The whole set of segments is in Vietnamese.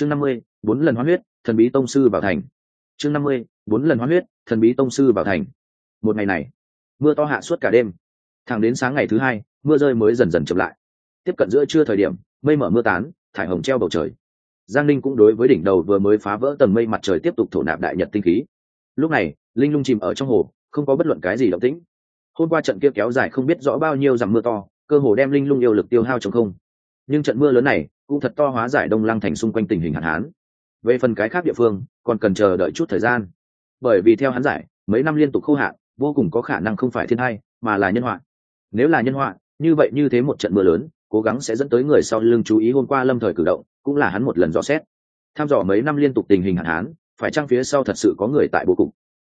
chương năm mươi, bốn lần hóa huyết, thần bí tông sư vào thành. Chương năm mươi, bốn lần hóa huyết, thần bí tông sư vào thành. Một ngày này, mưa to hạ suốt cả đêm. Thẳng đến sáng ngày thứ hai, mưa rơi mới dần dần chậm lại. Tiếp cận giữa trưa thời điểm, mây mở mưa tán, thải hồng treo bầu trời. Giang linh cũng đối với đỉnh đầu vừa mới phá vỡ tầng mây mặt trời tiếp tục thổ nạp đại nhật tinh khí. Lúc này, linh lung chìm ở trong hồ, không có bất luận cái gì động tĩnh. Hôm qua trận kia kéo dài không biết rõ bao nhiêu dặm mưa to, cơ hồ đem linh lung yêu lực tiêu hao trong không nhưng trận mưa lớn này cũng thật to hóa giải đông lăng thành xung quanh tình hình hạn hán. Về phần cái khác địa phương, còn cần chờ đợi chút thời gian. Bởi vì theo hắn giải, mấy năm liên tục khô hạn, vô cùng có khả năng không phải thiên hai, mà là nhân họa. Nếu là nhân họa, như vậy như thế một trận mưa lớn, cố gắng sẽ dẫn tới người sau lưng chú ý hôm qua lâm thời cử động, cũng là hắn một lần dò xét. Tham dò mấy năm liên tục tình hình hạn hán, phải chăng phía sau thật sự có người tại bố cục?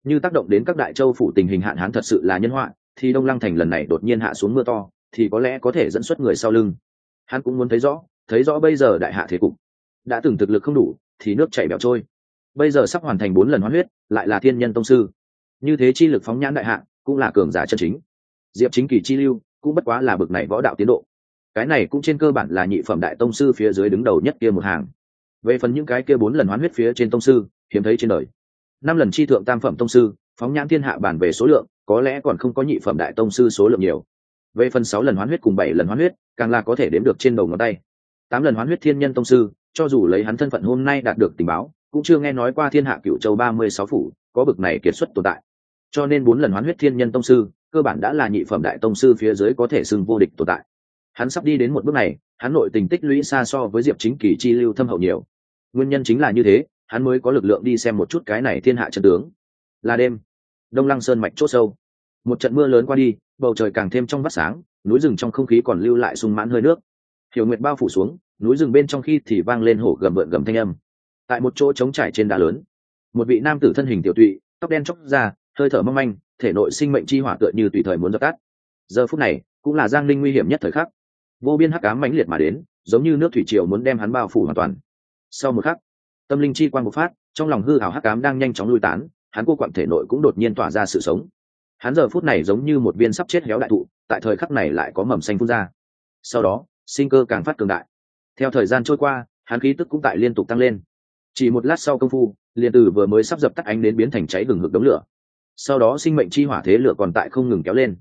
Như tác động đến các đại châu phủ tình hình hạn hán thật sự là nhân họa, thì đông lăng thành lần này đột nhiên hạ xuống mưa to, thì có lẽ có thể dẫn xuất người sau lưng hắn cũng muốn thấy rõ thấy rõ bây giờ đại hạ thế cục. Đã từng thực lực không đủ, thì nước chảy bẹo trôi. Bây giờ sắp hoàn thành bốn lần hóa huyết, lại là thiên nhân tông sư. Như thế chi lực phóng nhãn đại hạ, cũng là cường giả chân chính. Diệp chính kỳ chi lưu, cũng bất quá là bực này võ đạo tiến độ. Cái này cũng trên cơ bản là nhị phẩm đại tông sư phía dưới đứng đầu nhất kia một hàng. Về phần những cái kia bốn lần hoán huyết phía trên tông sư, hiếm thấy trên đời. Năm lần chi thượng tam phẩm tông sư, phóng nhãn thiên hạ bản về số lượng, có lẽ còn không có nhị phẩm đại tông sư số lượng nhiều về phần sáu lần hoán huyết cùng bảy lần hoán huyết, càng là có thể đếm được trên đầu ngón tay. Tám lần hoán huyết thiên nhân tông sư, cho dù lấy hắn thân phận hôm nay đạt được tình báo, cũng chưa nghe nói qua thiên hạ cựu châu ba mươi sáu phủ có bực này kiệt xuất tồn tại. Cho nên bốn lần hoán huyết thiên nhân tông sư, cơ bản đã là nhị phẩm đại tông sư phía dưới có thể xưng vô địch tồn tại. Hắn sắp đi đến một bước này, hắn nội tình tích lũy xa so với diệp chính kỳ chi lưu thâm hậu nhiều. Nguyên nhân chính là như thế, hắn mới có lực lượng đi xem một chút cái này thiên hạ trận tướng. Là đêm, đông lăng sơn mạch c h sâu. Một trận mưa lớn qua đi bầu trời càng thêm trong vắt sáng, núi rừng trong không khí còn lưu lại sung mãn hơi nước. Hiểu nguyệt bao phủ xuống, núi rừng bên trong khi thì vang lên hổ gầm vợn gầm thanh âm. Tại một chỗ trống trải trên đá lớn, một vị nam tử thân hình tiểu tụy, tóc đen chóc ra, hơi thở mong manh, thể nội sinh mệnh chi hỏa tựa như tùy thời muốn dập tắt. Giờ phút này, cũng là giang linh nguy hiểm nhất thời khắc. Vô biên hắc ám mãnh liệt mà đến, giống như nước thủy triều muốn đem hắn bao phủ hoàn toàn. Sau một khắc, tâm linh chi quan bộc phát, trong lòng hư hảo hắc ám đang nhanh chóng lui tán, hắn cô quặn thể nội cũng đột nhiên tỏa ra sự sống hắn giờ phút này giống như một viên sắp chết héo đại thụ, tại thời khắc này lại có mầm xanh phun ra. Sau đó, sinh cơ càng phát cường đại. Theo thời gian trôi qua, hắn khí tức cũng tại liên tục tăng lên. Chỉ một lát sau công phu, liền từ vừa mới sắp dập tắt ánh đến biến thành cháy gừng hực đống lửa. Sau đó sinh mệnh chi hỏa thế lửa còn tại không ngừng kéo lên.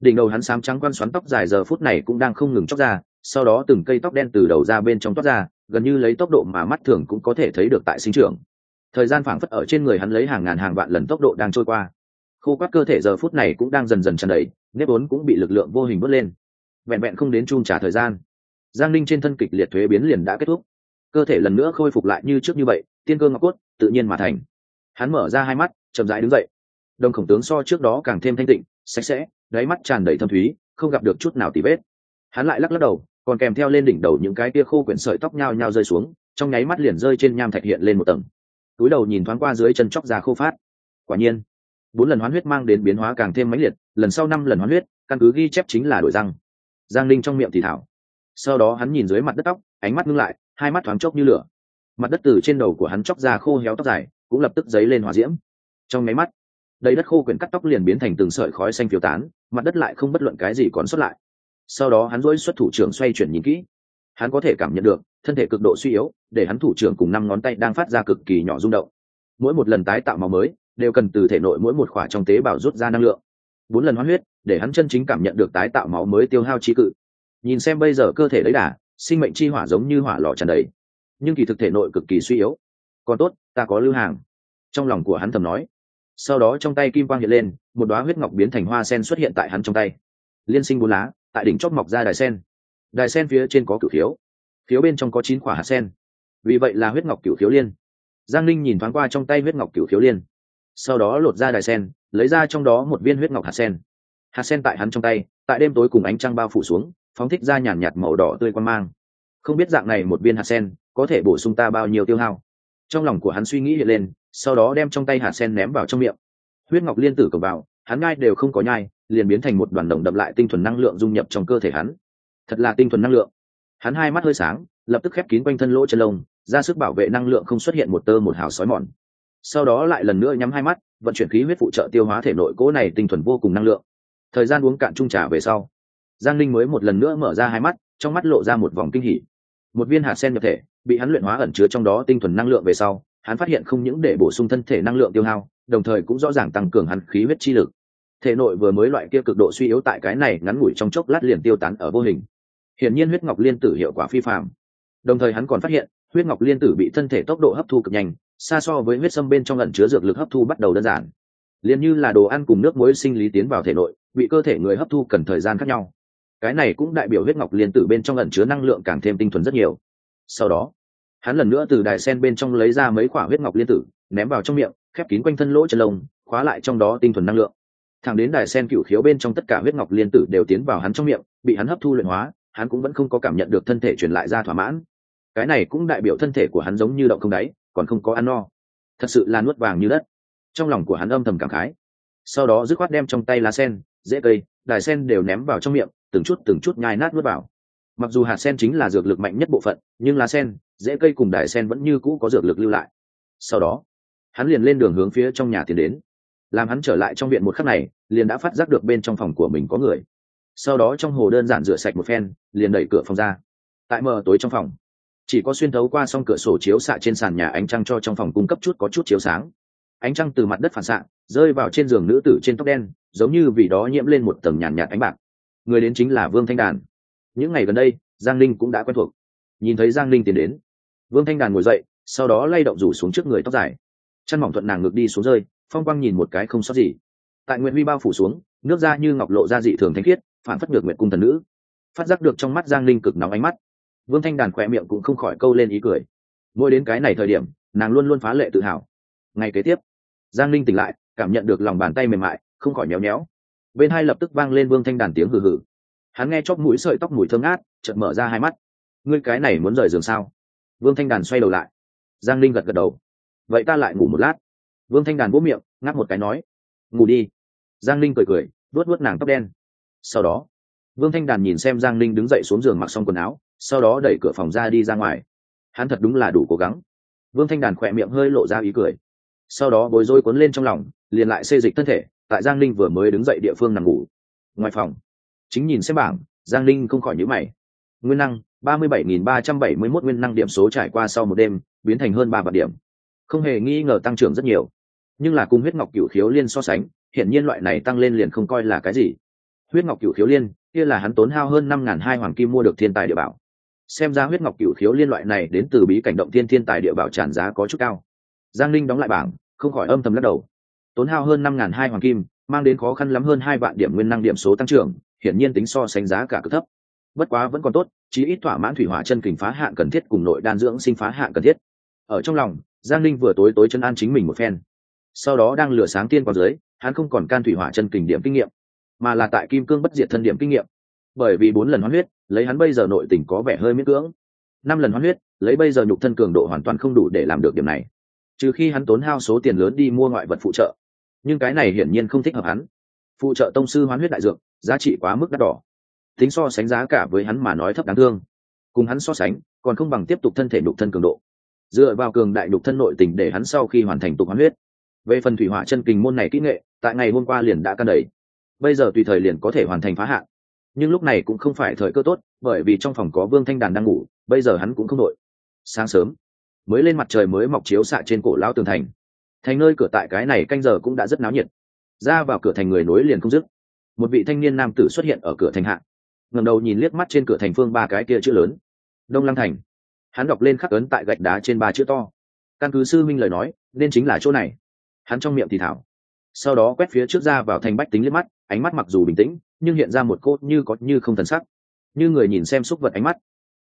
Đỉnh đầu hắn sám trắng quan xoắn tóc dài giờ phút này cũng đang không ngừng chóc ra, sau đó từng cây tóc đen từ đầu ra bên trong toát ra, gần như lấy tốc độ mà mắt thường cũng có thể thấy được tại sinh trưởng. Thời gian phảng phất ở trên người hắn lấy hàng ngàn hàng vạn lần tốc độ đang trôi qua khô quát cơ thể giờ phút này cũng đang dần dần tràn đầy, nếp ốn cũng bị lực lượng vô hình bớt lên. Vẹn vẹn không đến chung trả thời gian, giang linh trên thân kịch liệt thuế biến liền đã kết thúc. Cơ thể lần nữa khôi phục lại như trước như vậy, tiên cơ ngọc cốt, tự nhiên mà thành. Hắn mở ra hai mắt, chậm rãi đứng dậy. Đồng khổng tướng so trước đó càng thêm thanh tịnh, sạch sẽ, đáy mắt tràn đầy thâm thúy, không gặp được chút nào tì vết. Hắn lại lắc lắc đầu, còn kèm theo lên đỉnh đầu những cái tia khô quyển sợi tóc nhao nhao rơi xuống, trong nháy mắt liền rơi trên nham thạch hiện lên một tầng. Túi đầu nhìn thoáng qua dưới chân chóc ra khô phát. Quả nhiên bốn lần hoán huyết mang đến biến hóa càng thêm mãnh liệt, lần sau năm lần hoán huyết, căn cứ ghi chép chính là đổi răng. Giang linh trong miệng thì thảo. Sau đó hắn nhìn dưới mặt đất tóc, ánh mắt ngưng lại, hai mắt thoáng chốc như lửa. Mặt đất từ trên đầu của hắn chóc ra khô héo tóc dài, cũng lập tức dấy lên hỏa diễm. Trong máy mắt, đầy đất khô quyển cắt tóc liền biến thành từng sợi khói xanh phiêu tán, mặt đất lại không bất luận cái gì còn xuất lại. Sau đó hắn dỗi xuất thủ trưởng xoay chuyển nhìn kỹ. Hắn có thể cảm nhận được, thân thể cực độ suy yếu, để hắn thủ trưởng cùng năm ngón tay đang phát ra cực kỳ nhỏ rung động. Mỗi một lần tái tạo màu mới đều cần từ thể nội mỗi một khỏa trong tế bào rút ra năng lượng. Bốn lần hoán huyết, để hắn chân chính cảm nhận được tái tạo máu mới tiêu hao trí cự. Nhìn xem bây giờ cơ thể lấy đà, sinh mệnh chi hỏa giống như hỏa lò tràn đầy. Nhưng kỳ thực thể nội cực kỳ suy yếu. Còn tốt, ta có lưu hàng. Trong lòng của hắn thầm nói. Sau đó trong tay kim quang hiện lên, một đoá huyết ngọc biến thành hoa sen xuất hiện tại hắn trong tay. Liên sinh bốn lá, tại đỉnh chót mọc ra đài sen. Đài sen phía trên có cửu khiếu. Khiếu bên trong có chín quả hạt sen. Vì vậy là huyết ngọc cửu khiếu liên. Giang linh nhìn thoáng qua trong tay huyết ngọc cửu khiếu liên sau đó lột ra đài sen, lấy ra trong đó một viên huyết ngọc hạt sen. Hạt sen tại hắn trong tay, tại đêm tối cùng ánh trăng bao phủ xuống, phóng thích ra nhàn nhạt màu đỏ tươi quan mang. Không biết dạng này một viên hạt sen, có thể bổ sung ta bao nhiêu tiêu hao? Trong lòng của hắn suy nghĩ hiện lên, sau đó đem trong tay hạt sen ném vào trong miệng. Huyết ngọc liên tử cầm vào, hắn ngai đều không có nhai, liền biến thành một đoàn đồng đậm lại tinh thuần năng lượng dung nhập trong cơ thể hắn. Thật là tinh thuần năng lượng. Hắn hai mắt hơi sáng, lập tức khép kín quanh thân lỗ chân lông, ra sức bảo vệ năng lượng không xuất hiện một tơ một hào sói mòn sau đó lại lần nữa nhắm hai mắt, vận chuyển khí huyết phụ trợ tiêu hóa thể nội cố này tinh thuần vô cùng năng lượng. Thời gian uống cạn trung trà về sau, giang linh mới một lần nữa mở ra hai mắt, trong mắt lộ ra một vòng kinh hỉ. Một viên hạt sen nhập thể, bị hắn luyện hóa ẩn chứa trong đó tinh thuần năng lượng về sau, hắn phát hiện không những để bổ sung thân thể năng lượng tiêu hao, đồng thời cũng rõ ràng tăng cường hắn khí huyết chi lực. Thể nội vừa mới loại kia cực độ suy yếu tại cái này ngắn ngủi trong chốc lát liền tiêu tán ở vô hình. Hiển nhiên huyết ngọc liên tử hiệu quả phi phạm đồng thời hắn còn phát hiện, huyết ngọc liên tử bị thân thể tốc độ hấp thu cực nhanh xa so với huyết sâm bên trong ẩn chứa dược lực hấp thu bắt đầu đơn giản. Liền như là đồ ăn cùng nước muối sinh lý tiến vào thể nội, bị cơ thể người hấp thu cần thời gian khác nhau. Cái này cũng đại biểu huyết ngọc liên tử bên trong ẩn chứa năng lượng càng thêm tinh thuần rất nhiều. Sau đó, hắn lần nữa từ đài sen bên trong lấy ra mấy quả huyết ngọc liên tử, ném vào trong miệng, khép kín quanh thân lỗ chân lông, khóa lại trong đó tinh thuần năng lượng. Thẳng đến đài sen cựu khiếu bên trong tất cả huyết ngọc liên tử đều tiến vào hắn trong miệng, bị hắn hấp thu luyện hóa, hắn cũng vẫn không có cảm nhận được thân thể truyền lại ra thỏa mãn. Cái này cũng đại biểu thân thể của hắn giống như động không đáy còn không có ăn no. Thật sự là nuốt vàng như đất. Trong lòng của hắn âm thầm cảm khái. Sau đó dứt khoát đem trong tay lá sen dễ cây, đài sen đều ném vào trong miệng, từng chút từng chút nhai nát nuốt vào. Mặc dù hạt sen chính là dược lực mạnh nhất bộ phận, nhưng lá sen dễ cây cùng đài sen vẫn như cũ có dược lực lưu lại. Sau đó, hắn liền lên đường hướng phía trong nhà tiến đến. Làm hắn trở lại trong viện một khắc này, liền đã phát giác được bên trong phòng của mình có người. Sau đó trong hồ đơn giản rửa sạch một phen, liền đẩy cửa phòng ra. Tại mờ tối trong phòng chỉ có xuyên thấu qua s cửa sổ chiếu xạ trên sàn nhà ánh trăng cho trong phòng cung cấp chút có chút chiếu sáng. Ánh trăng từ mặt đất phản xạ rơi vào trên giường nữ tử trên tóc đen giống như vì đó nhiễm lên một tầng nhàn nhạt, ánh bạc. Người đến chính là vương thanh đàn. Những ngày gần đây giang linh cũng đã quen thuộc. Nhìn thấy giang linh tiến đến vương thanh đàn ngồi dậy sau đó lay động rủ xuống trước người tóc dài. Chăn mỏng thuận nàng ngược đi xuống rơi phong quang nhìn một cái không sót gì. Tại nguyện huy bao phủ xuống nước ra như ngọc lộ ra dị thường thanh khiết phản phất được nguyện cung thần nữ. Phát giác được trong mắt giang linh cực nóng ánh mắt vương thanh đàn khỏe miệng cũng không khỏi câu lên ý cười. Mỗi đến cái này thời điểm, nàng luôn luôn phá lệ tự hào. Ngày kế tiếp, giang linh tỉnh lại, cảm nhận được lòng bàn tay mềm mại, không khỏi nhéo nhéo bên hai lập tức vang lên vương thanh đàn tiếng hừ hừ. Hắn nghe chóp mũi sợi tóc mùi thơm ngát, chợt mở ra hai mắt. Ngươi cái này muốn rời giường sao? Vương thanh đàn xoay đầu lại. Giang linh gật gật đầu. Vậy ta lại ngủ một lát. Vương thanh đàn vỗ miệng, ngáp một cái nói. Ngủ đi. Giang linh cười cười, vuốt vuốt nàng tóc đen. Sau đó, vương thanh đàn nhìn xem giang linh đứng dậy xuống giường mặc xong quần áo sau đó đẩy cửa phòng ra đi ra ngoài. Hắn thật đúng là đủ cố gắng. Vương thanh đàn khỏe miệng hơi lộ ra ý cười. Sau đó bối rối cuốn lên trong lòng, liền lại xê dịch thân thể, tại giang linh vừa mới đứng dậy địa phương nằm ngủ. Ngoài phòng, chính nhìn xem bảng, giang linh không khỏi nhữ mày. Nguyên năng, ba mươi bảy nghìn ba trăm bảy mươi mốt nguyên năng điểm số trải qua sau một đêm, biến thành hơn ba vạn điểm. Không hề nghi ngờ tăng trưởng rất nhiều. Nhưng là cùng huyết ngọc cửu khiếu liên so sánh hiện nhiên loại này tăng lên liền không coi là cái gì. Huyết ngọc cửu khiếu liên, kia là hắn tốn hao hơn năm ngàn hai hoàng kim mua được thiên tài địa bảo xem ra huyết ngọc cửu khiếu liên loại này đến từ bí cảnh động thiên thiên tài địa bảo tràn giá có chút cao. Giang linh đóng lại bảng, không khỏi âm thầm lắc đầu. Tốn hao hơn năm ngàn hai hoàng kim, mang đến khó khăn lắm hơn hai vạn điểm nguyên năng điểm số tăng trưởng, hiển nhiên tính so sánh giá cả cực thấp. Bất quá vẫn còn tốt, chí ít thỏa mãn thủy hỏa chân kình phá hạn cần thiết cùng nội đan dưỡng sinh phá hạn cần thiết. Ở trong lòng, giang linh vừa tối tối chân an chính mình một phen. Sau đó đang lửa sáng tiên vào dưới, hắn không còn can thủy hỏa chân kình điểm kinh nghiệm, mà là tại kim cương bất diệt thân điểm kinh nghiệm. Bởi vì bốn lần hoán huyết lấy hắn bây giờ nội tình có vẻ hơi miễn cưỡng. Năm lần hoán huyết, lấy bây giờ nhục thân cường độ hoàn toàn không đủ để làm được điểm này. Trừ khi hắn tốn hao số tiền lớn đi mua ngoại vật phụ trợ. Nhưng cái này hiển nhiên không thích hợp hắn. Phụ trợ tông sư hoán huyết đại dược, giá trị quá mức đắt đỏ. Tính so sánh giá cả với hắn mà nói thấp đáng thương. Cùng hắn so sánh, còn không bằng tiếp tục thân thể nhục thân cường độ. Dựa vào cường đại nhục thân nội tình để hắn sau khi hoàn thành tục hoán huyết. Về phần thủy hỏa chân kình môn này kỹ nghệ, tại ngày hôm qua liền đã căn đầy. Bây giờ tùy thời liền có thể hoàn thành phá hạn nhưng lúc này cũng không phải thời cơ tốt, bởi vì trong phòng có vương thanh đàn đang ngủ, bây giờ hắn cũng không đội. Sáng sớm, mới lên mặt trời mới mọc chiếu xạ trên cổ lao tường thành. Thành nơi cửa tại cái này canh giờ cũng đã rất náo nhiệt. Ra vào cửa thành người nối liền không dứt. Một vị thanh niên nam tử xuất hiện ở cửa thành hạ. Ngầm đầu nhìn liếc mắt trên cửa thành phương ba cái kia chữ lớn. Đông lăng thành. Hắn đọc lên khắc ấn tại gạch đá trên ba chữ to. Căn cứ sư minh lời nói, nên chính là chỗ này. Hắn trong miệng thì thảo. Sau đó quét phía trước ra vào thành bách tính liếc mắt, ánh mắt mặc dù bình tĩnh nhưng hiện ra một cốt như có như không thần sắc, như người nhìn xem xúc vật ánh mắt.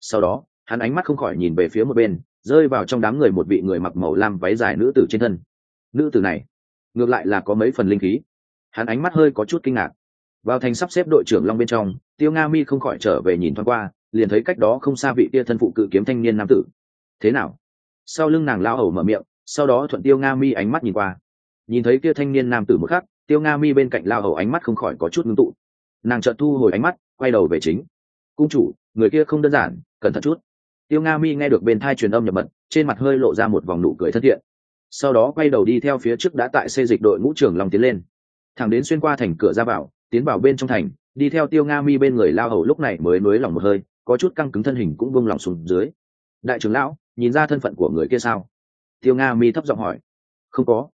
Sau đó, hắn ánh mắt không khỏi nhìn về phía một bên, rơi vào trong đám người một vị người mặc màu lam váy dài nữ tử trên thân. Nữ tử này, ngược lại là có mấy phần linh khí. Hắn ánh mắt hơi có chút kinh ngạc. Vào thành sắp xếp đội trưởng long bên trong, tiêu nga mi không khỏi trở về nhìn thoáng qua, liền thấy cách đó không xa vị tia thân phụ cự kiếm thanh niên nam tử. Thế nào? Sau lưng nàng lao hầu mở miệng, sau đó thuận tiêu nga mi ánh mắt nhìn qua. Nhìn thấy kia thanh niên nam tử một khắc, tiêu nga mi bên cạnh lao hầu ánh mắt không khỏi có chút ngưng tụ nàng chợt thu hồi ánh mắt, quay đầu về chính. Cung chủ, người kia không đơn giản, cẩn thận chút. Tiêu nga mi nghe được bên thai truyền âm nhập mật, trên mặt hơi lộ ra một vòng nụ cười thân thiện. Sau đó quay đầu đi theo phía trước đã tại xây dịch đội ngũ trưởng long tiến lên. Thẳng đến xuyên qua thành cửa ra vào, tiến vào bên trong thành, đi theo tiêu nga mi bên người lao hầu lúc này mới nới lòng một hơi, có chút căng cứng thân hình cũng vung lòng xuống dưới. Đại trưởng lão, nhìn ra thân phận của người kia sao? Tiêu nga mi thấp giọng hỏi. Không có.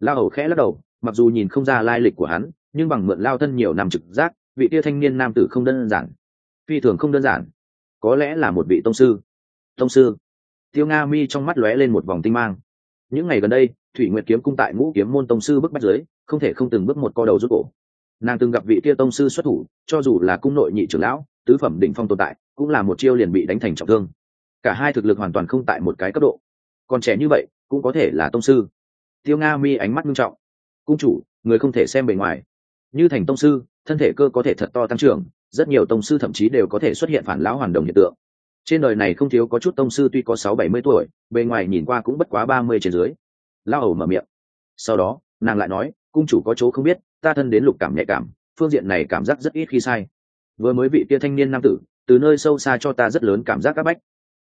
Lao hầu khẽ lắc đầu, mặc dù nhìn không ra lai lịch của hắn, nhưng bằng mượn lao thân nhiều năm trực giác vị tia thanh niên nam tử không đơn giản. Phi thường không đơn giản. Có lẽ là một vị tông sư. Tông sư. Tiêu nga mi trong mắt lóe lên một vòng tinh mang. Những ngày gần đây, thủy nguyệt kiếm cung tại ngũ kiếm môn tông sư bức bách giới không thể không từng bước một co đầu rút cổ. Nàng từng gặp vị tia tông sư xuất thủ, cho dù là cung nội nhị trưởng lão, tứ phẩm đỉnh phong tồn tại, cũng là một chiêu liền bị đánh thành trọng thương. Cả hai thực lực hoàn toàn không tại một cái cấp độ. Còn trẻ như vậy, cũng có thể là tông sư. Tiêu nga mi ánh mắt nghiêm trọng. Cung chủ, người không thể xem bề ngoài. Như thành tông sư thân thể cơ có thể thật to tăng trưởng, rất nhiều tông sư thậm chí đều có thể xuất hiện phản lão hoàn đồng hiện tượng. Trên đời này không thiếu có chút tông sư tuy có sáu bảy mươi tuổi, bề ngoài nhìn qua cũng bất quá ba mươi trên dưới. Lao ẩu mở miệng. Sau đó, nàng lại nói, cung chủ có chỗ không biết, ta thân đến lục cảm nhạy cảm, phương diện này cảm giác rất ít khi sai. Vừa mới vị kia thanh niên nam tử, từ nơi sâu xa cho ta rất lớn cảm giác các bách.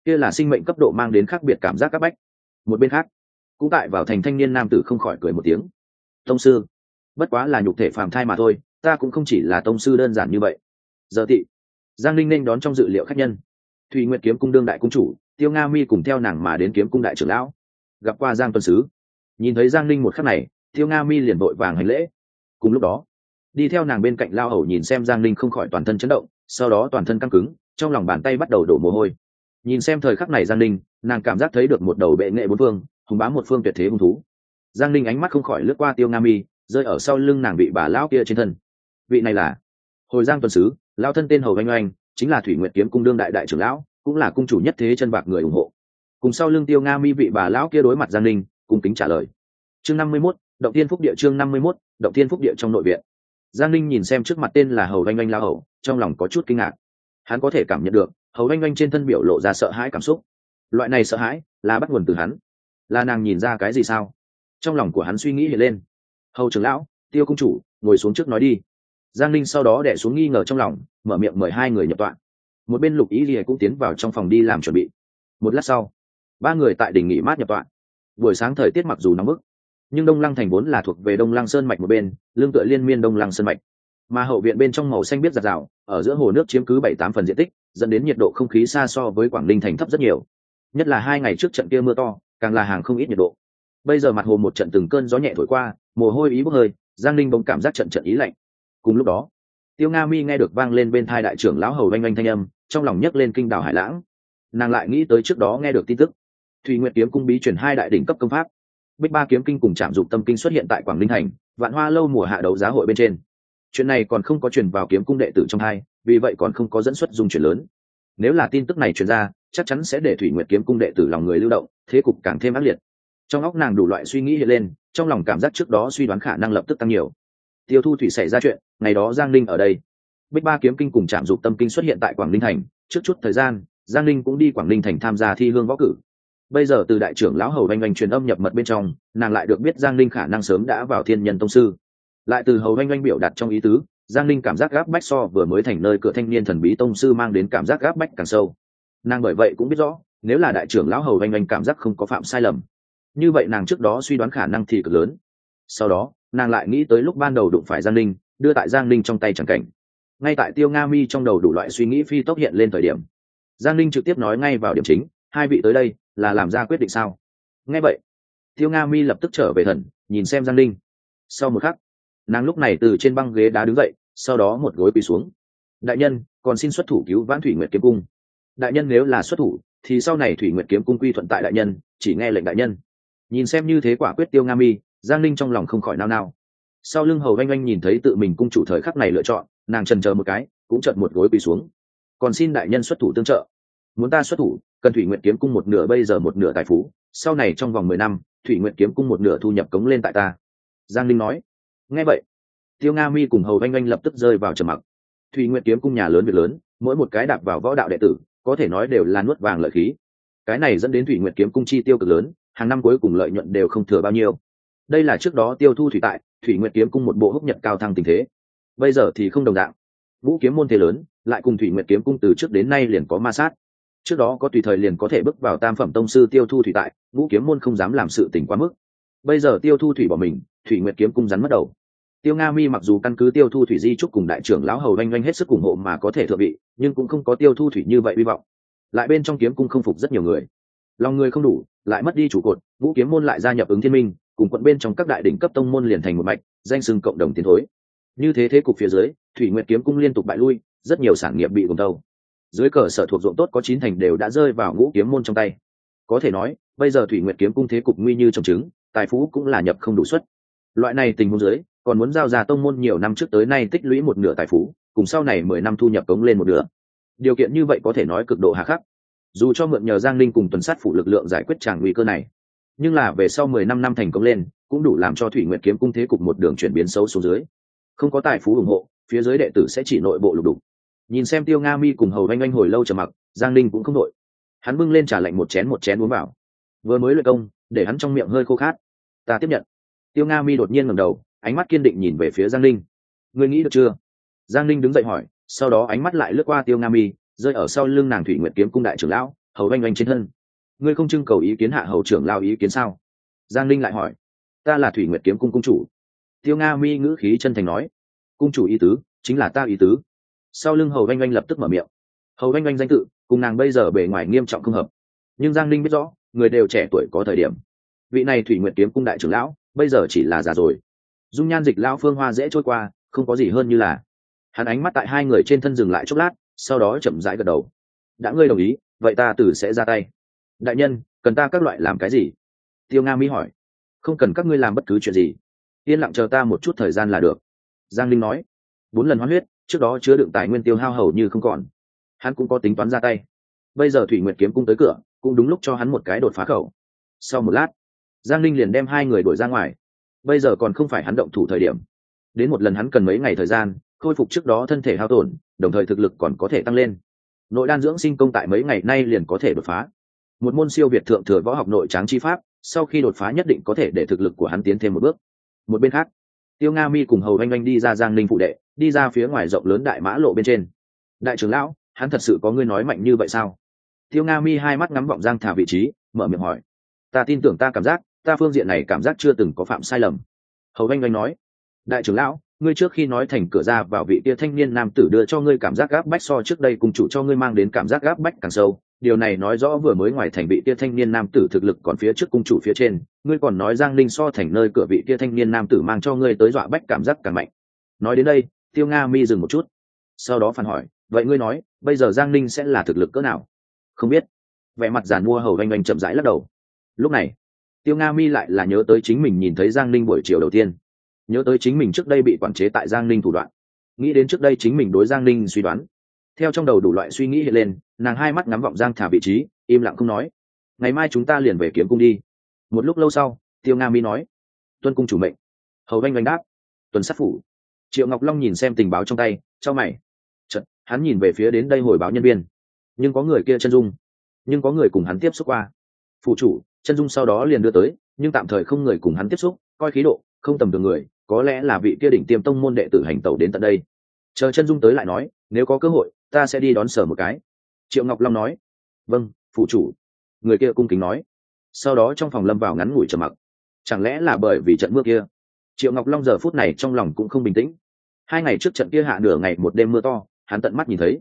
Kia là sinh mệnh cấp độ mang đến khác biệt cảm giác các bách. Một bên khác, cũng tại vào thành thanh niên nam tử không khỏi cười một tiếng. Tông sư, bất quá là nhục thể phàm thai mà thôi ta cũng không chỉ là tông sư đơn giản như vậy. Giờ tị, giang linh nên đón trong dự liệu khách nhân. Thùy nguyệt kiếm cung đương đại cung chủ, tiêu nga mi cùng theo nàng mà đến kiếm cung đại trưởng lão. Gặp qua giang tuần sứ. Nhìn thấy giang linh một khắc này, tiêu nga mi liền vội vàng hành lễ. Cùng lúc đó, đi theo nàng bên cạnh lao hầu nhìn xem giang linh không khỏi toàn thân chấn động, sau đó toàn thân căng cứng, trong lòng bàn tay bắt đầu đổ mồ hôi. Nhìn xem thời khắc này giang linh nàng cảm giác thấy được một đầu bệ nghệ bốn phương, hùng bám một phương tuyệt thế hung thú. Giang linh ánh mắt không khỏi lướt qua tiêu nga mi, rơi ở sau lưng nàng bị bà lão kia trên thân vị này là hồi giang tuần sứ lao thân tên hầu anh oanh, chính là thủy nguyện kiếm cung đương đại đại trưởng lão, cũng là cung chủ nhất thế chân bạc người ủng hộ. Cùng sau lương tiêu nga mi vị bà lão kia đối mặt giang linh cung kính trả lời. Chương năm mươi mốt, động tiên phúc địa chương năm mươi mốt, động tiên phúc địa trong nội viện. Giang linh nhìn xem trước mặt tên là hầu anh oanh lao hầu, trong lòng có chút kinh ngạc. Hắn có thể cảm nhận được, hầu anh oanh trên thân biểu lộ ra sợ hãi cảm xúc. Loại này sợ hãi, là bắt nguồn từ hắn. Là nàng nhìn ra cái gì sao? Trong lòng của hắn suy nghĩ hiện lên. Hầu trưởng lão, tiêu công chủ, ngồi xuống trước nói đi giang linh sau đó đẻ xuống nghi ngờ trong lòng, mở miệng mời hai người nhập tọa. Một bên lục ý Lìa cũng tiến vào trong phòng đi làm chuẩn bị. Một lát sau, ba người tại đỉnh nghỉ mát nhập tọa. Buổi sáng thời tiết mặc dù nóng bức, nhưng đông lăng thành vốn là thuộc về đông lăng sơn mạch một bên, lương tựa liên miên đông lăng sơn mạch. Mà hậu viện bên trong màu xanh biết giặt rào, ở giữa hồ nước chiếm cứ bảy tám phần diện tích, dẫn đến nhiệt độ không khí xa so với quảng ninh thành thấp rất nhiều. Nhất là hai ngày trước trận kia mưa to, càng là hàng không ít nhiệt độ. Bây giờ mặt hồ một trận từng cơn gió nhẹ thổi qua, mồ hôi ý bốc hơi, giang linh bỗng cảm giác trận trận ý lạnh cùng lúc đó, tiêu nga mi nghe được vang lên bên thai đại trưởng lão hầu oanh oanh thanh âm, trong lòng nhấc lên kinh đảo hải lãng. Nàng lại nghĩ tới trước đó nghe được tin tức. Thùy nguyệt kiếm cung bí chuyển hai đại đỉnh cấp công pháp. Bích ba kiếm kinh cùng trạm dụng tâm kinh xuất hiện tại quảng ninh thành, vạn hoa lâu mùa hạ đấu giá hội bên trên. Chuyện này còn không có truyền vào kiếm cung đệ tử trong hai, vì vậy còn không có dẫn xuất dung chuyển lớn. Nếu là tin tức này truyền ra, chắc chắn sẽ để thủy nguyệt kiếm cung đệ tử lòng người lưu động, thế cục càng thêm ác liệt. Trong óc nàng đủ loại suy nghĩ hiện lên, trong lòng cảm giác trước đó suy đoán khả năng lập tức tăng nhiều tiêu thu thủy xảy ra chuyện, ngày đó giang linh ở đây. Bích ba kiếm kinh cùng trạm dục tâm kinh xuất hiện tại quảng ninh thành. Trước chút thời gian, giang linh cũng đi quảng ninh thành tham gia thi hương võ cử. Bây giờ từ đại trưởng lão hầu oanh oanh truyền âm nhập mật bên trong, nàng lại được biết giang linh khả năng sớm đã vào thiên nhân tông sư. Lại từ hầu oanh oanh biểu đạt trong ý tứ, giang linh cảm giác gáp bách so vừa mới thành nơi cửa thanh niên thần bí tông sư mang đến cảm giác gáp bách càng sâu. Nàng bởi vậy cũng biết rõ, nếu là đại trưởng lão hầu oanh oanh cảm giác không có phạm sai lầm, như vậy nàng trước đó suy đoán khả năng thì cực lớn. Sau đó nàng lại nghĩ tới lúc ban đầu đụng phải giang linh đưa tại giang linh trong tay chẳng cảnh. Ngay tại tiêu nga mi trong đầu đủ loại suy nghĩ phi tốc hiện lên thời điểm, giang linh trực tiếp nói ngay vào điểm chính, hai vị tới đây là làm ra quyết định sao? Ngay vậy, tiêu nga mi lập tức trở về thần, nhìn xem giang linh sau một khắc, nàng lúc này từ trên băng ghế đá đứng dậy, sau đó một gối quỳ xuống. Đại nhân, còn xin xuất thủ cứu vãn thủy nguyệt kiếm cung. Đại nhân nếu là xuất thủ, thì sau này thủy nguyệt kiếm cung quy thuận tại đại nhân, chỉ nghe lệnh đại nhân. Nhìn xem như thế quả quyết tiêu nga mi giang linh trong lòng không khỏi nao nao. Sau lưng hầu oanh oanh nhìn thấy tự mình cung chủ thời khắc này lựa chọn, nàng trần chờ một cái, cũng chợt một gối quỳ xuống. Còn xin đại nhân xuất thủ tương trợ. Muốn ta xuất thủ, cần thủy nguyện kiếm cung một nửa bây giờ một nửa tài phú, sau này trong vòng mười năm, thủy nguyện kiếm cung một nửa thu nhập cống lên tại ta. Giang linh nói. Nghe vậy, tiêu nga mi cùng hầu oanh oanh lập tức rơi vào trầm mặc. Thủy nguyện kiếm cung nhà lớn việc lớn, mỗi một cái đạp vào võ đạo đệ tử, có thể nói đều là nuốt vàng lợi khí. Cái này dẫn đến thủy nguyện kiếm cung chi tiêu cực lớn, hàng năm cuối cùng lợi nhuận đều không thừa bao nhiêu đây là trước đó tiêu thu thủy tại, thủy nguyện kiếm cung một bộ húc nhật cao thăng tình thế. Bây giờ thì không đồng dạng. Vũ kiếm môn thế lớn, lại cùng thủy nguyện kiếm cung từ trước đến nay liền có ma sát. Trước đó có tùy thời liền có thể bước vào tam phẩm tông sư tiêu thu thủy tại, vũ kiếm môn không dám làm sự tỉnh quá mức. Bây giờ tiêu thu thủy bỏ mình, thủy nguyện kiếm cung rắn mất đầu. Tiêu nga mi mặc dù căn cứ tiêu thu thủy di trúc cùng đại trưởng lão hầu oanh oanh hết sức ủng hộ mà có thể thượng vị, nhưng cũng không có tiêu thu thủy như vậy hy vọng. Lại bên trong kiếm cung không phục rất nhiều người. Lòng người không đủ, lại mất đi chủ cột, vũ kiếm môn lại gia nhập ứng thiên minh cùng quận bên trong các đại đỉnh cấp tông môn liền thành một mạch, danh sưng cộng đồng tiến thối. Như thế thế cục phía dưới, thủy nguyệt kiếm cung liên tục bại lui, rất nhiều sản nghiệp bị cùng tâu dưới cờ sở thuộc ruộng tốt có chín thành đều đã rơi vào ngũ kiếm môn trong tay. Có thể nói, bây giờ thủy nguyệt kiếm cung thế cục nguy như trồng trứng, tài phú cũng là nhập không đủ suất. Loại này tình huống dưới, còn muốn giao ra tông môn nhiều năm trước tới nay tích lũy một nửa tài phú, cùng sau này mười năm thu nhập cống lên một nửa. Điều kiện như vậy có thể nói cực độ hà khắc. Dù cho mượn nhờ giang linh cùng tuần sát phủ lực lượng giải quyết tràng nguy cơ này nhưng là về sau mười năm năm thành công lên, cũng đủ làm cho thủy nguyệt kiếm cung thế cục một đường chuyển biến xấu xuống dưới. Không có tài phú ủng hộ, phía dưới đệ tử sẽ chỉ nội bộ lục đục. Nhìn xem tiêu nga mi cùng hầu oanh anh hồi lâu trầm mặc, giang linh cũng không đội hắn bưng lên trả lạnh một chén một chén uống vào. Vừa mới luyện công, để hắn trong miệng hơi khô khát. Ta tiếp nhận. Tiêu nga mi đột nhiên ngầm đầu, ánh mắt kiên định nhìn về phía giang linh ngươi nghĩ được chưa? Giang linh đứng dậy hỏi, sau đó ánh mắt lại lướt qua tiêu nga mi, rơi ở sau lưng nàng thủy nguyệt kiếm cung đại trưởng lão, hầu oanh anh trên thân ngươi không trưng cầu ý kiến hạ hầu trưởng lao ý kiến sao? Giang linh lại hỏi. Ta là thủy nguyệt kiếm cung cung chủ. Tiêu nga mi ngữ khí chân thành nói. Cung chủ ý tứ, chính là ta ý tứ. Sau lưng hầu oanh oanh lập tức mở miệng. Hầu oanh oanh danh tự, cùng nàng bây giờ bề ngoài nghiêm trọng không hợp. Nhưng giang linh biết rõ, người đều trẻ tuổi có thời điểm. Vị này thủy nguyệt kiếm cung đại trưởng lão, bây giờ chỉ là già rồi. Dung nhan dịch lão phương hoa dễ trôi qua, không có gì hơn như là. Hắn ánh mắt tại hai người trên thân dừng lại chốc lát, sau đó chậm rãi gật đầu. Đã ngươi đồng ý, vậy ta tử sẽ ra tay đại nhân, cần ta các loại làm cái gì? Tiêu nga mỹ hỏi. Không cần các ngươi làm bất cứ chuyện gì. Yên lặng chờ ta một chút thời gian là được. Giang linh nói. Bốn lần hoán huyết, trước đó chứa đựng tài nguyên tiêu hao hầu như không còn. Hắn cũng có tính toán ra tay. Bây giờ thủy nguyệt kiếm cung tới cửa, cũng đúng lúc cho hắn một cái đột phá khẩu. Sau một lát, giang linh liền đem hai người đuổi ra ngoài. Bây giờ còn không phải hắn động thủ thời điểm. Đến một lần hắn cần mấy ngày thời gian, khôi phục trước đó thân thể hao tổn, đồng thời thực lực còn có thể tăng lên. Nội đan dưỡng sinh công tại mấy ngày nay liền có thể đột phá một môn siêu việt thượng thừa võ học nội tráng chi pháp, sau khi đột phá nhất định có thể để thực lực của hắn tiến thêm một bước. Một bên khác, tiêu nga mi cùng hầu oanh oanh đi ra giang ninh phụ đệ, đi ra phía ngoài rộng lớn đại mã lộ bên trên. Đại trưởng lão, hắn thật sự có ngươi nói mạnh như vậy sao? Tiêu nga mi hai mắt ngắm vọng giang thả vị trí, mở miệng hỏi. Ta tin tưởng ta cảm giác, ta phương diện này cảm giác chưa từng có phạm sai lầm. Hầu oanh oanh nói. Đại trưởng lão, ngươi trước khi nói thành cửa ra vào vị tia thanh niên nam tử đưa cho ngươi cảm giác gáp bách so trước đây cùng chủ cho ngươi mang đến cảm giác gáp bách càng sâu điều này nói rõ vừa mới ngoài thành vị tia thanh niên nam tử thực lực còn phía trước cung chủ phía trên, ngươi còn nói giang linh so thành nơi cửa vị tia thanh niên nam tử mang cho ngươi tới dọa bách cảm giác càng mạnh. Nói đến đây, tiêu nga mi dừng một chút, sau đó phản hỏi, vậy ngươi nói, bây giờ giang linh sẽ là thực lực cỡ nào? Không biết. Vẻ mặt giàn mua hầu oanh oanh chậm rãi lắc đầu. Lúc này, tiêu nga mi lại là nhớ tới chính mình nhìn thấy giang linh buổi chiều đầu tiên. Nhớ tới chính mình trước đây bị quản chế tại giang ninh thủ đoạn. Nghĩ đến trước đây chính mình đối giang ninh suy đoán theo trong đầu đủ loại suy nghĩ hiện lên nàng hai mắt ngắm vọng giang thả vị trí im lặng không nói. Ngày mai chúng ta liền về kiếm cung đi. Một lúc lâu sau tiêu nga mi nói tuân cung chủ mệnh. Hầu oanh oanh đáp tuần sát phủ. Triệu ngọc long nhìn xem tình báo trong tay cho mày. Chật, hắn nhìn về phía đến đây hồi báo nhân viên. Nhưng có người kia chân dung. Nhưng có người cùng hắn tiếp xúc qua. Phụ chủ chân dung sau đó liền đưa tới nhưng tạm thời không người cùng hắn tiếp xúc coi khí độ không tầm được người có lẽ là vị kia đỉnh tiêm tông môn đệ tử hành tẩu đến tận đây chờ chân dung tới lại nói, nếu có cơ hội, ta sẽ đi đón sở một cái. Triệu ngọc long nói vâng phụ chủ. Người kia cung kính nói. Sau đó trong phòng lâm vào ngắn ngủi trầm mặc. Chẳng lẽ là bởi vì trận mưa kia? Triệu ngọc long giờ phút này trong lòng cũng không bình tĩnh. Hai ngày trước trận kia hạ nửa ngày một đêm mưa to, hắn tận mắt nhìn thấy.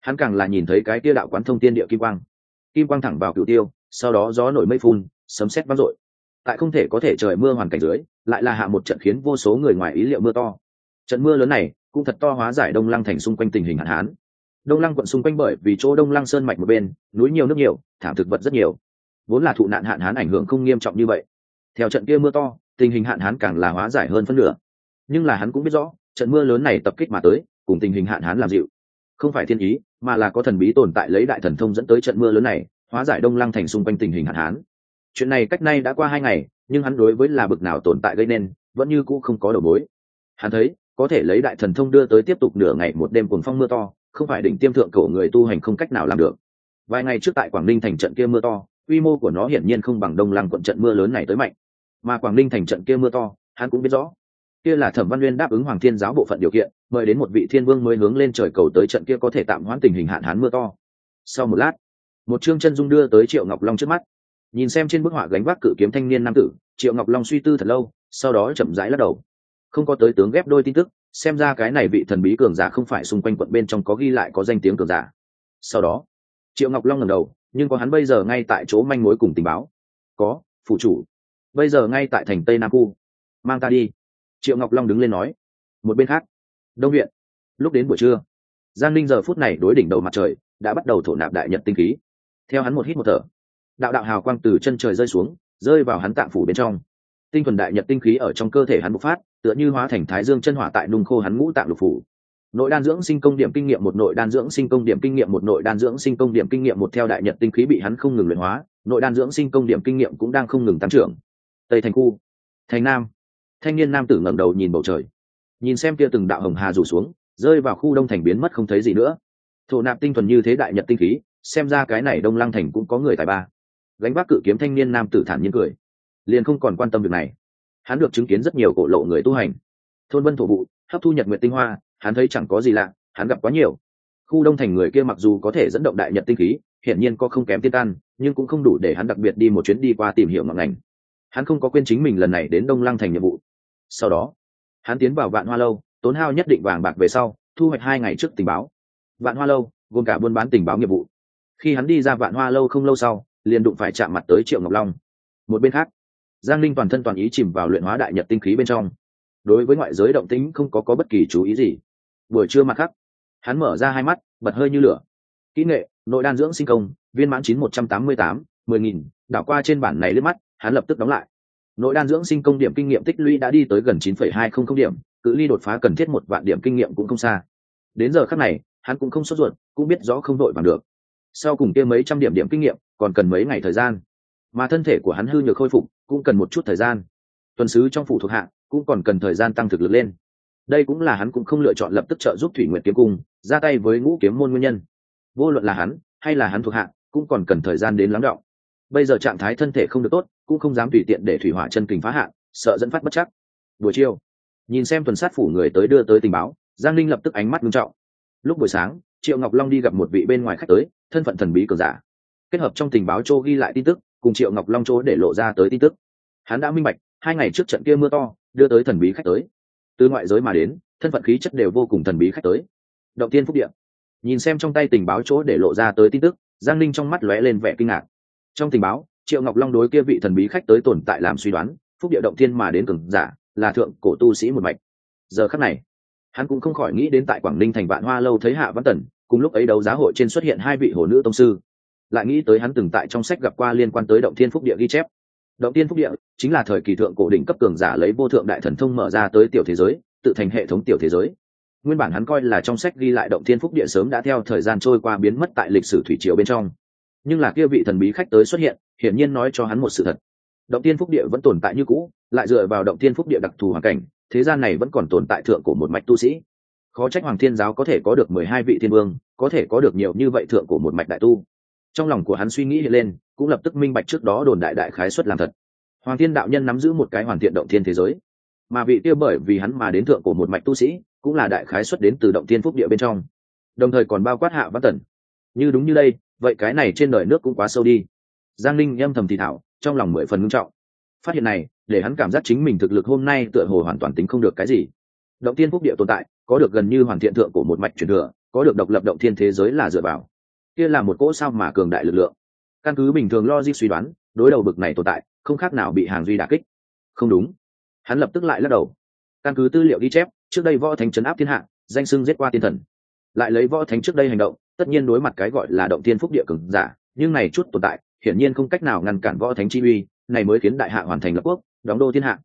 Hắn càng là nhìn thấy cái kia đạo quán thông tiên địa kim quang. Kim quang thẳng vào cựu tiêu, sau đó gió nổi mây phun, sấm sét vang dội. Tại không thể có thể trời mưa hoàn cảnh dưới, lại là hạ một trận khiến vô số người ngoài ý liệu mưa to. Trận mưa lớn này cũng thật to hóa giải đông lăng thành xung quanh tình hình hạn hán. Đông lăng quận xung quanh bởi vì chỗ đông lăng sơn mạch một bên, núi nhiều nước nhiều, thảm thực vật rất nhiều. Vốn là thụ nạn hạn hán ảnh hưởng không nghiêm trọng như vậy. Theo trận kia mưa to, tình hình hạn hán càng là hóa giải hơn phân nửa. Nhưng là hắn cũng biết rõ, trận mưa lớn này tập kích mà tới, cùng tình hình hạn hán làm dịu. Không phải thiên ý, mà là có thần bí tồn tại lấy đại thần thông dẫn tới trận mưa lớn này, hóa giải đông lăng thành xung quanh tình hình hạn hán. Chuyện này cách nay đã qua hai ngày, nhưng hắn đối với là bực nào tồn tại gây nên, vẫn như cũ không có đầu mối. Hắn thấy có thể lấy đại thần thông đưa tới tiếp tục nửa ngày một đêm cuồng phong mưa to, không phải đỉnh tiêm thượng cổ người tu hành không cách nào làm được. Vài ngày trước tại quảng ninh thành trận kia mưa to, quy mô của nó hiển nhiên không bằng đông lăng quận trận mưa lớn này tới mạnh. Mà quảng ninh thành trận kia mưa to, hắn cũng biết rõ. Kia là thẩm văn nguyên đáp ứng hoàng thiên giáo bộ phận điều kiện, mời đến một vị thiên vương mới hướng lên trời cầu tới trận kia có thể tạm hoãn tình hình hạn hán mưa to. Sau một lát, một chương chân dung đưa tới triệu ngọc long trước mắt. Nhìn xem trên bức họa gánh vác cự kiếm thanh niên nam tử, triệu ngọc long suy tư thật lâu, sau đó chậm rãi lắc đầu không có tới tướng ghép đôi tin tức, xem ra cái này vị thần bí cường giả không phải xung quanh quận bên trong có ghi lại có danh tiếng cường giả. Sau đó, triệu ngọc long ngầm đầu, nhưng có hắn bây giờ ngay tại chỗ manh mối cùng tình báo. Có, phụ chủ. Bây giờ ngay tại thành tây nam khu. Mang ta đi. Triệu ngọc long đứng lên nói. Một bên khác, đông huyện. Lúc đến buổi trưa, giang linh giờ phút này đối đỉnh đầu mặt trời, đã bắt đầu thổ nạp đại nhật tinh khí. Theo hắn một hít một thở, đạo đạo hào quang từ chân trời rơi xuống, rơi vào hắn tạng phủ bên trong tinh thuần đại nhật tinh khí ở trong cơ thể hắn bộc phát, tựa như hóa thành thái dương chân hỏa tại nung khô hắn ngũ tạng lục phủ. Nội đan dưỡng sinh công điểm kinh nghiệm một, nội đan dưỡng sinh công điểm kinh nghiệm một, nội đan dưỡng sinh công điểm kinh nghiệm một theo đại nhật tinh khí bị hắn không ngừng luyện hóa, nội đan dưỡng sinh công điểm kinh nghiệm cũng đang không ngừng tăng trưởng. Tây thành khu, thành nam, thanh niên nam tử ngẩng đầu nhìn bầu trời. Nhìn xem kia từng đạo hồng hà rủ xuống, rơi vào khu đông thành biến mất không thấy gì nữa. Thổ nạp tinh thuần như thế đại nhật tinh khí, xem ra cái này đông lăng thành cũng có người tài ba. Gánh vác cự kiếm thanh niên nam tử thản nhiên cười liền không còn quan tâm việc này. Hắn được chứng kiến rất nhiều cổ lộ người tu hành. Thôn vân thổ vụ, hấp thu nhật nguyện tinh hoa, hắn thấy chẳng có gì lạ, hắn gặp quá nhiều. Khu đông thành người kia mặc dù có thể dẫn động đại nhật tinh khí, hiển nhiên có không kém tiên tan nhưng cũng không đủ để hắn đặc biệt đi một chuyến đi qua tìm hiểu ngọn ngành. Hắn không có quên chính mình lần này đến đông lăng thành nhiệm vụ. Sau đó, hắn tiến vào vạn hoa lâu, tốn hao nhất định vàng bạc về sau, thu hoạch hai ngày trước tình báo. Vạn hoa lâu, gồm cả buôn bán tình báo nghiệp vụ. Khi hắn đi ra vạn hoa lâu không lâu sau, liền đụng phải chạm mặt tới triệu ngọc long. Một bên khác giang linh toàn thân toàn ý chìm vào luyện hóa đại nhật tinh khí bên trong. Đối với ngoại giới động tĩnh không có có bất kỳ chú ý gì. Buổi trưa mặt khắc hắn mở ra hai mắt, bật hơi như lửa. Kỹ nghệ, nội đan dưỡng sinh công, viên mãn chín một trăm tám mươi tám, mười nghìn, đảo qua trên bản này lướt mắt, hắn lập tức đóng lại. Nội đan dưỡng sinh công điểm kinh nghiệm tích lũy đã đi tới gần chín phẩy hai không không điểm, cự ly đột phá cần thiết một vạn điểm kinh nghiệm cũng không xa. Đến giờ khắc này, hắn cũng không sốt ruột, cũng biết rõ không đội bằng được. Sau cùng kia mấy trăm điểm điểm kinh nghiệm, còn cần mấy ngày thời gian. Mà thân thể của hắn hư nhược khôi phục cũng cần một chút thời gian. Tuần sứ trong phủ thuộc hạ cũng còn cần thời gian tăng thực lực lên. Đây cũng là hắn cũng không lựa chọn lập tức trợ giúp thủy nguyện kiếm cung, ra tay với ngũ kiếm môn nguyên nhân. Vô luận là hắn hay là hắn thuộc hạ cũng còn cần thời gian đến lắng đọng. Bây giờ trạng thái thân thể không được tốt, cũng không dám tùy tiện để thủy hỏa chân kình phá hạn, sợ dẫn phát bất chắc. Buổi chiều, nhìn xem tuần sát phủ người tới đưa tới tình báo, giang linh lập tức ánh mắt nghiêm trọng. Lúc buổi sáng, triệu ngọc long đi gặp một vị bên ngoài khách tới, thân phận thần bí cường giả. Kết hợp trong tình báo châu ghi lại tin tức cùng triệu ngọc long chỗ để lộ ra tới tin tức hắn đã minh bạch hai ngày trước trận kia mưa to đưa tới thần bí khách tới từ ngoại giới mà đến thân phận khí chất đều vô cùng thần bí khách tới động tiên phúc điện nhìn xem trong tay tình báo chỗ để lộ ra tới tin tức giang linh trong mắt lóe lên vẻ kinh ngạc trong tình báo triệu ngọc long đối kia vị thần bí khách tới tồn tại làm suy đoán phúc địa động thiên mà đến cường giả là thượng cổ tu sĩ một mạch giờ khắc này hắn cũng không khỏi nghĩ đến tại quảng ninh thành vạn hoa lâu thấy hạ văn tần cùng lúc ấy đấu giá hội trên xuất hiện hai vị hồ nữ tông sư lại nghĩ tới hắn từng tại trong sách gặp qua liên quan tới động thiên phúc địa ghi chép. Động thiên phúc địa chính là thời kỳ thượng cổ đỉnh cấp cường giả lấy vô thượng đại thần thông mở ra tới tiểu thế giới, tự thành hệ thống tiểu thế giới. Nguyên bản hắn coi là trong sách ghi lại động thiên phúc địa sớm đã theo thời gian trôi qua biến mất tại lịch sử thủy triều bên trong. Nhưng là kia vị thần bí khách tới xuất hiện, hiển nhiên nói cho hắn một sự thật. Động thiên phúc địa vẫn tồn tại như cũ, lại dựa vào động thiên phúc địa đặc thù hoàn cảnh, thế gian này vẫn còn tồn tại thượng của một mạch tu sĩ. Khó trách hoàng thiên giáo có thể có được mười hai vị thiên vương, có thể có được nhiều như vậy thượng của một mạch đại tu trong lòng của hắn suy nghĩ hiện lên, cũng lập tức minh bạch trước đó đồn đại đại khái xuất làm thật. Hoàng thiên đạo nhân nắm giữ một cái hoàn thiện động thiên thế giới. Mà vị kia bởi vì hắn mà đến thượng của một mạch tu sĩ, cũng là đại khái xuất đến từ động thiên phúc địa bên trong. Đồng thời còn bao quát hạ văn tần. Như đúng như đây, vậy cái này trên đời nước cũng quá sâu đi. Giang linh âm thầm thì thảo, trong lòng mười phần ngưng trọng. Phát hiện này, để hắn cảm giác chính mình thực lực hôm nay tựa hồ hoàn toàn tính không được cái gì. Động thiên phúc địa tồn tại, có được gần như hoàn thiện thượng của một mạch truyền thừa, có được độc lập động thiên thế giới là dựa vào kia là một cỗ sao mà cường đại lực lượng. Căn cứ bình thường logic suy đoán, đối đầu bực này tồn tại, không khác nào bị hàng duy đà kích. Không đúng. Hắn lập tức lại lắc đầu. Căn cứ tư liệu ghi chép, trước đây võ thánh chấn áp thiên hạ, danh sưng giết qua tiên thần. Lại lấy võ thánh trước đây hành động, tất nhiên đối mặt cái gọi là động thiên phúc địa cường giả, nhưng này chút tồn tại, hiển nhiên không cách nào ngăn cản võ thánh chi uy, này mới khiến đại hạ hoàn thành lập quốc, đóng đô thiên hạ.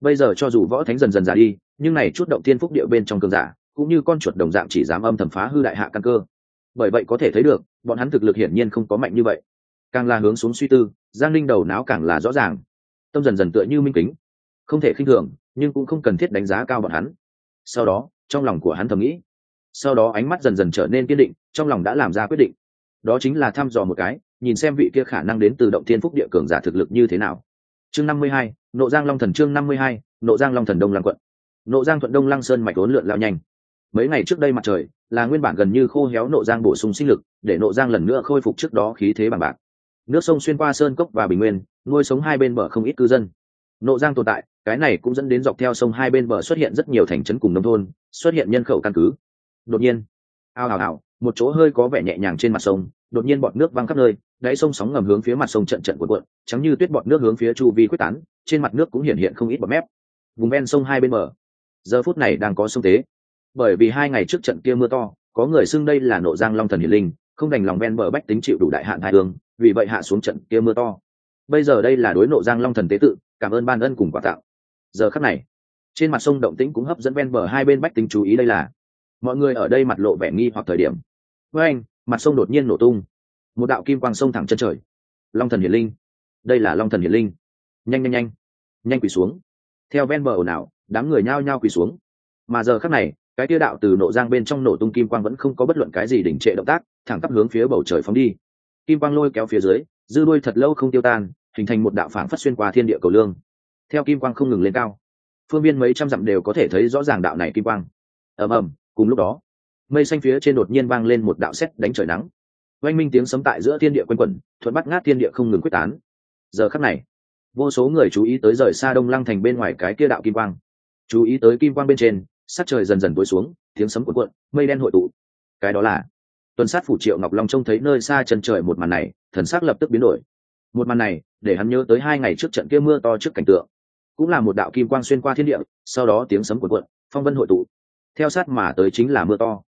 Bây giờ cho dù võ thánh dần dần già đi, nhưng này chút động thiên phúc địa bên trong cường giả, cũng như con chuột đồng dạng chỉ dám âm thầm phá hư đại hạ căn cơ bởi vậy có thể thấy được, bọn hắn thực lực hiển nhiên không có mạnh như vậy. Càng là hướng xuống suy tư, giang linh đầu não càng là rõ ràng. Tâm dần dần tựa như minh kính. Không thể khinh thường, nhưng cũng không cần thiết đánh giá cao bọn hắn. Sau đó, trong lòng của hắn thầm nghĩ. Sau đó ánh mắt dần dần trở nên kiên định, trong lòng đã làm ra quyết định. Đó chính là thăm dò một cái, nhìn xem vị kia khả năng đến từ động thiên phúc địa cường giả thực lực như thế nào. Chương năm mươi hai, nộ giang long thần chương năm mươi hai, nộ giang long thần đông lăng quận. Nộ giang thuận đông lăng sơn mạch ốn lượn lao nhanh. Mấy ngày trước đây mặt trời là nguyên bản gần như khô héo nộ giang bổ sung sinh lực, để nộ giang lần nữa khôi phục trước đó khí thế bằng bạc. Nước sông xuyên qua sơn cốc và bình nguyên, nuôi sống hai bên bờ không ít cư dân. Nộ giang tồn tại, cái này cũng dẫn đến dọc theo sông hai bên bờ xuất hiện rất nhiều thành trấn cùng nông thôn, xuất hiện nhân khẩu căn cứ. Đột nhiên, ao ào ào một chỗ hơi có vẻ nhẹ nhàng trên mặt sông, đột nhiên bọt nước văng khắp nơi, đáy sông sóng ngầm hướng phía mặt sông trận trận cuộn cuộn, trắng như tuyết bọt nước hướng phía chu vi quyết tán, trên mặt nước cũng hiện hiện không ít bọt mép. Vùng ven sông hai bên bờ, giờ phút này đang có sông tế bởi vì hai ngày trước trận kia mưa to, có người xưng đây là nộ giang long thần hiền linh, không đành lòng ven bờ bách tính chịu đủ đại hạn hai hương, vì vậy hạ xuống trận kia mưa to. Bây giờ đây là đối nộ giang long thần tế tự, cảm ơn ban ân cùng quà tặng. Giờ khắc này, trên mặt sông động tĩnh cũng hấp dẫn ven bờ hai bên bách tính chú ý đây là, mọi người ở đây mặt lộ vẻ nghi hoặc thời điểm. Với anh, mặt sông đột nhiên nổ tung. Một đạo kim quang sông thẳng chân trời. Long thần hiển linh. Đây là long thần hiển linh. Nhanh nhanh nhanh. Nhanh quỳ xuống. Theo ven bờ ồn ào, đám người nhao nhao quỳ xuống. Mà giờ khắc này cái tia đạo từ nộ giang bên trong nổ tung kim quang vẫn không có bất luận cái gì đỉnh trệ động tác, thẳng tắp hướng phía bầu trời phóng đi. Kim quang lôi kéo phía dưới, dư đuôi thật lâu không tiêu tan, hình thành một đạo phảng phất xuyên qua thiên địa cầu lương. Theo kim quang không ngừng lên cao, phương viên mấy trăm dặm đều có thể thấy rõ ràng đạo này kim quang. Ầm ầm, cùng lúc đó, mây xanh phía trên đột nhiên vang lên một đạo sét đánh trời nắng. Oanh minh tiếng sấm tại giữa thiên địa quanh quẩn, thuận bắt ngát thiên địa không ngừng quyết tán. Giờ khắc này, vô số người chú ý tới rời xa đông lăng thành bên ngoài cái kia đạo kim quang. Chú ý tới kim quang bên trên sắc trời dần dần tối xuống, tiếng sấm cuộn cuộn, mây đen hội tụ. Cái đó là tuần sát phủ triệu ngọc long trông thấy nơi xa chân trời một màn này, thần sắc lập tức biến đổi. Một màn này, để hắn nhớ tới hai ngày trước trận kia mưa to trước cảnh tượng. Cũng là một đạo kim quang xuyên qua thiên địa, sau đó tiếng sấm cuộn cuộn, phong vân hội tụ. Theo sát mà tới chính là mưa to.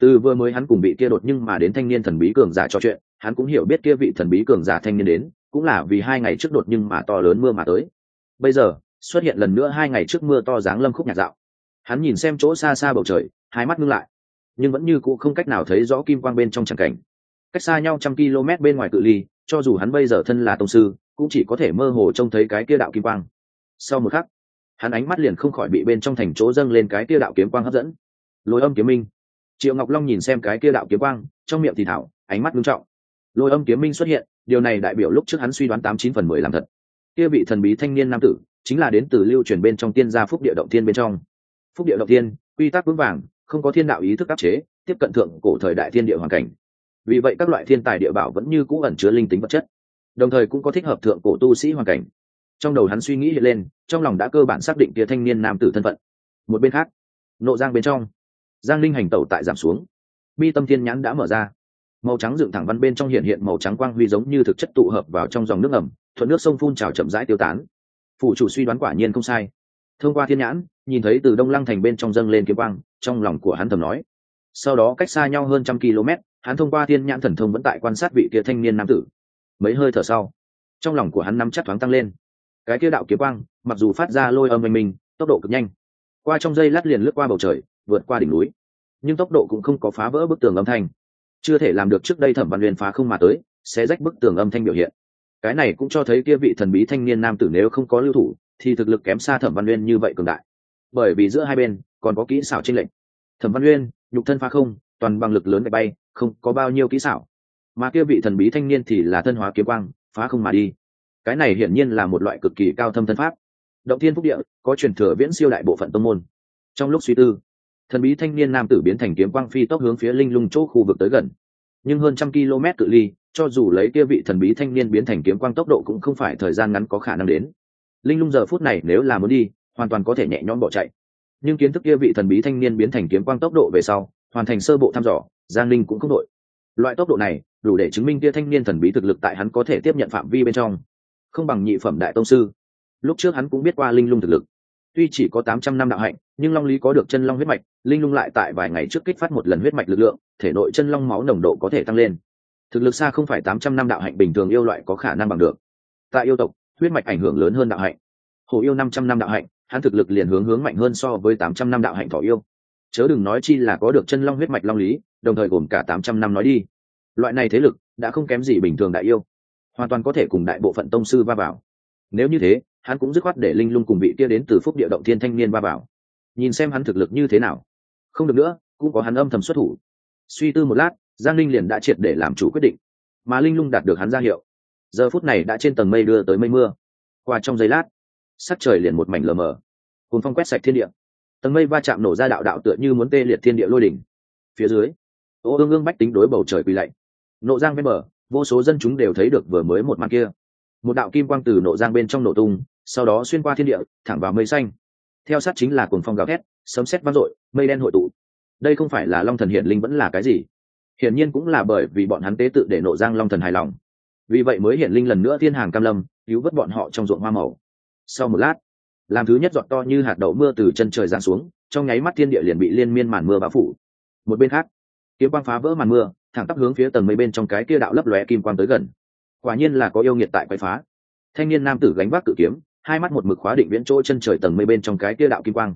Từ vừa mới hắn cùng bị kia đột nhưng mà đến thanh niên thần bí cường giả trò chuyện, hắn cũng hiểu biết kia vị thần bí cường giả thanh niên đến, cũng là vì hai ngày trước đột nhưng mà to lớn mưa mà tới. Bây giờ, xuất hiện lần nữa hai ngày trước mưa to giáng lâm khúc nhạc dạo hắn nhìn xem chỗ xa xa bầu trời, hai mắt ngưng lại, nhưng vẫn như cũ không cách nào thấy rõ kim quang bên trong tràng cảnh. Cách xa nhau trăm km bên ngoài cự ly, cho dù hắn bây giờ thân là tông sư, cũng chỉ có thể mơ hồ trông thấy cái kia đạo kim quang. Sau một khắc, hắn ánh mắt liền không khỏi bị bên trong thành chỗ dâng lên cái kia đạo kiếm quang hấp dẫn. Lôi âm kiếm minh. Triệu ngọc long nhìn xem cái kia đạo kiếm quang, trong miệng thì thảo, ánh mắt nghiêm trọng. Lôi âm kiếm minh xuất hiện, điều này đại biểu lúc trước hắn suy đoán tám chín phần mười làm thật. Kia vị thần bí thanh niên nam tử, chính là đến từ lưu truyền bên trong tiên gia phúc địa động thiên bên trong phúc địa động thiên, quy tắc vững vàng, không có thiên đạo ý thức áp chế, tiếp cận thượng cổ thời đại thiên địa hoàn cảnh. Vì vậy các loại thiên tài địa bảo vẫn như cũ ẩn chứa linh tính vật chất, đồng thời cũng có thích hợp thượng cổ tu sĩ hoàn cảnh. Trong đầu hắn suy nghĩ hiện lên, trong lòng đã cơ bản xác định kia thanh niên nam tử thân phận. Một bên khác nộ giang bên trong, giang linh hành tẩu tại giảm xuống. Mi tâm thiên nhãn đã mở ra. Màu trắng dựng thẳng văn bên trong hiện hiện màu trắng quang huy giống như thực chất tụ hợp vào trong dòng nước ẩm, thuận nước sông phun trào chậm rãi tiêu tán. Phủ chủ suy đoán quả nhiên không sai thông qua thiên nhãn, nhìn thấy từ đông lăng thành bên trong dâng lên kiếm quang, trong lòng của hắn thầm nói. Sau đó cách xa nhau hơn trăm km, hắn thông qua thiên nhãn thần thông vẫn tại quan sát vị kia thanh niên nam tử. Mấy hơi thở sau, trong lòng của hắn nắm chắc thoáng tăng lên. Cái kia đạo kiếm quang, mặc dù phát ra lôi âm mình mình tốc độ cực nhanh, qua trong dây lát liền lướt qua bầu trời, vượt qua đỉnh núi, nhưng tốc độ cũng không có phá vỡ bức tường âm thanh. Chưa thể làm được trước đây thẩm văn huyền phá không mà tới, sẽ rách bức tường âm thanh biểu hiện. Cái này cũng cho thấy kia vị thần bí thanh niên nam tử nếu không có lưu thủ thì thực lực kém xa thẩm văn uyên như vậy cường đại. Bởi vì giữa hai bên còn có kỹ xảo trên lệnh. thẩm văn uyên, nhục thân phá không, toàn bằng lực lớn để bay, không có bao nhiêu kỹ xảo. Mà kia vị thần bí thanh niên thì là thân hóa kiếm quang, phá không mà đi. Cái này hiển nhiên là một loại cực kỳ cao thâm thân pháp. Động thiên phúc địa, có truyền thừa viễn siêu đại bộ phận tông môn. Trong lúc suy tư, thần bí thanh niên nam tử biến thành kiếm quang phi tốc hướng phía linh lung chỗ khu vực tới gần. Nhưng hơn trăm km cự ly, cho dù lấy kia vị thần bí thanh niên biến thành kiếm quang tốc độ cũng không phải thời gian ngắn có khả năng đến linh lung giờ phút này nếu là muốn đi, hoàn toàn có thể nhẹ nhõm bỏ chạy. Nhưng kiến thức kia vị thần bí thanh niên biến thành kiếm quang tốc độ về sau, hoàn thành sơ bộ thăm dò, giang linh cũng không đội loại tốc độ này, đủ để chứng minh kia thanh niên thần bí thực lực tại hắn có thể tiếp nhận phạm vi bên trong. Không bằng nhị phẩm đại tông sư. Lúc trước hắn cũng biết qua linh lung thực lực. Tuy chỉ có tám trăm năm đạo hạnh, nhưng long lý có được chân long huyết mạch, linh lung lại tại vài ngày trước kích phát một lần huyết mạch lực lượng, thể nội chân long máu nồng độ có thể tăng lên. Thực lực xa không phải tám trăm năm đạo hạnh bình thường yêu loại có khả năng bằng được. Tại yêu tộc huyết mạch ảnh hưởng lớn hơn đạo hạnh. Hồ yêu năm trăm năm đạo hạnh, hắn thực lực liền hướng hướng mạnh hơn so với tám trăm năm đạo hạnh thỏ yêu. Chớ đừng nói chi là có được chân long huyết mạch long lý, đồng thời gồm cả tám trăm năm nói đi. Loại này thế lực đã không kém gì bình thường đại yêu, hoàn toàn có thể cùng đại bộ phận tông sư va vào. Nếu như thế, hắn cũng dứt khoát để linh lung cùng bị kia đến từ phúc địa động thiên thanh niên va vào. Nhìn xem hắn thực lực như thế nào. Không được nữa, cũng có hắn âm thầm xuất thủ. Suy tư một lát, giang linh liền đã triệt để làm chủ quyết định. Mà linh lung đạt được hắn ra hiệu giờ phút này đã trên tầng mây đưa tới mây mưa. Qua trong giây lát, sắc trời liền một mảnh lờ mờ. Cồn phong quét sạch thiên địa. Tầng mây va chạm nổ ra đạo đạo tựa như muốn tê liệt thiên địa lôi đỉnh. Phía dưới, ô ương ương bách tính đối bầu trời quỳ lạy. Nộ giang ven bờ, vô số dân chúng đều thấy được vừa mới một màn kia. Một đạo kim quang từ nộ giang bên trong nổ tung, sau đó xuyên qua thiên địa, thẳng vào mây xanh. Theo sát chính là cuồng phong gào thét, sấm sét vang dội, mây đen hội tụ. Đây không phải là long thần hiện linh vẫn là cái gì? Hiển nhiên cũng là bởi vì bọn hắn tế tự để nộ giang long thần hài lòng vì vậy mới hiện linh lần nữa thiên hàng cam lâm, cứu vớt bọn họ trong ruộng hoa màu. Sau một lát, làm thứ nhất giọt to như hạt đậu mưa từ chân trời giáng xuống, trong nháy mắt thiên địa liền bị liên miên màn mưa bão phủ. Một bên khác, kiếm quang phá vỡ màn mưa, thẳng tắp hướng phía tầng mây bên trong cái kia đạo lấp lóe kim quang tới gần. Quả nhiên là có yêu nghiệt tại quay phá. Thanh niên nam tử gánh vác cự kiếm, hai mắt một mực khóa định viễn chỗ chân trời tầng mây bên trong cái kia đạo kim quang.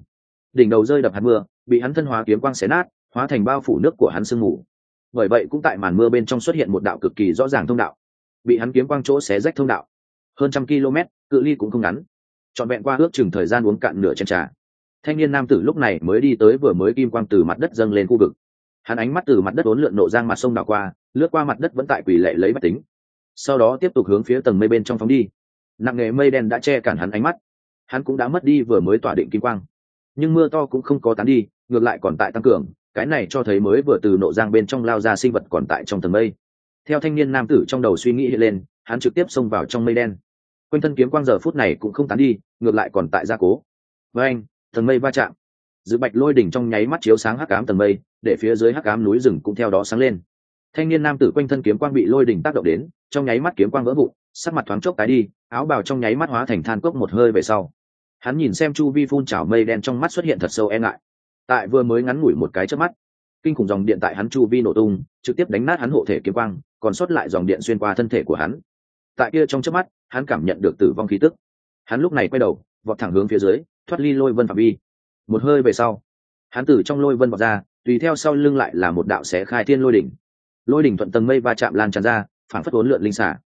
Đỉnh đầu rơi đập hạt mưa, bị hắn thân hóa kiếm quang xé nát, hóa thành bao phủ nước của hắn sương mù. Bởi vậy cũng tại màn mưa bên trong xuất hiện một đạo cực kỳ rõ ràng thông đạo bị hắn kiếm quang chỗ xé rách thông đạo. Hơn trăm km, cự ly cũng không ngắn. Trọn vẹn qua ước chừng thời gian uống cạn nửa chén trà. Thanh niên nam tử lúc này mới đi tới vừa mới kim quang từ mặt đất dâng lên khu vực. Hắn ánh mắt từ mặt đất ốn lượn nộ giang mặt sông đảo qua, lướt qua mặt đất vẫn tại quỷ lệ lấy bách tính. Sau đó tiếp tục hướng phía tầng mây bên trong phóng đi. Nặng nghề mây đen đã che cản hắn ánh mắt. Hắn cũng đã mất đi vừa mới tỏa định kim quang. Nhưng mưa to cũng không có tán đi, ngược lại còn tại tăng cường. Cái này cho thấy mới vừa từ nộ giang bên trong lao ra sinh vật còn tại trong tầng mây theo thanh niên nam tử trong đầu suy nghĩ hiện lên, hắn trực tiếp xông vào trong mây đen. Quanh thân kiếm quang giờ phút này cũng không tán đi, ngược lại còn tại gia cố. Với anh, thần mây va chạm. Dự bạch lôi đỉnh trong nháy mắt chiếu sáng hắc ám tầng mây, để phía dưới hắc ám núi rừng cũng theo đó sáng lên. Thanh niên nam tử quanh thân kiếm quang bị lôi đỉnh tác động đến, trong nháy mắt kiếm quang vỡ vụn, sắc mặt thoáng chốc tái đi, áo bào trong nháy mắt hóa thành than cốc một hơi về sau. Hắn nhìn xem chu vi phun trào mây đen trong mắt xuất hiện thật sâu e ngại. Tại vừa mới ngắn ngủi một cái trước mắt kinh khủng dòng điện tại hắn chu vi nổ tung, trực tiếp đánh nát hắn hộ thể kiếm quang, còn sót lại dòng điện xuyên qua thân thể của hắn. Tại kia trong trước mắt, hắn cảm nhận được tử vong khí tức. Hắn lúc này quay đầu, vọt thẳng hướng phía dưới, thoát ly lôi vân phạm vi. Một hơi về sau, hắn từ trong lôi vân vọt ra, tùy theo sau lưng lại là một đạo xé khai thiên lôi đỉnh. Lôi đỉnh thuận tầng mây va chạm lan tràn ra phản phất ốn lượn linh xả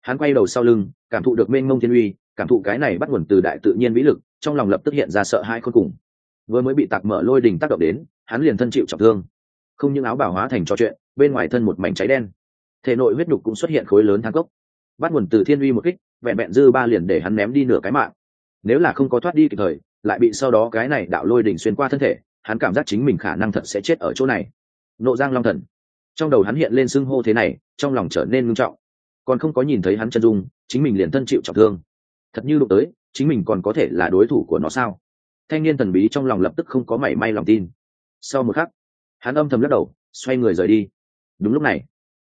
hắn quay đầu sau lưng, cảm thụ được mênh mông thiên uy, cảm thụ cái này bắt nguồn từ đại tự nhiên vĩ lực, trong lòng lập tức hiện ra sợ hãi khôn cùng. Vừa mới bị tạc mở lôi đỉnh tác động đến, hắn liền thân chịu trọng thương không những áo bảo hóa thành trò chuyện, bên ngoài thân một mảnh cháy đen. Thể nội huyết đục cũng xuất hiện khối lớn thang cốc. Bắt nguồn từ thiên uy một kích, vẹn vẹn dư ba liền để hắn ném đi nửa cái mạng. Nếu là không có thoát đi kịp thời, lại bị sau đó cái này đạo lôi đỉnh xuyên qua thân thể, hắn cảm giác chính mình khả năng thật sẽ chết ở chỗ này. Nộ giang long thần. Trong đầu hắn hiện lên xưng hô thế này, trong lòng trở nên ngưng trọng. Còn không có nhìn thấy hắn chân dung, chính mình liền thân chịu trọng thương. Thật như đụng tới, chính mình còn có thể là đối thủ của nó sao? Thanh niên thần bí trong lòng lập tức không có mảy may lòng tin. Sau một khắc hắn âm thầm lắc đầu, xoay người rời đi. Đúng lúc này,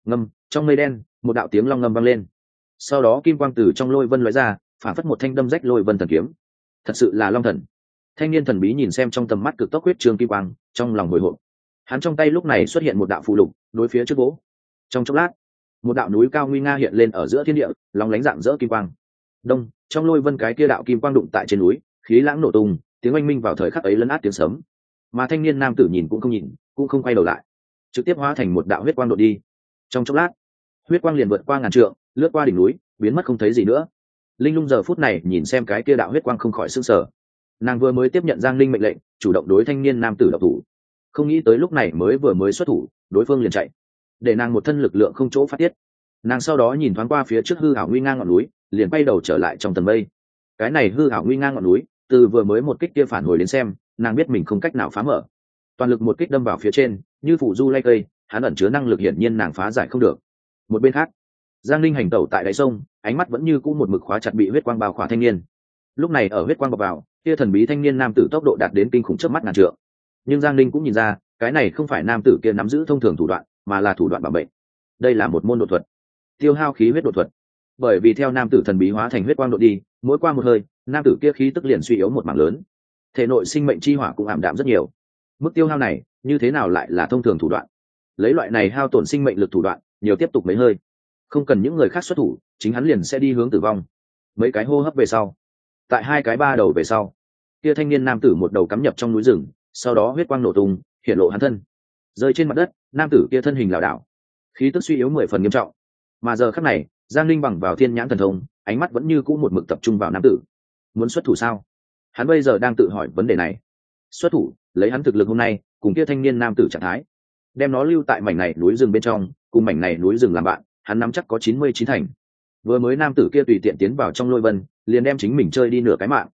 ngâm, trong mây đen, một đạo tiếng long ngâm vang lên. Sau đó kim quang từ trong lôi vân loại ra, phản phất một thanh đâm rách lôi vân thần kiếm. Thật sự là long thần. Thanh niên thần bí nhìn xem trong tầm mắt cực tốc huyết trường kim quang, trong lòng hồi hộp. Hắn trong tay lúc này xuất hiện một đạo phụ lục, đối phía trước gỗ. Trong chốc lát, một đạo núi cao nguy nga hiện lên ở giữa thiên địa lòng lánh dạng dỡ kim quang. Đông, trong lôi vân cái kia đạo kim quang đụng tại trên núi, khí lãng nổ tung, tiếng oanh minh vào thời khắc ấy lấn át tiếng sấm. Mà thanh niên nam tử nhìn cũng không nhìn cũng không quay đầu lại, trực tiếp hóa thành một đạo huyết quang đột đi. Trong chốc lát, huyết quang liền vượt qua ngàn trượng, lướt qua đỉnh núi, biến mất không thấy gì nữa. Linh lung giờ phút này nhìn xem cái kia đạo huyết quang không khỏi s ư n g sở nàng vừa mới tiếp nhận giang linh mệnh lệnh, chủ động đối thanh niên nam tử độc thủ. Không nghĩ tới lúc này mới vừa mới xuất thủ, đối phương liền chạy, để nàng một thân lực lượng không chỗ phát tiết. Nàng sau đó nhìn thoáng qua phía trước hư hảo nguy ngang ngọn núi, liền bay đầu trở lại trong tầng mây. Cái này hư hảo nguy ngang ngọn núi, từ vừa mới một kích kia phản hồi đến xem, nàng biết mình không cách nào phá mở toàn lực một kích đâm vào phía trên, như phủ du lay cây, hắn ẩn chứa năng lực hiển nhiên nàng phá giải không được. Một bên khác, giang linh hành tẩu tại đáy sông, ánh mắt vẫn như cũ một mực khóa chặt bị huyết quang bao khỏa thanh niên. Lúc này ở huyết quang bọc vào, kia thần bí thanh niên nam tử tốc độ đạt đến kinh khủng trước mắt ngàn trượng. Nhưng giang linh cũng nhìn ra, cái này không phải nam tử kia nắm giữ thông thường thủ đoạn, mà là thủ đoạn bảo bệnh đây là một môn đột thuật, tiêu hao khí huyết đột thuật. Bởi vì theo nam tử thần bí hóa thành huyết quang độ đi, mỗi qua một hơi, nam tử kia khí tức liền suy yếu một mảng lớn. Thể nội sinh mệnh chi hỏa cũng ảm đạm rất nhiều mức tiêu hao này, như thế nào lại là thông thường thủ đoạn? Lấy loại này hao tổn sinh mệnh lực thủ đoạn, nhiều tiếp tục mấy hơi. Không cần những người khác xuất thủ, chính hắn liền sẽ đi hướng tử vong. Mấy cái hô hấp về sau. Tại hai cái ba đầu về sau, kia thanh niên nam tử một đầu cắm nhập trong núi rừng, sau đó huyết quang nổ tung, hiện lộ hắn thân. Rơi trên mặt đất, nam tử kia thân hình lảo đảo. Khí tức suy yếu mười phần nghiêm trọng. Mà giờ khắc này, giang linh bằng vào thiên nhãn thần thông, ánh mắt vẫn như cũ một mực tập trung vào nam tử. Muốn xuất thủ sao? Hắn bây giờ đang tự hỏi vấn đề này xuất thủ, lấy hắn thực lực hôm nay, cùng kia thanh niên nam tử trạng thái. Đem nó lưu tại mảnh này núi rừng bên trong, cùng mảnh này núi rừng làm bạn, hắn nắm chắc có chín mươi chín thành. Vừa mới nam tử kia tùy tiện tiến vào trong lôi vân, liền đem chính mình chơi đi nửa cái mạng.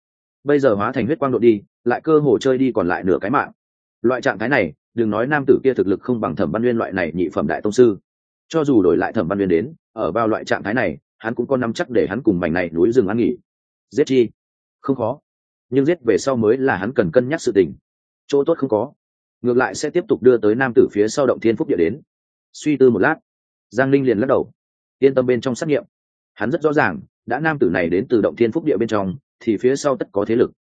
Bây giờ hóa thành huyết quang độ đi, lại cơ hồ chơi đi còn lại nửa cái mạng. Loại trạng thái này, đừng nói nam tử kia thực lực không bằng thẩm văn nguyên loại này nhị phẩm đại tông sư. Cho dù đổi lại thẩm văn nguyên đến, ở vào loại trạng thái này, hắn cũng có nắm chắc để hắn cùng mảnh này núi rừng ăn nghỉ. Giết chi? Không khó nhưng giết về sau mới là hắn cần cân nhắc sự tình. Chỗ tốt không có. Ngược lại sẽ tiếp tục đưa tới nam tử phía sau động thiên phúc địa đến. Suy tư một lát, giang linh liền lắc đầu. Yên tâm bên trong xét nghiệm. Hắn rất rõ ràng, đã nam tử này đến từ động thiên phúc địa bên trong, thì phía sau tất có thế lực.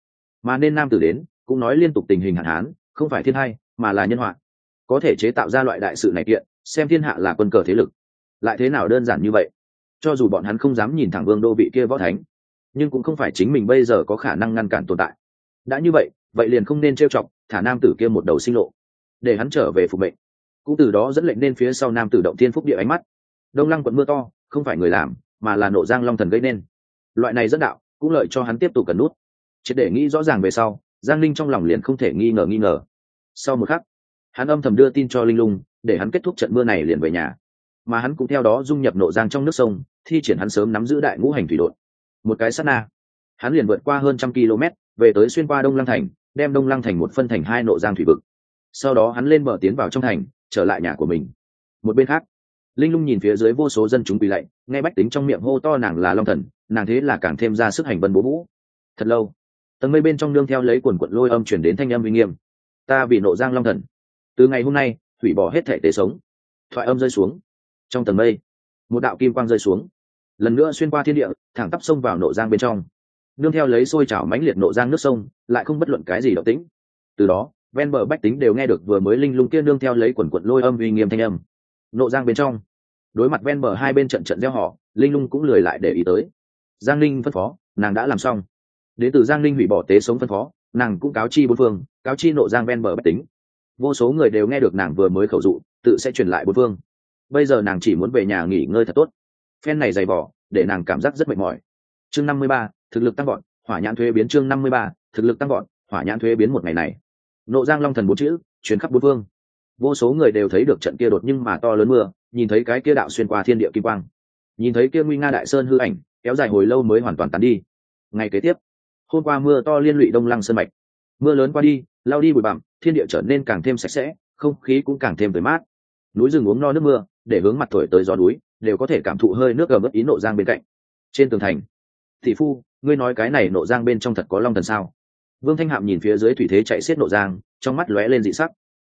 Mà nên nam tử đến, cũng nói liên tục tình hình hạn hán, không phải thiên hai, mà là nhân họa. Có thể chế tạo ra loại đại sự này kiện, xem thiên hạ là quân cờ thế lực. Lại thế nào đơn giản như vậy? Cho dù bọn hắn không dám nhìn thẳng vương đô vị kia võ thánh nhưng cũng không phải chính mình bây giờ có khả năng ngăn cản tồn tại. Đã như vậy vậy liền không nên trêu chọc thả nam tử kia một đầu sinh lộ, để hắn trở về phục mệnh. Cũng từ đó dẫn lệnh nên phía sau nam tử động thiên phúc địa ánh mắt. Đông lăng quận mưa to, không phải người làm, mà là nộ giang long thần gây nên. Loại này dẫn đạo, cũng lợi cho hắn tiếp tục cần nút. Triệt để nghĩ rõ ràng về sau, giang linh trong lòng liền không thể nghi ngờ nghi ngờ. Sau một khắc, hắn âm thầm đưa tin cho linh lung, để hắn kết thúc trận mưa này liền về nhà. Mà hắn cũng theo đó dung nhập nộ giang trong nước sông, thi triển hắn sớm nắm giữ đại ngũ hành thủy đội một cái sát na. Hắn liền vượt qua hơn trăm km, về tới xuyên qua đông lăng thành, đem đông lăng thành một phân thành hai nộ giang thủy vực. Sau đó hắn lên bờ tiến vào trong thành, trở lại nhà của mình. Một bên khác, linh lung nhìn phía dưới vô số dân chúng quỳ lạy, nghe bách tính trong miệng hô to nàng là long thần, nàng thế là càng thêm ra sức hành vân bố vũ. Thật lâu, tầng mây bên trong nương theo lấy quần quận lôi âm chuyển đến thanh âm uy nghiêm. Ta vì nộ giang long thần. Từ ngày hôm nay thủy bỏ hết thể tế sống. Thoại âm rơi xuống. Trong tầng mây, một đạo kim quang rơi xuống lần nữa xuyên qua thiên địa, thẳng tắp sông vào nộ giang bên trong. Nương theo lấy xôi chảo mánh liệt nộ giang nước sông, lại không bất luận cái gì động tĩnh. Từ đó, ven bờ bách tính đều nghe được vừa mới linh lung kia nương theo lấy quần quận lôi âm uy nghiêm thanh âm. Nộ giang bên trong, đối mặt ven bờ hai bên trận trận gieo họ, linh lung cũng lười lại để ý tới. Giang linh phân phó, nàng đã làm xong. Đến từ giang linh hủy bỏ tế sống phân phó, nàng cũng cáo chi bốn phương, cáo chi nộ giang ven bờ bách tính. Vô số người đều nghe được nàng vừa mới khẩu dụ, tự sẽ truyền lại bốn phương. Bây giờ nàng chỉ muốn về nhà nghỉ ngơi thật tốt phen này dày vỏ để nàng cảm giác rất mệt mỏi. Chương năm mươi ba, thực lực tăng gọn hỏa nhãn thuế biến chương năm mươi ba, thực lực tăng gọn hỏa nhãn thuế biến một ngày này. Nộ giang long thần bốn chữ chuyến khắp bốn phương. Vô số người đều thấy được trận kia đột nhưng mà to lớn mưa, nhìn thấy cái kia đạo xuyên qua thiên địa kim quang. Nhìn thấy kia nguy nga đại sơn hư ảnh, kéo dài hồi lâu mới hoàn toàn tán đi. Ngày kế tiếp, hôm qua mưa to liên lụy đông lăng sơn mạch. Mưa lớn qua đi, lao đi bụi bặm, thiên địa trở nên càng thêm sạch sẽ, không khí cũng càng thêm tới mát. Núi rừng uống no nước mưa, để hướng mặt thổi tới gió núi đều có thể cảm thụ hơi nước gầm ướt ý nộ giang bên cạnh. Trên tường thành thị phu, ngươi nói cái này nộ giang bên trong thật có long thần sao? Vương thanh hạm nhìn phía dưới thủy thế chạy xiết nộ giang, trong mắt lóe lên dị sắc.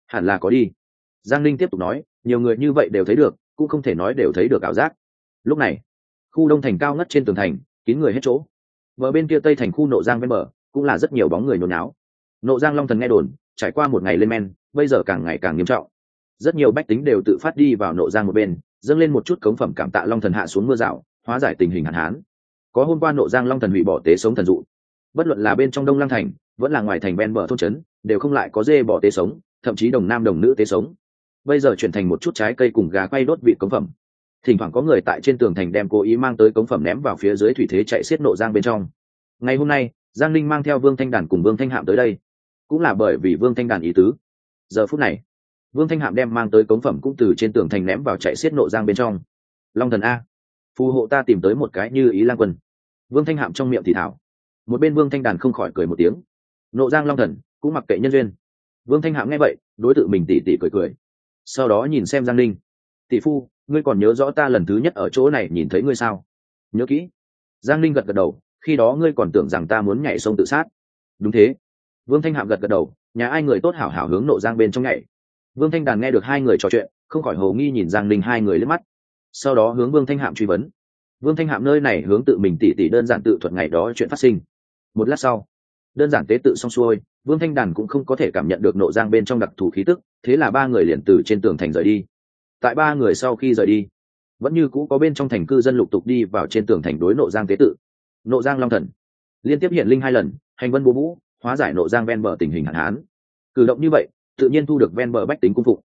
Hẳn là có đi. Giang linh tiếp tục nói, nhiều người như vậy đều thấy được, cũng không thể nói đều thấy được ảo giác. Lúc này, khu đông thành cao ngất trên tường thành, kín người hết chỗ. Bờ bên kia tây thành khu nộ giang ven bờ, cũng là rất nhiều bóng người nhốn náo nộ giang long thần nghe đồn, trải qua một ngày lên men, bây giờ càng ngày càng nghiêm trọng. Rất nhiều bách tính đều tự phát đi vào nộ giang một bên dâng lên một chút cống phẩm cảm tạ long thần hạ xuống mưa rào, hóa giải tình hình hạn hán. Có hôm qua nộ giang long thần hủy bỏ tế sống thần dụ. Bất luận là bên trong đông lăng thành, vẫn là ngoài thành ven bờ thôn trấn, đều không lại có dê bỏ tế sống, thậm chí đồng nam đồng nữ tế sống. Bây giờ chuyển thành một chút trái cây cùng gà quay đốt vị cống phẩm. Thỉnh thoảng có người tại trên tường thành đem cố ý mang tới cống phẩm ném vào phía dưới thủy thế chạy xiết nộ giang bên trong. Ngày hôm nay, giang linh mang theo vương thanh đàn cùng vương thanh hạm tới đây. Cũng là bởi vì vương thanh đàn ý tứ. Giờ phút này vương thanh hạm đem mang tới cống phẩm cũng từ trên tường thành ném vào chạy xiết nộ giang bên trong. Long thần a, phù hộ ta tìm tới một cái như ý lan quân. Vương thanh hạm trong miệng thì thảo. Một bên vương thanh đàn không khỏi cười một tiếng. Nộ giang long thần, cũng mặc kệ nhân duyên. Vương thanh hạm nghe vậy, đối tượng mình tỉ tỉ cười cười. Sau đó nhìn xem giang linh tỷ phu, ngươi còn nhớ rõ ta lần thứ nhất ở chỗ này nhìn thấy ngươi sao? Nhớ kỹ. Giang linh gật gật đầu, khi đó ngươi còn tưởng rằng ta muốn nhảy sông tự sát. Đúng thế. Vương thanh hạm gật gật đầu, nhà ai người tốt hảo hảo hướng nộ giang bên trong nhảy vương thanh đàn nghe được hai người trò chuyện, không khỏi hồ nghi nhìn giang linh hai người lên mắt. Sau đó hướng vương thanh hạm truy vấn. Vương thanh hạm nơi này hướng tự mình tỉ tỉ đơn giản tự thuật ngày đó chuyện phát sinh. Một lát sau, đơn giản tế tự xong xuôi, vương thanh đàn cũng không có thể cảm nhận được nộ giang bên trong đặc thù khí tức, thế là ba người liền từ trên tường thành rời đi. Tại ba người sau khi rời đi, vẫn như cũ có bên trong thành cư dân lục tục đi vào trên tường thành đối nộ giang tế tự. Nộ giang long thần. Liên tiếp hiện linh hai lần, hành vân bố vũ, hóa giải nộ giang ven bờ tình hình hạn hán. Cử động như vậy tự nhiên thu được ven bờ bách tính cung phục,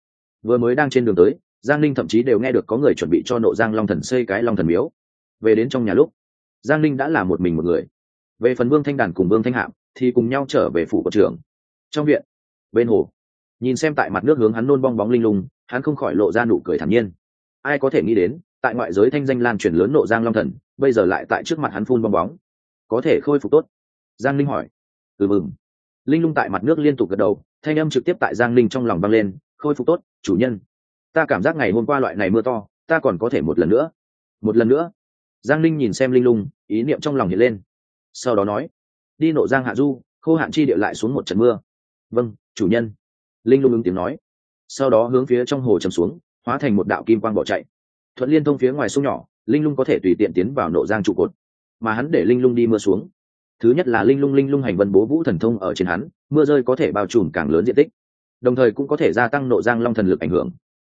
vừa mới đang trên đường tới giang linh thậm chí đều nghe được có người chuẩn bị cho nộ giang long thần xây cái long thần miếu. Về đến trong nhà lúc giang linh đã là một mình một người. Về phần vương thanh đàn cùng vương thanh hạm thì cùng nhau trở về phủ của trường trong viện bên hồ nhìn xem tại mặt nước hướng hắn nôn bong bóng linh lung hắn không khỏi lộ ra nụ cười thản nhiên. Ai có thể nghĩ đến tại ngoại giới thanh danh lan truyền lớn nộ giang long thần bây giờ lại tại trước mặt hắn phun bong bóng. Có thể khôi phục tốt? Giang linh hỏi. Ừ mừng linh lung tại mặt nước liên tục gật đầu, thanh âm trực tiếp tại giang linh trong lòng băng lên, khôi phục tốt, chủ nhân. Ta cảm giác ngày hôm qua loại này mưa to, ta còn có thể một lần nữa. Một lần nữa? Giang linh nhìn xem linh lung, ý niệm trong lòng hiện lên. Sau đó nói, đi nộ giang hạ du, khô hạn chi địa lại xuống một trận mưa. Vâng chủ nhân. Linh lung ứng tiếng nói. Sau đó hướng phía trong hồ trầm xuống, hóa thành một đạo kim quang bỏ chạy. Thuận liên thông phía ngoài sông nhỏ, linh lung có thể tùy tiện tiến vào nộ giang trụ cột, mà hắn để linh lung đi mưa xuống thứ nhất là linh lung linh lung hành vân bố vũ thần thông ở trên hắn, mưa rơi có thể bao trùm càng lớn diện tích, đồng thời cũng có thể gia tăng nộ giang long thần lực ảnh hưởng.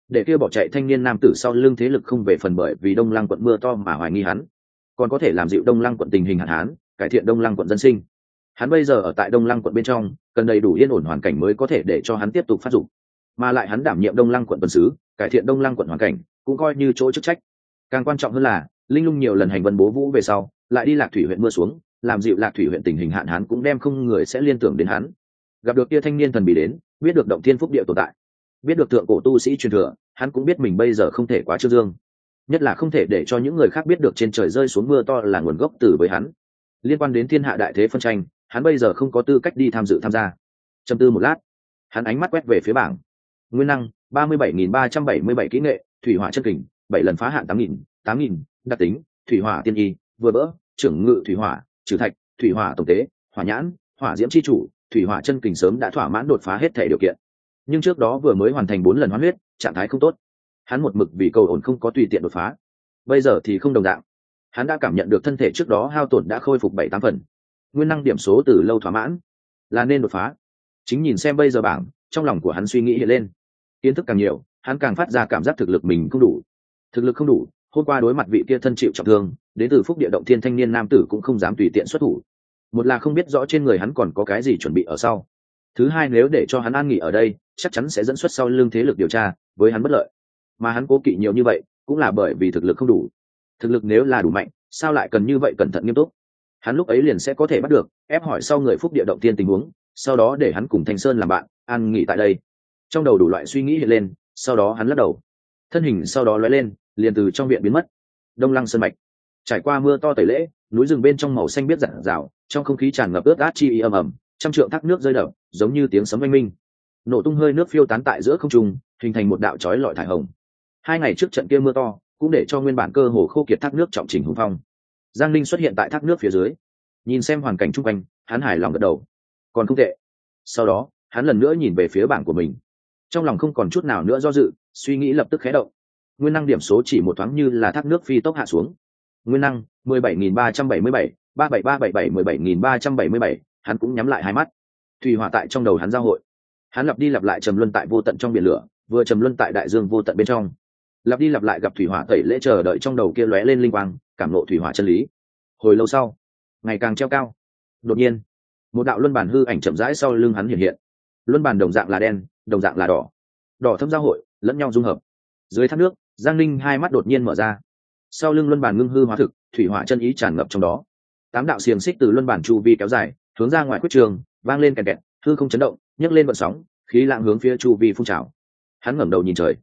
Để kia bỏ chạy thanh niên nam tử sau lưng thế lực không về phần bởi vì đông lăng quận mưa to mà hoài nghi hắn, còn có thể làm dịu đông lăng quận tình hình hạn hán, cải thiện đông lăng quận dân sinh. Hắn bây giờ ở tại đông lăng quận bên trong, cần đầy đủ yên ổn hoàn cảnh mới có thể để cho hắn tiếp tục phát dụng, mà lại hắn đảm nhiệm đông lăng quận tuần sứ, cải thiện đông lăng quận hoàn cảnh cũng coi như chỗ chức trách. Càng quan trọng hơn là, linh lung nhiều lần hành vân bố vũ về sau, lại đi lạc thủy huyện mưa xuống làm dịu lạc thủy huyện tình hình hạn hán cũng đem không người sẽ liên tưởng đến hắn. Gặp được kia thanh niên thần bị đến, biết được động thiên phúc địa tồn tại, biết được thượng cổ tu sĩ truyền thừa, hắn cũng biết mình bây giờ không thể quá trương dương. Nhất là không thể để cho những người khác biết được trên trời rơi xuống mưa to là nguồn gốc từ với hắn. Liên quan đến thiên hạ đại thế phân tranh, hắn bây giờ không có tư cách đi tham dự tham gia. Châm tư một lát, hắn ánh mắt quét về phía bảng. Nguyên năng, ba mươi bảy nghìn ba trăm bảy mươi bảy kỹ nghệ, thủy hỏa chân kình, bảy lần phá hạn tám nghìn tám nghìn, đặc tính, thủy hỏa tiên y, vừa bỡ, trưởng ngự thủy hỏa trừ thạch, thủy hỏa tổng tế, hỏa nhãn, hỏa diễm c h i chủ, thủy hỏa chân kình sớm đã thỏa mãn đột phá hết thể điều kiện. Nhưng trước đó vừa mới hoàn thành bốn lần hoán huyết, trạng thái không tốt. Hắn một mực vì cầu ổn không có tùy tiện đột phá. Bây giờ thì không đồng dạng. Hắn đã cảm nhận được thân thể trước đó hao tổn đã khôi phục bảy tám phần. Nguyên năng điểm số từ lâu thỏa mãn, là nên đột phá. Chính nhìn xem bây giờ bảng, trong lòng của hắn suy nghĩ hiện lên. Kiến thức càng nhiều, hắn càng phát ra cảm giác thực lực mình không đủ. Thực lực không đủ, hôm qua đối mặt vị kia thân chịu trọng thương đến từ phúc địa động thiên thanh niên nam tử cũng không dám tùy tiện xuất thủ. Một là không biết rõ trên người hắn còn có cái gì chuẩn bị ở sau. Thứ hai nếu để cho hắn an nghỉ ở đây, chắc chắn sẽ dẫn xuất sau lưng thế lực điều tra, với hắn bất lợi. Mà hắn cố kỵ nhiều như vậy, cũng là bởi vì thực lực không đủ. Thực lực nếu là đủ mạnh, sao lại cần như vậy cẩn thận nghiêm túc? Hắn lúc ấy liền sẽ có thể bắt được, ép hỏi sau người phúc địa động tiên tình huống, sau đó để hắn cùng thanh sơn làm bạn, an nghỉ tại đây. Trong đầu đủ loại suy nghĩ hiện lên, sau đó hắn lắc đầu. Thân hình sau đó lóe lên, liền từ trong viện biến mất. Đông lăng sơn mạch trải qua mưa to tẩy lễ, núi rừng bên trong màu xanh biết rạng rào trong không khí tràn ngập ướt át chi y ầm ầm, trăm trượng thác nước rơi đập, giống như tiếng sấm oanh minh. Nổ tung hơi nước phiêu tán tại giữa không trung, hình thành một đạo trói lọi thải hồng. Hai ngày trước trận kia mưa to, cũng để cho nguyên bản cơ hồ khô kiệt thác nước trọng trình hùng phong. Giang linh xuất hiện tại thác nước phía dưới. Nhìn xem hoàn cảnh chung quanh, hắn hài lòng gật đầu. Còn không tệ. Sau đó, hắn lần nữa nhìn về phía bảng của mình. Trong lòng không còn chút nào nữa do dự, suy nghĩ lập tức khé động. Nguyên năng điểm số chỉ một thoáng như là thác nước phi tốc hạ xuống nguyên năng, mười bảy nghìn ba trăm bảy mươi bảy, ba bảy ba bảy bảy mười bảy nghìn ba trăm bảy mươi bảy, hắn cũng nhắm lại hai mắt. Thủy hỏa tại trong đầu hắn giao hội. Hắn lặp đi lặp lại trầm luân tại vô tận trong biển lửa, vừa trầm luân tại đại dương vô tận bên trong. Lặp đi lặp lại gặp thủy hỏa tẩy lễ chờ đợi trong đầu kia lóe lên linh quang, cảm lộ thủy hỏa chân lý. Hồi lâu sau, ngày càng treo cao. Đột nhiên, một đạo luân bản hư ảnh chậm rãi sau lưng hắn hiện hiện. Luân bản đồng dạng là đen, đồng dạng là đỏ. Đỏ thâm giao hội, lẫn nhau dung hợp. Dưới thác nước, giang ninh hai mắt đột nhiên mở ra sau lưng luân bản ngưng hư hóa thực, thủy hỏa chân ý tràn ngập trong đó. Tám đạo xiềng xích từ luân bản chu vi kéo dài, hướng ra ngoài quyết trường, vang lên kẹt kẹt, hư không chấn động, nhấc lên vận sóng, khí lạng hướng phía chu vi phun trào. Hắn ngẩng đầu nhìn trời.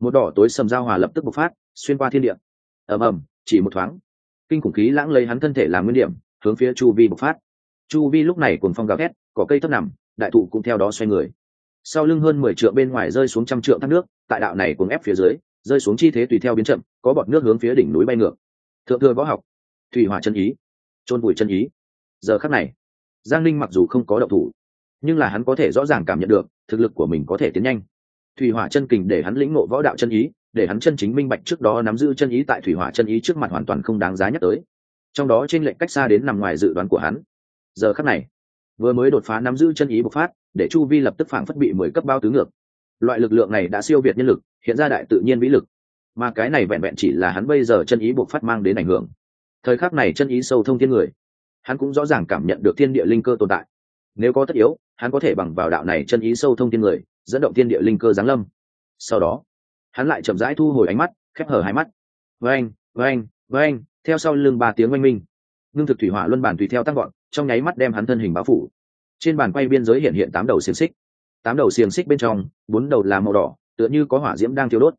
Một đỏ tối sầm giao hòa lập tức bộc phát, xuyên qua thiên địa. Ầm ầm, chỉ một thoáng. Kinh khủng khí lãng lấy hắn thân thể làm nguyên điểm, hướng phía chu vi bộc phát. Chu vi lúc này cùng phong gào thét có cây thấp nằm, đại thụ cũng theo đó xoay người. Sau lưng hơn mười triệu bên ngoài rơi xuống trăm trượng thác nước, tại đạo này cùng ép phía dưới rơi xuống chi thế tùy theo biến chậm, có bọt nước hướng phía đỉnh núi bay ngược. Thượng thừa võ học, thủy hỏa chân ý trôn bụi chân ý. Giờ khắc này, giang linh mặc dù không có động thủ, nhưng là hắn có thể rõ ràng cảm nhận được, thực lực của mình có thể tiến nhanh. Thủy hỏa chân kình để hắn lĩnh ngộ võ đạo chân ý, để hắn chân chính minh bạch trước đó nắm giữ chân ý tại thủy hỏa chân ý trước mặt hoàn toàn không đáng giá nhắc tới. Trong đó trên lệnh cách xa đến nằm ngoài dự đoán của hắn. Giờ khắc này, vừa mới đột phá nắm giữ chân ý bộc phát, để chu vi lập tức phản phất bị mười cấp bao tứ ngược. Loại lực lượng này đã siêu việt nhân lực hiện ra đại tự nhiên vĩ lực. Mà cái này vẹn vẹn chỉ là hắn bây giờ chân ý buộc phát mang đến ảnh hưởng. Thời khắc này chân ý sâu thông thiên người, hắn cũng rõ ràng cảm nhận được thiên địa linh cơ tồn tại. Nếu có tất yếu, hắn có thể bằng vào đạo này chân ý sâu thông thiên người, dẫn động thiên địa linh cơ giáng lâm. Sau đó, hắn lại chậm rãi thu hồi ánh mắt, khép hở hai mắt. Vênh vênh vênh theo sau lưng ba tiếng oanh minh. Ngưng thực thủy hỏa luân bản tùy theo tăng gọn trong nháy mắt đem hắn thân hình báo phủ. Trên bàn quay biên giới hiện hiện tám đầu xiềng xích. Tám đầu xiềng xích bên trong, bốn đầu là màu đỏ tựa như có hỏa diễm đang thiêu đốt.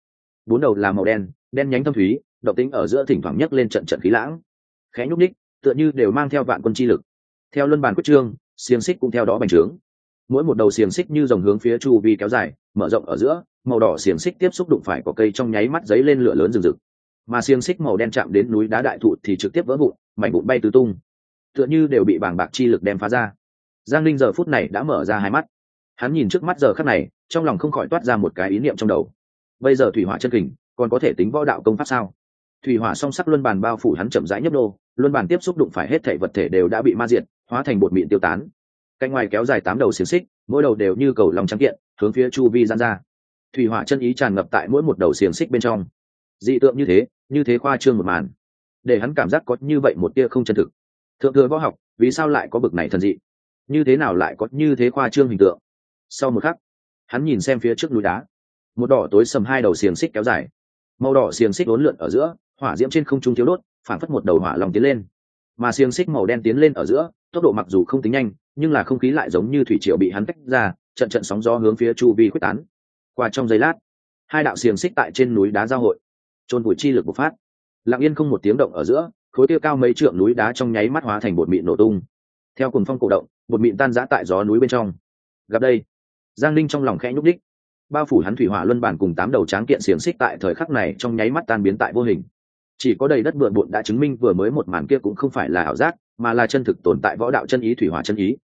Bốn đầu là màu đen đen nhánh thâm thúy, động tính ở giữa thỉnh thoảng nhấc lên trận trận khí lãng. Khẽ nhúc ních tựa như đều mang theo vạn quân chi lực. Theo luân bàn quyết trương, xiềng xích cũng theo đó bành trướng. Mỗi một đầu xiềng xích như dòng hướng phía chu vi kéo dài, mở rộng ở giữa, màu đỏ xiềng xích tiếp xúc đụng phải có cây trong nháy mắt giấy lên lửa lớn rừng rực. Mà xiềng xích màu đen chạm đến núi đá đại thụ thì trực tiếp vỡ vụn, mảnh vụn bay tứ tung. Tựa như đều bị bàng bạc chi lực đem phá ra. Giang linh giờ phút này đã mở ra hai mắt. Hắn nhìn trước mắt giờ khắc này trong lòng không khỏi toát ra một cái ý niệm trong đầu. Bây giờ thủy hỏa chân kình, còn có thể tính võ đạo công pháp sao? Thủy hỏa song sắc luân bàn bao phủ hắn chậm rãi nhấp nô luân bàn tiếp xúc đụng phải hết thể vật thể đều đã bị ma diệt, hóa thành bột mịn tiêu tán. Cạnh ngoài kéo dài tám đầu xiềng xích, mỗi đầu đều như cầu lòng trắng kiện, hướng phía chu vi gian ra. Thủy hỏa chân ý tràn ngập tại mỗi một đầu xiềng xích bên trong. Dị tượng như thế như thế khoa trương một màn, để hắn cảm giác có như vậy một tia không chân thực. Thượng thừa võ học, vì sao lại có bực này thần dị? Như thế nào lại có như thế khoa trương hình tượng? Sau một khắc hắn nhìn xem phía trước núi đá. Một đỏ tối sầm hai đầu xiềng xích kéo dài. Màu đỏ xiềng xích đốn lượn ở giữa, hỏa diễm trên không trung thiếu đốt phản phất một đầu hỏa lòng tiến lên. Mà xiềng xích màu đen tiến lên ở giữa, tốc độ mặc dù không tính nhanh, nhưng là không khí lại giống như thủy triều bị hắn tách ra, trận trận sóng gió hướng phía chu vi quyết tán. Qua trong giây lát, hai đạo xiềng xích tại trên núi đá giao hội trôn bụi chi lực bộc phát. Lặng yên không một tiếng động ở giữa, khối tiêu cao mấy trượng núi đá trong nháy mắt hóa thành bột mịn nổ tung. Theo cùng phong cổ động, bột mịn tan giã tại gió núi bên trong. Gặp đây giang linh trong lòng khẽ nhúc đích bao phủ hắn thủy hỏa luân bản cùng tám đầu tráng kiện xiềng xích tại thời khắc này trong nháy mắt tan biến tại vô hình. Chỉ có đầy đất bừa bộn đã chứng minh vừa mới một màn kia cũng không phải là ảo giác, mà là chân thực tồn tại võ đạo chân ý, thủy hỏa chân ý.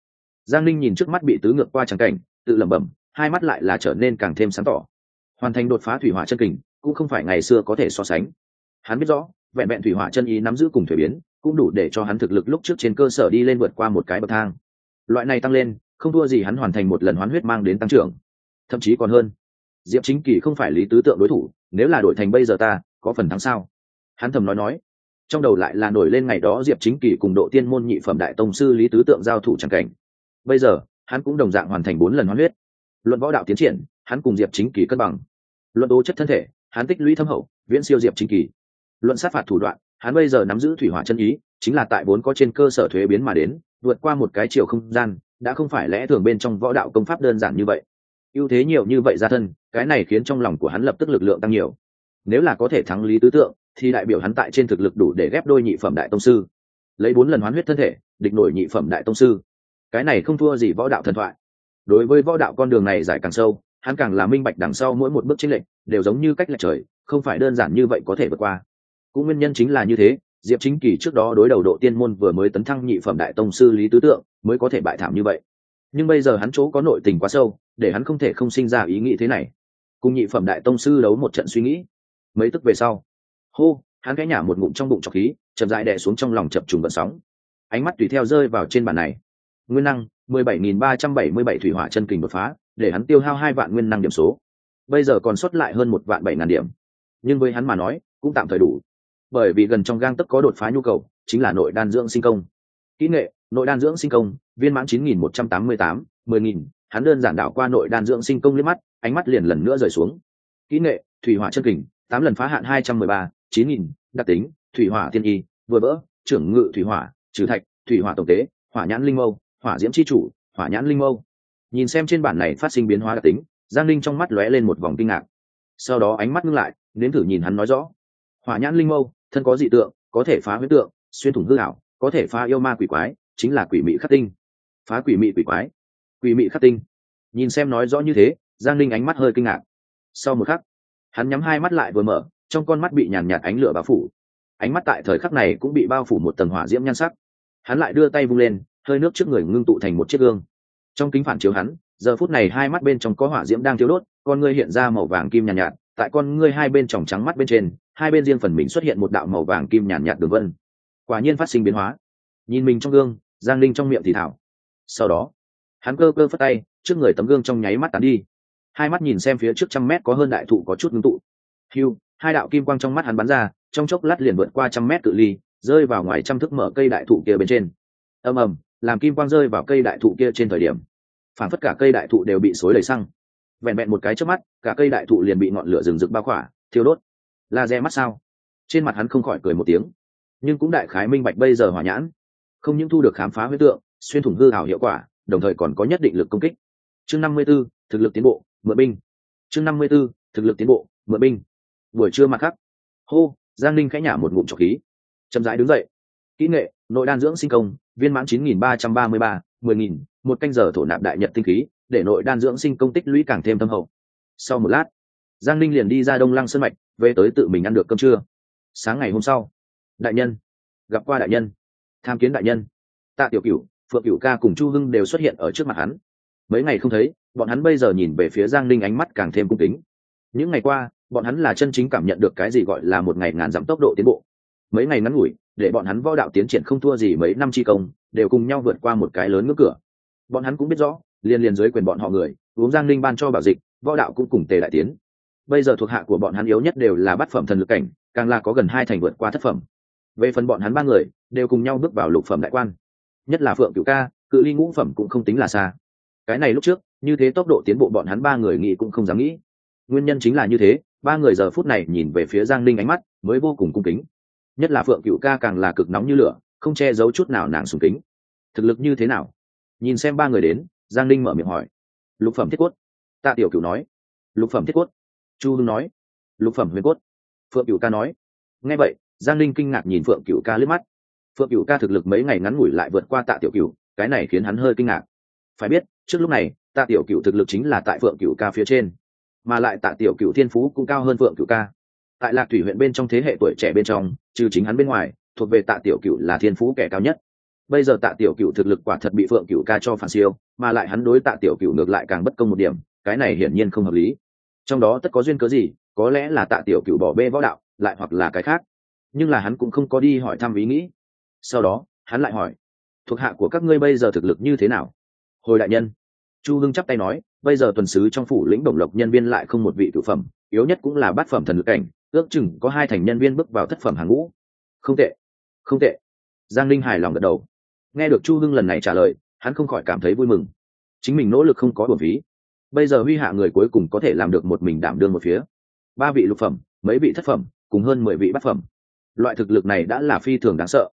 Giang linh nhìn trước mắt bị tứ ngược qua trắng cảnh, tự lẩm bẩm, hai mắt lại là trở nên càng thêm sáng tỏ. Hoàn thành đột phá thủy hỏa chân kình, cũng không phải ngày xưa có thể so sánh. Hắn biết rõ, vẹn vẹn thủy hỏa chân ý nắm giữ cùng thuế biến, cũng đủ để cho hắn thực lực lúc trước trên cơ sở đi lên vượt qua một cái bậc thang. Loại này tăng lên không thua gì hắn hoàn thành một lần hoán huyết mang đến tăng trưởng. Thậm chí còn hơn. Diệp chính kỳ không phải lý tứ tượng đối thủ, nếu là đổi thành bây giờ ta, có phần thắng sao? Hắn thầm nói nói. Trong đầu lại là nổi lên ngày đó diệp chính kỳ cùng độ tiên môn nhị phẩm đại tông sư lý tứ tượng giao thủ tràng cảnh. Bây giờ, hắn cũng đồng dạng hoàn thành bốn lần hoán huyết. Luận võ đạo tiến triển, hắn cùng diệp chính kỳ cân bằng. Luận tố chất thân thể, hắn tích lũy thâm hậu, viễn siêu diệp chính kỳ. Luận sát phạt thủ đoạn, hắn bây giờ nắm giữ thủy hỏa chân ý, chính là tại vốn có trên cơ sở thuế biến mà đến, vượt qua một cái chiều không gian đã không phải lẽ thường bên trong võ đạo công pháp đơn giản như vậy. Ưu thế nhiều như vậy ra thân, cái này khiến trong lòng của hắn lập tức lực lượng tăng nhiều. Nếu là có thể thắng lý tứ tượng, thì đại biểu hắn tại trên thực lực đủ để ghép đôi nhị phẩm đại tông sư. Lấy bốn lần hoán huyết thân thể, địch nổi nhị phẩm đại tông sư. Cái này không thua gì võ đạo thần thoại. Đối với võ đạo con đường này dài càng sâu, hắn càng là minh bạch đằng sau mỗi một bước chênh lệch, đều giống như cách lệch trời, không phải đơn giản như vậy có thể vượt qua. Cũng nguyên nhân chính là như thế diệp chính kỳ trước đó đối đầu độ tiên môn vừa mới tấn thăng nhị phẩm đại tông sư lý tứ tượng, mới có thể bại thảm như vậy. Nhưng bây giờ hắn chỗ có nội tình quá sâu, để hắn không thể không sinh ra ý nghĩ thế này. Cùng nhị phẩm đại tông sư đấu một trận suy nghĩ. Mấy tức về sau, hô, hắn cái nhả một ngụm trong bụng trọc khí, chậm dại đè xuống trong lòng chập trùng vận sóng. Ánh mắt tùy theo rơi vào trên bàn này. Nguyên năng, mười bảy nghìn ba trăm bảy mươi bảy thủy hỏa chân kình đột phá, để hắn tiêu hao hai vạn nguyên năng điểm số. Bây giờ còn sót lại hơn một vạn bảy ngàn điểm. Nhưng với hắn mà nói, cũng tạm thời đủ bởi vì gần trong gang tấc có đột phá nhu cầu, chính là nội đan dưỡng sinh công. Kỹ nghệ, nội đan dưỡng sinh công, viên mãn chín nghìn một trăm tám mươi tám, mười nghìn. Hắn đơn giản đảo qua nội đan dưỡng sinh công liếc mắt, ánh mắt liền lần nữa rời xuống. Kỹ nghệ, thủy hỏa chân kình, tám lần phá hạn hai trăm mười ba, chín nghìn. Đặc tính, thủy hỏa tiên y, vừa vỡ, trưởng ngự thủy hỏa, trừ thạch, thủy hỏa tổng tế, hỏa nhãn linh mâu, hỏa diễm c h i chủ, hỏa nhãn linh mâu. Nhìn xem trên bản này phát sinh biến hóa đặc tính, giang linh trong mắt lóe lên một vòng kinh ngạc. Sau đó ánh mắt ngưng lại, nếm thử nhìn hắn nói rõ. Hỏa nhãn linh mâu thân có dị tượng có thể phá huyết tượng xuyên thủng hư hảo có thể phá yêu ma quỷ quái chính là quỷ mị khắc tinh. Phá quỷ mị quỷ quái. Quỷ mị khắc tinh. Nhìn xem nói rõ như thế giang linh ánh mắt hơi kinh ngạc. Sau một khắc hắn nhắm hai mắt lại vừa mở trong con mắt bị nhàn nhạt ánh lửa bao phủ. Ánh mắt tại thời khắc này cũng bị bao phủ một tầng hỏa diễm nhan sắc. Hắn lại đưa tay vung lên hơi nước trước người ngưng tụ thành một chiếc gương. Trong kính phản chiếu hắn giờ phút này hai mắt bên trong có hỏa diễm đang thiếu đốt con ngươi hiện ra màu vàng kim nhàn nhạt, nhạt tại con ngươi hai bên tròng trắng mắt bên trên hai bên riêng phần mình xuất hiện một đạo màu vàng kim nhàn nhạt, đường vân. Quả nhiên phát sinh biến hóa. Nhìn mình trong gương giang linh trong miệng thì thảo. Sau đó hắn cơ cơ phất tay trước người tấm gương trong nháy mắt tán đi. Hai mắt nhìn xem phía trước trăm mét có hơn đại thụ có chút ngưng tụ. Hiu hai đạo kim quang trong mắt hắn bắn ra trong chốc lát liền vượt qua trăm mét cự ly rơi vào ngoài trăm thước mở cây đại thụ kia bên trên. Ầm ầm làm kim quang rơi vào cây đại thụ kia trên thời điểm phản phất cả cây đại thụ đều bị xối đầy xăng vẹn vẹn một cái trước mắt cả cây đại thụ liền bị ngọn lửa rừng rực bao khỏa thiêu đốt. Là re mắt sao? Trên mặt hắn không khỏi cười một tiếng. Nhưng cũng đại khái minh bạch bây giờ hỏa nhãn. Không những thu được khám phá huyết tượng xuyên thủng hư hảo hiệu quả đồng thời còn có nhất định lực công kích. Chương năm mươi 54, thực lực tiến bộ mượn binh. Chương năm mươi 54, thực lực tiến bộ mượn binh. Buổi trưa mặt khắc hô giang linh khẽ nhả một ngụm trọc khí. Chậm rãi đứng dậy. Kỹ nghệ nội đan dưỡng sinh công viên mãn chín nghìn ba trăm ba mươi ba mười nghìn một canh giờ thổ nạp đại nhật tinh khí để nội đan dưỡng sinh công tích lũy càng thêm thâm hậu. Sau một lát, giang linh liền đi ra đông lăng sân mạch, về tới tự mình ăn được cơm trưa. Sáng ngày hôm sau, đại nhân, gặp qua đại nhân, tham kiến đại nhân. Tạ tiểu cửu, phượng cửu ca cùng chu hưng đều xuất hiện ở trước mặt hắn. Mấy ngày không thấy, bọn hắn bây giờ nhìn về phía giang linh ánh mắt càng thêm cung kính. Những ngày qua, bọn hắn là chân chính cảm nhận được cái gì gọi là một ngày ngàn dặm tốc độ tiến bộ. Mấy ngày ngắn ngủi, để bọn hắn võ đạo tiến triển không thua gì mấy năm chi công, đều cùng nhau vượt qua một cái lớn ngưỡng cửa. Bọn hắn cũng biết rõ liên liên dưới quyền bọn họ người, uống giang linh ban cho bảo dịch, võ đạo cũng cùng tề đại tiến. Bây giờ thuộc hạ của bọn hắn yếu nhất đều là bát phẩm thần lực cảnh, càng là có gần hai thành vượt qua thất phẩm. Về phần bọn hắn ba người, đều cùng nhau bước vào lục phẩm đại quan. Nhất là phượng cựu ca, cự ly ngũ phẩm cũng không tính là xa. Cái này lúc trước, như thế tốc độ tiến bộ bọn hắn ba người nghĩ cũng không dám nghĩ. Nguyên nhân chính là như thế, ba người giờ phút này nhìn về phía giang linh ánh mắt mới vô cùng cung kính. Nhất là phượng cựu ca càng là cực nóng như lửa, không che giấu chút nào nàng sùng kính. Thực lực như thế nào? Nhìn xem ba người đến giang Ninh mở miệng hỏi. Lục phẩm thiết Cốt, tạ tiểu cựu nói. Lục phẩm thiết Cốt, chu hưng nói. Lục phẩm huyền cốt. Phượng cựu ca nói. Nghe vậy giang Ninh kinh ngạc nhìn phượng cựu ca lướt mắt. Phượng cựu ca thực lực mấy ngày ngắn ngủi lại vượt qua tạ tiểu cựu cái này khiến hắn hơi kinh ngạc. Phải biết trước lúc này tạ tiểu cựu thực lực chính là tại phượng cựu ca phía trên mà lại tạ tiểu cựu thiên phú cũng cao hơn phượng cựu ca. Tại lạc thủy huyện bên trong thế hệ tuổi trẻ bên trong trừ chính hắn bên ngoài thuộc về tạ tiểu cựu là thiên phú kẻ cao nhất bây giờ tạ tiểu cựu thực lực quả thật bị phượng cựu ca cho phản siêu, mà lại hắn đối tạ tiểu cựu ngược lại càng bất công một điểm, cái này hiển nhiên không hợp lý. Trong đó tất có duyên cớ gì, có lẽ là tạ tiểu cựu bỏ bê võ đạo, lại hoặc là cái khác. Nhưng là hắn cũng không có đi hỏi thăm ý nghĩ. Sau đó, hắn lại hỏi, thuộc hạ của các ngươi bây giờ thực lực như thế nào? Hồi đại nhân. Chu hưng chắp tay nói, bây giờ tuần sứ trong phủ lĩnh đồng lộc nhân viên lại không một vị tự phẩm, yếu nhất cũng là bát phẩm thần lực cảnh, ước chừng có hai thành nhân viên bước vào thất phẩm hàng ngũ. Không tệ không tệ. Giang linh hài lòng gật đầu nghe được chu hưng lần này trả lời, hắn không khỏi cảm thấy vui mừng. Chính mình nỗ lực không có bổn phí. Bây giờ huy hạ người cuối cùng có thể làm được một mình đảm đương một phía. Ba vị lục phẩm, mấy vị thất phẩm, cùng hơn mười vị bát phẩm. Loại thực lực này đã là phi thường đáng sợ.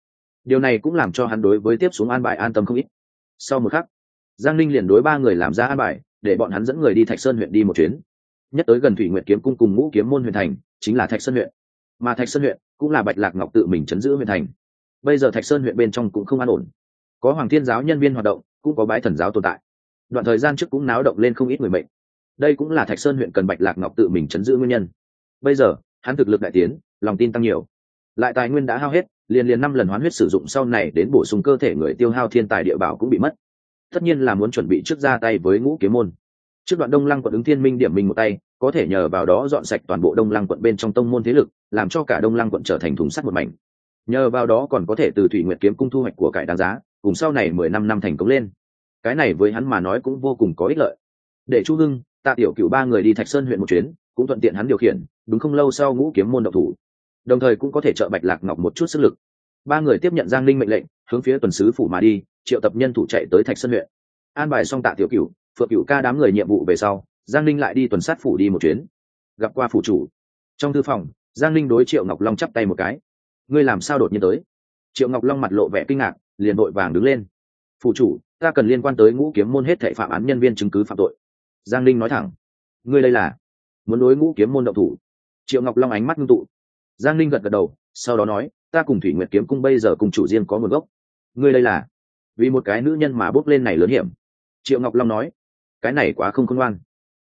Điều này cũng làm cho hắn đối với tiếp xuống an bài an tâm không ít. Sau một khắc, giang linh liền đối ba người làm ra an bài, để bọn hắn dẫn người đi thạch sơn huyện đi một chuyến. Nhất tới gần thủy nguyện kiếm cung cùng ngũ kiếm môn huyện thành, chính là thạch sơn huyện. Mà thạch sơn huyện cũng là bạch lạc ngọc tự mình chấn giữ huyện thành. Bây giờ thạch sơn huyện bên trong cũng không an ổn có hoàng thiên giáo nhân viên hoạt động, cũng có bái thần giáo tồn tại. Đoạn thời gian trước cũng náo động lên không ít người mệnh. Đây cũng là thạch sơn huyện cần bạch lạc ngọc tự mình chấn giữ nguyên nhân. Bây giờ, hắn thực lực đại tiến, lòng tin tăng nhiều. Lại tài nguyên đã hao hết, liền liền năm lần hoán huyết sử dụng sau này đến bổ sung cơ thể người tiêu hao thiên tài địa bảo cũng bị mất. Tất nhiên là muốn chuẩn bị trước ra tay với ngũ kiếm môn. Trước đoạn đông lăng quận ứng thiên minh điểm mình một tay, có thể nhờ vào đó dọn sạch toàn bộ đông lăng quận bên trong tông môn thế lực, làm cho cả đông lăng quận trở thành thùng sắt một mảnh. Nhờ vào đó còn có thể từ thủy nguyệt kiếm cung thu hoạch của cải đáng giá cùng sau này mười năm năm thành công lên. Cái này với hắn mà nói cũng vô cùng có ích lợi. Để chu hưng, tạ tiểu cựu ba người đi thạch sơn huyện một chuyến, cũng thuận tiện hắn điều khiển, đúng không lâu sau ngũ kiếm môn độc thủ. Đồng thời cũng có thể trợ bạch lạc ngọc một chút sức lực. Ba người tiếp nhận giang linh mệnh lệnh, hướng phía tuần sứ phủ mà đi, triệu tập nhân thủ chạy tới thạch sơn huyện. An bài xong tạ tiểu cựu phượng cựu ca đám người nhiệm vụ về sau, giang linh lại đi tuần sát phủ đi một chuyến. Gặp qua phủ chủ. Trong thư phòng, giang linh đối triệu ngọc long chắp tay một cái. Ngươi làm sao đột nhiên tới? Triệu ngọc long mặt lộ vẻ kinh ngạc liền vội vàng đứng lên. Phụ chủ, ta cần liên quan tới ngũ kiếm môn hết thệ phạm án nhân viên chứng cứ phạm tội. Giang linh nói thẳng. Ngươi đây là muốn đối ngũ kiếm môn động thủ? Triệu ngọc long ánh mắt ngưng tụ. Giang linh gật gật đầu, sau đó nói, ta cùng thủy nguyệt kiếm cung bây giờ cùng chủ riêng có nguồn gốc. Ngươi đây là vì một cái nữ nhân mà bốc lên này lớn hiểm. Triệu ngọc long nói, cái này quá không khôn ngoan.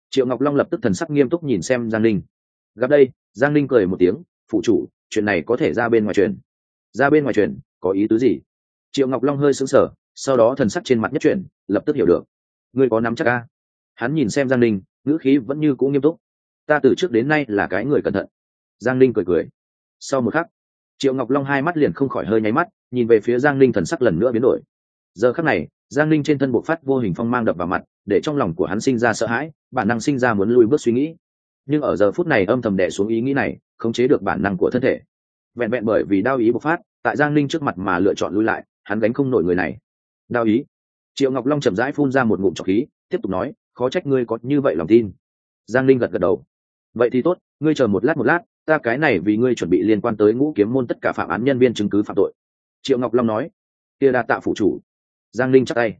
Triệu ngọc long lập tức thần sắc nghiêm túc nhìn xem giang linh gặp đây, giang linh cười một tiếng, phụ chủ, chuyện này có thể ra bên ngoài truyền. Ra bên ngoài truyền, có ý tứ gì? Triệu ngọc long hơi sững sờ, sau đó thần sắc trên mặt nhất chuyển, lập tức hiểu được. Ngươi có nắm chắc ca hắn nhìn xem giang linh ngữ khí vẫn như cũ nghiêm túc. Ta từ trước đến nay là cái người cẩn thận. Giang linh cười cười. Sau một khắc, triệu ngọc long hai mắt liền không khỏi hơi nháy mắt, nhìn về phía giang linh thần sắc lần nữa biến đổi. Giờ khắc này, giang linh trên thân bộ phát vô hình phong mang đập vào mặt, để trong lòng của hắn sinh ra sợ hãi, bản năng sinh ra muốn lùi bước suy nghĩ. Nhưng ở giờ phút này âm thầm đẻ xuống ý nghĩ này, khống chế được bản năng của thân thể. Vẹn vẹn bởi vì đau ý bộc phát, tại giang Ninh trước mặt mà lựa chọn lui lại hắn gánh không nổi người này. Đao ý. Triệu ngọc long chậm rãi phun ra một ngụm trọc khí, tiếp tục nói, khó trách ngươi có như vậy lòng tin. Giang linh gật gật đầu. Vậy thì tốt, ngươi chờ một lát một lát, ta cái này vì ngươi chuẩn bị liên quan tới ngũ kiếm môn tất cả phạm án nhân viên chứng cứ phạm tội. Triệu ngọc long nói. Kia đa tạ phủ chủ. Giang linh chắc tay.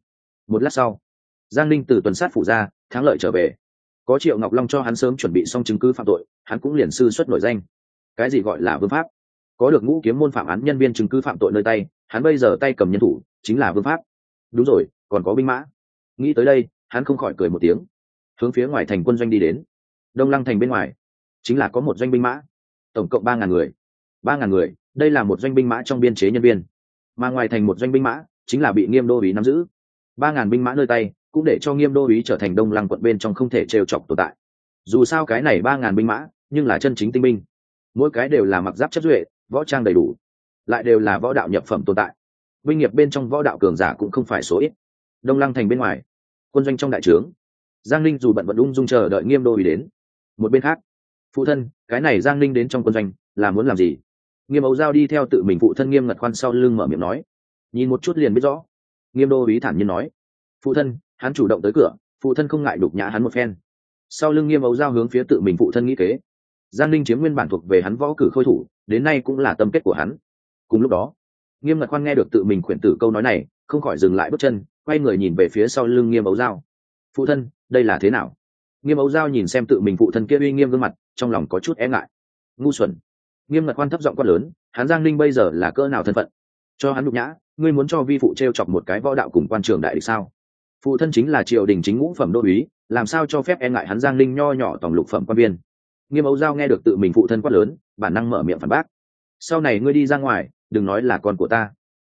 Một lát sau, giang linh từ tuần sát phủ ra, thắng lợi trở về. Có triệu ngọc long cho hắn sớm chuẩn bị xong chứng cứ phạm tội, hắn cũng liền sư xuất nổi danh. Cái gì gọi là vương pháp? Có được ngũ kiếm môn phạm án nhân viên chứng cứ phạm tội nơi tay hắn bây giờ tay cầm nhân thủ, chính là vương pháp. Đúng rồi, còn có binh mã. Nghĩ tới đây, hắn không khỏi cười một tiếng. Hướng phía ngoài thành quân doanh đi đến. Đông lăng thành bên ngoài, chính là có một doanh binh mã. Tổng cộng ba ngàn người. Ba ngàn người, đây là một doanh binh mã trong biên chế nhân viên. Mà ngoài thành một doanh binh mã, chính là bị nghiêm đô ý nắm giữ. Ba ngàn binh mã nơi tay, cũng để cho nghiêm đô ý trở thành đông lăng quận bên trong không thể trêu chọc tồn tại. Dù sao cái này ba ngàn binh mã, nhưng là chân chính tinh binh. Mỗi cái đều là mặc giáp chất duệ, võ trang đầy đủ lại đều là võ đạo nhập phẩm tồn tại. Binh nghiệp bên trong võ đạo cường giả cũng không phải số ít. Đông lăng thành bên ngoài, quân doanh trong đại trướng, giang linh dù bận vận ung dung chờ đợi nghiêm đô ý đến. Một bên khác, phụ thân, cái này giang linh đến trong quân doanh, là muốn làm gì? Nghiêm ấu giao đi theo tự mình phụ thân nghiêm ngật khoan sau lưng mở miệng nói. Nhìn một chút liền biết rõ. Nghiêm đô ý thản nhiên nói. Phụ thân, hắn chủ động tới cửa, phụ thân không ngại đục nhã hắn một phen. Sau lưng nghiêm ấu giao hướng phía tự mình phụ thân nghĩ kế. Giang linh chiếm nguyên bản thuộc về hắn võ cử khôi thủ, đến nay cũng là tâm kết của hắn cùng lúc đó, nghiêm ngật khoan nghe được tự mình khuyển tử câu nói này, không khỏi dừng lại bước chân, quay người nhìn về phía sau lưng nghiêm ấu giao. Phụ thân, đây là thế nào? Nghiêm ấu giao nhìn xem tự mình phụ thân kia uy nghiêm gương mặt, trong lòng có chút e ngại. Ngu xuẩn. Nghiêm ngật khoan thấp giọng quát lớn hắn giang linh bây giờ là cỡ nào thân phận? Cho hắn nhục nhã, ngươi muốn cho vi phụ t r e o chọc một cái võ đạo cùng quan trường đại địch sao? Phụ thân chính là triều đình chính ngũ phẩm đô uý làm sao cho phép e ngại hắn giang linh nho nhỏ tổng lục phẩm quan viên? Nghiêm ấu giao nghe được tự mình phụ thân quát lớn, bản năng mở miệng phản bác. Sau này ngươi đi ra ngoài đừng nói là con của ta.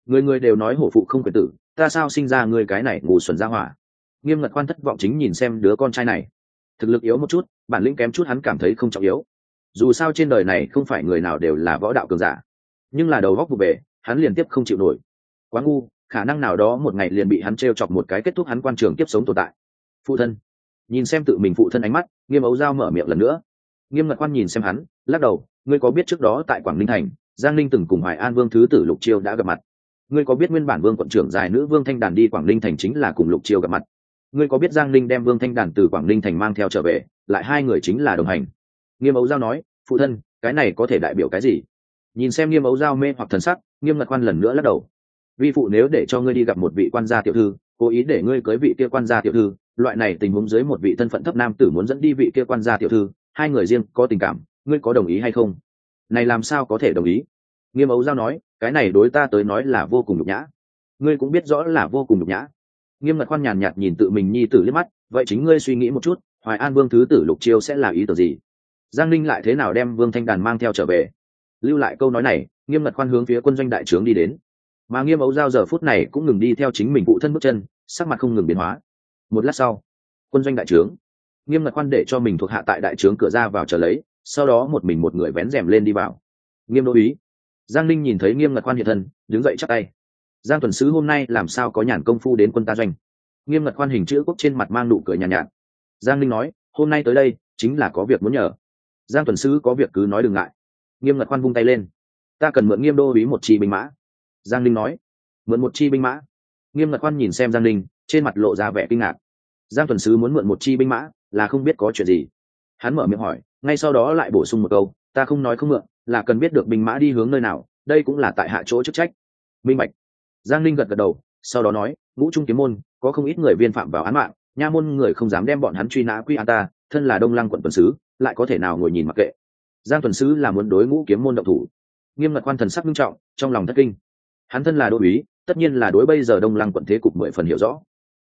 Người người đều nói hổ phụ không quyền tử, ta sao sinh ra người cái này ngủ xuẩn ra hỏa? Nghiêm ngật khoan thất vọng chính nhìn xem đứa con trai này. Thực lực yếu một chút, bản lĩnh kém chút hắn cảm thấy không trọng yếu. Dù sao trên đời này không phải người nào đều là võ đạo cường giả. Nhưng là đầu góc vụ về hắn liền tiếp không chịu nổi. Quá ngu, khả năng nào đó một ngày liền bị hắn t r e o chọc một cái kết thúc hắn quan trường tiếp sống tồn tại. Phụ thân. Nhìn xem tự mình phụ thân ánh mắt, nghiêm ấu giao mở miệng lần nữa. Nghiêm ngật khoan nhìn xem hắn, lắc đầu, ngươi có biết trước đó tại quảng ninh thành giang ninh từng cùng hoài an vương thứ tử lục chiêu đã gặp mặt. Ngươi có biết nguyên bản vương quận trưởng dài nữ vương thanh đàn đi quảng ninh thành chính là cùng lục chiêu gặp mặt? Ngươi có biết giang ninh đem vương thanh đàn từ quảng ninh thành mang theo trở về, lại hai người chính là đồng hành? Nghiêm ấu giao nói, phụ thân, cái này có thể đại biểu cái gì? Nhìn xem nghiêm ấu giao mê hoặc thần sắc, nghiêm ngật quan lần nữa lắc đầu. Vi phụ nếu để cho ngươi đi gặp một vị quan gia tiểu thư, cố ý để ngươi cưới vị kia quan gia tiểu thư, loại này tình huống dưới một vị thân phận thấp nam tử muốn dẫn đi vị kia quan gia tiểu thư, hai người riêng có tình cảm, ngươi có đồng ý hay không? Này làm sao có thể đồng ý? Nghiêm ấu giao nói, cái này đối ta tới nói là vô cùng nhục nhã. Ngươi cũng biết rõ là vô cùng nhục nhã. Nghiêm ngật khoan nhàn nhạt nhìn tự mình nhi tử liếc mắt, vậy chính ngươi suy nghĩ một chút, hoài an vương thứ tử lục chiêu sẽ là ý tưởng gì? Giang ninh lại thế nào đem vương thanh đàn mang theo trở về? Lưu lại câu nói này, nghiêm ngật khoan hướng phía quân doanh đại trướng đi đến. Mà nghiêm ấu giao giờ phút này cũng ngừng đi theo chính mình phụ thân bước chân, sắc mặt không ngừng biến hóa. Một lát sau, quân doanh đại trướng. Nghiêm ngật khoan để cho mình thuộc hạ tại đại trướng cửa ra vào chờ lấy sau đó một mình một người vén rèm lên đi vào. Nghiêm đô ý giang ninh nhìn thấy nghiêm ngật khoan hiện thân đứng dậy chắc tay. Giang tuần sứ hôm nay làm sao có nhàn công phu đến quân ta doanh? Nghiêm ngật khoan hình chữ quốc trên mặt mang nụ cười nhàn nhạt, nhạt. Giang ninh nói hôm nay tới đây chính là có việc muốn nhờ. Giang tuần sứ có việc cứ nói đừng ngại. Nghiêm ngật khoan vung tay lên. Ta cần mượn nghiêm đô ý một chi binh mã. Giang ninh nói mượn một chi binh mã? Nghiêm ngật khoan nhìn xem giang ninh trên mặt lộ ra vẻ kinh ngạc. Giang tuần sứ muốn mượn một chi binh mã là không biết có chuyện gì hắn mở miệng hỏi, ngay sau đó lại bổ sung một câu, ta không nói không mượn, là cần biết được binh mã đi hướng nơi nào, đây cũng là tại hạ chỗ chức trách. Minh bạch. Giang ninh gật gật đầu, sau đó nói, ngũ trung kiếm môn, có không ít người viên phạm vào án mạng, nha môn người không dám đem bọn hắn truy nã quy an ta, thân là đông lăng quận tuần sứ, lại có thể nào ngồi nhìn mặc kệ. Giang tuần sứ là muốn đối ngũ kiếm môn động thủ. Nghiêm ngặt quan thần sắc nghiêm trọng, trong lòng thất kinh. Hắn thân là đô uý tất nhiên là đối bây giờ đông lăng quận thế cục mười phần hiểu rõ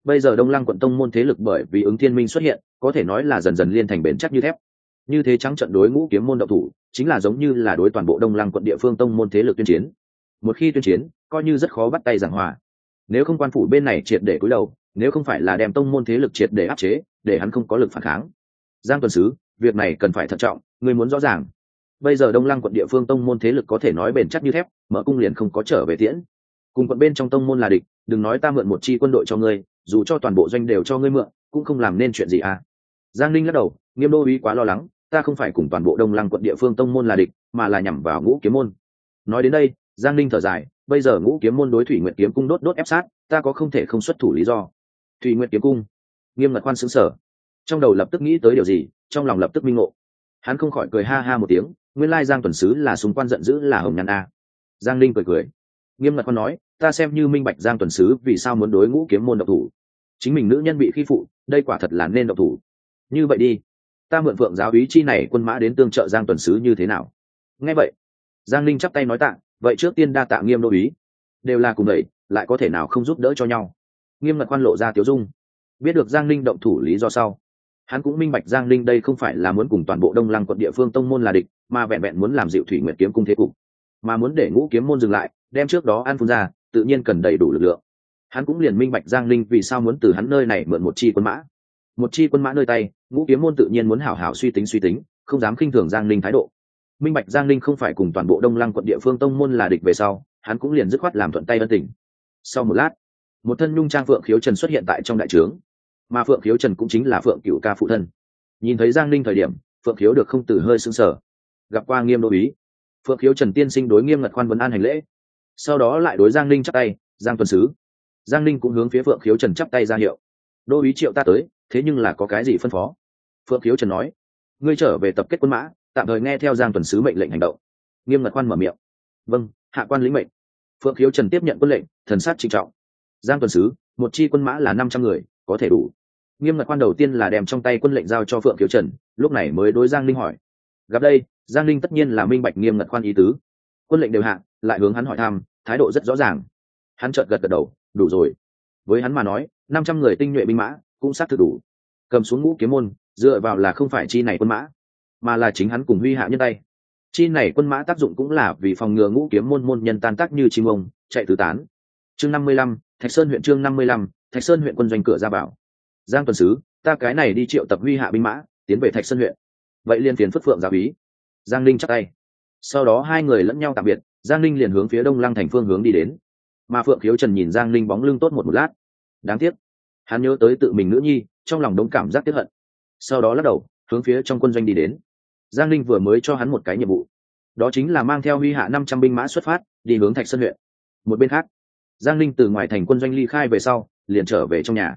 bây giờ đông lăng quận tông môn thế lực bởi vì ứng thiên minh xuất hiện, có thể nói là dần dần liên thành bền chắc như thép. Như thế trắng trận đối ngũ kiếm môn đậu thủ, chính là giống như là đối toàn bộ đông lăng quận địa phương tông môn thế lực tuyên chiến. Một khi tuyên chiến, coi như rất khó bắt tay giảng hòa. Nếu không quan phủ bên này triệt để cúi đầu, nếu không phải là đem tông môn thế lực triệt để áp chế, để hắn không có lực phản kháng. Giang tuần sứ, việc này cần phải thận trọng, người muốn rõ ràng. Bây giờ đông lăng quận địa phương tông môn thế lực có thể nói bền chắc như thép, mở cung liền không có trở về tiễn. Cùng quận bên trong tông môn là địch, đừng nói ta mượn một chi quân đội cho ngươi dù cho toàn bộ doanh đều cho ngươi mượn, cũng không làm nên chuyện gì à. Giang linh lắc đầu, nghiêm đô uý quá lo lắng, ta không phải cùng toàn bộ đông lăng quận địa phương tông môn là địch, mà là nhằm vào ngũ kiếm môn. Nói đến đây, giang linh thở dài, bây giờ ngũ kiếm môn đối thủy nguyện kiếm cung đốt đốt ép sát, ta có không thể không xuất thủ lý do. Thủy nguyện kiếm cung. Nghiêm ngật khoan xứng sở trong đầu lập tức nghĩ tới điều gì, trong lòng lập tức minh ngộ. Hắn không khỏi cười ha ha một tiếng, nguyên lai giang tuần sứ là súng quan giận dữ là hồng nhăn a. Giang linh cười cười. Nghiêm ngật khoan nói, ta xem như minh bạch giang tuần sứ vì sao muốn đối ngũ kiếm môn độc thủ chính mình nữ nhân bị khi phụ, đây quả thật là nên độc thủ. Như vậy đi, ta mượn phượng giáo ý chi này quân mã đến tương trợ giang tuần sứ như thế nào? Nghe vậy, giang linh chắp tay nói tạ, vậy trước tiên đa tạ nghiêm đô ý. Đều là cùng đẩy lại có thể nào không giúp đỡ cho nhau? Nghiêm ngặt quan lộ ra tiếu dung. Biết được giang linh động thủ lý do sau, hắn cũng minh bạch giang linh đây không phải là muốn cùng toàn bộ đông lăng quận địa phương tông môn là địch, mà vẹn vẹn muốn làm dịu thủy nguyện kiếm cung thế cục, mà muốn để ngũ kiếm môn dừng lại, đem trước đó an phun ra, tự nhiên cần đầy đủ lực lượng hắn cũng liền minh bạch giang linh vì sao muốn từ hắn nơi này mượn một chi quân mã. Một chi quân mã nơi tay, ngũ kiếm môn tự nhiên muốn hảo hảo suy tính suy tính, không dám khinh thường giang linh thái độ. Minh bạch giang linh không phải cùng toàn bộ đông lăng quận địa phương tông môn là địch về sau, hắn cũng liền dứt khoát làm thuận tay ân tình. Sau một lát, một thân nhung trang phượng khiếu trần xuất hiện tại trong đại trướng. Mà phượng khiếu trần cũng chính là phượng cựu ca phụ thân. Nhìn thấy giang linh thời điểm, phượng khiếu được không từ hơi sưng sở gặp qua nghiêm đô ý. Phượng khiếu trần tiên sinh đối nghiêm ngật khoan vấn an hành lễ. Sau đó lại đối giang linh chắc tay, giang tuần sứ giang linh cũng hướng phía phượng khiếu trần chắp tay ra hiệu. Đô ý triệu ta tới, thế nhưng là có cái gì phân phó? Phượng khiếu trần nói, ngươi trở về tập kết quân mã, tạm thời nghe theo giang tuần sứ mệnh lệnh hành động. Nghiêm ngật khoan mở miệng vâng hạ quan lĩnh mệnh. Phượng khiếu trần tiếp nhận quân lệnh, thần sát trịnh trọng. Giang tuần sứ, một chi quân mã là năm trăm người, có thể đủ. Nghiêm ngật khoan đầu tiên là đem trong tay quân lệnh giao cho phượng khiếu trần, lúc này mới đối giang linh hỏi, gặp đây, giang linh tất nhiên là minh bạch nghiêm ngật khoan ý tứ. Quân lệnh đều hạ, lại hướng hắn hỏi thăm, thái độ rất rõ ràng. Hắn chợt gật gật đầu đủ rồi. Với hắn mà nói, năm trăm người tinh nhuệ binh mã cũng xác thực đủ. Cầm xuống ngũ kiếm môn, dựa vào là không phải chi này quân mã, mà là chính hắn cùng huy hạ nhân tay. Chi này quân mã tác dụng cũng là vì phòng ngừa ngũ kiếm môn môn nhân tan tác như chim ông, chạy tứ tán. Chương năm mươi lăm, thạch sơn huyện chương năm mươi lăm, thạch sơn huyện quân doanh cửa ra bảo giang tuần sứ, ta cái này đi triệu tập huy hạ binh mã, tiến về thạch sơn huyện. Vậy liên phiền phất phượng giáo ý giang linh chắc tay. Sau đó hai người lẫn nhau tạm biệt, giang linh liền hướng phía đông lăng thành phương hướng đi đến mà phượng khiếu trần nhìn giang linh bóng lưng tốt một một lát. Đáng tiếc. Hắn nhớ tới tự mình nữ nhi, trong lòng đống cảm giác tiếp hận. Sau đó lắc đầu, hướng phía trong quân doanh đi đến. Giang linh vừa mới cho hắn một cái nhiệm vụ. Đó chính là mang theo huy hạ năm trăm binh mã xuất phát, đi hướng thạch sơn huyện. Một bên khác, giang linh từ ngoài thành quân doanh ly khai về sau, liền trở về trong nhà.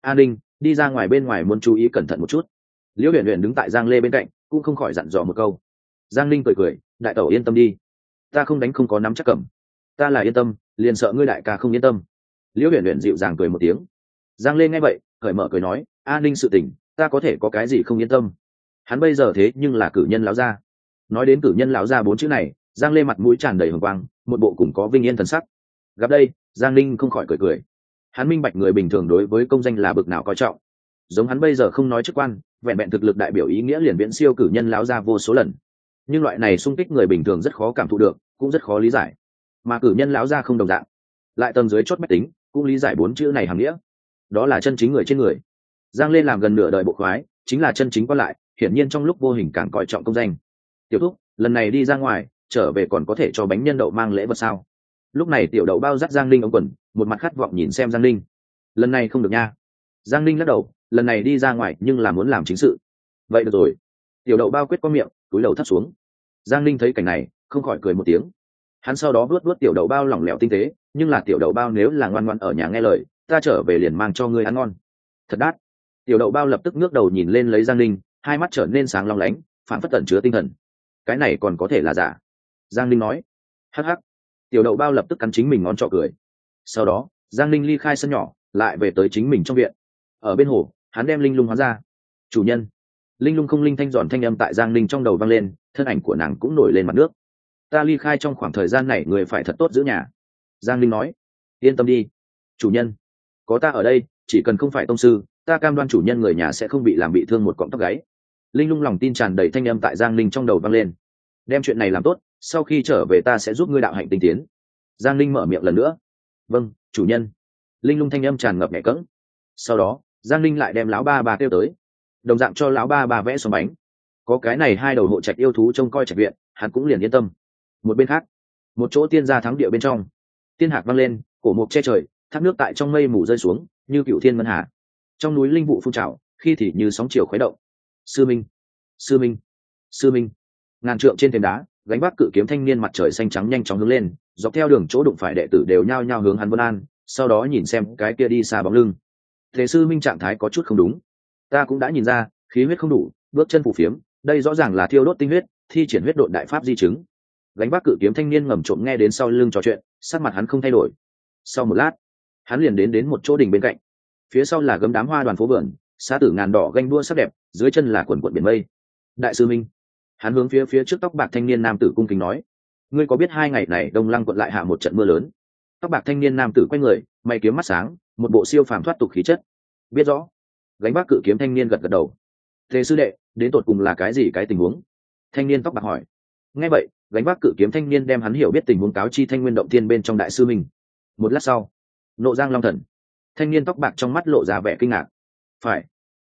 An ninh, đi ra ngoài bên ngoài muốn chú ý cẩn thận một chút. Liễu huyền huyền đứng tại giang lê bên cạnh, cũng không khỏi dặn dò một câu. Giang linh cười cười, đại tẩu yên tâm đi. Ta không đánh không có nắm chắc cầm. Ta là yên tâm liền sợ ngươi đại ca không yên tâm. Liễu huyền huyền dịu dàng cười một tiếng. Giang lê nghe vậy cởi mở cười nói an ninh sự tình, ta có thể có cái gì không yên tâm? Hắn bây giờ thế nhưng là cử nhân lão gia. Nói đến cử nhân lão gia bốn chữ này, giang lê mặt mũi tràn đầy hồng quang, một bộ cùng có vinh yên thần sắc. Gặp đây, giang linh không khỏi cười cười. Hắn minh bạch người bình thường đối với công danh là bực nào coi trọng. Giống hắn bây giờ không nói chức quan, vẹn vẹn thực lực đại biểu ý nghĩa liền viễn siêu cử nhân lão gia vô số lần. Nhưng loại này sung kích người bình thường rất khó cảm thụ được, cũng rất khó lý giải mà cử nhân lão gia không đồng dạng. Lại tầng dưới chốt mách tính, cũng lý giải bốn chữ này hàm nghĩa. Đó là chân chính người trên người. Giang lên làm gần nửa đời bộ khoái, chính là chân chính quan lại, hiển nhiên trong lúc vô hình càng coi trọng công danh. Tiểu thúc, lần này đi ra ngoài, trở về còn có thể cho bánh nhân đậu mang lễ vật sao? Lúc này tiểu đậu bao dắt giang linh ông quần, một mặt khát vọng nhìn xem giang linh. Lần này không được nha. Giang linh lắc đầu, lần này đi ra ngoài nhưng là muốn làm chính sự. Vậy được rồi. Tiểu đậu bao quyết có miệng, túi đầu thắt xuống. Giang linh thấy cảnh này, không khỏi cười một tiếng hắn sau đó vuốt vuốt tiểu đậu bao lỏng lẻo tinh tế, nhưng là tiểu đậu bao nếu là ngoan ngoan ở nhà nghe lời, ta trở về liền mang cho ngươi ăn ngon. Thật đắt tiểu đậu bao lập tức ngước đầu nhìn lên lấy giang linh hai mắt trở nên sáng long lánh phản phất tẩn chứa tinh thần. Cái này còn có thể là giả? Giang linh nói. Hắc hắc. Tiểu đậu bao lập tức cắn chính mình ngón trọ cười. Sau đó, giang linh ly khai sân nhỏ, lại về tới chính mình trong viện. Ở bên hồ, hắn đem linh lung hóa ra. Chủ nhân. Linh lung không linh thanh giòn thanh âm tại giang linh trong đầu vang lên, thân ảnh của nàng cũng nổi lên mặt nước ta ly khai trong khoảng thời gian này người phải thật tốt giữ nhà. Giang linh nói, yên tâm đi. Chủ nhân, có ta ở đây, chỉ cần không phải tông sư, ta cam đoan chủ nhân người nhà sẽ không bị làm bị thương một cọng tóc gáy. Linh lung lòng tin tràn đầy thanh âm tại giang linh trong đầu vang lên. Đem chuyện này làm tốt, sau khi trở về ta sẽ giúp ngươi đạo hạnh tinh tiến. Giang linh mở miệng lần nữa. Vâng chủ nhân. Linh lung thanh âm tràn ngập nhẹ cỡng sau đó, giang linh lại đem lão ba bà kêu tới. Đồng dạng cho lão ba bà vẽ xoắn bánh. Có cái này hai đầu hộ trạch yêu thú trông coi trạch viện, hắn cũng liền yên tâm một bên khác, một chỗ tiên gia thắng địa bên trong. Tiên hạc văng lên, cổ mộc che trời, thác nước tại trong mây mù rơi xuống, như cựu thiên ngân hà. Trong núi linh vụ phun trào, khi thì như sóng chiều khuấy động. Sư minh sư minh sư minh. Ngàn trượng trên thềm đá, gánh vác cự kiếm thanh niên mặt trời xanh trắng nhanh chóng hướng lên, dọc theo đường chỗ đụng phải đệ tử đều nhao nhao hướng hắn vân an, sau đó nhìn xem cái kia đi xa bóng lưng. Thế sư minh trạng thái có chút không đúng. Ta cũng đã nhìn ra, khí huyết không đủ, bước chân phủ phiếm, đây rõ ràng là thiêu đốt tinh huyết, thi triển huyết độn đại pháp di chứng gánh vác cự kiếm thanh niên ngầm trộm nghe đến sau lưng trò chuyện, sắc mặt hắn không thay đổi. Sau một lát, hắn liền đến đến một chỗ đình bên cạnh. Phía sau là gấm đám hoa đoàn phố vườn, xá tử ngàn đỏ ganh đua sắc đẹp, dưới chân là quần quận biển mây. Đại sư minh, hắn hướng phía phía trước tóc bạc thanh niên nam tử cung kính nói, ngươi có biết hai ngày này đông lăng quận lại hạ một trận mưa lớn? Tóc bạc thanh niên nam tử quay người, mày kiếm mắt sáng, một bộ siêu phàm thoát tục khí chất. Biết rõ. Gánh bác cự kiếm thanh niên gật gật đầu. Thế sư đệ, đến tột cùng là cái gì cái tình huống? Thanh niên tóc bạc hỏi. Ngay vậy gánh vác cự kiếm thanh niên đem hắn hiểu biết tình huống cáo chi thanh nguyên động tiên bên trong đại sư mình một lát sau, nộ giang long thần. Thanh niên tóc bạc trong mắt lộ ra vẻ kinh ngạc. Phải,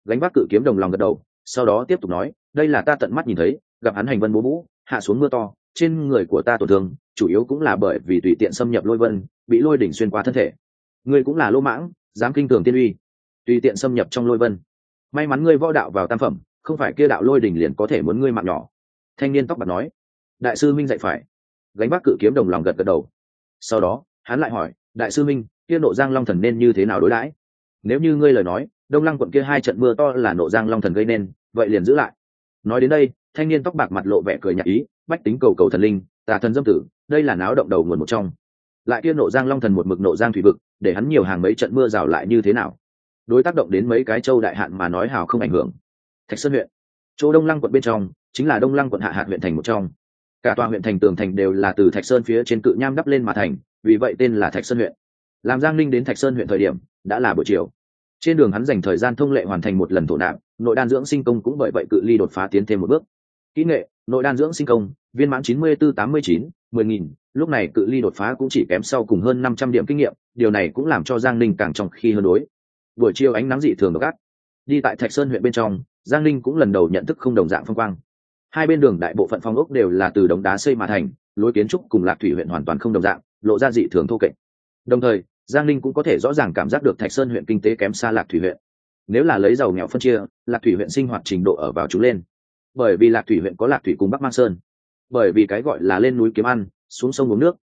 gánh vác cự kiếm đồng lòng gật đầu, sau đó tiếp tục nói, đây là ta tận mắt nhìn thấy, gặp hắn hành vân bố vũ, hạ xuống mưa to, trên người của ta tổn thương, chủ yếu cũng là bởi vì tùy tiện xâm nhập lôi vân, bị lôi đỉnh xuyên qua thân thể. Ngươi cũng là lô mãng, dám kinh tường tiên uy, tùy tiện xâm nhập trong lôi vân. May mắn ngươi võ đạo vào tam phẩm, không phải kia đạo lôi đỉnh liền có thể muốn ngươi mạng nhỏ. Thanh niên tóc bạc nói đại sư minh dạy phải. Gánh vác cự kiếm đồng lòng gật gật đầu. Sau đó, hắn lại hỏi, đại sư minh, kia nộ giang long thần nên như thế nào đối đãi? Nếu như ngươi lời nói, đông lăng quận kia hai trận mưa to là nộ giang long thần gây nên, vậy liền giữ lại. Nói đến đây, thanh niên tóc bạc mặt lộ vẻ cười nhạt ý, bách tính cầu cầu thần linh, tà thần dâm tử, đây là náo động đầu nguồn một trong. Lại kia nộ giang long thần một mực nộ giang thủy vực, để hắn nhiều hàng mấy trận mưa rào lại như thế nào? Đối tác động đến mấy cái châu đại hạn mà nói hào không ảnh hưởng. Thạch sơn huyện, chỗ đông lăng quận bên trong, chính là đông lăng quận hạ hạt huyện thành một trong cả tòa huyện thành tường thành đều là từ thạch sơn phía trên cự nham đắp lên mà thành, vì vậy tên là thạch sơn huyện. Làm giang ninh đến thạch sơn huyện thời điểm, đã là buổi chiều. Trên đường hắn dành thời gian thông lệ hoàn thành một lần thổ nạp nội đan dưỡng sinh công cũng bởi vậy cự ly đột phá tiến thêm một bước. Kỹ nghệ, nội đan dưỡng sinh công, viên mãn chín mươi bốn tám mươi chín, mười nghìn, lúc này cự ly đột phá cũng chỉ kém sau cùng hơn năm trăm điểm kinh nghiệm, điều này cũng làm cho giang ninh càng trong khi hơn đối. Buổi chiều ánh nắng dị thường gắt đi tại thạch sơn huyện bên trong, giang ninh cũng lần đầu nhận thức không đồng dạng phong quang hai bên đường đại bộ phận phong ốc đều là từ đống đá xây mà thành, lối kiến trúc cùng lạc thủy huyện hoàn toàn không đồng dạng, lộ ra dị thường thô kệch. Đồng thời, giang ninh cũng có thể rõ ràng cảm giác được thạch sơn huyện kinh tế kém xa lạc thủy huyện. Nếu là lấy giàu nghèo phân chia, lạc thủy huyện sinh hoạt trình độ ở vào trú lên. Bởi vì lạc thủy huyện có lạc thủy cùng bắc mang sơn. Bởi vì cái gọi là lên núi kiếm ăn, xuống sông uống nước.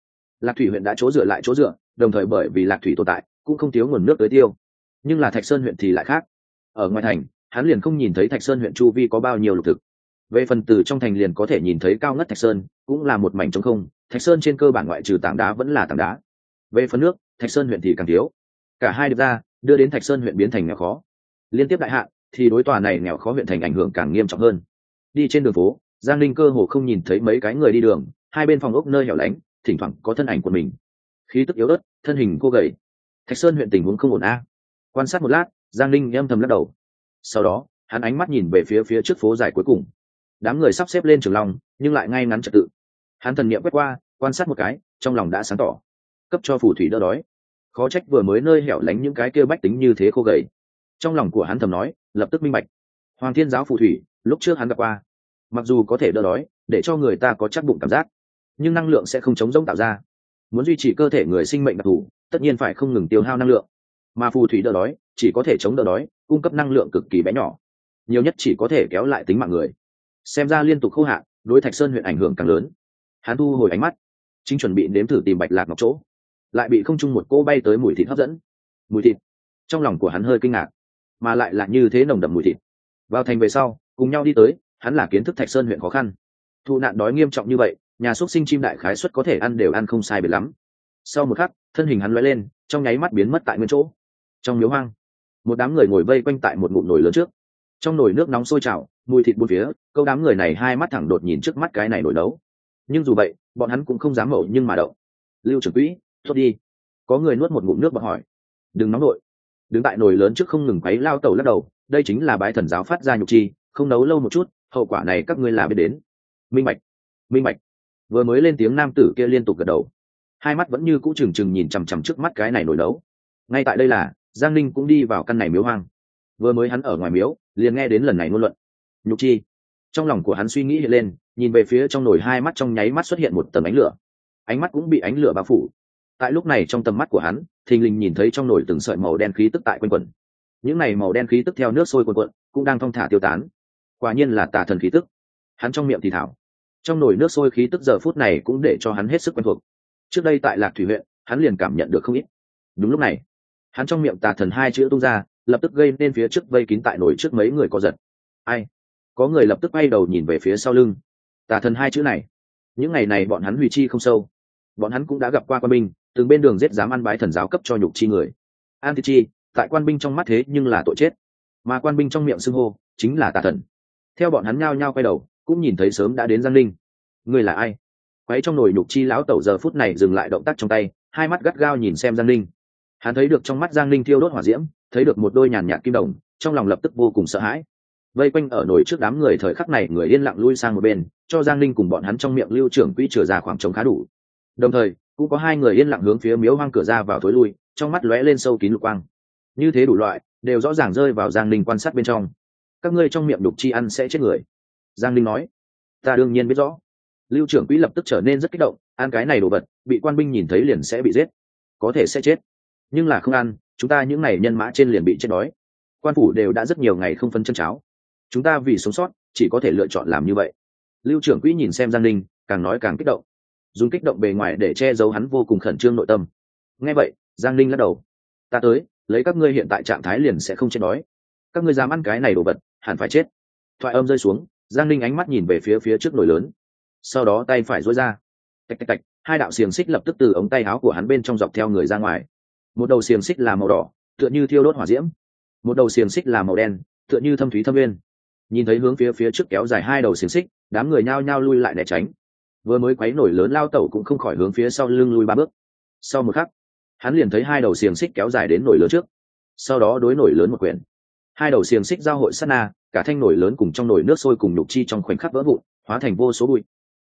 Lạc thủy huyện đã chỗ dựa lại chỗ dựa, đồng thời bởi vì lạc thủy tồn tại, cũng không thiếu nguồn nước tới tiêu. Nhưng là thạch sơn huyện thì lại khác. Ở ngoài thành, hắn liền không nhìn thấy thạch sơn huyện chu vi có bao nhiêu lục thực về phần từ trong thành liền có thể nhìn thấy cao ngất thạch sơn, cũng là một mảnh trống không, thạch sơn trên cơ bản ngoại trừ tảng đá vẫn là tảng đá. Về phần nước, thạch sơn huyện thì càng thiếu. Cả hai được ra, đưa đến thạch sơn huyện biến thành nghèo khó. Liên tiếp đại hạn, thì đối tòa này nghèo khó huyện thành ảnh hưởng càng nghiêm trọng hơn. Đi trên đường phố, giang linh cơ hồ không nhìn thấy mấy cái người đi đường, hai bên phòng ốc nơi hẻo lánh, thỉnh thoảng có thân ảnh của mình. Khí tức yếu ớt, thân hình cô gầy. Thạch sơn huyện tình huống không ổn a. Quan sát một lát, giang linh âm thầm lắc đầu. Sau đó, hắn ánh mắt nhìn về phía phía trước phố dài cuối cùng đám người sắp xếp lên trường long, nhưng lại ngay ngắn trật tự. Hắn thần n i ệ m quét qua, quan sát một cái, trong lòng đã sáng tỏ. Cấp cho phù thủy đỡ đói. Khó trách vừa mới nơi hẻo lánh những cái kêu bách tính như thế khô gầy. Trong lòng của hắn thầm nói, lập tức minh bạch. Hoàng thiên giáo phù thủy, lúc trước hắn gặp qua. Mặc dù có thể đỡ đói, để cho người ta có chắc bụng cảm giác, nhưng năng lượng sẽ không chống rỗng tạo ra. Muốn duy trì cơ thể người sinh mệnh đặc thù, tất nhiên phải không ngừng tiêu hao năng lượng. Mà phù thủy đỡ đói, chỉ có thể chống đỡ đói, cung cấp năng lượng cực kỳ bé nhỏ. Nhiều nhất chỉ có thể kéo lại tính mạng người xem ra liên tục khô hạn, đối thạch sơn huyện ảnh hưởng càng lớn. Hắn thu hồi ánh mắt, chính chuẩn bị nếm thử tìm bạch lạc ngọc chỗ, lại bị không chung một cô bay tới mùi thịt hấp dẫn. Mùi thịt? Trong lòng của hắn hơi kinh ngạc, mà lại là như thế nồng đậm mùi thịt. Vào thành về sau, cùng nhau đi tới, hắn là kiến thức thạch sơn huyện khó khăn. Thụ nạn đói nghiêm trọng như vậy, nhà xuất sinh chim đại khái suất có thể ăn đều ăn không sai biệt lắm. Sau một khắc, thân hình hắn loay lên, trong nháy mắt biến mất tại nguyên chỗ. Trong miếu hoang, một đám người ngồi vây quanh tại một ngụm nồi lớn trước. Trong nồi nước nóng sôi trào mùi thịt bốn phía, câu đám người này hai mắt thẳng đột nhìn trước mắt cái này nổi nấu. Nhưng dù vậy, bọn hắn cũng không dám mậu nhưng mà đậu. Lưu trưởng quỹ thốt đi. Có người nuốt một ngụm nước và hỏi. Đừng nóng nổi. Đứng tại nồi lớn trước không ngừng quấy lao tàu lắc đầu, đây chính là bái thần giáo phát ra nhục chi, không nấu lâu một chút, hậu quả này các ngươi là biết đến. Minh bạch. Minh bạch. Vừa mới lên tiếng nam tử kia liên tục gật đầu. Hai mắt vẫn như cũ trừng trừng nhìn chằm chằm trước mắt cái này nổi nấu. Ngay tại đây là, giang ninh cũng đi vào căn này miếu hoang. Vừa mới hắn ở ngoài miếu, liền nghe đến lần này ngôn luận nhục chi. Trong lòng của hắn suy nghĩ hiện lên, nhìn về phía trong nồi hai mắt trong nháy mắt xuất hiện một tầng ánh lửa. Ánh mắt cũng bị ánh lửa bao phủ. Tại lúc này trong tầm mắt của hắn, thình lình nhìn thấy trong nồi từng sợi màu đen khí tức tại quanh quẩn. Những này màu đen khí tức theo nước sôi quần quận cũng đang thong thả tiêu tán. Quả nhiên là tà thần khí tức. Hắn trong miệng thì thảo. Trong nồi nước sôi khí tức giờ phút này cũng để cho hắn hết sức quen thuộc. Trước đây tại lạc thủy huyện, hắn liền cảm nhận được không ít. Đúng lúc này, hắn trong miệng tà thần hai chữ tung ra, lập tức gây nên phía trước vây kín tại nồi trước mấy người có giật. Ai? Có người lập tức bay đầu nhìn về phía sau lưng. Tà thần hai chữ này, những ngày này bọn hắn hủy chi không sâu. Bọn hắn cũng đã gặp qua quan binh, từng bên đường giết dám ăn bái thần giáo cấp cho nhục chi người. An thị chi, tại quan binh trong mắt thế nhưng là tội chết. Mà quan binh trong miệng xưng hô, chính là tà thần. Theo bọn hắn nhao nhao quay đầu, cũng nhìn thấy sớm đã đến giang linh. Người là ai? Quấy trong nồi nhục chi lão tẩu giờ phút này dừng lại động tác trong tay, hai mắt gắt gao nhìn xem giang linh. Hắn thấy được trong mắt giang linh thiêu đốt hỏa diễm, thấy được một đôi nhàn nhạt kim đồng, trong lòng lập tức vô cùng sợ hãi vây quanh ở nổi trước đám người thời khắc này người yên lặng lui sang một bên, cho giang linh cùng bọn hắn trong miệng lưu trưởng quỹ trở ra khoảng trống khá đủ. Đồng thời, cũng có hai người yên lặng hướng phía miếu hoang cửa ra vào thối lui, trong mắt lóe lên sâu kín lục quang. Như thế đủ loại, đều rõ ràng rơi vào giang linh quan sát bên trong. Các ngươi trong miệng đục chi ăn sẽ chết người. Giang linh nói, ta đương nhiên biết rõ. Lưu trưởng quỹ lập tức trở nên rất kích động, ăn cái này đồ vật, bị quan binh nhìn thấy liền sẽ bị giết. Có thể sẽ chết. Nhưng là không ăn, chúng ta những ngày nhân mã trên liền bị chết đói. Quan phủ đều đã rất nhiều ngày không phân chân cháo chúng ta vì sống sót, chỉ có thể lựa chọn làm như vậy. Lưu trưởng quỹ nhìn xem giang linh càng nói càng kích động. Dùng kích động bề ngoài để che giấu hắn vô cùng khẩn trương nội tâm. Nghe vậy, giang linh lắc đầu. Ta tới, lấy các ngươi hiện tại trạng thái liền sẽ không chết đói. Các ngươi dám ăn cái này đồ vật, hẳn phải chết. Thoại âm rơi xuống, giang linh ánh mắt nhìn về phía phía trước nồi lớn. Sau đó tay phải dối ra. Tạch tạch tạch, hai đạo xiềng xích lập tức từ ống tay áo của hắn bên trong dọc theo người ra ngoài. Một đầu xiềng xích là màu đỏ, tựa như thiêu đốt hỏa diễm. Một đầu xiềng xích là màu đen, tựa như thâm thúy thâm viên nhìn thấy hướng phía phía trước kéo dài hai đầu xiềng xích, đám người nhao nhao lui lại né tránh. Vừa mới quấy nổi lớn lao tẩu cũng không khỏi hướng phía sau lưng lui ba bước. Sau một khắc, hắn liền thấy hai đầu xiềng xích kéo dài đến nổi lớn trước. Sau đó đối nổi lớn một quyển hai đầu xiềng xích giao hội sát na, cả thanh nổi lớn cùng trong nồi nước sôi cùng nhục chi trong khoảnh khắc vỡ vụn, hóa thành vô số bụi.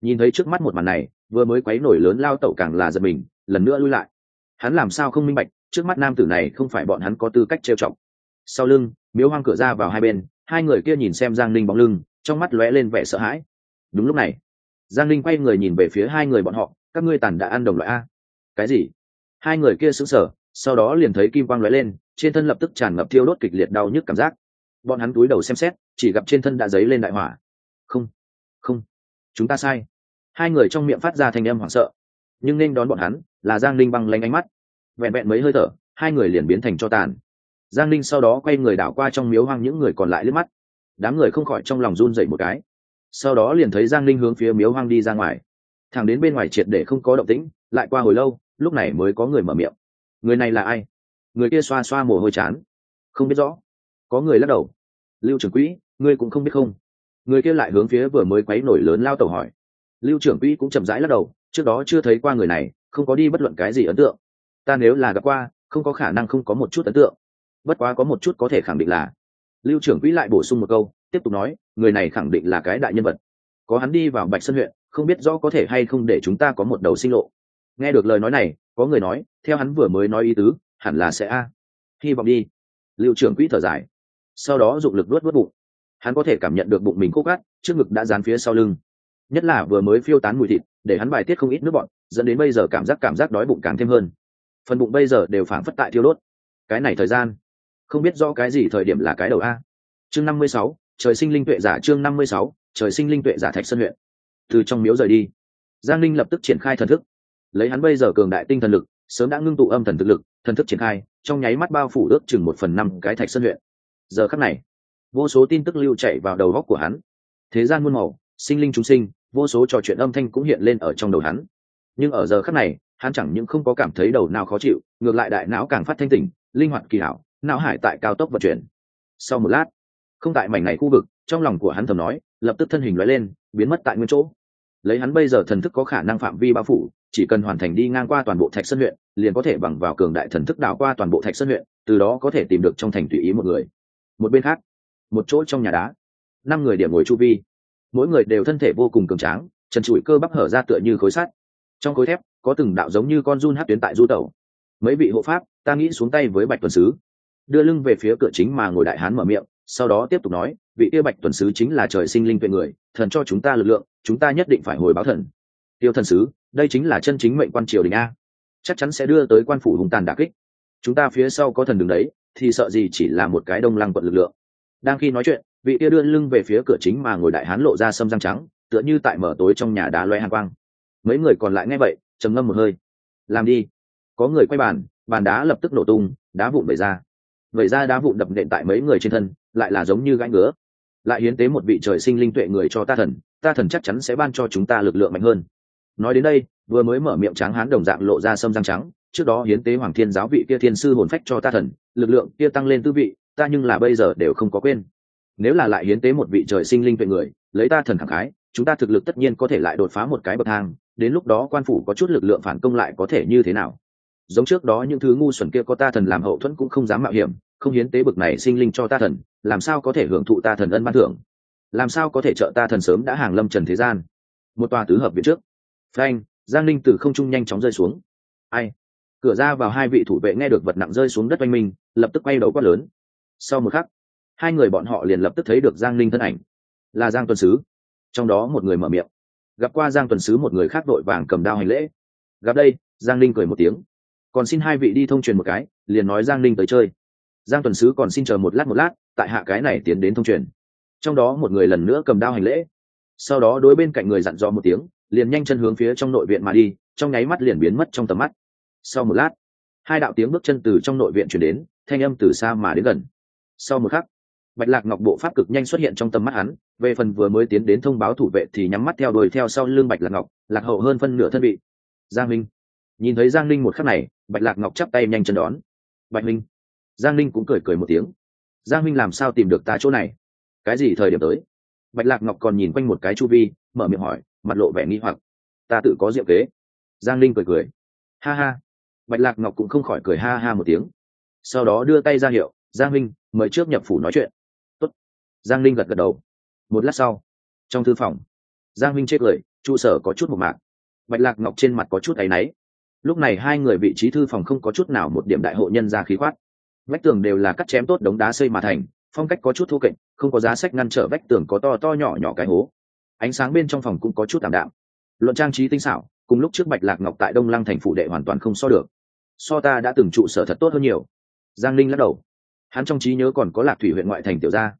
Nhìn thấy trước mắt một màn này, vừa mới quấy nổi lớn lao tẩu càng là giật mình, lần nữa lui lại. Hắn làm sao không minh bạch, trước mắt nam tử này không phải bọn hắn có tư cách trêu chọc. Sau lưng, miếu hoang cửa ra vào hai bên hai người kia nhìn xem giang ninh bóng lưng, trong mắt lóe lên vẻ sợ hãi. Đúng lúc này, giang ninh quay người nhìn về phía hai người bọn họ, các ngươi tàn đã ăn đồng loại a. Cái gì? Hai người kia sững sờ, sau đó liền thấy kim quang lóe lên, trên thân lập tức tràn ngập thiêu đốt kịch liệt đau nhức cảm giác. Bọn hắn túi đầu xem xét, chỉ gặp trên thân đã dấy lên đại hỏa. Không không, chúng ta sai. Hai người trong miệng phát ra thanh âm hoảng sợ. Nhưng nên đón bọn hắn là giang linh băng lanh ánh mắt. Vẹn vẹn mấy hơi thở, hai người liền biến thành cho tàn giang Ninh sau đó quay người đảo qua trong miếu hoang những người còn lại lướt mắt. Đám người không khỏi trong lòng run dậy một cái. Sau đó liền thấy giang Ninh hướng phía miếu hoang đi ra ngoài. Thẳng đến bên ngoài triệt để không có động tĩnh, lại qua hồi lâu, lúc này mới có người mở miệng. Người này là ai? Người kia xoa xoa mồ hôi chán. Không biết rõ. Có người lắc đầu. Lưu trưởng quỹ, ngươi cũng không biết không? Người kia lại hướng phía vừa mới quấy nổi lớn lao tàu hỏi. Lưu trưởng quỹ cũng chậm rãi lắc đầu, trước đó chưa thấy qua người này, không có đi bất luận cái gì ấn tượng. Ta nếu là gặp qua, không có khả năng không có một chút ấn tượng bất quá có một chút có thể khẳng định là, lưu trưởng quỹ lại bổ sung một câu, tiếp tục nói, người này khẳng định là cái đại nhân vật. Có hắn đi vào bạch sơn huyện, không biết rõ có thể hay không để chúng ta có một đầu sinh lộ. Nghe được lời nói này, có người nói, theo hắn vừa mới nói ý tứ, hẳn là sẽ a. Hy vọng đi. Lưu trưởng quỹ thở dài. Sau đó dụng lực luốt vớt bụng. Hắn có thể cảm nhận được bụng mình khúc gắt trước ngực đã dán phía sau lưng. Nhất là vừa mới phiêu tán mùi thịt, để hắn bài tiết không ít nước bọn dẫn đến bây giờ cảm giác cảm giác đói bụng càng thêm hơn. Phần bụng bây giờ đều phảng phất tại thiêu đốt. Cái này thời gian không biết do cái gì thời điểm là cái đầu a. Chương năm mươi sáu, trời sinh linh tuệ giả chương năm mươi sáu, trời sinh linh tuệ giả thạch sơn huyện. Từ trong miếu rời đi, giang linh lập tức triển khai thần thức. Lấy hắn bây giờ cường đại tinh thần lực, sớm đã ngưng tụ âm thần thực lực, thần thức triển khai, trong nháy mắt bao phủ ước chừng một phần năm cái thạch sơn huyện. Giờ khắc này, vô số tin tức lưu chạy vào đầu góc của hắn. Thế gian muôn màu, sinh linh chúng sinh, vô số trò chuyện âm thanh cũng hiện lên ở trong đầu hắn. Nhưng ở giờ khắc này, hắn chẳng những không có cảm thấy đầu nào khó chịu, ngược lại đại não càng phát thanh tỉnh, linh hoạt kỳ hảo não hải tại cao tốc vận chuyển. Sau một lát, không tại mảnh này khu vực, trong lòng của hắn thầm nói, lập tức thân hình loại lên, biến mất tại nguyên chỗ. Lấy hắn bây giờ thần thức có khả năng phạm vi bao phủ, chỉ cần hoàn thành đi ngang qua toàn bộ thạch sơn huyện, liền có thể bằng vào cường đại thần thức đảo qua toàn bộ thạch sơn huyện, từ đó có thể tìm được trong thành tùy ý một người. Một bên khác, một chỗ trong nhà đá, năm người điểm ngồi chu vi. Mỗi người đều thân thể vô cùng cường tráng trần trụi cơ bắp hở ra tựa như khối sắt. Trong khối thép, có từng đạo giống như con run hát tuyến tại du tẩu. Mấy vị hộ pháp, ta nghĩ xuống tay với bạch tuần sứ đưa lưng về phía cửa chính mà ngồi đại hán mở miệng, sau đó tiếp tục nói, vị tiêu bạch tuần sứ chính là trời sinh linh tuệ người, thần cho chúng ta lực lượng, chúng ta nhất định phải hồi báo thần. Tiêu thần sứ, đây chính là chân chính mệnh quan triều đình a. Chắc chắn sẽ đưa tới quan phủ hùng tàn đà kích. Chúng ta phía sau có thần đường đấy, thì sợ gì chỉ là một cái đông lăng quận lực lượng. Đang khi nói chuyện, vị kia đưa lưng về phía cửa chính mà ngồi đại hán lộ ra sâm răng trắng, tựa như tại mở tối trong nhà đá loe hàn quang. Mấy người còn lại nghe vậy, trầm ngâm một hơi. Làm đi. Có người quay bàn bàn đá lập tức nổ tung, đá vụn vẩy ra vẩy ra đá vụn đập nện tại mấy người trên thân, lại là giống như gãi ngứa. Lại hiến tế một vị trời sinh linh tuệ người cho ta thần ta thần chắc chắn sẽ ban cho chúng ta lực lượng mạnh hơn. Nói đến đây, vừa mới mở miệng tráng hán đồng dạng lộ ra sâm răng trắng, trước đó hiến tế hoàng thiên giáo vị kia thiên sư hồn phách cho ta thần, lực lượng kia tăng lên tư vị, ta nhưng là bây giờ đều không có quên. Nếu là lại hiến tế một vị trời sinh linh tuệ người, lấy ta thần khẳng khái, chúng ta thực lực tất nhiên có thể lại đột phá một cái bậc thang, đến lúc đó quan phủ có chút lực lượng phản công lại có thể như thế nào? Giống trước đó những thứ ngu xuẩn kia có ta thần làm hậu thuẫn cũng không dám mạo hiểm không hiến tế bực này sinh linh cho ta thần, làm sao có thể hưởng thụ ta thần ân ban thưởng? Làm sao có thể trợ ta thần sớm đã hàng lâm trần thế gian? Một tòa tứ hợp viện trước. Frank giang linh từ không trung nhanh chóng rơi xuống. Ai? Cửa ra vào hai vị thủ vệ nghe được vật nặng rơi xuống đất oanh minh, lập tức quay đầu quát lớn. Sau một khắc, hai người bọn họ liền lập tức thấy được giang linh thân ảnh. Là giang tuần sứ. Trong đó một người mở miệng. Gặp qua giang tuần sứ một người khác đội vàng cầm đao hành lễ. Gặp đây, giang linh cười một tiếng. Còn xin hai vị đi thông truyền một cái, liền nói giang linh tới chơi giang tuần sứ còn xin chờ một lát một lát, tại hạ cái này tiến đến thông truyền. Trong đó một người lần nữa cầm đao hành lễ. Sau đó đối bên cạnh người dặn dò một tiếng, liền nhanh chân hướng phía trong nội viện mà đi, trong nháy mắt liền biến mất trong tầm mắt. Sau một lát, hai đạo tiếng bước chân từ trong nội viện chuyển đến, thanh âm từ xa mà đến gần. Sau một khắc, bạch lạc ngọc bộ pháp cực nhanh xuất hiện trong tầm mắt hắn, về phần vừa mới tiến đến thông báo thủ vệ thì nhắm mắt theo đuổi theo sau lưng bạch lạc ngọc, lạc hậu hơn phân nửa thân vị. Giang minh. Nhìn thấy giang linh một khắc này, bạch lạc ngọc chắp tay nhanh chân đón. Bạch minh giang linh cũng cười cười một tiếng. Giang minh làm sao tìm được ta chỗ này? Cái gì thời điểm tới? Bạch lạc ngọc còn nhìn quanh một cái chu vi, mở miệng hỏi, mặt lộ vẻ nghi hoặc. Ta tự có diệu kế. Giang linh cười cười. Ha ha. Bạch lạc ngọc cũng không khỏi cười ha ha một tiếng. Sau đó đưa tay ra hiệu, giang minh, mời trước nhập phủ nói chuyện. Tốt. giang linh gật gật đầu. Một lát sau, trong thư phòng, giang minh chết cười trụ sở có chút một mạc. Bạch lạc ngọc trên mặt có chút áy náy. Lúc này hai người vị trí thư phòng không có chút nào một điểm đại hộ nhân ra khí khoát vách tường đều là cắt chém tốt đống đá xây mà thành, phong cách có chút thô kệch, không có giá sách ngăn trở vách tường có to to nhỏ nhỏ cái hố. Ánh sáng bên trong phòng cũng có chút tạm đạm. Luận trang trí tinh xảo, cùng lúc trước bạch lạc ngọc tại đông lăng thành phủ đệ hoàn toàn không so được. So ta đã từng trụ sở thật tốt hơn nhiều. Giang linh lắc đầu. Hắn trong trí nhớ còn có lạc thủy huyện ngoại thành tiểu gia.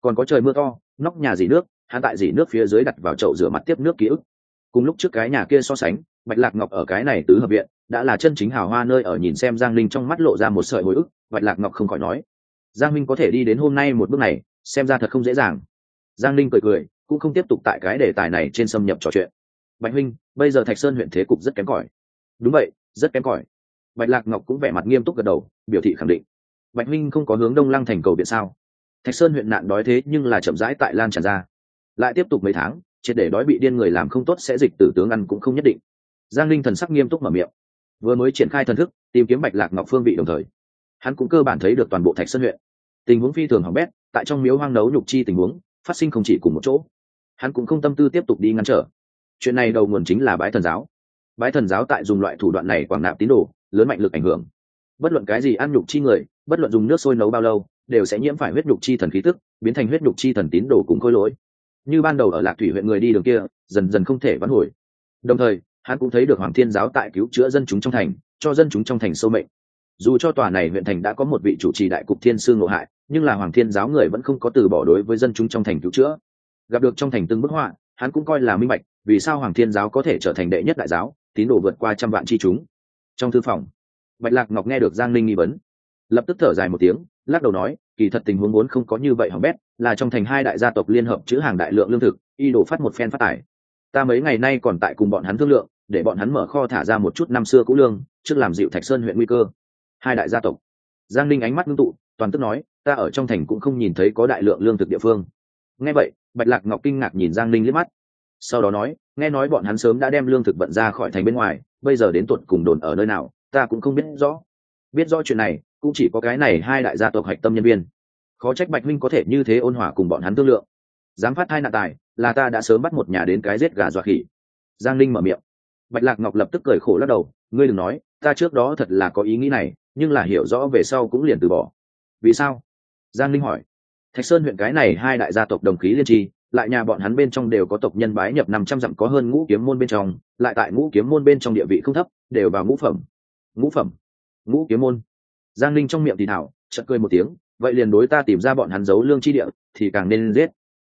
Còn có trời mưa to, nóc nhà dỉ nước, hắn tại dỉ nước phía dưới đặt vào chậu rửa mặt tiếp nước ký ức. Cùng lúc trước cái nhà kia so sánh, bạch lạc ngọc ở cái này tứ hợp viện đã là chân chính hào hoa nơi ở nhìn xem giang linh trong mắt lộ ra một sợi hồi ức, bạch lạc ngọc không khỏi nói, giang minh có thể đi đến hôm nay một bước này, xem ra thật không dễ dàng. Giang linh cười cười, cũng không tiếp tục tại cái đề tài này trên xâm nhập trò chuyện. Bạch huynh, bây giờ thạch sơn huyện thế cục rất kém cỏi. Đúng vậy, rất kém cỏi. Bạch lạc ngọc cũng vẻ mặt nghiêm túc gật đầu, biểu thị khẳng định. Bạch huynh không có hướng đông lăng thành cầu viện sao? Thạch sơn huyện nạn đói thế nhưng là chậm rãi tại lan tràn ra. Lại tiếp tục mấy tháng, triệt để đói bị điên người làm không tốt sẽ dịch tử tướng ăn cũng không nhất định. Giang linh thần sắc nghiêm túc mở miệng vừa mới triển khai thần thức, tìm kiếm bạch lạc ngọc phương vị đồng thời, hắn cũng cơ bản thấy được toàn bộ thạch sơn huyện. Tình huống phi thường hỏng bét, tại trong miếu hoang nấu nhục chi tình huống, phát sinh không chỉ cùng một chỗ. Hắn cũng không tâm tư tiếp tục đi ngăn trở. Chuyện này đầu nguồn chính là bái thần giáo. Bái thần giáo tại dùng loại thủ đoạn này quảng nạp tín đồ, lớn mạnh lực ảnh hưởng. Bất luận cái gì ăn nhục chi người, bất luận dùng nước sôi nấu bao lâu, đều sẽ nhiễm phải huyết nhục chi thần khí tức, biến thành huyết nhục chi thần tín đồ cùng khôi lỗi. Như ban đầu ở lạc thủy huyện người đi đường kia, dần dần không thể vãn hồi. Đồng thời hắn cũng thấy được hoàng thiên giáo tại cứu chữa dân chúng trong thành, cho dân chúng trong thành sâu mệnh. Dù cho tòa này huyện thành đã có một vị chủ trì đại cục thiên sư ngộ hại, nhưng là hoàng thiên giáo người vẫn không có từ bỏ đối với dân chúng trong thành cứu chữa. Gặp được trong thành từng bức họa, hắn cũng coi là minh bạch, vì sao hoàng thiên giáo có thể trở thành đệ nhất đại giáo, tín đồ vượt qua trăm vạn chi chúng. Trong thư phòng, bạch lạc ngọc nghe được giang linh nghi vấn. Lập tức thở dài một tiếng, lắc đầu nói, kỳ thật tình huống vốn không có như vậy hỏng bét, là trong thành hai đại gia tộc liên hợp chữ hàng đại lượng lương thực, y đổ phát một phen phát tải ta mấy ngày nay còn tại cùng bọn hắn thương lượng để bọn hắn mở kho thả ra một chút năm xưa cũ lương, trước làm dịu thạch sơn huyện nguy cơ. Hai đại gia tộc. Giang linh ánh mắt ngưng tụ, toàn tức nói, ta ở trong thành cũng không nhìn thấy có đại lượng lương thực địa phương. Nghe vậy, bạch lạc ngọc kinh ngạc nhìn giang linh liếc mắt. Sau đó nói, nghe nói bọn hắn sớm đã đem lương thực vận ra khỏi thành bên ngoài, bây giờ đến tuột cùng đồn ở nơi nào, ta cũng không biết rõ. Biết rõ chuyện này, cũng chỉ có cái này hai đại gia tộc hạch tâm nhân viên. Khó trách bạch minh có thể như thế ôn hòa cùng bọn hắn thương lượng. Dám phát hai nạn tài, là ta đã sớm bắt một nhà đến cái giết gà dọa khỉ. Giang linh mở miệng bạch lạc ngọc lập tức cười khổ lắc đầu, ngươi đừng nói, ta trước đó thật là có ý nghĩ này, nhưng là hiểu rõ về sau cũng liền từ bỏ. Vì sao? Giang linh hỏi. Thạch sơn huyện cái này hai đại gia tộc đồng khí liên tri, lại nhà bọn hắn bên trong đều có tộc nhân bái nhập năm trăm dặm có hơn ngũ kiếm môn bên trong, lại tại ngũ kiếm môn bên trong địa vị không thấp, đều vào ngũ phẩm. Ngũ phẩm? Ngũ kiếm môn? Giang linh trong miệng thì thảo, chợt cười một tiếng, vậy liền đối ta tìm ra bọn hắn giấu lương chi địa, thì càng nên giết.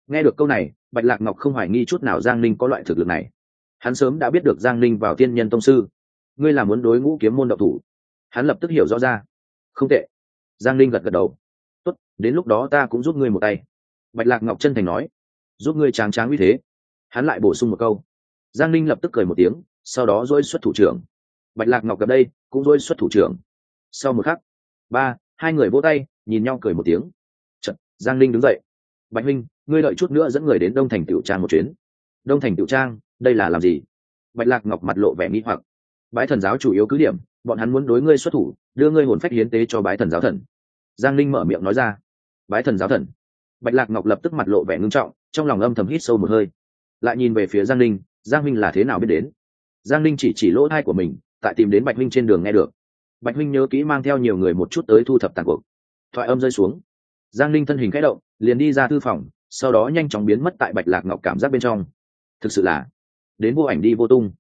Nghe được câu này, bạch lạc ngọc không hoài nghi chút nào giang linh có loại thực lực này hắn sớm đã biết được giang ninh vào tiên nhân tông sư. Ngươi là muốn đối ngũ kiếm môn độc thủ. Hắn lập tức hiểu rõ ra. Không tệ. Giang ninh gật gật đầu. Tốt đến lúc đó ta cũng giúp ngươi một tay. Bạch lạc ngọc chân thành nói. Giúp ngươi tráng tráng uy thế. Hắn lại bổ sung một câu. Giang ninh lập tức cười một tiếng sau đó dỗi xuất thủ trưởng. Bạch lạc ngọc gặp đây cũng dỗi xuất thủ trưởng. Sau một khắc ba hai người vỗ tay nhìn nhau cười một tiếng. Chật, giang ninh đứng dậy. Bạch minh ngươi đợi chút nữa dẫn người đến đông thành tiểu trang một chuyến. Đông thành tiểu trang đây là làm gì? Bạch lạc ngọc mặt lộ vẻ nghi hoặc. Bái thần giáo chủ yếu cứ điểm, bọn hắn muốn đối ngươi xuất thủ, đưa ngươi hồn phách hiến tế cho bái thần giáo thần. Giang linh mở miệng nói ra. Bái thần giáo thần. Bạch lạc ngọc lập tức mặt lộ vẻ ngưng trọng, trong lòng âm thầm hít sâu một hơi. Lại nhìn về phía giang linh giang minh là thế nào biết đến? Giang linh chỉ chỉ lỗ thai của mình, tại tìm đến bạch minh trên đường nghe được. Bạch minh nhớ kỹ mang theo nhiều người một chút tới thu thập tàn cuộc. Thoại âm rơi xuống. Giang linh thân hình khẽ động, liền đi ra thư phòng, sau đó nhanh chóng biến mất tại bạch lạc ngọc cảm giác bên trong. Thực sự là đến vô ảnh đi vô tung.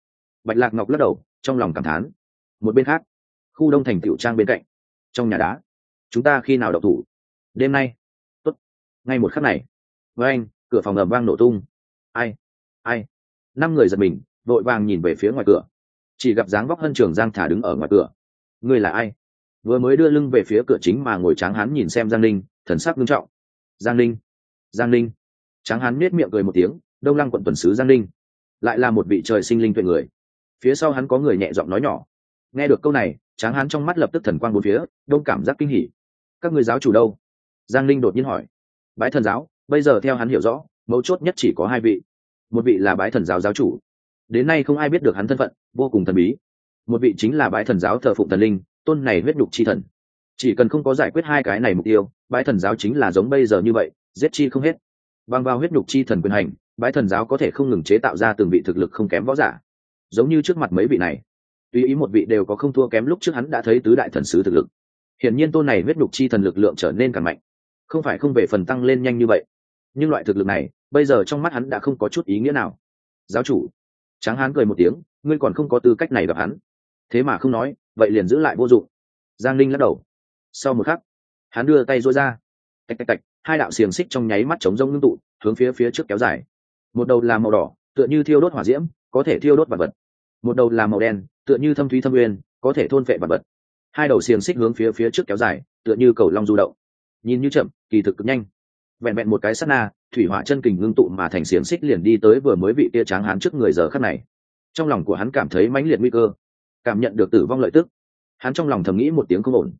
Bạch lạc ngọc lắc đầu, trong lòng cảm thán. Một bên khác, khu đông thành tiểu trang bên cạnh, trong nhà đá. Chúng ta khi nào đậu thủ? Đêm nay. Tốt. Ngay một khắc này, với anh, cửa phòng ầm vang nổ tung. Ai? Ai? Năm người giật mình, vội vàng nhìn về phía ngoài cửa. Chỉ gặp dáng vóc hân trường giang thả đứng ở ngoài cửa. Ngươi là ai? Vừa mới đưa lưng về phía cửa chính mà ngồi tráng hán nhìn xem giang linh thần sắc nghiêm trọng. Giang linh giang linh tráng hán nết miệng cười một tiếng, đông lăng quận tuần sứ giang linh lại là một vị trời sinh linh tuệ người. Phía sau hắn có người nhẹ giọng nói nhỏ. Nghe được câu này, tráng hán trong mắt lập tức thần quang bốn phía, đông cảm giác kinh hỉ. Các người giáo chủ đâu? Giang linh đột nhiên hỏi. Bái thần giáo, bây giờ theo hắn hiểu rõ, mấu chốt nhất chỉ có hai vị. Một vị là bái thần giáo giáo chủ. Đến nay không ai biết được hắn thân phận, vô cùng thần bí. Một vị chính là bái thần giáo thờ phụng thần linh, tôn này huyết nhục chi thần. Chỉ cần không có giải quyết hai cái này mục tiêu, bái thần giáo chính là giống bây giờ như vậy, giết chi không hết. Bằng vào huyết nhục chi thần quyền hành bái thần giáo có thể không ngừng chế tạo ra từng vị thực lực không kém võ giả. Giống như trước mặt mấy vị này, tùy ý một vị đều có không thua kém lúc trước hắn đã thấy tứ đại thần sứ thực lực. Hiển nhiên tôn này huyết nhục chi thần lực lượng trở nên càng mạnh. Không phải không về phần tăng lên nhanh như vậy, nhưng loại thực lực này, bây giờ trong mắt hắn đã không có chút ý nghĩa nào. Giáo chủ, tráng hán cười một tiếng, ngươi còn không có tư cách này gặp hắn. Thế mà không nói, vậy liền giữ lại vô dụng. Giang linh lắc đầu. Sau một khắc, hắn đưa tay rối ra. Tạch tạch tạch, hai đạo xiềng xích trong nháy mắt chống rông ngưng tụ, hướng phía phía trước kéo dài một đầu là màu đỏ, tựa như thiêu đốt hỏa diễm, có thể thiêu đốt vật vật. Một đầu là màu đen, tựa như thâm thúy thâm uyên có thể thôn vệ vật vật. Hai đầu xiềng xích hướng phía phía trước kéo dài, tựa như cầu long du động. Nhìn như chậm, kỳ thực cực nhanh. Vẹn vẹn một cái sát na, thủy hỏa chân kình ngưng tụ mà thành xiềng xích liền đi tới vừa mới vị tia tráng hán trước người giờ khắc này. Trong lòng của hắn cảm thấy mãnh liệt nguy cơ, cảm nhận được tử vong lợi tức. Hắn trong lòng thầm nghĩ một tiếng không ổn.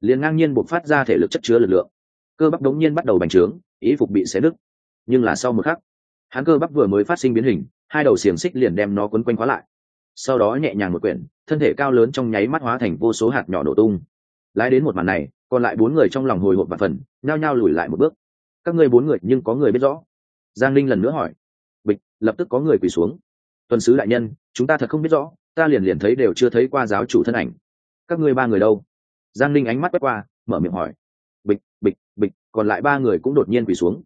Liền ngang nhiên buộc phát ra thể lực chất chứa lực lượng. Cơ bắp đống nhiên bắt đầu bành trướng, ý phục bị xé nứt. Nhưng là sau một khắc hắn cơ bắp vừa mới phát sinh biến hình, hai đầu xiềng xích liền đem nó quấn quanh khóa lại. Sau đó nhẹ nhàng một quyển, thân thể cao lớn trong nháy mắt hóa thành vô số hạt nhỏ nổ tung. Lái đến một màn này, còn lại bốn người trong lòng hồi hộp và phần, nhao nhao lùi lại một bước. Các ngươi bốn người, nhưng có người biết rõ. Giang linh lần nữa hỏi. Bịch, lập tức có người quỳ xuống. Tuần sứ đại nhân, chúng ta thật không biết rõ, ta liền liền thấy đều chưa thấy qua giáo chủ thân ảnh. Các ngươi ba người đâu? Giang linh ánh mắt quét qua, mở miệng hỏi. Bịch bịch bịch, còn lại ba người cũng đột nhiên quỳ xuống.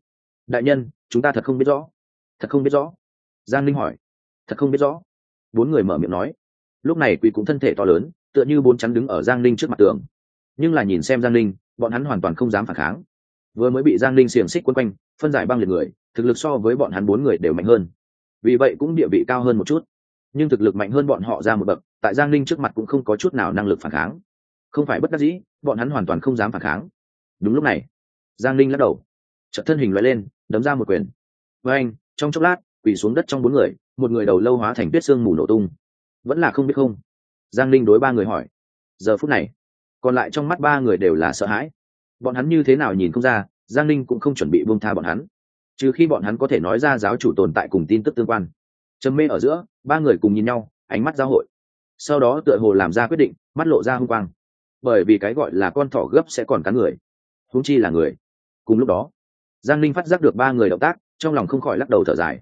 Đại nhân, chúng ta thật không biết rõ thật không biết rõ. Giang linh hỏi. Thật không biết rõ. Bốn người mở miệng nói. Lúc này quỳ cũng thân thể to lớn, tựa như bốn chắn đứng ở giang linh trước mặt tường. Nhưng là nhìn xem giang linh bọn hắn hoàn toàn không dám phản kháng. Vừa mới bị giang linh xiềng xích quấn quanh, phân giải băng liệt người, thực lực so với bọn hắn bốn người đều mạnh hơn. Vì vậy cũng địa vị cao hơn một chút. Nhưng thực lực mạnh hơn bọn họ ra một bậc, tại giang linh trước mặt cũng không có chút nào năng lực phản kháng. Không phải bất đắc dĩ, bọn hắn hoàn toàn không dám phản kháng. Đúng lúc này, giang linh lắc đầu. Chợt thân hình loại lên, đấm ra một quyền. Với anh trong chốc lát, quỳ xuống đất trong bốn người, một người đầu lâu hóa thành tuyết xương mù nổ tung. Vẫn là không biết không? Giang linh đối ba người hỏi. Giờ phút này, còn lại trong mắt ba người đều là sợ hãi. Bọn hắn như thế nào nhìn không ra, giang linh cũng không chuẩn bị buông tha bọn hắn. Trừ khi bọn hắn có thể nói ra giáo chủ tồn tại cùng tin tức tương quan. Trầm mê ở giữa, ba người cùng nhìn nhau, ánh mắt giao hội. Sau đó tựa hồ làm ra quyết định, mắt lộ ra h u n g quang. Bởi vì cái gọi là con thỏ gấp sẽ còn cắn người. Húng chi là người. Cùng lúc đó, giang linh phát giác được ba người động tác trong lòng không khỏi lắc đầu thở dài.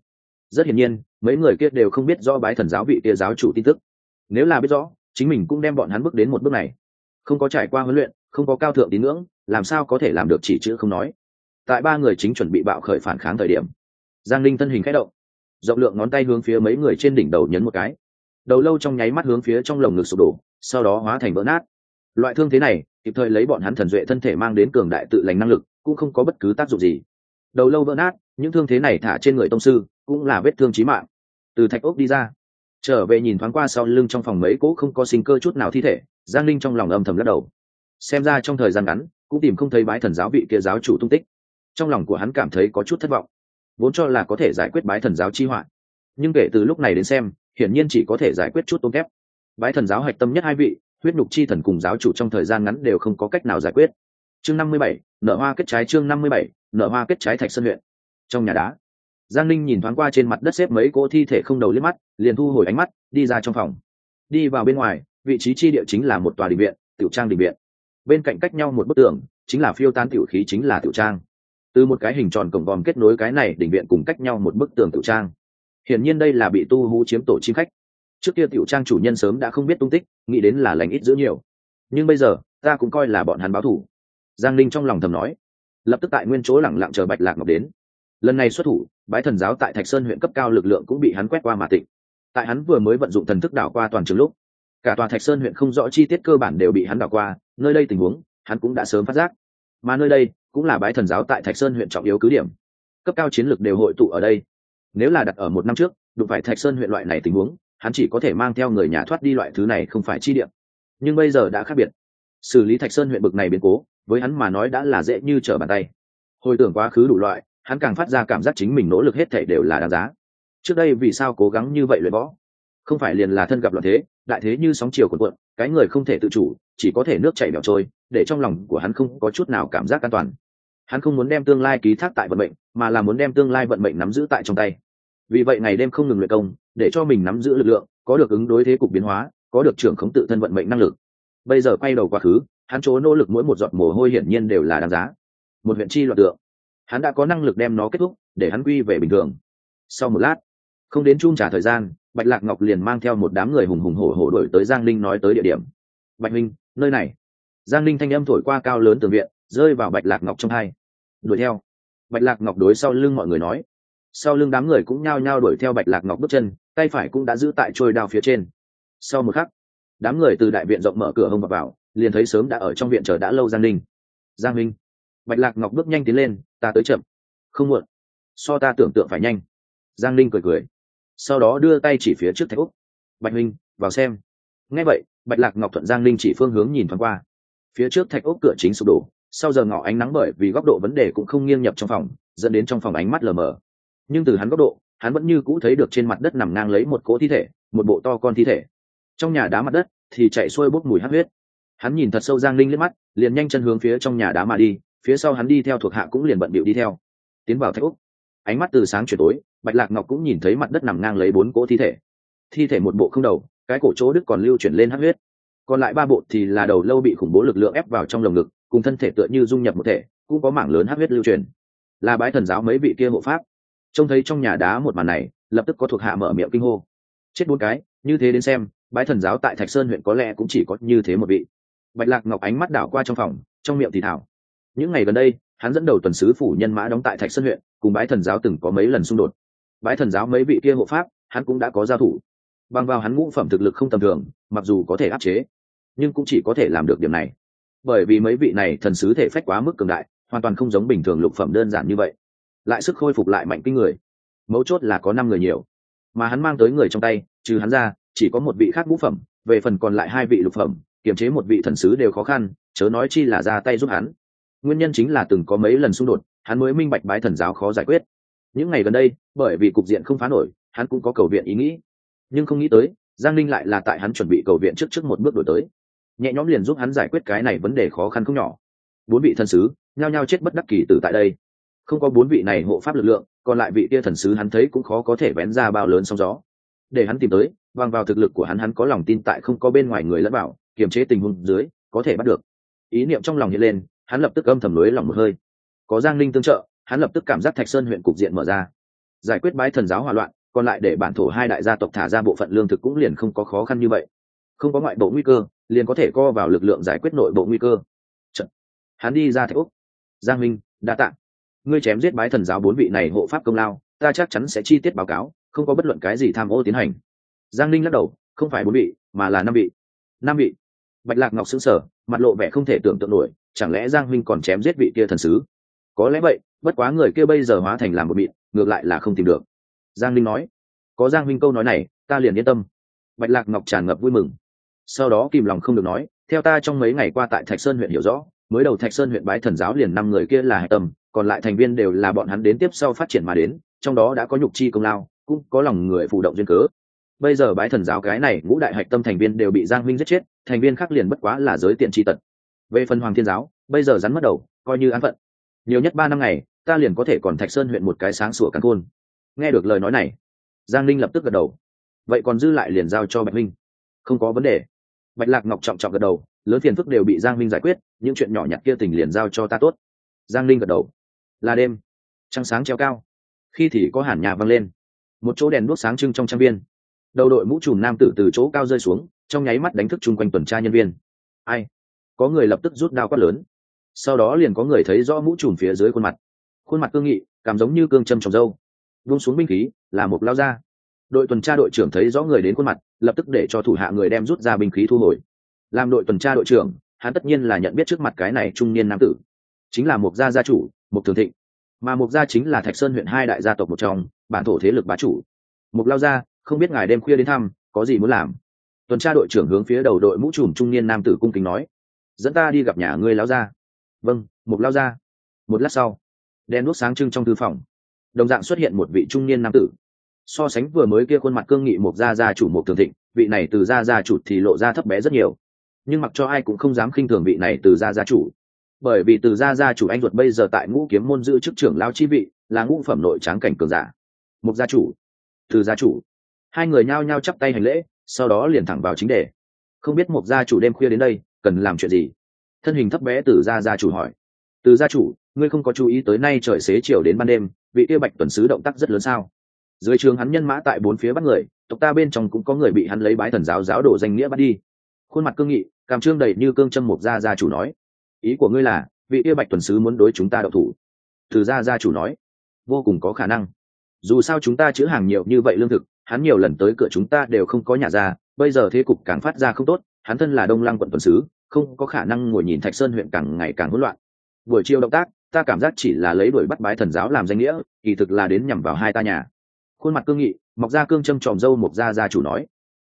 Rất hiển nhiên, mấy người kia đều không biết do bái thần giáo vị kia giáo chủ tin tức. Nếu là biết rõ, chính mình cũng đem bọn hắn bước đến một bước này. Không có trải qua huấn luyện, không có cao thượng tín ngưỡng, làm sao có thể làm được chỉ chữ không nói. Tại ba người chính chuẩn bị bạo khởi phản kháng thời điểm, giang linh thân hình k h ẽ động, rộng lượng ngón tay hướng phía mấy người trên đỉnh đầu nhấn một cái. Đầu lâu trong nháy mắt hướng phía trong lồng ngực sụp đổ, sau đó hóa thành vỡ nát. Loại thương thế này, kịp thời lấy bọn hắn thần duệ thân thể mang đến cường đại tự lành năng lực, cũng không có bất cứ tác dụng gì đầu lâu vỡ nát, những thương thế này thả trên người tông sư cũng là vết thương trí mạng. Từ thạch ốc đi ra, trở về nhìn thoáng qua sau lưng trong phòng mấy cỗ không có sinh cơ chút nào thi thể, giang linh trong lòng âm thầm lắc đầu. Xem ra trong thời gian ngắn, cũng tìm không thấy bái thần giáo vị kia giáo chủ tung tích. Trong lòng của hắn cảm thấy có chút thất vọng, vốn cho là có thể giải quyết bái thần giáo chi hoạn. Nhưng kể từ lúc này đến xem, hiển nhiên chỉ có thể giải quyết chút tôm kép. Bái thần giáo hạch tâm nhất hai vị, huyết nhục chi thần cùng giáo chủ trong thời gian ngắn đều không có cách nào giải quyết. Chương năm mươi bảy, nợ hoa kết trái chương năm mươi bảy nợ hoa kết trái thạch sân huyện. Trong nhà đá, giang ninh nhìn thoáng qua trên mặt đất xếp mấy cỗ thi thể không đầu liếc mắt, liền thu hồi ánh mắt, đi ra trong phòng. Đi vào bên ngoài, vị trí chi địa chính là một tòa định viện, tiểu trang định viện. Bên cạnh cách nhau một bức tường, chính là phiêu tan tiểu khí chính là tiểu trang. Từ một cái hình tròn cổng vòm kết nối cái này đỉnh viện cùng cách nhau một bức tường tiểu trang. Hiển nhiên đây là bị tu hú chiếm tổ chim khách. Trước kia tiểu trang chủ nhân sớm đã không biết tung tích, nghĩ đến là lành ít giữ nhiều. Nhưng bây giờ, ta cũng coi là bọn hắn báo thủ. Giang linh trong lòng thầm nói lập tức tại nguyên chỗ lẳng lặng chờ bạch lạc ngọc đến. Lần này xuất thủ, bái thần giáo tại thạch sơn huyện cấp cao lực lượng cũng bị hắn quét qua mà tịnh. Tại hắn vừa mới vận dụng thần thức đảo qua toàn trường lúc, cả tòa thạch sơn huyện không rõ chi tiết cơ bản đều bị hắn đảo qua, nơi đây tình huống, hắn cũng đã sớm phát giác. Mà nơi đây cũng là bái thần giáo tại thạch sơn huyện trọng yếu cứ điểm. Cấp cao chiến lược đều hội tụ ở đây. Nếu là đặt ở một năm trước, đụng phải thạch sơn huyện loại này tình huống, hắn chỉ có thể mang theo người nhà thoát đi loại thứ này không phải chi điểm nhưng bây giờ đã khác biệt xử lý thạch sơn huyện bực này biến cố, với hắn mà nói đã là dễ như trở bàn tay. Hồi tưởng quá khứ đủ loại, hắn càng phát ra cảm giác chính mình nỗ lực hết thể đều là đáng giá. Trước đây vì sao cố gắng như vậy luyện võ? Không phải liền là thân gặp loạn thế, đại thế như sóng chiều cuộn cuộn, cái người không thể tự chủ, chỉ có thể nước chảy bẻo trôi, để trong lòng của hắn không có chút nào cảm giác an toàn. Hắn không muốn đem tương lai ký thác tại vận mệnh, mà là muốn đem tương lai vận mệnh nắm giữ tại trong tay. Vì vậy ngày đêm không ngừng luyện công, để cho mình nắm giữ lực lượng, có được ứng đối thế cục biến hóa, có được trưởng khống tự thân vận mệnh năng lực bây giờ quay đầu quá khứ, hắn chỗ nỗ lực mỗi một giọt mồ hôi hiển nhiên đều là đáng giá. Một huyện chi loạn tượng. Hắn đã có năng lực đem nó kết thúc, để hắn quy về bình thường. Sau một lát, không đến chung trả thời gian, bạch lạc ngọc liền mang theo một đám người hùng hùng hổ hổ đổi tới giang linh nói tới địa điểm. Bạch minh nơi này. Giang linh thanh âm thổi qua cao lớn tường viện, rơi vào bạch lạc ngọc trong hai. Đuổi theo. Bạch lạc ngọc đối sau lưng mọi người nói. Sau lưng đám người cũng nhao nhao đuổi theo bạch lạc ngọc bước chân, tay phải cũng đã giữ tại trôi đao phía trên. Sau một khắc đám người từ đại viện rộng mở cửa hông vào, vào liền thấy sớm đã ở trong viện chờ đã lâu giang linh giang minh bạch lạc ngọc bước nhanh tiến lên ta tới chậm. Không muộn. So ta tưởng tượng phải nhanh. Giang linh cười cười. Sau đó đưa tay chỉ phía trước thạch úc. Bạch minh vào xem. Ngay vậy bạch lạc ngọc thuận giang linh chỉ phương hướng nhìn thoáng qua. Phía trước thạch úc cửa chính sụp đổ sau giờ ngỏ ánh nắng bởi vì góc độ vấn đề cũng không nghiêng nhập trong phòng dẫn đến trong phòng ánh mắt lờ mờ. Nhưng từ hắn góc độ hắn vẫn như cũ thấy được trên mặt đất nằm ngang lấy một cỗ thi thể một bộ to con thi thể trong nhà đá mặt đất thì chạy xuôi bốc mùi hát huyết. Hắn nhìn thật sâu giang linh liếc mắt, liền nhanh chân hướng phía trong nhà đá mà đi, phía sau hắn đi theo thuộc hạ cũng liền bận bịu đi theo. Tiến vào thạch úc ánh mắt từ sáng chuyển tối, bạch lạc ngọc cũng nhìn thấy mặt đất nằm ngang lấy bốn cỗ thi thể. Thi thể một bộ không đầu, cái cổ chỗ đức còn lưu chuyển lên hát huyết. Còn lại ba bộ thì là đầu lâu bị khủng bố lực lượng ép vào trong lồng ngực, cùng thân thể tựa như dung nhập một thể, cũng có mảng lớn hát huyết lưu truyền. Là bái thần giáo mấy vị kia hộ pháp. Trông thấy trong nhà đá một màn này, lập tức có thuộc hạ mở miệng kinh hô. Chết bốn cái, như thế đến xem bái thần giáo tại thạch sơn huyện có lẽ cũng chỉ có như thế một vị. Bạch lạc ngọc ánh mắt đảo qua trong phòng, trong miệng thì thảo. Những ngày gần đây, hắn dẫn đầu tuần sứ phủ nhân mã đóng tại thạch sơn huyện, cùng bái thần giáo từng có mấy lần xung đột. Bái thần giáo mấy vị kia hộ pháp, hắn cũng đã có giao thủ. Bằng vào hắn ngũ phẩm thực lực không tầm thường, mặc dù có thể áp chế, nhưng cũng chỉ có thể làm được điểm này. Bởi vì mấy vị này thần sứ thể phách quá mức cường đại, hoàn toàn không giống bình thường lục phẩm đơn giản như vậy. Lại sức khôi phục lại mạnh kinh người. Mấu chốt là có năm người nhiều. Mà hắn mang tới người trong tay, trừ hắn ra chỉ có một vị khác ngũ phẩm, về phần còn lại hai vị lục phẩm, kiềm chế một vị thần sứ đều khó khăn, chớ nói chi là ra tay giúp hắn. Nguyên nhân chính là từng có mấy lần xung đột, hắn mới minh bạch bái thần giáo khó giải quyết. Những ngày gần đây, bởi vì cục diện không phá nổi, hắn cũng có cầu viện ý nghĩ. Nhưng không nghĩ tới, giang linh lại là tại hắn chuẩn bị cầu viện trước trước một bước đổi tới. Nhẹ nhõm liền giúp hắn giải quyết cái này vấn đề khó khăn không nhỏ. Bốn vị thần sứ, nhao nhao chết bất đắc kỳ tử tại đây. Không có bốn vị này hộ pháp lực lượng, còn lại vị kia thần sứ hắn thấy cũng khó có thể vén ra bao lớn sóng gió. Để hắn tìm tới bằng vào thực lực của hắn hắn có lòng tin tại không có bên ngoài người lẫn bảo, kiềm chế tình huống dưới, có thể bắt được. Ý niệm trong lòng hiện lên, hắn lập tức âm thầm lưới lòng một hơi. Có giang linh tương trợ, hắn lập tức cảm giác thạch sơn huyện cục diện mở ra. Giải quyết bái thần giáo hòa loạn, còn lại để bản thổ hai đại gia tộc thả ra bộ phận lương thực cũng liền không có khó khăn như vậy. Không có ngoại bộ nguy cơ, liền có thể co vào lực lượng giải quyết nội bộ nguy cơ. Chật. hắn đi ra thạch úc. Giang minh đa tạng ngươi chém giết bái thần giáo bốn vị này hộ pháp công lao, ta chắc chắn sẽ chi tiết báo cáo, không có bất luận cái gì tham ô tiến hành giang ninh lắc đầu, không phải bốn vị, mà là năm vị. Năm vị? Bạch lạc ngọc xứng sở mặt lộ vẻ không thể tưởng tượng nổi, chẳng lẽ giang huynh còn chém giết vị kia thần sứ? Có lẽ vậy, bất quá người kia bây giờ hóa thành làm một mịn, ngược lại là không tìm được. Giang linh nói, có giang huynh câu nói này, ta liền yên tâm. Bạch lạc ngọc tràn ngập vui mừng. Sau đó kìm lòng không được nói, theo ta trong mấy ngày qua tại thạch sơn huyện hiểu rõ, mới đầu thạch sơn huyện bái thần giáo liền năm người kia là hạch tâm, còn lại thành viên đều là bọn hắn đến tiếp sau phát triển mà đến, trong đó đã có nhục chi công lao, cũng có lòng người phụ động duyên cớ bây giờ bái thần giáo cái này ngũ đại hạch tâm thành viên đều bị giang minh giết chết, thành viên khác liền bất quá là giới tiện tri tật. Về phần hoàng thiên giáo, bây giờ rắn mất đầu, coi như án phận. Nhiều nhất ba năm ngày, ta liền có thể còn thạch sơn huyện một cái sáng sủa cắn côn. Nghe được lời nói này, giang linh lập tức gật đầu. Vậy còn dư lại liền giao cho bạch minh. Không có vấn đề. Bạch lạc ngọc trọng trọng gật đầu, lớn phiền phức đều bị giang minh giải quyết, những chuyện nhỏ nhặt kia tình liền giao cho ta tốt. Giang linh gật đầu. Là đêm, trăng sáng treo cao, khi thì có hàn nhà văng lên. Một chỗ đèn đuốc sáng trưng trong trang viên đầu đội mũ trùm nam tử từ chỗ cao rơi xuống, trong nháy mắt đánh thức chung quanh tuần tra nhân viên. Ai? Có người lập tức rút đao quát lớn. Sau đó liền có người thấy rõ mũ trùm phía dưới khuôn mặt. Khuôn mặt cương nghị, cảm giống như cương châm trồng dâu vung xuống binh khí, là một lao ra. Đội tuần tra đội trưởng thấy rõ người đến khuôn mặt, lập tức để cho thủ hạ người đem rút ra binh khí thu hồi. Làm đội tuần tra đội trưởng, hắn tất nhiên là nhận biết trước mặt cái này trung niên nam tử. Chính là một gia gia chủ một thường thịnh. Mà một gia chính là thạch sơn huyện hai đại gia tộc một trong, bản thổ thế lực bá chủ. Một lao gia không biết ngài đêm khuya đến thăm, có gì muốn làm? Tuần tra đội trưởng hướng phía đầu đội mũ trùm trung niên nam tử cung kính nói. Dẫn ta đi gặp nhà ngươi lao gia. Vâng mục lao gia. Một lát sau đen đuốc sáng trưng trong thư phòng. Đồng dạng xuất hiện một vị trung niên nam tử. So sánh vừa mới kia khuôn mặt cương nghị mục gia gia chủ mục thường thịnh, vị này từ gia gia chủ thì lộ ra thấp bé rất nhiều. Nhưng mặc cho ai cũng không dám khinh thường vị này từ gia gia chủ. Bởi vì từ gia gia chủ anh ruột bây giờ tại ngũ kiếm môn giữ chức trưởng lao chi vị, là ngũ phẩm nội tráng cảnh cường giả. Một gia chủ. Từ gia chủ hai người nhao nhao chắp tay hành lễ, sau đó liền thẳng vào chính đề. Không biết một gia chủ đêm khuya đến đây, cần làm chuyện gì? Thân hình thấp bé từ gia gia chủ hỏi. Từ gia chủ, ngươi không có chú ý tới nay trời xế chiều đến ban đêm, vị tiêu bạch tuần sứ động tác rất lớn sao? Dưới trường hắn nhân mã tại bốn phía bắt người, tộc ta bên trong cũng có người bị hắn lấy bái thần giáo giáo đổ danh nghĩa bắt đi. Khuôn mặt cương nghị, cảm trương đầy như cương châm một gia gia chủ nói. Ý của ngươi là, vị yêu bạch tuần sứ muốn đối chúng ta đậu thủ? Từ gia gia chủ nói. Vô cùng có khả năng. Dù sao chúng ta chữ hàng nhiều như vậy lương thực hắn nhiều lần tới cửa chúng ta đều không có nhà ra, bây giờ thế cục càng phát ra không tốt, hắn thân là đông lăng quận tuần sứ, không có khả năng ngồi nhìn thạch sơn huyện càng ngày càng hỗn loạn. Buổi chiều động tác, ta cảm giác chỉ là lấy đuổi bắt bái thần giáo làm danh nghĩa, kỳ thực là đến nhằm vào hai ta nhà. Khuôn mặt cương nghị mọc ra cương châm tròm dâu mộc gia gia chủ nói.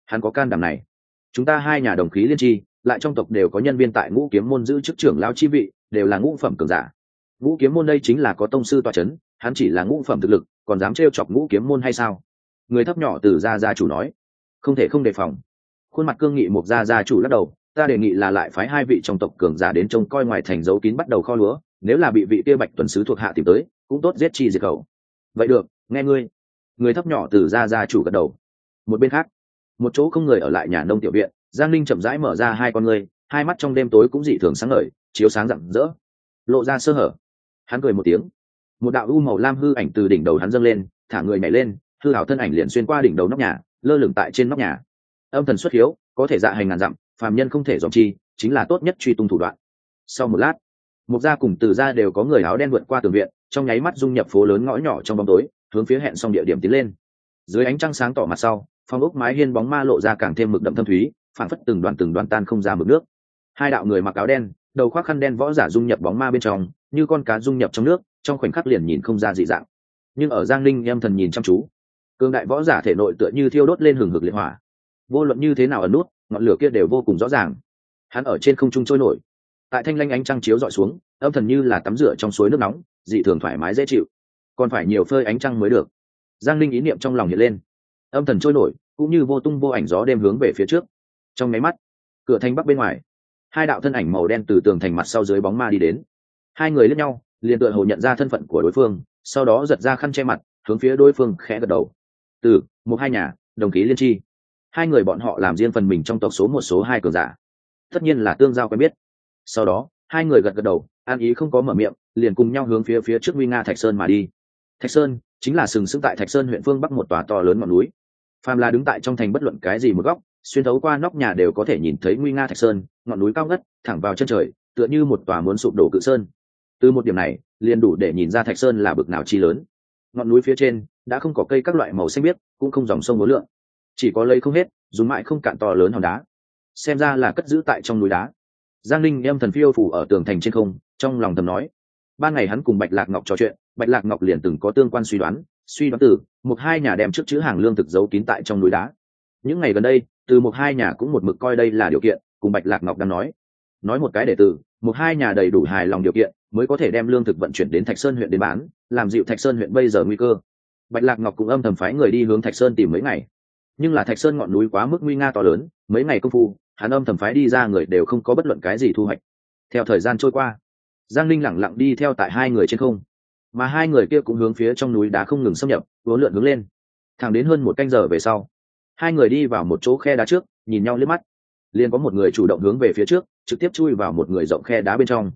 Hắn có can đảm này. Chúng ta hai nhà đồng khí liên tri, lại trong tộc đều có nhân viên tại ngũ kiếm môn giữ chức trưởng lao chi vị, đều là ngũ phẩm cường giả. Ngũ kiếm môn đây chính là có tông sư toa c h ấ n hắn chỉ là ngũ phẩm thực lực, còn dám trêu chọc ngũ kiếm môn hay sao? Người thấp nhỏ từ gia gia chủ nói. Không thể không đề phòng. Khuôn mặt cương nghị một gia gia chủ lắc đầu, ta đề nghị là lại phái hai vị trong tộc cường giả đến trông coi ngoài thành dấu kín bắt đầu kho lúa, nếu là bị vị kia bạch tuần sứ thuộc hạ tìm tới, cũng tốt giết chi diệt khẩu. Vậy được, nghe ngươi. Người thấp nhỏ từ gia gia chủ gật đầu. Một bên khác, một chỗ không người ở lại nhà nông tiểu viện, giang linh chậm rãi mở ra hai con người hai mắt trong đêm tối cũng dị thường sáng ngời, chiếu sáng rạng rỡ. Lộ ra sơ hở. Hắn cười một tiếng. Một đạo u màu lam hư ảnh từ đỉnh đầu hắn dâng lên, thả người nhảy lên hư hảo thân ảnh liền xuyên qua đỉnh đầu nóc nhà, lơ lửng tại trên nóc nhà. Âm thần xuất hiếu, có thể dạ hành ngàn dặm, phàm nhân không thể dòm chi, chính là tốt nhất truy tung thủ đoạn. Sau một lát, một gia cùng từ gia đều có người áo đen vượt qua tường viện, trong nháy mắt dung nhập phố lớn ngõ nhỏ trong bóng tối, hướng phía hẹn xong địa điểm tiến lên. Dưới ánh trăng sáng tỏ mặt sau, phong ốc mái hiên bóng ma lộ ra càng thêm mực đậm thâm thúy, phảng phất từng đoàn từng đoàn tan không ra mực nước. Hai đạo người mặc áo đen, đầu khoác khăn đen võ giả dung nhập bóng ma bên trong, như con cá dung nhập trong nước, trong khoảnh khắc liền nhìn không ra dị dạng. Nhưng ở giang ninh em thần nhìn chăm chú cương đại võ giả thể nội tựa như thiêu đốt lên hừng hực liệt hỏa. Vô luận như thế nào ở nút, ngọn lửa kia đều vô cùng rõ ràng. Hắn ở trên không trung trôi nổi. Tại thanh lanh ánh trăng chiếu dọi xuống, âm thần như là tắm rửa trong suối nước nóng, dị thường thoải mái dễ chịu. Còn phải nhiều phơi ánh trăng mới được. Giang linh ý niệm trong lòng hiện lên. Âm thần trôi nổi, cũng như vô tung vô ảnh gió đêm hướng về phía trước. Trong máy mắt, cửa thanh bắc bên ngoài, hai đạo thân ảnh màu đen từ tường thành mặt sau dưới bóng ma đi đến. Hai người lẫn nhau, liền tựa hồ nhận ra thân phận của đối phương, sau đó giật ra khăn che mặt, hướng phía đối phương khẽ gật đầu từ, một hai nhà, đồng ký liên tri hai người bọn họ làm riêng phần mình trong tộc số một, số hai cường giả. Tất nhiên là tương giao quen biết. Sau đó, hai người gật gật đầu, an ý không có mở miệng, liền cùng nhau hướng phía phía trước nguy nga thạch sơn mà đi. Thạch sơn chính là sừng sững tại thạch sơn huyện phương bắc một tòa to lớn ngọn núi. Phàm là đứng tại trong thành bất luận cái gì một góc, xuyên thấu qua nóc nhà đều có thể nhìn thấy nguy nga thạch sơn, ngọn núi cao ngất, thẳng vào chân trời, tựa như một tòa muốn sụp đổ cự sơn. Từ một điểm này, liền đủ để nhìn ra thạch sơn là bực nào chi lớn. Ngọn núi phía trên đã không có cây các loại màu xanh biếc, cũng không dòng sông bố lượng chỉ có lấy không hết, dùng mãi không cạn to lớn hòn đá. Xem ra là cất giữ tại trong núi đá. Giang linh em thần phiêu phủ ở tường thành trên không, trong lòng thầm nói. Ban ngày hắn cùng bạch lạc ngọc trò chuyện, bạch lạc ngọc liền từng có tương quan suy đoán suy đoán từ, một hai nhà đem trước chữ hàng lương thực giấu kín tại trong núi đá. Những ngày gần đây, từ một hai nhà cũng một mực coi đây là điều kiện, cùng bạch lạc ngọc đang nói. Nói một cái để từ, một hai nhà đầy đủ hài lòng điều kiện, mới có thể đem lương thực vận chuyển đến thạch sơn huyện đến bán, làm dịu thạch sơn huyện bây giờ nguy cơ bạch lạc ngọc cũng âm thầm phái người đi hướng thạch sơn tìm mấy ngày. Nhưng là thạch sơn ngọn núi quá mức nguy nga to lớn, mấy ngày công phu, hắn âm thầm phái đi ra người đều không có bất luận cái gì thu hoạch. Theo thời gian trôi qua, giang linh lẳng lặng đi theo tại hai người trên không. Mà hai người kia cũng hướng phía trong núi đá không ngừng xâm nhập vốn lượn hướng lên. Thẳng đến hơn một canh giờ về sau, hai người đi vào một chỗ khe đá trước, nhìn nhau liếc mắt. Liền có một người chủ động hướng về phía trước, trực tiếp chui vào một người rộng khe đá bên trong.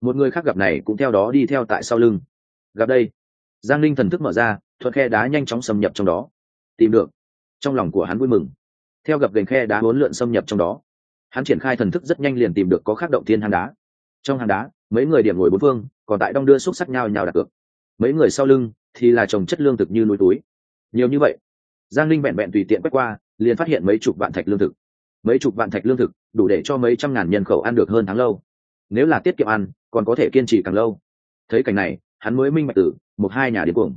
Một người khác gặp này cũng theo đó đi theo tại sau lưng. Gặp đây, giang linh thần thức mở ra thuận khe đá nhanh chóng xâm nhập trong đó. Tìm được. Trong lòng của hắn vui mừng. Theo gặp gành khe đá huấn lượn xâm nhập trong đó. Hắn triển khai thần thức rất nhanh liền tìm được có khắc động thiên hang đá. Trong hang đá, mấy người điểm ngồi bốn phương, còn tại đong đưa xúc sắc nhau nhào đặt cược. Mấy người sau lưng thì là trồng chất lương thực như núi túi. Nhiều như vậy, giang linh vẹn vẹn tùy tiện quét qua, liền phát hiện mấy chục vạn thạch lương thực. Mấy chục vạn thạch lương thực đủ để cho mấy trăm ngàn nhân khẩu ăn được hơn tháng lâu. Nếu là tiết kiệm ăn, còn có thể kiên trì càng lâu. Thấy cảnh này, hắn mới minh bạch tử một hai nhà đến cuồng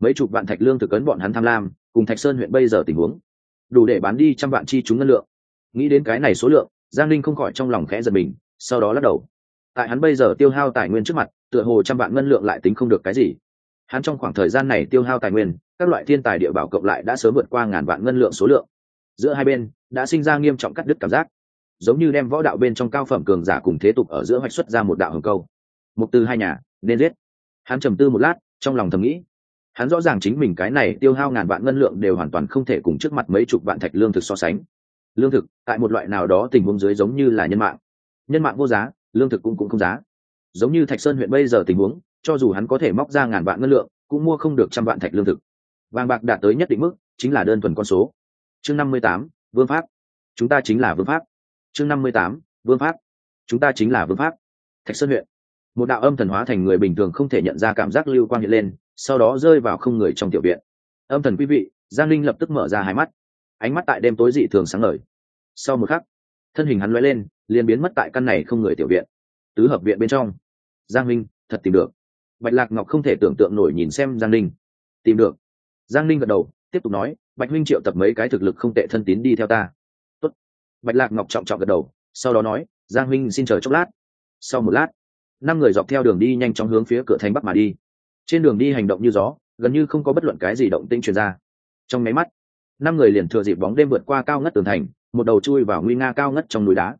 mấy chục vạn thạch lương thực ấn bọn hắn tham lam, cùng thạch sơn huyện bây giờ tình huống, đủ để bán đi trăm vạn chi chúng ngân lượng. Nghĩ đến cái này số lượng, giang linh không khỏi trong lòng khẽ giật mình, sau đó lắc đầu. Tại hắn bây giờ tiêu hao tài nguyên trước mặt, tựa hồ trăm vạn ngân lượng lại tính không được cái gì. Hắn trong khoảng thời gian này tiêu hao tài nguyên, các loại thiên tài địa bảo cộng lại đã sớm vượt qua ngàn vạn ngân lượng số lượng. Giữa hai bên, đã sinh ra nghiêm trọng cắt đứt cảm giác. Giống như đem võ đạo bên trong cao phẩm cường giả cùng thế tục ở giữa hoạch xuất ra một đạo hồng câu. Mục từ hai nhà, nên giết. Hắn trầm tư một lát, trong lòng thầm nghĩ hắn rõ ràng chính mình cái này tiêu hao ngàn vạn ngân lượng đều hoàn toàn không thể cùng trước mặt mấy chục vạn thạch lương thực so sánh. Lương thực, tại một loại nào đó tình huống dưới giống như là nhân mạng. Nhân mạng vô giá, lương thực cũng cũng không giá. Giống như thạch sơn huyện bây giờ tình huống, cho dù hắn có thể móc ra ngàn vạn ngân lượng, cũng mua không được trăm vạn thạch lương thực. Vàng bạc đạt tới nhất định mức, chính là đơn thuần con số. Chương năm mươi tám, vương pháp. Chúng ta chính là vương pháp. Chương năm mươi tám, vương pháp. Chúng ta chính là vương pháp. Thạch sơn huyện. Một đạo âm thần hóa thành người bình thường không thể nhận ra cảm giác lưu quang hiện lên sau đó rơi vào không người trong tiểu viện. Âm thần quý vị, giang linh lập tức mở ra hai mắt. Ánh mắt tại đêm tối dị thường sáng ngời. Sau một khắc, thân hình hắn lóe lên, liền biến mất tại căn này không người tiểu viện. Tứ hợp viện bên trong. Giang linh thật tìm được. Bạch lạc ngọc không thể tưởng tượng nổi nhìn xem giang linh tìm được. Giang linh gật đầu, tiếp tục nói, bạch huynh triệu tập mấy cái thực lực không tệ thân tín đi theo ta. Tốt. bạch lạc ngọc trọng trọng gật đầu, sau đó nói, giang huynh xin chờ chốc lát. Sau một lát, năm người dọc theo đường đi nhanh chóng hướng phía cửa thành bắc mà đi trên đường đi hành động như gió, gần như không có bất luận cái gì động tinh truyền ra. Trong máy mắt, năm người liền thừa dịp bóng đêm vượt qua cao ngất tường thành, một đầu chui vào nguy nga cao ngất trong núi đá.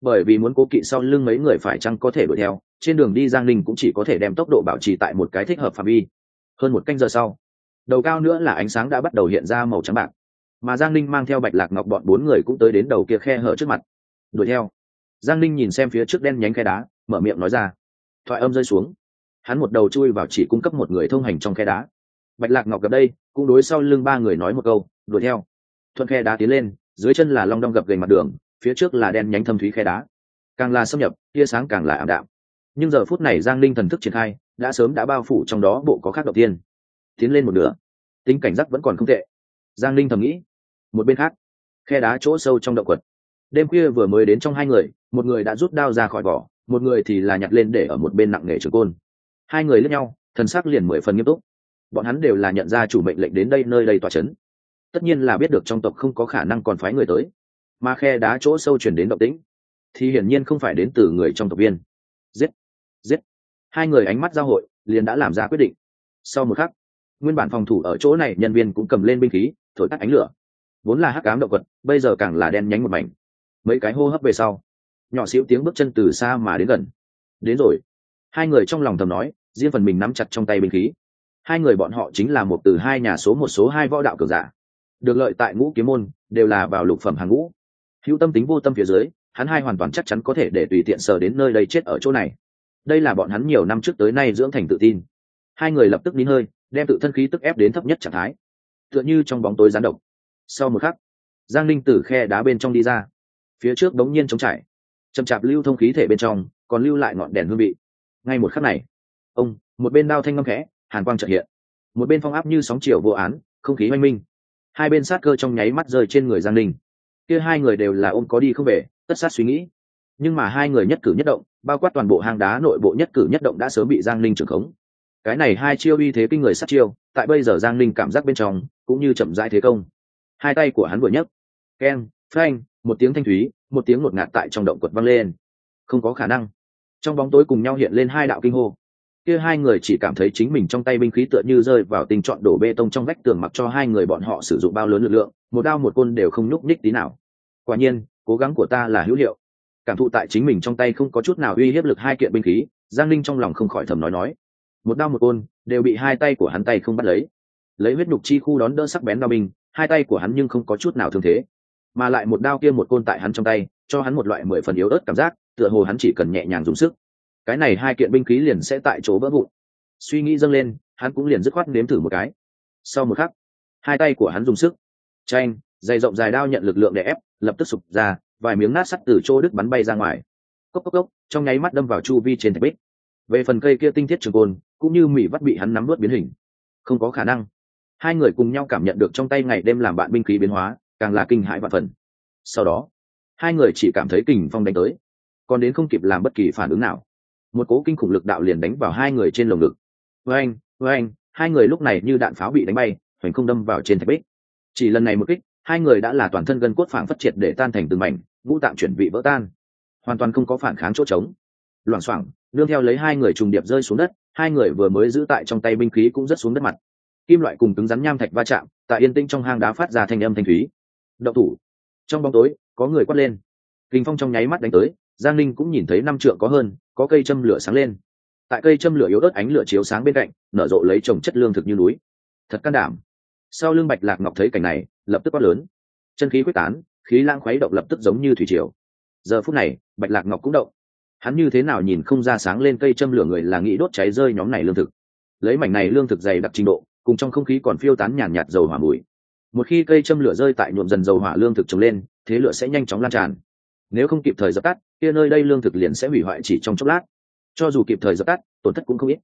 Bởi vì muốn cố kỵ sau lưng mấy người phải chăng có thể đuổi theo, trên đường đi giang Ninh cũng chỉ có thể đem tốc độ bảo trì tại một cái thích hợp phạm vi. Hơn một canh giờ sau, đầu cao nữa là ánh sáng đã bắt đầu hiện ra màu trắng bạc. Mà giang Ninh mang theo bạch lạc ngọc bọn bốn người cũng tới đến đầu kia khe hở trước mặt. Đuổi theo. Giang Ninh nhìn xem phía trước đen nhánh khe đá, mở miệng nói ra. Thoại âm rơi xuống hắn một đầu chui vào chỉ cung cấp một người thông hành trong khe đá. Bạch lạc ngọc gặp đây, cũng đối sau lưng ba người nói một câu, đuổi theo. Thuận khe đá tiến lên, dưới chân là long đong gập gành mặt đường, phía trước là đen nhánh thâm thúy khe đá. Càng là xâm nhập, tia sáng càng là ảm đạm. Nhưng giờ phút này giang linh thần thức triển khai, đã sớm đã bao phủ trong đó bộ có khác đầu tiên. Tiến lên một nửa, tính cảnh giác vẫn còn không tệ. Giang linh thầm nghĩ, một bên khác, khe đá chỗ sâu trong động quật. Đêm khuya vừa mới đến trong hai người, một người đã rút đao ra khỏi vỏ, một người thì là nhặt lên để ở một bên nặng nghề trường côn hai người lẫn nhau, thần sắc liền mười phần nghiêm túc. Bọn hắn đều là nhận ra chủ mệnh lệnh đến đây, nơi đây tòa c h ấ n tất nhiên là biết được trong tộc không có khả năng còn phái người tới. Mà khe đá chỗ sâu chuyển đến động tĩnh, thì hiển nhiên không phải đến từ người trong tộc viên. Giết! Giết! Hai người ánh mắt giao hội, liền đã làm ra quyết định. Sau một khắc, nguyên bản phòng thủ ở chỗ này nhân viên cũng cầm lên binh khí, thổi tắt ánh lửa. Vốn là hắc cám động vật, bây giờ càng là đen nhánh một mảnh. Mấy cái hô hấp về sau, nhỏ xíu tiếng bước chân từ xa mà đến gần. Đến rồi. Hai người trong lòng thầm nói riêng phần mình nắm chặt trong tay binh khí. Hai người bọn họ chính là một từ hai nhà số một số hai võ đạo cường giả. Được lợi tại ngũ kiếm môn, đều là vào lục phẩm hàng ngũ. Hữu tâm tính vô tâm phía dưới, hắn hai hoàn toàn chắc chắn có thể để tùy tiện sờ đến nơi đây chết ở chỗ này. Đây là bọn hắn nhiều năm trước tới nay dưỡng thành tự tin. Hai người lập tức nín hơi, đem tự thân khí tức ép đến thấp nhất trạng thái. Tựa như trong bóng tối gián độc. Sau một khắc, giang linh từ khe đá bên trong đi ra. Phía trước đống nhiên trống trải. Chậm chạp lưu thông khí thể bên trong, còn lưu lại ngọn đèn hương vị. Ngay một khắc này ông, một bên đao thanh ngâm khẽ, hàn quang trợ hiện. Một bên phong áp như sóng chiều vô án, không khí oanh minh. Hai bên sát cơ trong nháy mắt rơi trên người giang Ninh. kia hai người đều là ôm có đi không về, tất sát suy nghĩ. Nhưng mà hai người nhất cử nhất động, bao quát toàn bộ hang đá nội bộ nhất cử nhất động đã sớm bị giang Ninh trưởng khống. Cái này hai chiêu uy thế kinh người sát chiêu, tại bây giờ giang Ninh cảm giác bên trong, cũng như chậm rãi thế công. Hai tay của hắn vừa nhấc. Keng, phanh, một tiếng thanh thúy, một tiếng ngột ngạt tại trong động quật văng lên. Không có khả năng. Trong bóng tối cùng nhau hiện lên hai đạo kinh hô kia hai người chỉ cảm thấy chính mình trong tay binh khí tựa như rơi vào tình trọn đổ bê tông trong vách tường mặc cho hai người bọn họ sử dụng bao lớn lực lượng, một đao một côn đều không nhúc nhích tí nào. Quả nhiên, cố gắng của ta là hữu hiệu. Cảm thụ tại chính mình trong tay không có chút nào uy hiếp lực hai kiện binh khí, giang linh trong lòng không khỏi thầm nói nói. Một đao một côn đều bị hai tay của hắn tay không bắt lấy. Lấy huyết nhục chi khu đón đỡ sắc bén đao binh, hai tay của hắn nhưng không có chút nào thương thế. Mà lại một đao kia một côn tại hắn trong tay, cho hắn một loại mười phần yếu ớt cảm giác, tựa hồ hắn chỉ cần nhẹ nhàng dùng sức cái này hai kiện binh khí liền sẽ tại chỗ vỡ vụn. Suy nghĩ dâng lên, hắn cũng liền dứt khoát nếm thử một cái. Sau một khắc, hai tay của hắn dùng sức. Tranh dày rộng dài đao nhận lực lượng để ép, lập tức sụp ra, vài miếng nát sắt từ chỗ đứt bắn bay ra ngoài. Cốc cốc cốc, trong nháy mắt đâm vào chu vi trên thạch bích. Về phần cây kia tinh thiết trường côn, cũng như mỹ vắt bị hắn nắm vớt biến hình. Không có khả năng. Hai người cùng nhau cảm nhận được trong tay ngày đêm làm bạn binh khí biến hóa, càng là kinh hãi và phần. Sau đó, hai người chỉ cảm thấy kình phong đánh tới, còn đến không kịp làm bất kỳ phản ứng nào một cố kinh khủng lực đạo liền đánh vào hai người trên lồng ngực. Với anh với anh hai người lúc này như đạn pháo bị đánh bay, hoành không đâm vào trên thạch bích. Chỉ lần này một kích, hai người đã là toàn thân gân cốt phản phát triệt để tan thành từng mảnh, ngũ tạng chuyển vị vỡ tan. Hoàn toàn không có phản kháng chỗ trống. Loảng xoảng, nương theo lấy hai người trùng điệp rơi xuống đất, hai người vừa mới giữ tại trong tay binh khí cũng rất xuống đất mặt. Kim loại cùng cứng rắn nham thạch va chạm, tại yên tĩnh trong hang đá phát ra thanh âm thanh thúy. Đậu thủ. Trong bóng tối, có người quát lên. Kinh phong trong nháy mắt đánh tới, giang linh cũng nhìn thấy năm trượng có hơn có cây châm lửa sáng lên. Tại cây châm lửa yếu ớt ánh lửa chiếu sáng bên cạnh nở rộ lấy trồng chất lương thực như núi. Thật can đảm. Sau lưng bạch lạc ngọc thấy cảnh này lập tức quát lớn. Chân khí quyết tán khí lang khuấy động lập tức giống như thủy triều. Giờ phút này bạch lạc ngọc cũng động. Hắn như thế nào nhìn không ra sáng lên cây châm lửa người là nghĩ đốt cháy rơi nhóm này lương thực. Lấy mảnh này lương thực dày đặc trình độ cùng trong không khí còn phiêu tán nhàn nhạt, dầu hỏa mùi. Một khi cây châm lửa rơi tại nhuộm dần dầu hỏa lương thực trồng lên thế lửa sẽ nhanh chóng lan tràn nếu không kịp thời dập tắt, kia nơi đây lương thực liền sẽ hủy hoại chỉ trong chốc lát. Cho dù kịp thời dập tắt, tổn thất cũng không ít.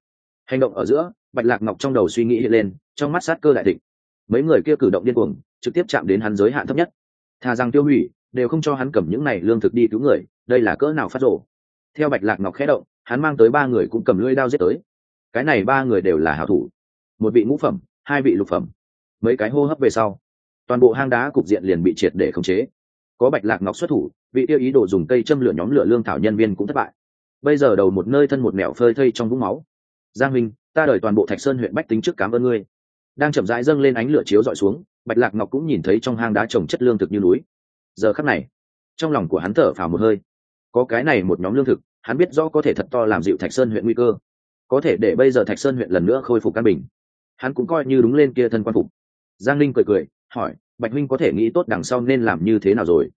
Hành động ở giữa, bạch lạc ngọc trong đầu suy nghĩ hiện lên, trong mắt sát cơ đại thịnh. Mấy người kia cử động điên cuồng, trực tiếp chạm đến hắn giới hạn thấp nhất. Thà rằng tiêu hủy, đều không cho hắn cầm những này lương thực đi cứu người, đây là cỡ nào phát rổ theo bạch lạc ngọc khẽ động, hắn mang tới ba người cũng cầm lưỡi đao giết tới. Cái này ba người đều là hảo thủ. Một vị ngũ phẩm, hai vị lục phẩm. Mấy cái hô hấp về sau, toàn bộ hang đá cục diện liền bị triệt để khống chế. Có bạch lạc ngọc xuất thủ vị tiêu ý đồ dùng cây châm lửa nhóm lửa lương thảo nhân viên cũng thất bại. Bây giờ đầu một nơi thân một mẹo phơi thây trong vũng máu. Giang minh, ta đợi toàn bộ thạch sơn huyện bách tính trước cảm ơn ngươi. Đang chậm rãi dâng lên ánh lửa chiếu dọi xuống, bạch lạc ngọc cũng nhìn thấy trong hang đá trồng chất lương thực như núi. Giờ khắc này, trong lòng của hắn thở phào một hơi. Có cái này một nhóm lương thực, hắn biết rõ có thể thật to làm dịu thạch sơn huyện nguy cơ. Có thể để bây giờ thạch sơn huyện lần nữa khôi phục căn bình. Hắn cũng coi như đúng lên kia thân quan phục. Giang linh cười cười, hỏi, bạch huynh có thể nghĩ tốt đằng sau nên làm như thế nào rồi?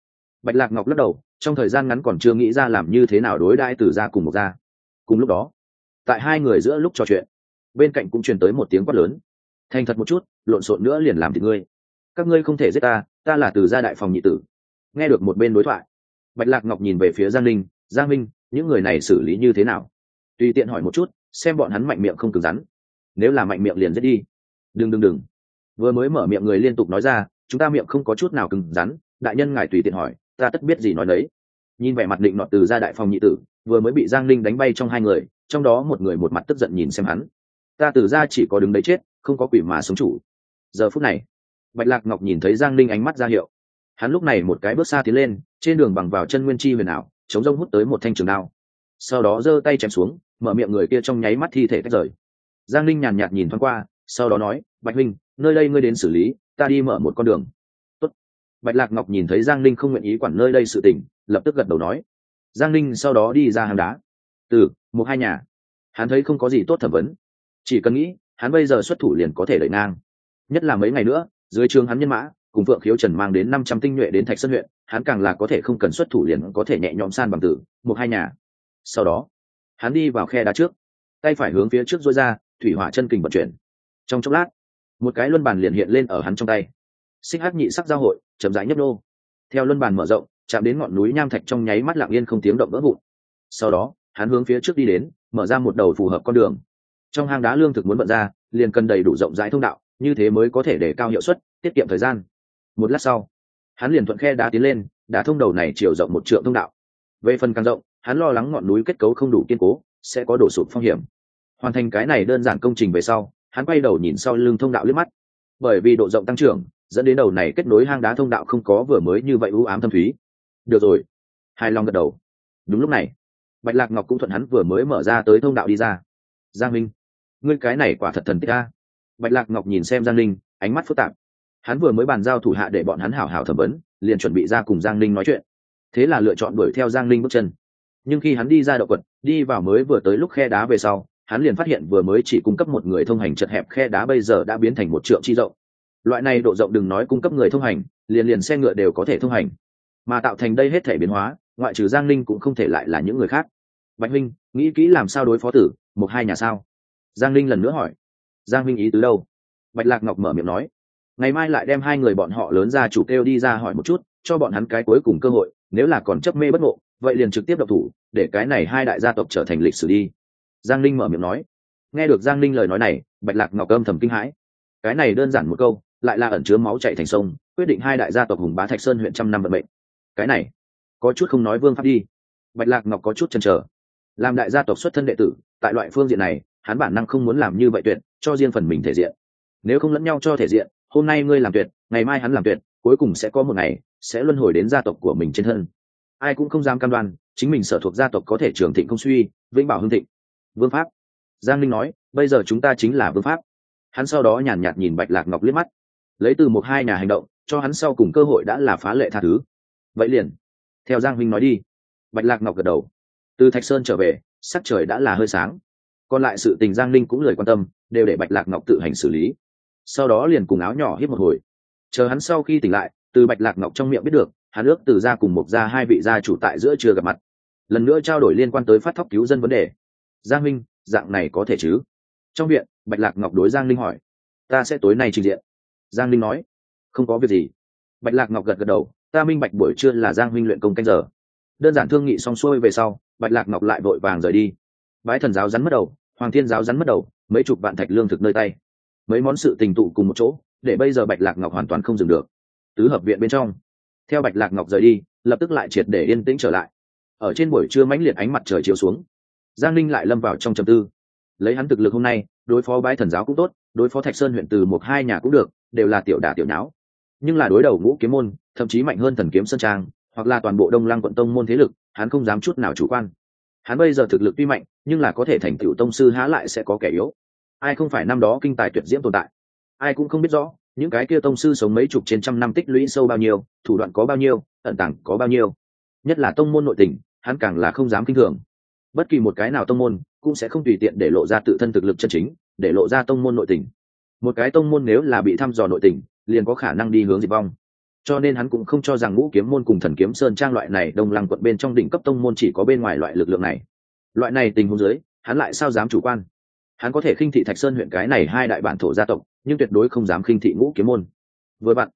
Bạch lạc ngọc lắc đầu, trong thời gian ngắn còn chưa nghĩ ra làm như thế nào đối đãi từ ra cùng một ra cùng lúc đó, tại hai người giữa lúc trò chuyện, bên cạnh cũng truyền tới một tiếng quát lớn. Thành thật một chút, lộn xộn nữa liền làm thì ngươi. Các ngươi không thể giết ta ta là từ gia đại phòng nhị tử. Nghe được một bên đối thoại, bạch lạc ngọc nhìn về phía giang linh giang minh những người này xử lý như thế nào? Tùy tiện hỏi một chút, xem bọn hắn mạnh miệng không cứng rắn. Nếu là mạnh miệng liền giết đi. Đừng đừng đừng. Vừa mới mở miệng người liên tục nói ra, chúng ta miệng không có chút nào cứng rắn, đại nhân ngài tùy tiện hỏi ta tất biết gì nói đấy nhìn vẻ mặt định nọt từ gia đại phòng nhị tử, vừa mới bị giang linh đánh bay trong hai người, trong đó một người một mặt tức giận nhìn xem hắn. Ta từ ra chỉ có đứng đấy chết, không có quỷ mà sống chủ. Giờ phút này, bạch lạc ngọc nhìn thấy giang linh ánh mắt ra hiệu. Hắn lúc này một cái bước xa tiến lên, trên đường bằng vào chân nguyên chi huyền ảo, chống rông hút tới một thanh trường đao. Sau đó giơ tay chém xuống, mở miệng người kia trong nháy mắt thi thể tách rời. Giang linh nhàn nhạt nhìn thoáng qua, sau đó nói, bạch minh nơi đây ngươi đến xử lý, ta đi mở một con đường bạch lạc ngọc nhìn thấy giang linh không nguyện ý quản nơi đây sự tình, lập tức gật đầu nói. Giang linh sau đó đi ra hang đá. Từ một hai nhà. Hắn thấy không có gì tốt thẩm vấn. Chỉ cần nghĩ, hắn bây giờ xuất thủ liền có thể đợi ngang. Nhất là mấy ngày nữa, dưới trường hắn nhân mã, cùng phượng khiếu trần mang đến năm trăm tinh nhuệ đến thạch sơn huyện, hắn càng là có thể không cần xuất thủ liền có thể nhẹ nhõm san bằng tử, một hai nhà. Sau đó, hắn đi vào khe đá trước. Tay phải hướng phía trước dối ra, thủy hỏa chân kình vận chuyển. Trong chốc lát, một cái luân bàn liền hiện lên ở hắn trong tay xích hắc nhị sắc giao hội, chậm rãi nhấp nô. Theo luân bàn mở rộng, chạm đến ngọn núi nham thạch trong nháy mắt lặng yên không tiếng động vỡ vụn. Sau đó, hắn hướng phía trước đi đến, mở ra một đầu phù hợp con đường. Trong hang đá lương thực muốn bận ra, liền cần đầy đủ rộng rãi thông đạo, như thế mới có thể để cao hiệu suất, tiết kiệm thời gian. Một lát sau, hắn liền thuận khe đá tiến lên, đã thông đầu này chiều rộng một trượng thông đạo. Về phần càng rộng, hắn lo lắng ngọn núi kết cấu không đủ kiên cố, sẽ có đổ sụp phong hiểm. Hoàn thành cái này đơn giản công trình về sau, hắn quay đầu nhìn sau lưng thông đạo liếc mắt. Bởi vì độ rộng tăng trưởng dẫn đến đầu này kết nối hang đá thông đạo không có vừa mới như vậy ưu ám thâm thúy. Được rồi. Hai long gật đầu. Đúng lúc này, bạch lạc ngọc cũng thuận hắn vừa mới mở ra tới thông đạo đi ra. Giang minh, ngươi cái này quả thật thần tích a. Bạch lạc ngọc nhìn xem giang linh ánh mắt phức tạp. Hắn vừa mới bàn giao thủ hạ để bọn hắn hảo hảo thẩm vấn, liền chuẩn bị ra cùng giang linh nói chuyện. Thế là lựa chọn đuổi theo giang linh bước chân. Nhưng khi hắn đi ra đậu quật, đi vào mới vừa tới lúc khe đá về sau, hắn liền phát hiện vừa mới chỉ cung cấp một người thông hành chật hẹp khe đá bây giờ đã biến thành một trượng chi rộng loại này độ rộng đừng nói cung cấp người thông hành, liền liền xe ngựa đều có thể thông hành. Mà tạo thành đây hết thể biến hóa, ngoại trừ giang linh cũng không thể lại là những người khác. Bạch huynh nghĩ kỹ làm sao đối phó tử, một hai nhà sao? Giang linh lần nữa hỏi. Giang huynh ý tứ đâu? Bạch lạc ngọc mở miệng nói. Ngày mai lại đem hai người bọn họ lớn ra chủ kêu đi ra hỏi một chút, cho bọn hắn cái cuối cùng cơ hội, nếu là còn chấp mê bất ngộ, vậy liền trực tiếp độc thủ, để cái này hai đại gia tộc trở thành lịch sử đi. Giang linh mở miệng nói. Nghe được giang linh lời nói này, bạch lạc ngọc âm thầm kinh hãi. Cái này đơn giản một câu lại là ẩn chứa máu chạy thành sông, quyết định hai đại gia tộc hùng bá thạch sơn huyện trăm năm vận mệnh. Cái này, có chút không nói vương pháp đi. Bạch lạc ngọc có chút chần chờ. Làm đại gia tộc xuất thân đệ tử, tại loại phương diện này, hắn bản năng không muốn làm như vậy tuyệt, cho riêng phần mình thể diện. Nếu không lẫn nhau cho thể diện, hôm nay ngươi làm tuyệt, ngày mai hắn làm tuyệt, cuối cùng sẽ có một ngày, sẽ luân hồi đến gia tộc của mình trên thân. Ai cũng không dám cam đoan, chính mình sở thuộc gia tộc có thể trường thịnh không suy, vĩnh bảo hưng thịnh. Vương pháp. Giang linh nói, bây giờ chúng ta chính là vương pháp. Hắn sau đó nhàn nhạt nhìn bạch lạc ngọc liếc mắt lấy từ một hai nhà hành động, cho hắn sau cùng cơ hội đã là phá lệ tha thứ. Vậy liền, theo giang huynh nói đi. Bạch lạc ngọc gật đầu. Từ thạch sơn trở về, sắc trời đã là hơi sáng. Còn lại sự tình giang linh cũng lời quan tâm, đều để bạch lạc ngọc tự hành xử lý. Sau đó liền cùng áo nhỏ hiếp một hồi. Chờ hắn sau khi tỉnh lại, từ bạch lạc ngọc trong miệng biết được, hắn ước từ ra cùng một gia hai vị gia chủ tại giữa chưa gặp mặt. Lần nữa trao đổi liên quan tới phát thóc cứu dân vấn đề. Giang minh dạng này có thể chứ? Trong viện, bạch lạc ngọc đối giang linh hỏi. Ta sẽ tối nay trình diện giang linh nói, không có việc gì. Bạch lạc ngọc gật gật đầu, ta minh bạch buổi trưa là giang huynh luyện công canh giờ. Đơn giản thương nghị xong xuôi về sau, bạch lạc ngọc lại vội vàng rời đi. Bái thần giáo rắn mất đầu, hoàng thiên giáo rắn mất đầu, mấy chục vạn thạch lương thực nơi tay. Mấy món sự tình tụ cùng một chỗ, để bây giờ bạch lạc ngọc hoàn toàn không dừng được. Tứ hợp viện bên trong, theo bạch lạc ngọc rời đi, lập tức lại triệt để yên tĩnh trở lại. Ở trên buổi trưa mãnh liệt ánh mặt trời chiếu xuống, giang linh lại lâm vào trong trầm tư. Lấy hắn thực lực hôm nay, đối phó bái thần giáo cũng tốt, đối phó thạch sơn huyện từ một hai nhà cũng được đều là tiểu đả tiểu nháo. Nhưng là đối đầu ngũ kiếm môn, thậm chí mạnh hơn thần kiếm sơn trang, hoặc là toàn bộ đông lăng quận tông môn thế lực, hắn không dám chút nào chủ quan. Hắn bây giờ thực lực tuy mạnh, nhưng là có thể thành tựu tông sư há lại sẽ có kẻ yếu. Ai không phải năm đó kinh tài tuyệt diễm tồn tại? Ai cũng không biết rõ, những cái kia tông sư sống mấy chục trên trăm năm tích lũy sâu bao nhiêu, thủ đoạn có bao nhiêu, ẩn tàng có bao nhiêu. Nhất là tông môn nội tình, hắn càng là không dám kinh thường. Bất kỳ một cái nào tông môn, cũng sẽ không tùy tiện để lộ ra tự thân thực lực chân chính, để lộ ra tông môn nội tình một cái tông môn nếu là bị thăm dò nội tình, liền có khả năng đi hướng diệt vong. Cho nên hắn cũng không cho rằng ngũ kiếm môn cùng thần kiếm sơn trang loại này đông lăng quận bên trong đỉnh cấp tông môn chỉ có bên ngoài loại lực lượng này. Loại này tình huống dưới, hắn lại sao dám chủ quan? Hắn có thể khinh thị thạch sơn huyện cái này hai đại bản thổ gia tộc, nhưng tuyệt đối không dám khinh thị ngũ kiếm môn. Vừa bạn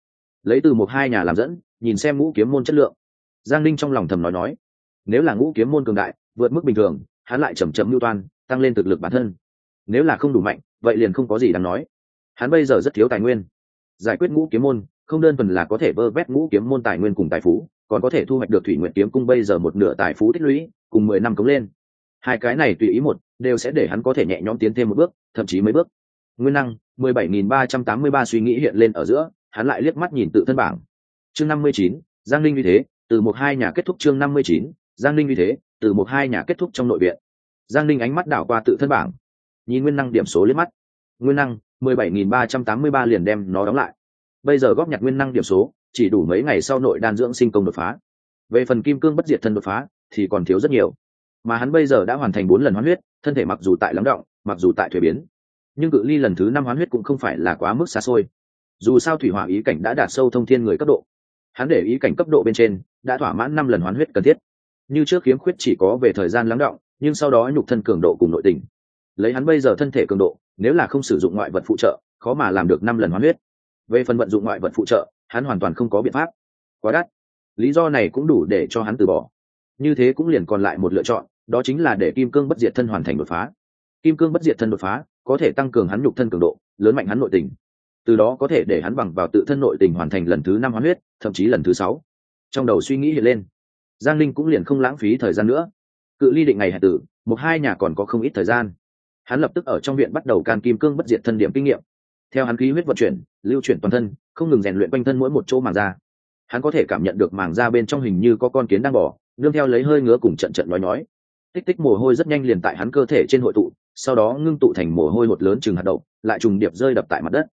lấy từ một hai nhà làm dẫn, nhìn xem ngũ kiếm môn chất lượng. Giang linh trong lòng thầm nói nói, nếu là ngũ kiếm môn cường đại, vượt mức bình thường, hắn lại chầm chậm mưu toan, tăng lên thực lực bản thân. Nếu là không đủ mạnh, vậy liền không có gì đáng nói hắn bây giờ rất thiếu tài nguyên. Giải quyết ngũ kiếm môn, không đơn thuần là có thể vơ vét ngũ kiếm môn tài nguyên cùng tài phú, còn có thể thu hoạch được thủy nguyện kiếm cung bây giờ một nửa tài phú tích lũy, cùng mười năm cống lên. Hai cái này tùy ý một, đều sẽ để hắn có thể nhẹ nhõm tiến thêm một bước, thậm chí mấy bước. Nguyên năng, mười bảy nghìn ba trăm tám mươi ba suy nghĩ hiện lên ở giữa, hắn lại liếc mắt nhìn tự thân bảng. Chương năm mươi chín, giang linh như thế, từ một hai nhà kết thúc chương năm mươi chín, giang linh như thế, từ một hai nhà kết thúc trong nội viện. Giang linh ánh mắt đảo qua tự thân bảng. Nhìn nguyên năng điểm số liếc mắt. Nguyên năng mười bảy nghìn ba trăm tám mươi ba liền đem nó đóng lại. Bây giờ góp nhặt nguyên năng điểm số, chỉ đủ mấy ngày sau nội đan dưỡng sinh công đột phá. Về phần kim cương bất diệt thân đột phá, thì còn thiếu rất nhiều. Mà hắn bây giờ đã hoàn thành bốn lần hoán huyết, thân thể mặc dù tại lắng động, mặc dù tại thuế biến. Nhưng cự ly lần thứ năm hoán huyết cũng không phải là quá mức xa xôi. Dù sao thủy hỏa ý cảnh đã đạt sâu thông thiên người cấp độ. Hắn để ý cảnh cấp độ bên trên, đã thỏa mãn năm lần hoán huyết cần thiết. Như trước khiếm khuyết chỉ có về thời gian lắng động, nhưng sau đó nhục thân cường độ cùng nội tình. Lấy hắn bây giờ thân thể cường độ nếu là không sử dụng ngoại vật phụ trợ, khó mà làm được năm lần hoán huyết. Về phần vận dụng ngoại vật phụ trợ, hắn hoàn toàn không có biện pháp. Quá đắt. Lý do này cũng đủ để cho hắn từ bỏ. Như thế cũng liền còn lại một lựa chọn, đó chính là để kim cương bất diệt thân hoàn thành đột phá. Kim cương bất diệt thân đột phá, có thể tăng cường hắn nhục thân cường độ, lớn mạnh hắn nội tình. Từ đó có thể để hắn bằng vào tự thân nội tình hoàn thành lần thứ năm hoán huyết, thậm chí lần thứ sáu. Trong đầu suy nghĩ hiện lên. Giang linh cũng liền không lãng phí thời gian nữa. Cự ly định ngày hạt tử, một hai nhà còn có không ít thời gian hắn lập tức ở trong viện bắt đầu can kim cương bất diệt thân điểm kinh nghiệm. Theo hắn khí huyết vận chuyển, lưu chuyển toàn thân, không ngừng rèn luyện quanh thân mỗi một chỗ màng da. Hắn có thể cảm nhận được màng da bên trong hình như có con kiến đang bỏ nương theo lấy hơi ngứa cùng trận trận nói nói tích tích mồ hôi rất nhanh liền tại hắn cơ thể trên hội tụ, sau đó ngưng tụ thành mồ hôi một lớn chừng hạt đậu, lại trùng điệp rơi đập tại mặt đất.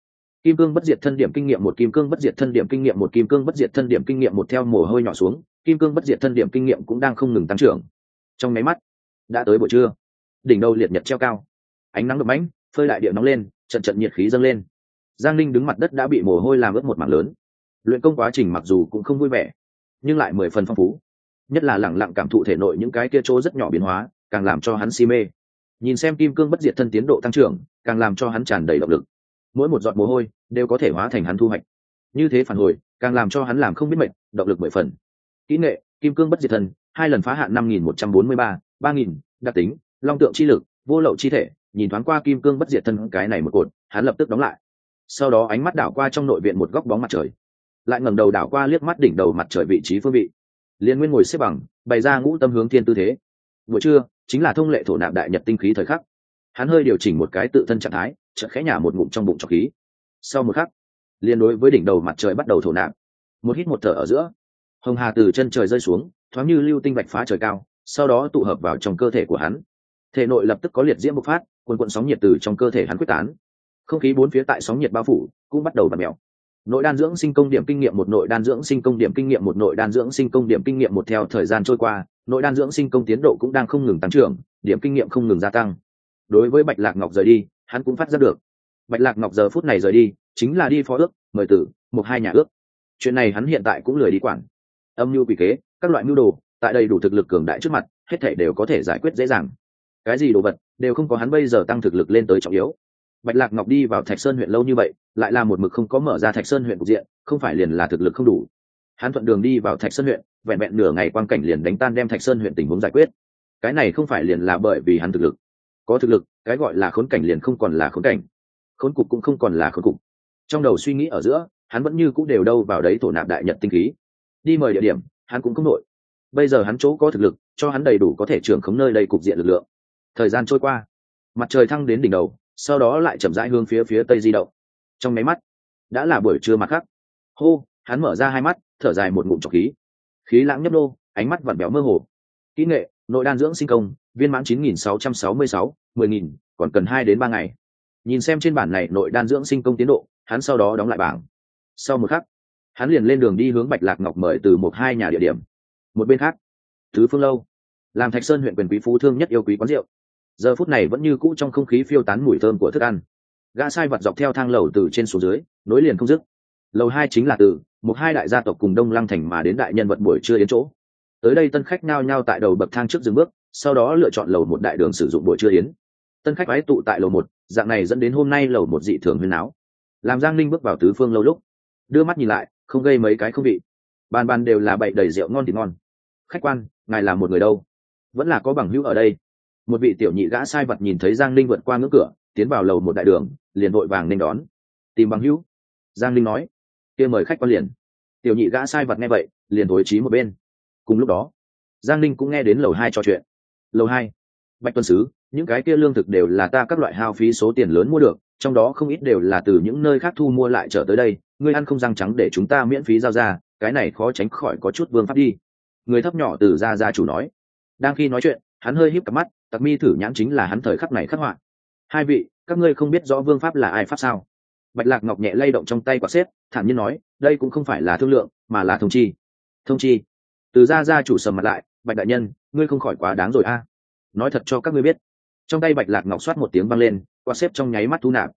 Kim cương bất diệt thân điểm kinh nghiệm một, kim cương bất diệt thân điểm kinh nghiệm một, kim cương bất diệt thân điểm kinh nghiệm một theo mồ hôi nhỏ xuống, kim cương bất diệt thân điểm kinh nghiệm cũng đang không ngừng tăng trưởng. Trong máy mắt, đã tới buổi trưa. Đỉnh đầu liệt nhật treo cao ánh nắng đập mãnh phơi lại địa nóng lên, trận trận nhiệt khí dâng lên. Giang linh đứng mặt đất đã bị mồ hôi làm ướt một mảng lớn. Luyện công quá trình mặc dù cũng không vui vẻ, nhưng lại mười phần phong phú. Nhất là lẳng lặng cảm thụ thể nội những cái kia chỗ rất nhỏ biến hóa, càng làm cho hắn si mê. Nhìn xem kim cương bất diệt thân tiến độ tăng trưởng, càng làm cho hắn tràn đầy động lực. Mỗi một giọt mồ hôi đều có thể hóa thành hắn thu hoạch. Như thế phản hồi, càng làm cho hắn làm không biết mệt, động lực mười phần. Kỹ nghệ, kim cương bất diệt thân, hai lần phá hạn năm nghìn một trăm bốn mươi ba ba nghìn, đặc tính, long tượng chi lực, vô lậu chi thể nhìn thoáng qua kim cương bất diệt thân cái này một cột, hắn lập tức đóng lại. Sau đó ánh mắt đảo qua trong nội viện một góc bóng mặt trời. Lại ngẩng đầu đảo qua liếc mắt đỉnh đầu mặt trời vị trí phương vị. Liên nguyên ngồi xếp bằng, bày ra ngũ tâm hướng thiên tư thế. Buổi trưa, chính là thông lệ thổ nạp đại nhật tinh khí thời khắc. Hắn hơi điều chỉnh một cái tự thân trạng thái, chợt khẽ nhả một ngụm trong bụng trọc khí. Sau một khắc, liên đối với đỉnh đầu mặt trời bắt đầu thổ nạp. Một hít một thở ở giữa. Hồng hà từ chân trời rơi xuống, thoáng như lưu tinh bạch phá trời cao, sau đó tụ hợp vào trong cơ thể của hắn. Thể nội lập tức có liệt diễm bộc phát quần quận sóng nhiệt từ trong cơ thể hắn quyết tán. Không khí bốn phía tại sóng nhiệt bao phủ, cũng bắt đầu bật mèo. Nội đan dưỡng sinh công điểm kinh nghiệm một, nội đan dưỡng sinh công điểm kinh nghiệm một, nội đan dưỡng sinh công điểm kinh nghiệm một theo thời gian trôi qua, nội đan dưỡng sinh công tiến độ cũng đang không ngừng tăng trưởng, điểm kinh nghiệm không ngừng gia tăng. Đối với bạch lạc ngọc rời đi, hắn cũng phát giác được. Bạch lạc ngọc giờ phút này rời đi, chính là đi phó ước, mời tử, một hai nhà ước. Chuyện này hắn hiện tại cũng lười đi quản. Âm mưu quỷ kế, các loại mưu đồ, tại đây đủ thực lực cường đại trước mặt, hết thể đều có thể giải quyết dễ dàng cái gì đồ vật, đều không có hắn bây giờ tăng thực lực lên tới trọng yếu. Bạch lạc ngọc đi vào thạch sơn huyện lâu như vậy, lại là một mực không có mở ra thạch sơn huyện cục diện, không phải liền là thực lực không đủ. Hắn thuận đường đi vào thạch sơn huyện, vẹn vẹn nửa ngày quan cảnh liền đánh tan đem thạch sơn huyện tình huống giải quyết. Cái này không phải liền là bởi vì hắn thực lực. Có thực lực, cái gọi là khốn cảnh liền không còn là khốn cảnh. Khốn cục cũng không còn là khốn cục. Trong đầu suy nghĩ ở giữa, hắn vẫn như cũng đều đâu vào đấy thổ nạp đại nhật tinh khí. Đi mời địa điểm, hắn cũng không nội bây giờ hắn chỗ có thực lực, cho hắn đầy đủ có thể trưởng khống nơi đây cục diện lực lượng thời gian trôi qua. Mặt trời thăng đến đỉnh đầu sau đó lại chậm rãi hướng phía phía tây di động. Trong máy mắt đã là buổi trưa mặt khắc hô hắn mở ra hai mắt thở dài một ngụm trọc khí. Khí lãng nhấp nô, ánh mắt vặn béo mơ hồ. Kỹ nghệ nội đan dưỡng sinh công viên mãn chín nghìn sáu trăm sáu mươi sáu mười nghìn còn cần hai đến ba ngày. Nhìn xem trên bản này nội đan dưỡng sinh công tiến độ hắn sau đó đóng lại bảng. Sau một khắc hắn liền lên đường đi hướng bạch lạc ngọc mời từ một hai nhà địa điểm. Một bên khác thứ phương lâu làm thạch sơn huyện quyền quý phú thương nhất yêu quý quán rượu giờ phút này vẫn như cũ trong không khí phiêu tán mùi thơm của thức ăn. Gã sai vật dọc theo thang lầu từ trên xuống dưới, nối liền không dứt. Lầu hai chính là từ, một hai đại gia tộc cùng đông lăng thành mà đến đại nhân vật buổi trưa đến chỗ. Tới đây tân khách nao nhao tại đầu bậc thang trước dừng bước, sau đó lựa chọn lầu một đại đường sử dụng buổi trưa yến. Tân khách ái tụ tại lầu một, dạng này dẫn đến hôm nay lầu một dị thường huyên áo. Làm giang linh bước vào tứ phương lâu lúc, đưa mắt nhìn lại, không gây mấy cái không vị. Bàn bàn đều là bậy đầy rượu ngon thì ngon. Khách quan, ngài là một người đâu? Vẫn là có bằng hữu ở đây một vị tiểu nhị gã sai vật nhìn thấy giang linh vượt qua ngưỡng cửa, tiến vào lầu một đại đường, liền vội vàng nên đón. Tìm bằng hữu. Giang linh nói. Kia mời khách quan liền. Tiểu nhị gã sai vật nghe vậy, liền thối trí một bên. Cùng lúc đó, giang linh cũng nghe đến lầu hai trò chuyện. Lầu hai. Bạch tuân sứ, những cái kia lương thực đều là ta các loại hao phí số tiền lớn mua được, trong đó không ít đều là từ những nơi khác thu mua lại trở tới đây. Ngươi ăn không răng trắng để chúng ta miễn phí giao ra, cái này khó tránh khỏi có chút vương pháp đi. Người thấp nhỏ từ ra ra chủ nói. Đang khi nói chuyện, hắn hơi híp cặp mắt tặc mi thử nhãn chính là hắn thời khắc này khắc họa. Hai vị, các ngươi không biết rõ vương pháp là ai pháp sao? Bạch lạc ngọc nhẹ lay động trong tay quả xếp, thản nhiên nói, đây cũng không phải là thương lượng, mà là thông chi. Thông chi. Từ gia gia chủ sầm mặt lại, bạch đại nhân, ngươi không khỏi quá đáng rồi a. Nói thật cho các ngươi biết. Trong tay bạch lạc ngọc soát một tiếng vang lên, quả xếp trong nháy mắt thu nạp.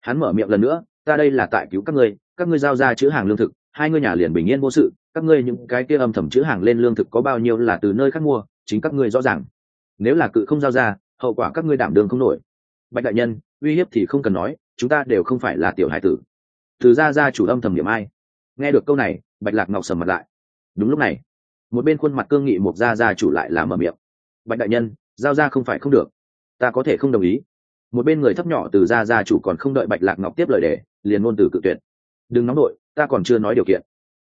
Hắn mở miệng lần nữa, ta đây là tại cứu các ngươi các ngươi giao ra chữ hàng lương thực, hai ngươi nhà liền bình yên vô sự, các ngươi những cái kia âm thầm chữ hàng lên lương thực có bao nhiêu là từ nơi khác mua, chính các ngươi rõ ràng nếu là cự không giao ra hậu quả các ngươi đảm đường không nổi. Bạch đại nhân uy hiếp thì không cần nói chúng ta đều không phải là tiểu hải tử. Từ ra ra chủ âm thầm điểm ai. Nghe được câu này bạch lạc ngọc sầm mặt lại. Đúng lúc này một bên khuôn mặt cương nghị một gia gia chủ lại là mở miệng. Bạch đại nhân giao ra không phải không được. Ta có thể không đồng ý. Một bên người thấp nhỏ từ gia gia chủ còn không đợi bạch lạc ngọc tiếp lời đề liền ngôn từ cự tuyệt. Đừng nóng đội ta còn chưa nói điều kiện.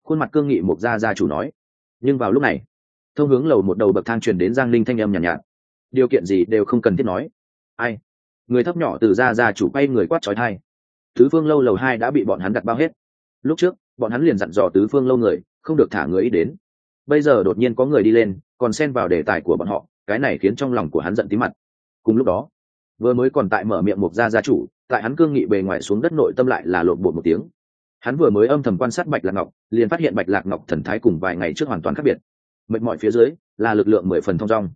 Khuôn mặt cương nghị một gia gia chủ nói. Nhưng vào lúc này thông hướng lầu một đầu bậc thang truyền đến giang linh thanh âm nhàn nhạt, nhạt điều kiện gì đều không cần thiết nói. Ai? Người thấp nhỏ từ ra ra chủ quay người quát trói thai tứ phương lâu lầu hai đã bị bọn hắn đặt bao hết. Lúc trước, bọn hắn liền dặn dò tứ phương lâu người, không được thả người ý đến. Bây giờ đột nhiên có người đi lên, còn xen vào đề tài của bọn họ, cái này khiến trong lòng của hắn giận tí mặt. Cùng lúc đó, vừa mới còn tại mở miệng mục gia gia chủ, tại hắn cương nghị bề ngoài xuống đất nội tâm lại là lộn bột một tiếng. Hắn vừa mới âm thầm quan sát bạch lạc ngọc, liền phát hiện bạch lạc ngọc thần thái cùng vài ngày trước hoàn toàn khác biệt. Mệt mỏi phía dưới, là lực lượng mười phần thong dong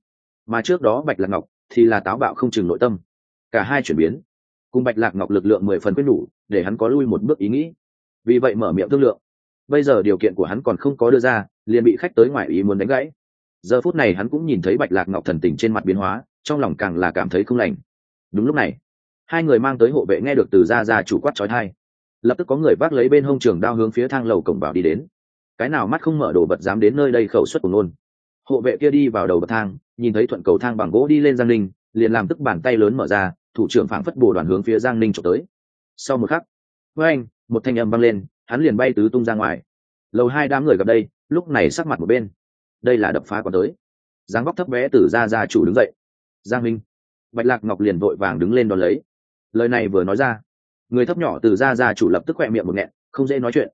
mà trước đó bạch lạc ngọc thì là táo bạo không chừng nội tâm. Cả hai chuyển biến, cùng bạch lạc ngọc lực lượng mười phần quyết đủ để hắn có lui một bước ý nghĩ. Vì vậy mở miệng thương lượng. Bây giờ điều kiện của hắn còn không có đưa ra, liền bị khách tới ngoài ý muốn đánh gãy. Giờ phút này hắn cũng nhìn thấy bạch lạc ngọc thần tình trên mặt biến hóa, trong lòng càng là cảm thấy không lành. Đúng lúc này, hai người mang tới hộ vệ nghe được từ ra ra chủ quát trói thai. Lập tức có người vác lấy bên hông trường đao hướng phía thang lầu cổng vào đi đến. Cái nào mắt không mở đồ vật dám đến nơi đây khẩu suất của ngôn hộ vệ kia đi vào đầu bậc thang, nhìn thấy thuận cầu thang bằng gỗ đi lên giang ninh, liền làm tức bàn tay lớn mở ra, thủ trưởng phảng phất bồ đoàn hướng phía giang ninh trộm tới. Sau một khắc, với anh, một thanh âm vang lên, hắn liền bay tứ tung ra ngoài. Lầu hai đám người gặp đây, lúc này sắc mặt một bên. Đây là đập phá còn tới. Giáng vóc thấp bé từ ra ra chủ đứng dậy. Giang minh, bạch lạc ngọc liền vội vàng đứng lên đón lấy. Lời này vừa nói ra, người thấp nhỏ từ ra ra chủ lập tức khoe miệng một nghẹn, không dễ nói chuyện.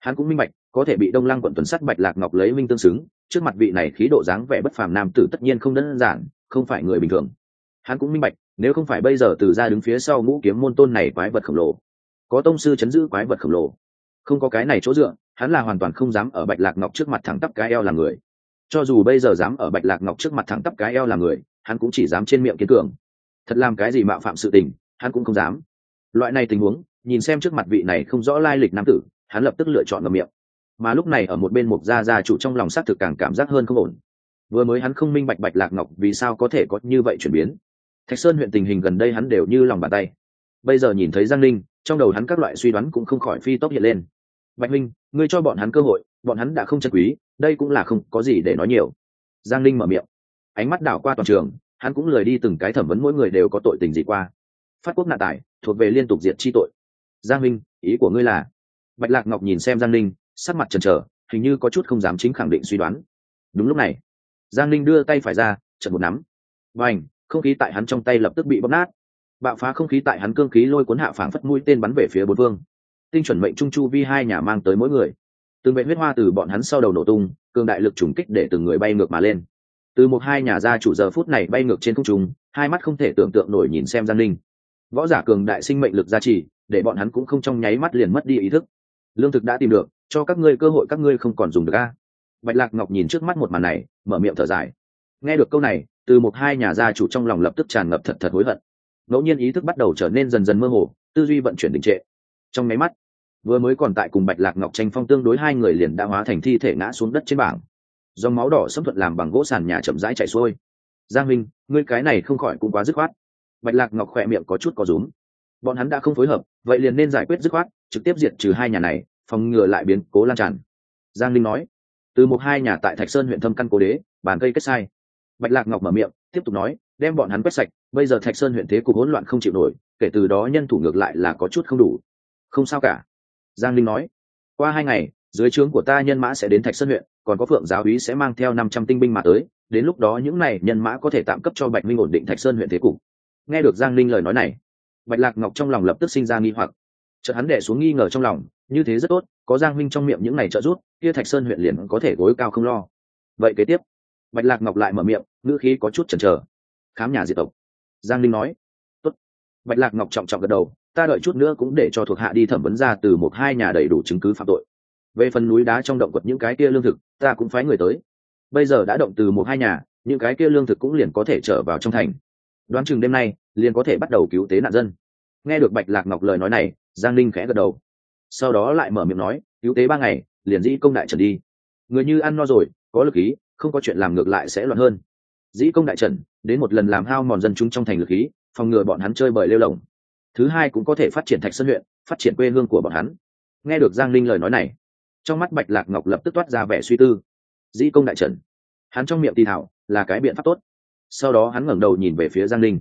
Hắn cũng minh bạch, có thể bị đông lăng quận tuần sắt bạch lạc ngọc lấy minh tương xứng trước mặt vị này khí độ dáng vẻ bất phàm nam tử tất nhiên không đơn giản, không phải người bình thường. Hắn cũng minh bạch, nếu không phải bây giờ từ ra đứng phía sau ngũ kiếm môn tôn này quái vật khổng lồ. Có tông sư chấn giữ quái vật khổng lồ. Không có cái này chỗ dựa, hắn là hoàn toàn không dám ở bạch lạc ngọc trước mặt thẳng tắp cái eo là người. Cho dù bây giờ dám ở bạch lạc ngọc trước mặt thẳng tắp cái eo là người, hắn cũng chỉ dám trên miệng kiên cường. Thật làm cái gì mạo phạm sự tình, hắn cũng không dám. Loại này tình huống, nhìn xem trước mặt vị này không rõ lai lịch nam tử, hắn lập tức lựa chọn ngầm miệng mà lúc này ở một bên mục gia gia chủ trong lòng xác thực càng cảm giác hơn không ổn. Vừa mới hắn không minh bạch bạch lạc ngọc vì sao có thể có như vậy chuyển biến. Thạch sơn huyện tình hình gần đây hắn đều như lòng bàn tay. Bây giờ nhìn thấy giang linh trong đầu hắn các loại suy đoán cũng không khỏi phi tốc hiện lên. Bạch minh ngươi cho bọn hắn cơ hội, bọn hắn đã không chân quý, đây cũng là không có gì để nói nhiều. Giang linh mở miệng. Ánh mắt đảo qua toàn trường, hắn cũng lười đi từng cái thẩm vấn mỗi người đều có tội tình gì qua. Phát quốc nạn tài, thuộc về liên tục diệt chi tội. Giang minh ý của ngươi là? Bạch lạc ngọc nhìn xem giang linh sắc mặt trần chờ, hình như có chút không dám chính khẳng định suy đoán. Đúng lúc này giang linh đưa tay phải ra chật một nắm. Và ảnh không khí tại hắn trong tay lập tức bị bóp nát. Bạo phá không khí tại hắn cương khí lôi cuốn hạ phảng phất mũi tên bắn về phía bốn vương tinh chuẩn mệnh trung chu vi hai nhà mang tới mỗi người. Từng vệ huyết hoa từ bọn hắn sau đầu nổ tung cường đại lực trùng kích để từng người bay ngược mà lên. Từ một hai nhà ra chủ giờ phút này bay ngược trên không trung hai mắt không thể tưởng tượng nổi nhìn xem giang linh võ giả cường đại sinh mệnh lực gia trì để bọn hắn cũng không trong nháy mắt liền mất đi ý thức lương thực đã tìm được, cho các ngươi cơ hội các ngươi không còn dùng được a. Bạch lạc ngọc nhìn trước mắt một màn này, mở miệng thở dài. Nghe được câu này, từ một hai nhà gia chủ trong lòng lập tức tràn ngập thật thật hối hận. Ngẫu nhiên ý thức bắt đầu trở nên dần dần mơ hồ, tư duy vận chuyển đình trệ. Trong máy mắt, vừa mới còn tại cùng bạch lạc ngọc tranh phong tương đối hai người liền đã hóa thành thi thể ngã xuống đất trên bảng. Dòng máu đỏ xâm thuận làm bằng gỗ sàn nhà chậm rãi chạy xuôi. Giang minh ngươi cái này không khỏi cũng quá dứt khoát. Bạch lạc ngọc khỏe miệng có chút có rúm bọn hắn đã không phối hợp, vậy liền nên giải quyết dứt khoát, trực tiếp diệt trừ hai nhà này, phòng ngừa lại biến cố lan tràn. Giang linh nói. Từ một hai nhà tại thạch sơn huyện thâm căn cố đế, bàn cây kết sai. Bạch lạc ngọc mở miệng, tiếp tục nói, đem bọn hắn quét sạch, bây giờ thạch sơn huyện thế cục hỗn loạn không chịu nổi, kể từ đó nhân thủ ngược lại là có chút không đủ. Không sao cả. Giang linh nói. Qua hai ngày, dưới trướng của ta nhân mã sẽ đến thạch sơn huyện, còn có phượng giáo úy sẽ mang theo năm trăm tinh binh mà tới, đến lúc đó những này nhân mã có thể tạm cấp cho bạch minh ổn định thạch sơn huyện thế cục. Nghe được giang linh lời nói này bạch lạc ngọc trong lòng lập tức sinh ra nghi hoặc. Chợt hắn đẻ xuống nghi ngờ trong lòng, như thế rất tốt, có giang huynh trong miệng những này trợ giúp, kia thạch sơn huyện liền có thể gối cao không lo. Vậy kế tiếp, bạch lạc ngọc lại mở miệng, ngữ khí có chút chần chờ. Khám nhà diệt tộc. Giang linh nói, tốt. Bạch lạc ngọc trọng trọng gật đầu, ta đợi chút nữa cũng để cho thuộc hạ đi thẩm vấn ra từ một hai nhà đầy đủ chứng cứ phạm tội. Về phần núi đá trong động quật những cái kia lương thực, ta cũng phái người tới. Bây giờ đã động từ một hai nhà, những cái kia lương thực cũng liền có thể trở vào trong thành đoán chừng đêm nay liền có thể bắt đầu cứu tế nạn dân. Nghe được bạch lạc ngọc lời nói này, giang linh khẽ gật đầu. Sau đó lại mở miệng nói, cứu tế ba ngày, liền dĩ công đại trần đi. Người như ăn no rồi, có lực ý không có chuyện làm ngược lại sẽ loạn hơn. Dĩ công đại trần, đến một lần làm hao mòn dân chúng trong thành lực ý phòng ngừa bọn hắn chơi bời lêu lồng. Thứ hai cũng có thể phát triển thạch sân huyện, phát triển quê hương của bọn hắn. Nghe được giang linh lời nói này, trong mắt bạch lạc ngọc lập tức toát ra vẻ suy tư. Dĩ công đại trần, hắn trong miệng tì thảo là cái biện pháp tốt sau đó hắn ngẩng đầu nhìn về phía giang linh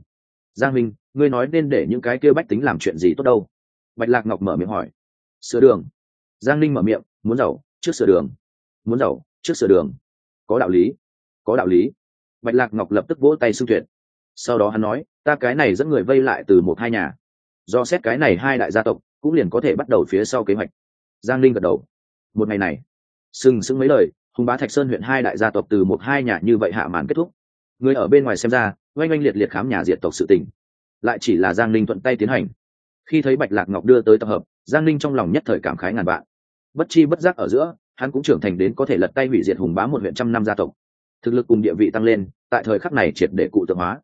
giang minh ngươi nói nên để những cái kêu bách tính làm chuyện gì tốt đâu? Bạch lạc ngọc mở miệng hỏi. Sửa đường. Giang linh mở miệng. Muốn giàu, trước sửa đường. Muốn giàu, trước sửa đường. Có đạo lý. Có đạo lý. Bạch lạc ngọc lập tức vỗ tay xưng tuyệt. Sau đó hắn nói, ta cái này dẫn người vây lại từ một hai nhà. Do xét cái này hai đại gia tộc, cũng liền có thể bắt đầu phía sau kế hoạch. Giang linh gật đầu. Một ngày này, sừng sững mấy lời, hùng bá thạch sơn huyện hai đại gia tộc từ một hai nhà như vậy hạ màn kết thúc người ở bên ngoài xem ra, oanh oanh liệt liệt khám nhà diệt tộc sự tình. Lại chỉ là giang linh thuận tay tiến hành. Khi thấy bạch lạc ngọc đưa tới tập hợp, giang linh trong lòng nhất thời cảm khái ngàn vạn. Bất chi bất giác ở giữa, hắn cũng trưởng thành đến có thể lật tay hủy diệt hùng bá một huyện trăm năm gia tộc. Thực lực cùng địa vị tăng lên, tại thời khắc này triệt để cụ tượng hóa.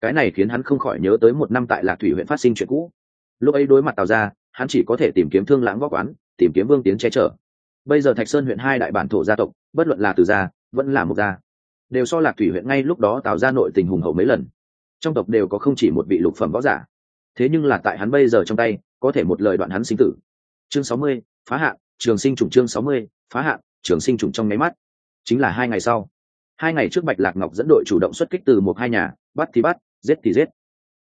Cái này khiến hắn không khỏi nhớ tới một năm tại lạc thủy huyện phát sinh chuyện cũ. Lúc ấy đối mặt tào ra hắn chỉ có thể tìm kiếm thương lãng võ quán, tìm kiếm vương tiến che chở. Bây giờ thạch sơn huyện hai đại bản thổ gia tộc, bất luận là từ gia, vẫn là một gia đều so lạc thủy huyện ngay lúc đó tạo ra nội tình hùng hậu mấy lần. Trong tộc đều có không chỉ một vị lục phẩm võ giả. Thế nhưng là tại hắn bây giờ trong tay, có thể một lời đoạn hắn sinh tử. Chương sáu mươi, phá hạn trường sinh trùng chương sáu mươi, phá hạn trường sinh trùng trong nháy mắt. Chính là hai ngày sau. Hai ngày trước bạch lạc ngọc dẫn đội chủ động xuất kích từ một hai nhà, bắt thì bắt, giết thì giết.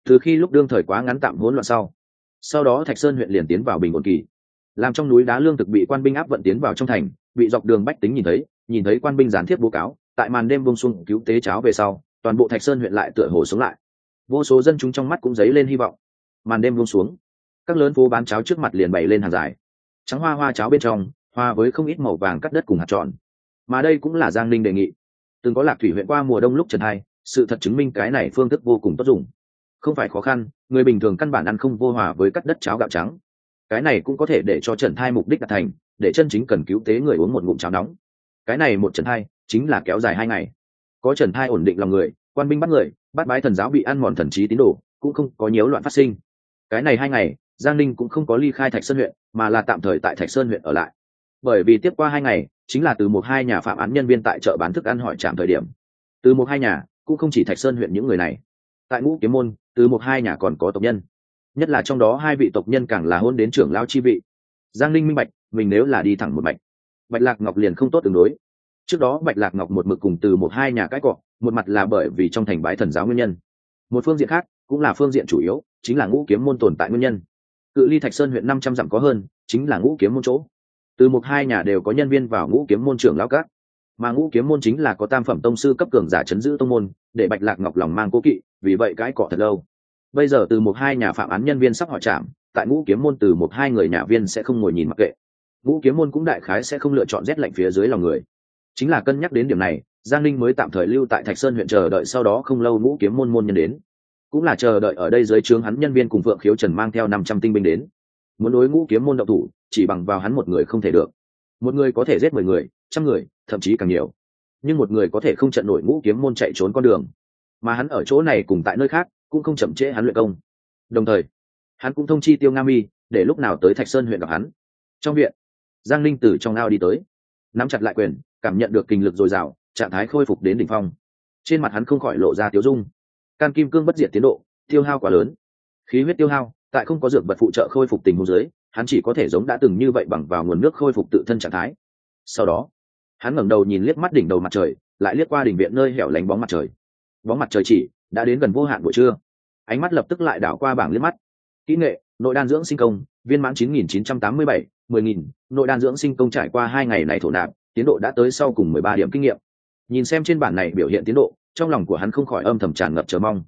Từ khi lúc đương thời quá ngắn tạm hỗn loạn sau sau đó thạch sơn huyện liền tiến vào bình ổn kỳ. Làm trong núi đá lương thực bị quan binh áp vận tiến vào trong thành, bị dọc đường bách tính nhìn thấy nhìn thấy quan binh gián tiếp bố cáo tại màn đêm bông xuống, cứu tế cháo về sau toàn bộ thạch sơn huyện lại tựa hồ sống lại. Vô số dân chúng trong mắt cũng dấy lên hy vọng. Màn đêm buông xuống các lớn phố bán cháo trước mặt liền bày lên hàng dài. Trắng hoa hoa cháo bên trong hoa với không ít màu vàng cắt đất cùng hạt tròn. Mà đây cũng là giang ninh đề nghị. Từng có lạc thủy huyện qua mùa đông lúc trần hai sự thật chứng minh cái này phương thức vô cùng tốt dùng. Không phải khó khăn người bình thường căn bản ăn không vô hòa với cắt đất cháo gạo trắng. Cái này cũng có thể để cho trần thai mục đích đạt thành để chân chính cần cứu tế người uống một ngụm cháo nóng cái này một trận hai chính là kéo dài hai ngày. Có trần thai ổn định lòng người, quan binh bắt người, bắt bái thần giáo bị ăn mòn thần trí tín đồ, cũng không có nhiễu loạn phát sinh. Cái này hai ngày, giang ninh cũng không có ly khai thạch sơn huyện, mà là tạm thời tại thạch sơn huyện ở lại. Bởi vì tiếp qua hai ngày, chính là từ một hai nhà phạm án nhân viên tại chợ bán thức ăn hỏi trạm thời điểm. Từ một hai nhà, cũng không chỉ thạch sơn huyện những người này. Tại ngũ kiếm môn, từ một hai nhà còn có tộc nhân. Nhất là trong đó hai vị tộc nhân càng là hôn đến trưởng lao chi vị. Giang ninh minh bạch, mình nếu là đi thẳng một mạch bạch lạc ngọc liền không tốt tương đối. Trước đó bạch lạc ngọc một mực cùng từ một hai nhà cãi cọ, một mặt là bởi vì trong thành bái thần giáo nguyên nhân. Một phương diện khác, cũng là phương diện chủ yếu, chính là ngũ kiếm môn tồn tại nguyên nhân. Cự ly thạch sơn huyện năm trăm dặm có hơn, chính là ngũ kiếm môn chỗ. Từ một hai nhà đều có nhân viên vào ngũ kiếm môn trưởng lao cát mà ngũ kiếm môn chính là có tam phẩm tông sư cấp cường giả chấn giữ tông môn, để bạch lạc ngọc lòng mang cố kỵ, vì vậy cãi cọ thật lâu. Bây giờ từ một hai nhà phạm án nhân viên sắp hỏi chạm, tại ngũ kiếm môn từ một hai người nhà viên sẽ không ngồi nhìn mặc kệ ngũ kiếm môn cũng đại khái sẽ không lựa chọn rét lạnh phía dưới lòng người. Chính là cân nhắc đến điểm này, giang ninh mới tạm thời lưu tại thạch sơn huyện chờ đợi sau đó không lâu ngũ kiếm môn môn nhân đến. Cũng là chờ đợi ở đây dưới trướng hắn nhân viên cùng vượng khiếu trần mang theo năm trăm tinh binh đến. Muốn đối ngũ kiếm môn động thủ, chỉ bằng vào hắn một người không thể được. Một người có thể giết mười người, trăm người, thậm chí càng nhiều. Nhưng một người có thể không trận nổi ngũ kiếm môn chạy trốn con đường. Mà hắn ở chỗ này cùng tại nơi khác, cũng không chậm trễ hắn luyện công. Đồng thời, hắn cũng thông chi tiêu nga mi, để lúc nào tới thạch sơn huyện gặp hắn. Trong viện giang linh từ trong ao đi tới. Nắm chặt lại quyền cảm nhận được kinh lực dồi dào trạng thái khôi phục đến đỉnh phong. Trên mặt hắn không khỏi lộ ra tiếu dung. Can kim cương bất diệt tiến độ tiêu hao quá lớn. Khí huyết tiêu hao tại không có dược vật phụ trợ khôi phục tình huống dưới hắn chỉ có thể giống đã từng như vậy bằng vào nguồn nước khôi phục tự thân trạng thái. Sau đó hắn ngẩng đầu nhìn liếc mắt đỉnh đầu mặt trời lại liếc qua đỉnh viện nơi hẻo lánh bóng mặt trời. Bóng mặt trời chỉ đã đến gần vô hạn buổi trưa. Ánh mắt lập tức lại đảo qua bảng liếc mắt. Kỹ nghệ nội đan dưỡng sinh công viên mãn 9987, mười nghìn, nội đan dưỡng sinh công trải qua hai ngày này thổ nạp, tiến độ đã tới sau cùng mười ba điểm kinh nghiệm. Nhìn xem trên bản này biểu hiện tiến độ, trong lòng của hắn không khỏi âm thầm tràn ngập chờ mong.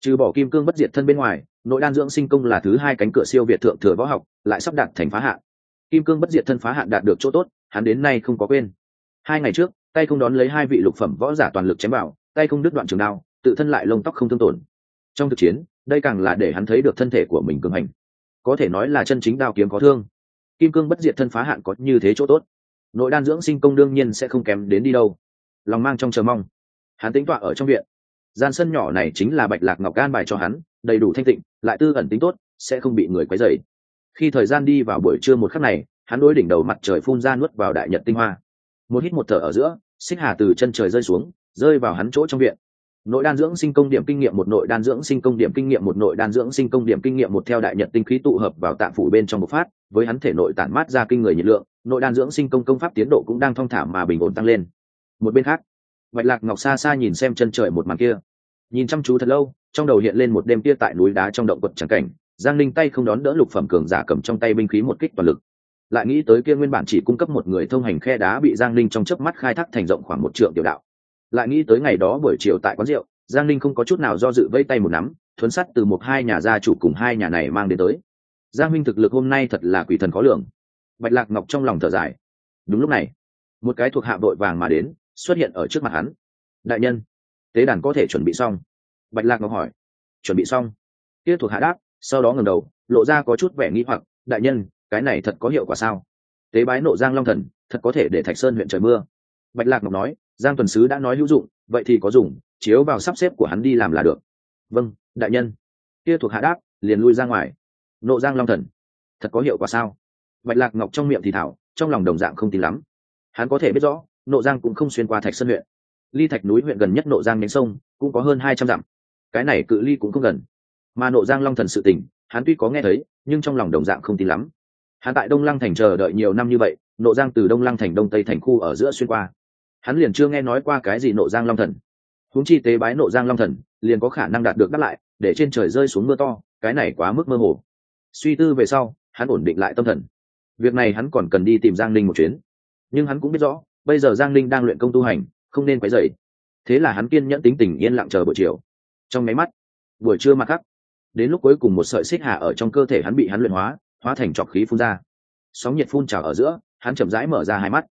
Trừ bỏ kim cương bất diệt thân bên ngoài, nội đan dưỡng sinh công là thứ hai cánh cửa siêu việt thượng thừa võ học, lại sắp đạt thành phá hạn. Kim cương bất diệt thân phá hạn đạt được chỗ tốt, hắn đến nay không có quên. Hai ngày trước, tay không đón lấy hai vị lục phẩm võ giả toàn lực chém bảo tay không đứt đoạn trường đao, tự thân lại lông tóc không thương tổn. Trong thực chiến, đây càng là để hắn thấy được thân thể của mình cường hành. Có thể nói là chân chính đao kiếm có thương kim cương bất diệt thân phá hạn có như thế chỗ tốt. Nội đan dưỡng sinh công đương nhiên sẽ không kém đến đi đâu. Lòng mang trong chờ mong. Hắn tính tọa ở trong viện. Gian sân nhỏ này chính là bạch lạc ngọc gan bài cho hắn, đầy đủ thanh tịnh, lại tư ẩn tính tốt, sẽ không bị người quấy dày khi thời gian đi vào buổi trưa một khắc này, hắn đối đỉnh đầu mặt trời phun ra nuốt vào đại nhật tinh hoa. Một hít một thở ở giữa, xích hà từ chân trời rơi xuống, rơi vào hắn chỗ trong viện. Nội đan dưỡng sinh công điểm kinh nghiệm một, nội đan dưỡng sinh công điểm kinh nghiệm một, nội đan dưỡng sinh công điểm kinh nghiệm một theo đại nhật tinh khí tụ hợp vào tạng phủ bên trong một phát với hắn thể nội tản mát ra kinh người nhiệt lượng, nội đan dưỡng sinh công công pháp tiến độ cũng đang thong thả mà bình ổn tăng lên. Một bên khác, bạch lạc ngọc xa xa nhìn xem chân trời một màn kia. Nhìn chăm chú thật lâu, trong đầu hiện lên một đêm kia tại núi đá trong động quật trắng cảnh, giang linh tay không đón đỡ lục phẩm cường giả cầm trong tay binh khí một kích toàn lực. Lại nghĩ tới kia nguyên bản chỉ cung cấp một người thông hành khe đá bị giang linh trong chớp mắt khai thác thành rộng khoảng một triệu tiểu đạo. Lại nghĩ tới ngày đó buổi chiều tại quán rượu, giang linh không có chút nào do dự vây tay một nắm, thuấn sắt từ một hai nhà gia chủ cùng hai nhà này mang đến tới giang minh thực lực hôm nay thật là quỷ thần khó lường. Bạch lạc ngọc trong lòng thở dài. Đúng lúc này, một cái thuộc hạ vội vàng mà đến, xuất hiện ở trước mặt hắn. Đại nhân, tế đàn có thể chuẩn bị xong. Bạch lạc ngọc hỏi. Chuẩn bị xong. Kia thuộc hạ đáp, sau đó ngẩng đầu, lộ ra có chút vẻ nghi hoặc. Đại nhân, cái này thật có hiệu quả sao? Tế bái nộ giang long thần, thật có thể để thạch sơn huyện trời mưa. Bạch lạc ngọc nói. Giang tuần sứ đã nói hữu dụng, vậy thì có dùng, chiếu vào sắp xếp của hắn đi làm là được. Vâng đại nhân. Kia thuộc hạ đáp, liền lui ra ngoài nộ giang long thần. Thật có hiệu quả sao? Bạch lạc ngọc trong miệng thì thảo, trong lòng đồng dạng không tin lắm. Hắn có thể biết rõ, nộ giang cũng không xuyên qua thạch sơn huyện. Ly thạch núi huyện gần nhất nộ giang nhánh sông, cũng có hơn hai trăm dặm. Cái này cự ly cũng không gần. Mà nộ giang long thần sự tình, hắn tuy có nghe thấy, nhưng trong lòng đồng dạng không tin lắm. Hắn tại đông lăng thành chờ đợi nhiều năm như vậy, nộ giang từ đông lăng thành đông tây thành khu ở giữa xuyên qua. Hắn liền chưa nghe nói qua cái gì nộ giang long thần. Huống chi tế bái nộ giang long thần, liền có khả năng đạt được đáp lại, để trên trời rơi xuống mưa to, cái này quá mức mơ hồ suy tư về sau, hắn ổn định lại tâm thần. Việc này hắn còn cần đi tìm giang linh một chuyến. Nhưng hắn cũng biết rõ, bây giờ giang linh đang luyện công tu hành, không nên quấy dậy thế là hắn kiên nhẫn tính tình yên lặng chờ buổi chiều. Trong máy mắt, buổi trưa mặt khắc, đến lúc cuối cùng một sợi xích hạ ở trong cơ thể hắn bị hắn luyện hóa hóa thành trọc khí phun ra. Sóng nhiệt phun trào ở giữa, hắn chậm rãi mở ra hai mắt.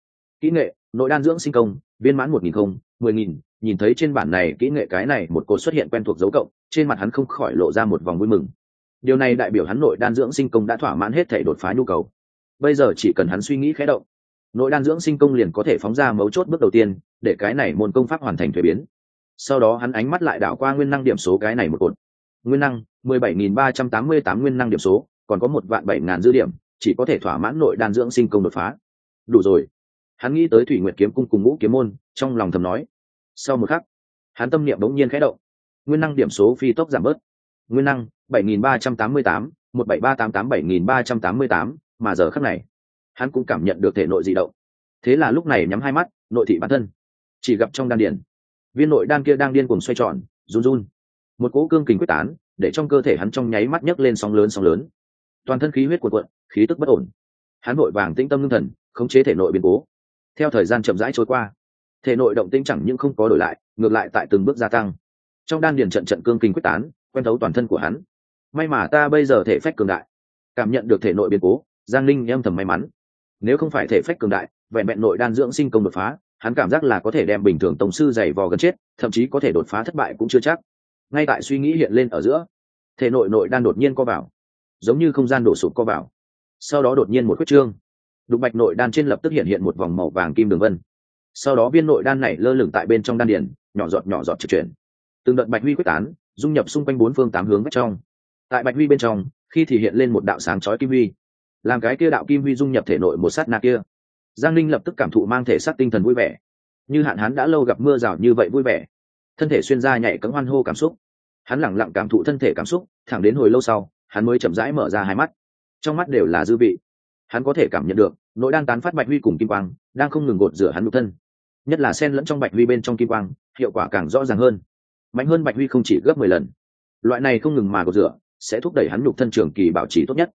Kỹ nghệ, nội đan dưỡng sinh công, viên mãn một nghìn không, mười nghìn, nhìn thấy trên bản này kỹ nghệ cái này một cột xuất hiện quen thuộc dấu cộng, trên mặt hắn không khỏi lộ ra một vòng vui mừng điều này đại biểu hắn nội đan dưỡng sinh công đã thỏa mãn hết thể đột phá nhu cầu. Bây giờ chỉ cần hắn suy nghĩ khé động, nội đan dưỡng sinh công liền có thể phóng ra mấu chốt bước đầu tiên, để cái này môn công pháp hoàn thành thuế biến. Sau đó hắn ánh mắt lại đảo qua nguyên năng điểm số cái này một cột. Nguyên năng, mười bảy nghìn ba trăm tám mươi tám nguyên năng điểm số, còn có một vạn bảy ngàn dư điểm, chỉ có thể thỏa mãn nội đan dưỡng sinh công đột phá. Đủ rồi. Hắn nghĩ tới thủy nguyệt kiếm cung cùng ngũ kiếm môn, trong lòng thầm nói. Sau một khắc, hắn tâm niệm bỗng nhiên khẽ động. Nguyên năng điểm số phi tốc giảm bớt. Nguyên năng bảy nghìn ba trăm tám mươi tám, một bảy ba tám tám bảy nghìn ba trăm tám mươi tám, mà giờ khắc này, hắn cũng cảm nhận được thể nội dị động. Thế là lúc này nhắm hai mắt, nội thị bản thân. Chỉ gặp trong đan điển viên nội đan kia đang điên cuồng xoay tròn, run run. Một cỗ cương kình quyết tán, để trong cơ thể hắn trong nháy mắt nhấc lên sóng lớn sóng lớn. Toàn thân khí huyết cuộn cuộn, khí tức bất ổn. Hắn vội vàng tĩnh tâm ngưng thần, khống chế thể nội biến cố. Theo thời gian chậm rãi trôi qua, thể nội động tĩnh chẳng những không có đổi lại, ngược lại tại từng bước gia tăng. Trong đan điền trận trận cương kình quyết tán, quen thấu toàn thân của hắn may mà ta bây giờ thể phách cường đại. Cảm nhận được thể nội biến cố, giang linh âm thầm may mắn. Nếu không phải thể phách cường đại, vẹn vẹn nội đan dưỡng sinh công đột phá, hắn cảm giác là có thể đem bình thường tổng sư dày vò gần chết, thậm chí có thể đột phá thất bại cũng chưa chắc. Ngay tại suy nghĩ hiện lên ở giữa, thể nội nội đan đột nhiên co vào, giống như không gian đổ sụp co vào. Sau đó đột nhiên một quyết trương. Đục bạch nội đan trên lập tức hiện hiện một vòng màu vàng kim đường vân. Sau đó viên nội đan này lơ lửng tại bên trong đan điển nhỏ giọt nhỏ giọt trực chuyển. Từng đợt bạch huy quyết tán, dung nhập xung quanh bốn phương tám hướng vách trong tại bạch huy bên trong, khi thì hiện lên một đạo sáng chói kim huy. Làm cái kia đạo kim huy dung nhập thể nội một sát na kia. Giang linh lập tức cảm thụ mang thể xác tinh thần vui vẻ. Như hạn hán đã lâu gặp mưa rào như vậy vui vẻ. Thân thể xuyên ra nhảy cấm hoan hô cảm xúc. Hắn lẳng lặng cảm thụ thân thể cảm xúc, thẳng đến hồi lâu sau, hắn mới chậm rãi mở ra hai mắt. Trong mắt đều là dư vị. Hắn có thể cảm nhận được, nội đang tán phát bạch huy cùng kim quang, đang không ngừng gột rửa hắn nhục thân. Nhất là sen lẫn trong bạch huy bên trong kim quang, hiệu quả càng rõ ràng hơn. Mạnh hơn bạch huy không chỉ gấp mười lần. Loại này không ngừng mà gột rửa sẽ thúc đẩy hắn nhục thân trường kỳ bảo trì tốt nhất.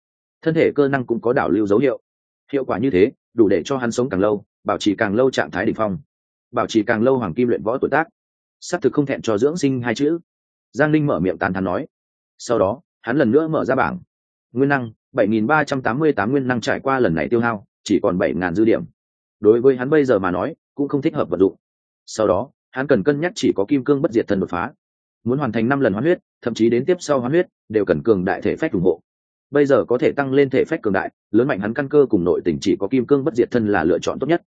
Thân thể cơ năng cũng có đảo lưu dấu hiệu. Hiệu quả như thế, đủ để cho hắn sống càng lâu, bảo trì càng lâu trạng thái đ ỉ n h phong. Bảo trì càng lâu hoàng kim luyện võ tuổi tác. S ắ c thực không thẹn cho dưỡng sinh hai chữ. Giang linh mở miệng tàn thắn nói. Sau đó, hắn lần nữa mở ra bảng. Nguyên năng 7.388 nguyên năng trải qua lần này tiêu hao, chỉ còn 7.000 dư điểm. Đối với hắn bây giờ mà nói, cũng không thích hợp vật dụng. Sau đó, hắn cần cân nhắc chỉ có kim cương bất diệt thần đột phá muốn hoàn thành năm lần hoán huyết, thậm chí đến tiếp sau hoán huyết, đều cần cường đại thể phách ủng hộ. Bây giờ có thể tăng lên thể phách cường đại, lớn mạnh hắn căn cơ cùng nội tình chỉ có kim cương bất diệt thân là lựa chọn tốt nhất.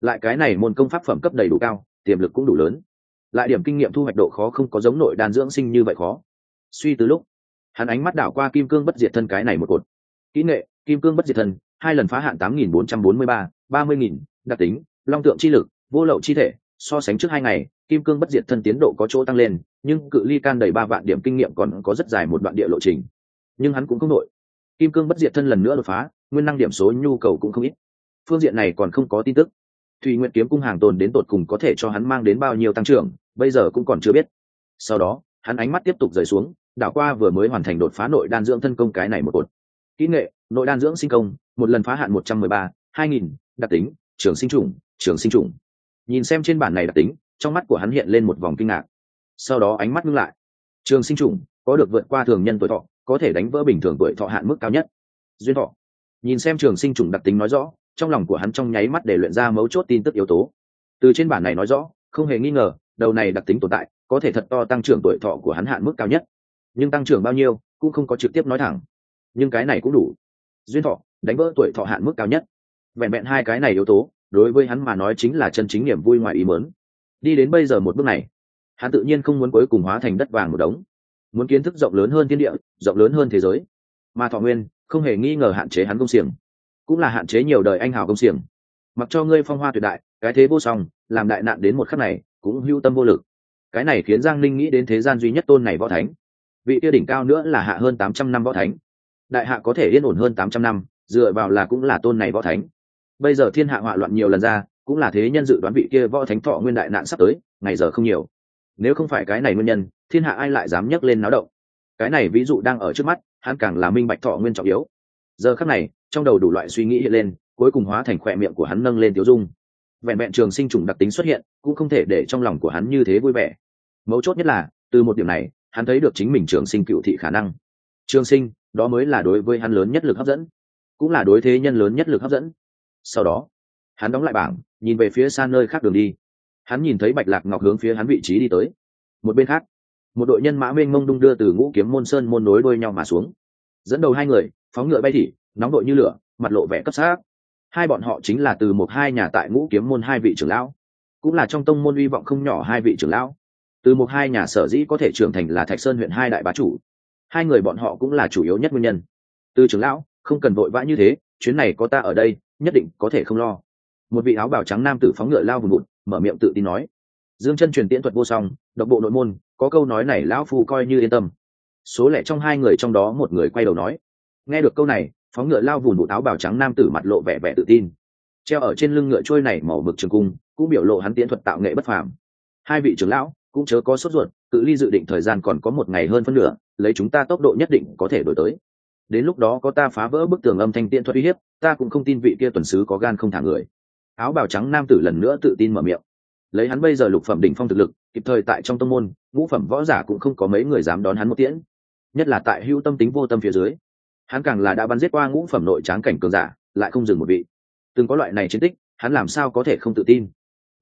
Lại cái này môn công pháp phẩm cấp đầy đủ cao, tiềm lực cũng đủ lớn. Lại điểm kinh nghiệm thu hoạch độ khó không có giống nội đan dưỡng sinh như vậy khó. Suy từ lúc, hắn ánh mắt đảo qua kim cương bất diệt thân cái này một cột. Kỹ nghệ, kim cương bất diệt thân, hai lần phá hạn tám nghìn bốn trăm bốn mươi ba ba mươi nghìn, đặc tính, long tượng chi lực, vô lậu chi thể, so sánh trước hai ngày kim cương bất diệt thân tiến độ có chỗ tăng lên, nhưng cự ly can đầy ba vạn điểm kinh nghiệm còn có rất dài một đoạn địa lộ trình. Nhưng hắn cũng không nội kim cương bất diệt thân lần nữa đột phá, nguyên năng điểm số, nhu cầu cũng không ít. Phương diện này còn không có tin tức. Thùy nguyện kiếm cung hàng tồn đến tột cùng có thể cho hắn mang đến bao nhiêu tăng trưởng, bây giờ cũng còn chưa biết. Sau đó, hắn ánh mắt tiếp tục rời xuống, đảo qua vừa mới hoàn thành đột phá nội đan dưỡng thân công cái này một cột. Kỹ nghệ, nội đan dưỡng sinh công, một lần phá hạn một trăm mười ba, hai nghìn, đặc tính, trường sinh trùng, trường sinh trùng. Nhìn xem trên bản này đặc tính trong mắt của hắn hiện lên một vòng kinh ngạc. Sau đó ánh mắt ngưng lại. Trường sinh trùng, có được vượt qua thường nhân tuổi thọ, có thể đánh vỡ bình thường tuổi thọ hạn mức cao nhất. Duyên thọ. Nhìn xem trường sinh trùng đặc tính nói rõ, trong lòng của hắn trong nháy mắt để luyện ra mấu chốt tin tức yếu tố. Từ trên bản này nói rõ, không hề nghi ngờ, đầu này đặc tính tồn tại, có thể thật to tăng trưởng tuổi thọ của hắn hạn mức cao nhất. Nhưng tăng trưởng bao nhiêu, cũng không có trực tiếp nói thẳng. Nhưng cái này cũng đủ. Duyên thọ, đánh vỡ tuổi thọ hạn mức cao nhất. Vẹn vẹn hai cái này yếu tố, đối với hắn mà nói chính là chân chính niềm vui ngoài ý mớn đi đến bây giờ một bước này, hắn tự nhiên không muốn cuối cùng hóa thành đất vàng một đống. Muốn kiến thức rộng lớn hơn thiên địa, rộng lớn hơn thế giới. Mà thọ nguyên không hề nghi ngờ hạn chế hắn công xiềng, cũng là hạn chế nhiều đời anh hào công xiềng. Mặc cho ngươi phong hoa tuyệt đại, cái thế vô song, làm đại nạn đến một khắc này, cũng hưu tâm vô lực. Cái này khiến giang linh nghĩ đến thế gian duy nhất tôn này võ thánh. Vị kia đỉnh cao nữa là hạ hơn tám trăm năm võ thánh. Đại hạ có thể yên ổn hơn tám trăm năm, dựa vào là cũng là tôn này võ thánh. Bây giờ thiên hạ họa loạn nhiều lần ra cũng là thế nhân dự đoán vị kia võ thánh thọ nguyên đại nạn sắp tới, ngày giờ không nhiều. Nếu không phải cái này nguyên nhân, thiên hạ ai lại dám nhấc lên náo động? Cái này ví dụ đang ở trước mắt, hắn càng là minh bạch thọ nguyên trọng yếu. Giờ khắc này, trong đầu đủ loại suy nghĩ hiện lên, cuối cùng hóa thành khỏe miệng của hắn nâng lên tiêu dung. Vẹn vẹn trường sinh trùng đặc tính xuất hiện, cũng không thể để trong lòng của hắn như thế vui vẻ. Mấu chốt nhất là, từ một điểm này, hắn thấy được chính mình trường sinh cựu thị khả năng. Trường sinh, đó mới là đối với hắn lớn nhất lực hấp dẫn. Cũng là đối thế nhân lớn nhất lực hấp dẫn. Sau đó, hắn đóng lại bảng nhìn về phía xa nơi khác đường đi. Hắn nhìn thấy bạch lạc ngọc hướng phía hắn vị trí đi tới. Một bên khác, một đội nhân mã mênh mông đung đưa từ ngũ kiếm môn sơn môn nối đuôi nhau mà xuống. Dẫn đầu hai người, phóng ngựa bay thị, nóng đội như lửa, mặt lộ vẻ cấp sát. Hai bọn họ chính là từ một hai nhà tại ngũ kiếm môn hai vị trưởng lão, cũng là trong tông môn uy vọng không nhỏ hai vị trưởng lão. Từ một hai nhà sở dĩ có thể trưởng thành là thạch sơn huyện hai đại bá chủ. Hai người bọn họ cũng là chủ yếu nhất nguyên nhân. Từ trưởng lão, không cần vội vã như thế, chuyến này có ta ở đây, nhất định có thể không lo một vị áo bào trắng nam tử phóng ngựa lao vùng bụt mở miệng tự tin nói. Dương chân truyền tiễn thuật vô song, độc bộ nội môn, có câu nói này lão phu coi như yên tâm. Số lẻ trong hai người trong đó một người quay đầu nói. Nghe được câu này, phóng ngựa lao vùn vụt áo bào trắng nam tử mặt lộ vẻ vẻ tự tin. Treo ở trên lưng ngựa trôi này màu mực trường cung, cũng biểu lộ hắn tiễn thuật tạo nghệ bất phàm. Hai vị trưởng lão cũng chớ có sốt ruột, cự ly dự định thời gian còn có một ngày hơn phân nửa, lấy chúng ta tốc độ nhất định có thể đổi tới. Đến lúc đó có ta phá vỡ bức tường âm thanh tiện thuật uy hiếp, ta cũng không tin vị kia tuần sứ có gan không thả người áo bào trắng nam tử lần nữa tự tin mở miệng. Lấy hắn bây giờ lục phẩm đỉnh phong thực lực, kịp thời tại trong tông môn, ngũ phẩm võ giả cũng không có mấy người dám đón hắn một tiễn. Nhất là tại hữu tâm tính vô tâm phía dưới, hắn càng là đã bắn giết qua ngũ phẩm nội tráng cảnh cường giả, lại không dừng một vị. Từng có loại này chiến tích, hắn làm sao có thể không tự tin?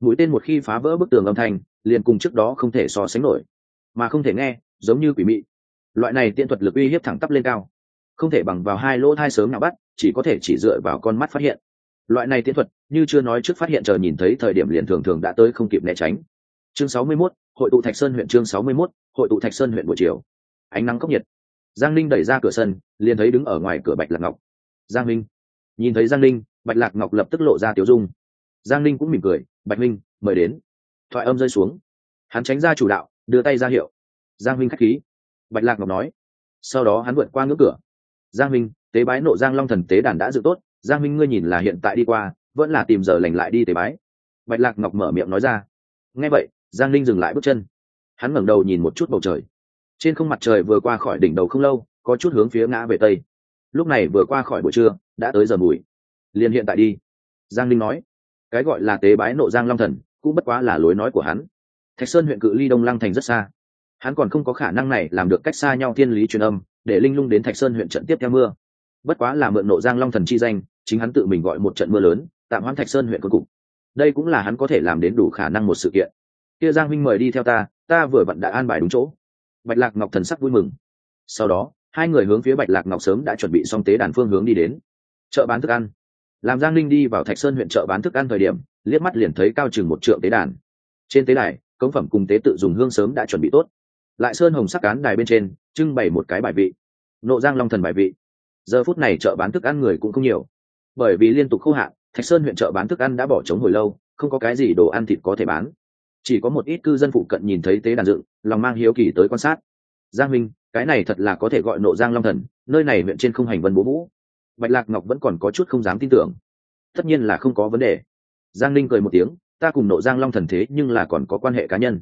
Mũi tên một khi phá vỡ bức tường âm thanh, liền cùng trước đó không thể so sánh nổi. Mà không thể nghe, giống như quỷ mị. Loại này tiện thuật lực uy hiếp thẳng tắp lên cao. Không thể bằng vào hai lỗ thai sớm nào bắt, chỉ có thể chỉ dựa vào con mắt phát hiện loại này tiến thuật như chưa nói trước phát hiện chờ nhìn thấy thời điểm liền thường thường đã tới không kịp né tránh. Chương 61, hội tụ thạch sơn huyện chương 61, hội tụ thạch sơn huyện buổi chiều. Ánh nắng cốc nhiệt. Giang linh đẩy ra cửa sân liền thấy đứng ở ngoài cửa bạch lạc ngọc. Giang minh. Nhìn thấy giang linh bạch lạc ngọc lập tức lộ ra tiểu dung. Giang linh cũng mỉm cười bạch minh mời đến. Thoại âm rơi xuống. Hắn tránh ra chủ đạo đưa tay ra hiệu. Giang minh k h á c h khí. Bạch lạc ngọc nói. Sau đó hắn vượt qua ngưỡng cửa. Giang minh tế bái nộ giang long thần tế đàn đã dự tốt giang minh, ngươi nhìn là hiện tại đi qua, vẫn là tìm giờ lành lại đi tế bái. Bạch lạc ngọc mở miệng nói ra. Nghe vậy, giang linh dừng lại bước chân. Hắn ngẩng đầu nhìn một chút bầu trời. Trên không mặt trời vừa qua khỏi đỉnh đầu không lâu, có chút hướng phía ngã về tây. Lúc này vừa qua khỏi buổi trưa, đã tới giờ mùi. Liền hiện tại đi. Giang linh nói. Cái gọi là tế bái nộ giang long thần, cũng bất quá là lối nói của hắn. Thạch sơn huyện cự ly đông lăng thành rất xa. Hắn còn không có khả năng này làm được cách xa nhau thiên lý truyền âm, để linh lung đến thạch sơn huyện trận tiếp theo mưa bất quá là mượn nộ giang long thần chi danh, chính hắn tự mình gọi một trận mưa lớn, tạm hoãn thạch sơn huyện cuối cùng đây cũng là hắn có thể làm đến đủ khả năng một sự kiện. Kia giang minh mời đi theo ta ta vừa vặn đã an bài đúng chỗ. Bạch lạc ngọc thần sắc vui mừng. Sau đó, hai người hướng phía bạch lạc ngọc sớm đã chuẩn bị xong tế đàn phương hướng đi đến. Chợ bán thức ăn. Làm giang linh đi vào thạch sơn huyện chợ bán thức ăn thời điểm, liếc mắt liền thấy cao chừng một trượng tế đàn. Trên tế đài công phẩm cùng tế tự dùng hương sớm đã chuẩn bị tốt. Lại sơn hồng sắc cán đài bên trên, trưng bày một cái bài vị. Nộ giang long thần bài vị giờ phút này chợ bán thức ăn người cũng không nhiều. Bởi vì liên tục khô hạn, thạch sơn huyện chợ bán thức ăn đã bỏ trống hồi lâu, không có cái gì đồ ăn thịt có thể bán. Chỉ có một ít cư dân phụ cận nhìn thấy tế đàn dựng, lòng mang hiếu kỳ tới quan sát. Giang minh, cái này thật là có thể gọi nộ giang long thần, nơi này huyện trên không hành vân bố vũ. Bạch lạc ngọc vẫn còn có chút không dám tin tưởng. Tất nhiên là không có vấn đề. Giang ninh cười một tiếng, ta cùng nộ giang long thần thế nhưng là còn có quan hệ cá nhân.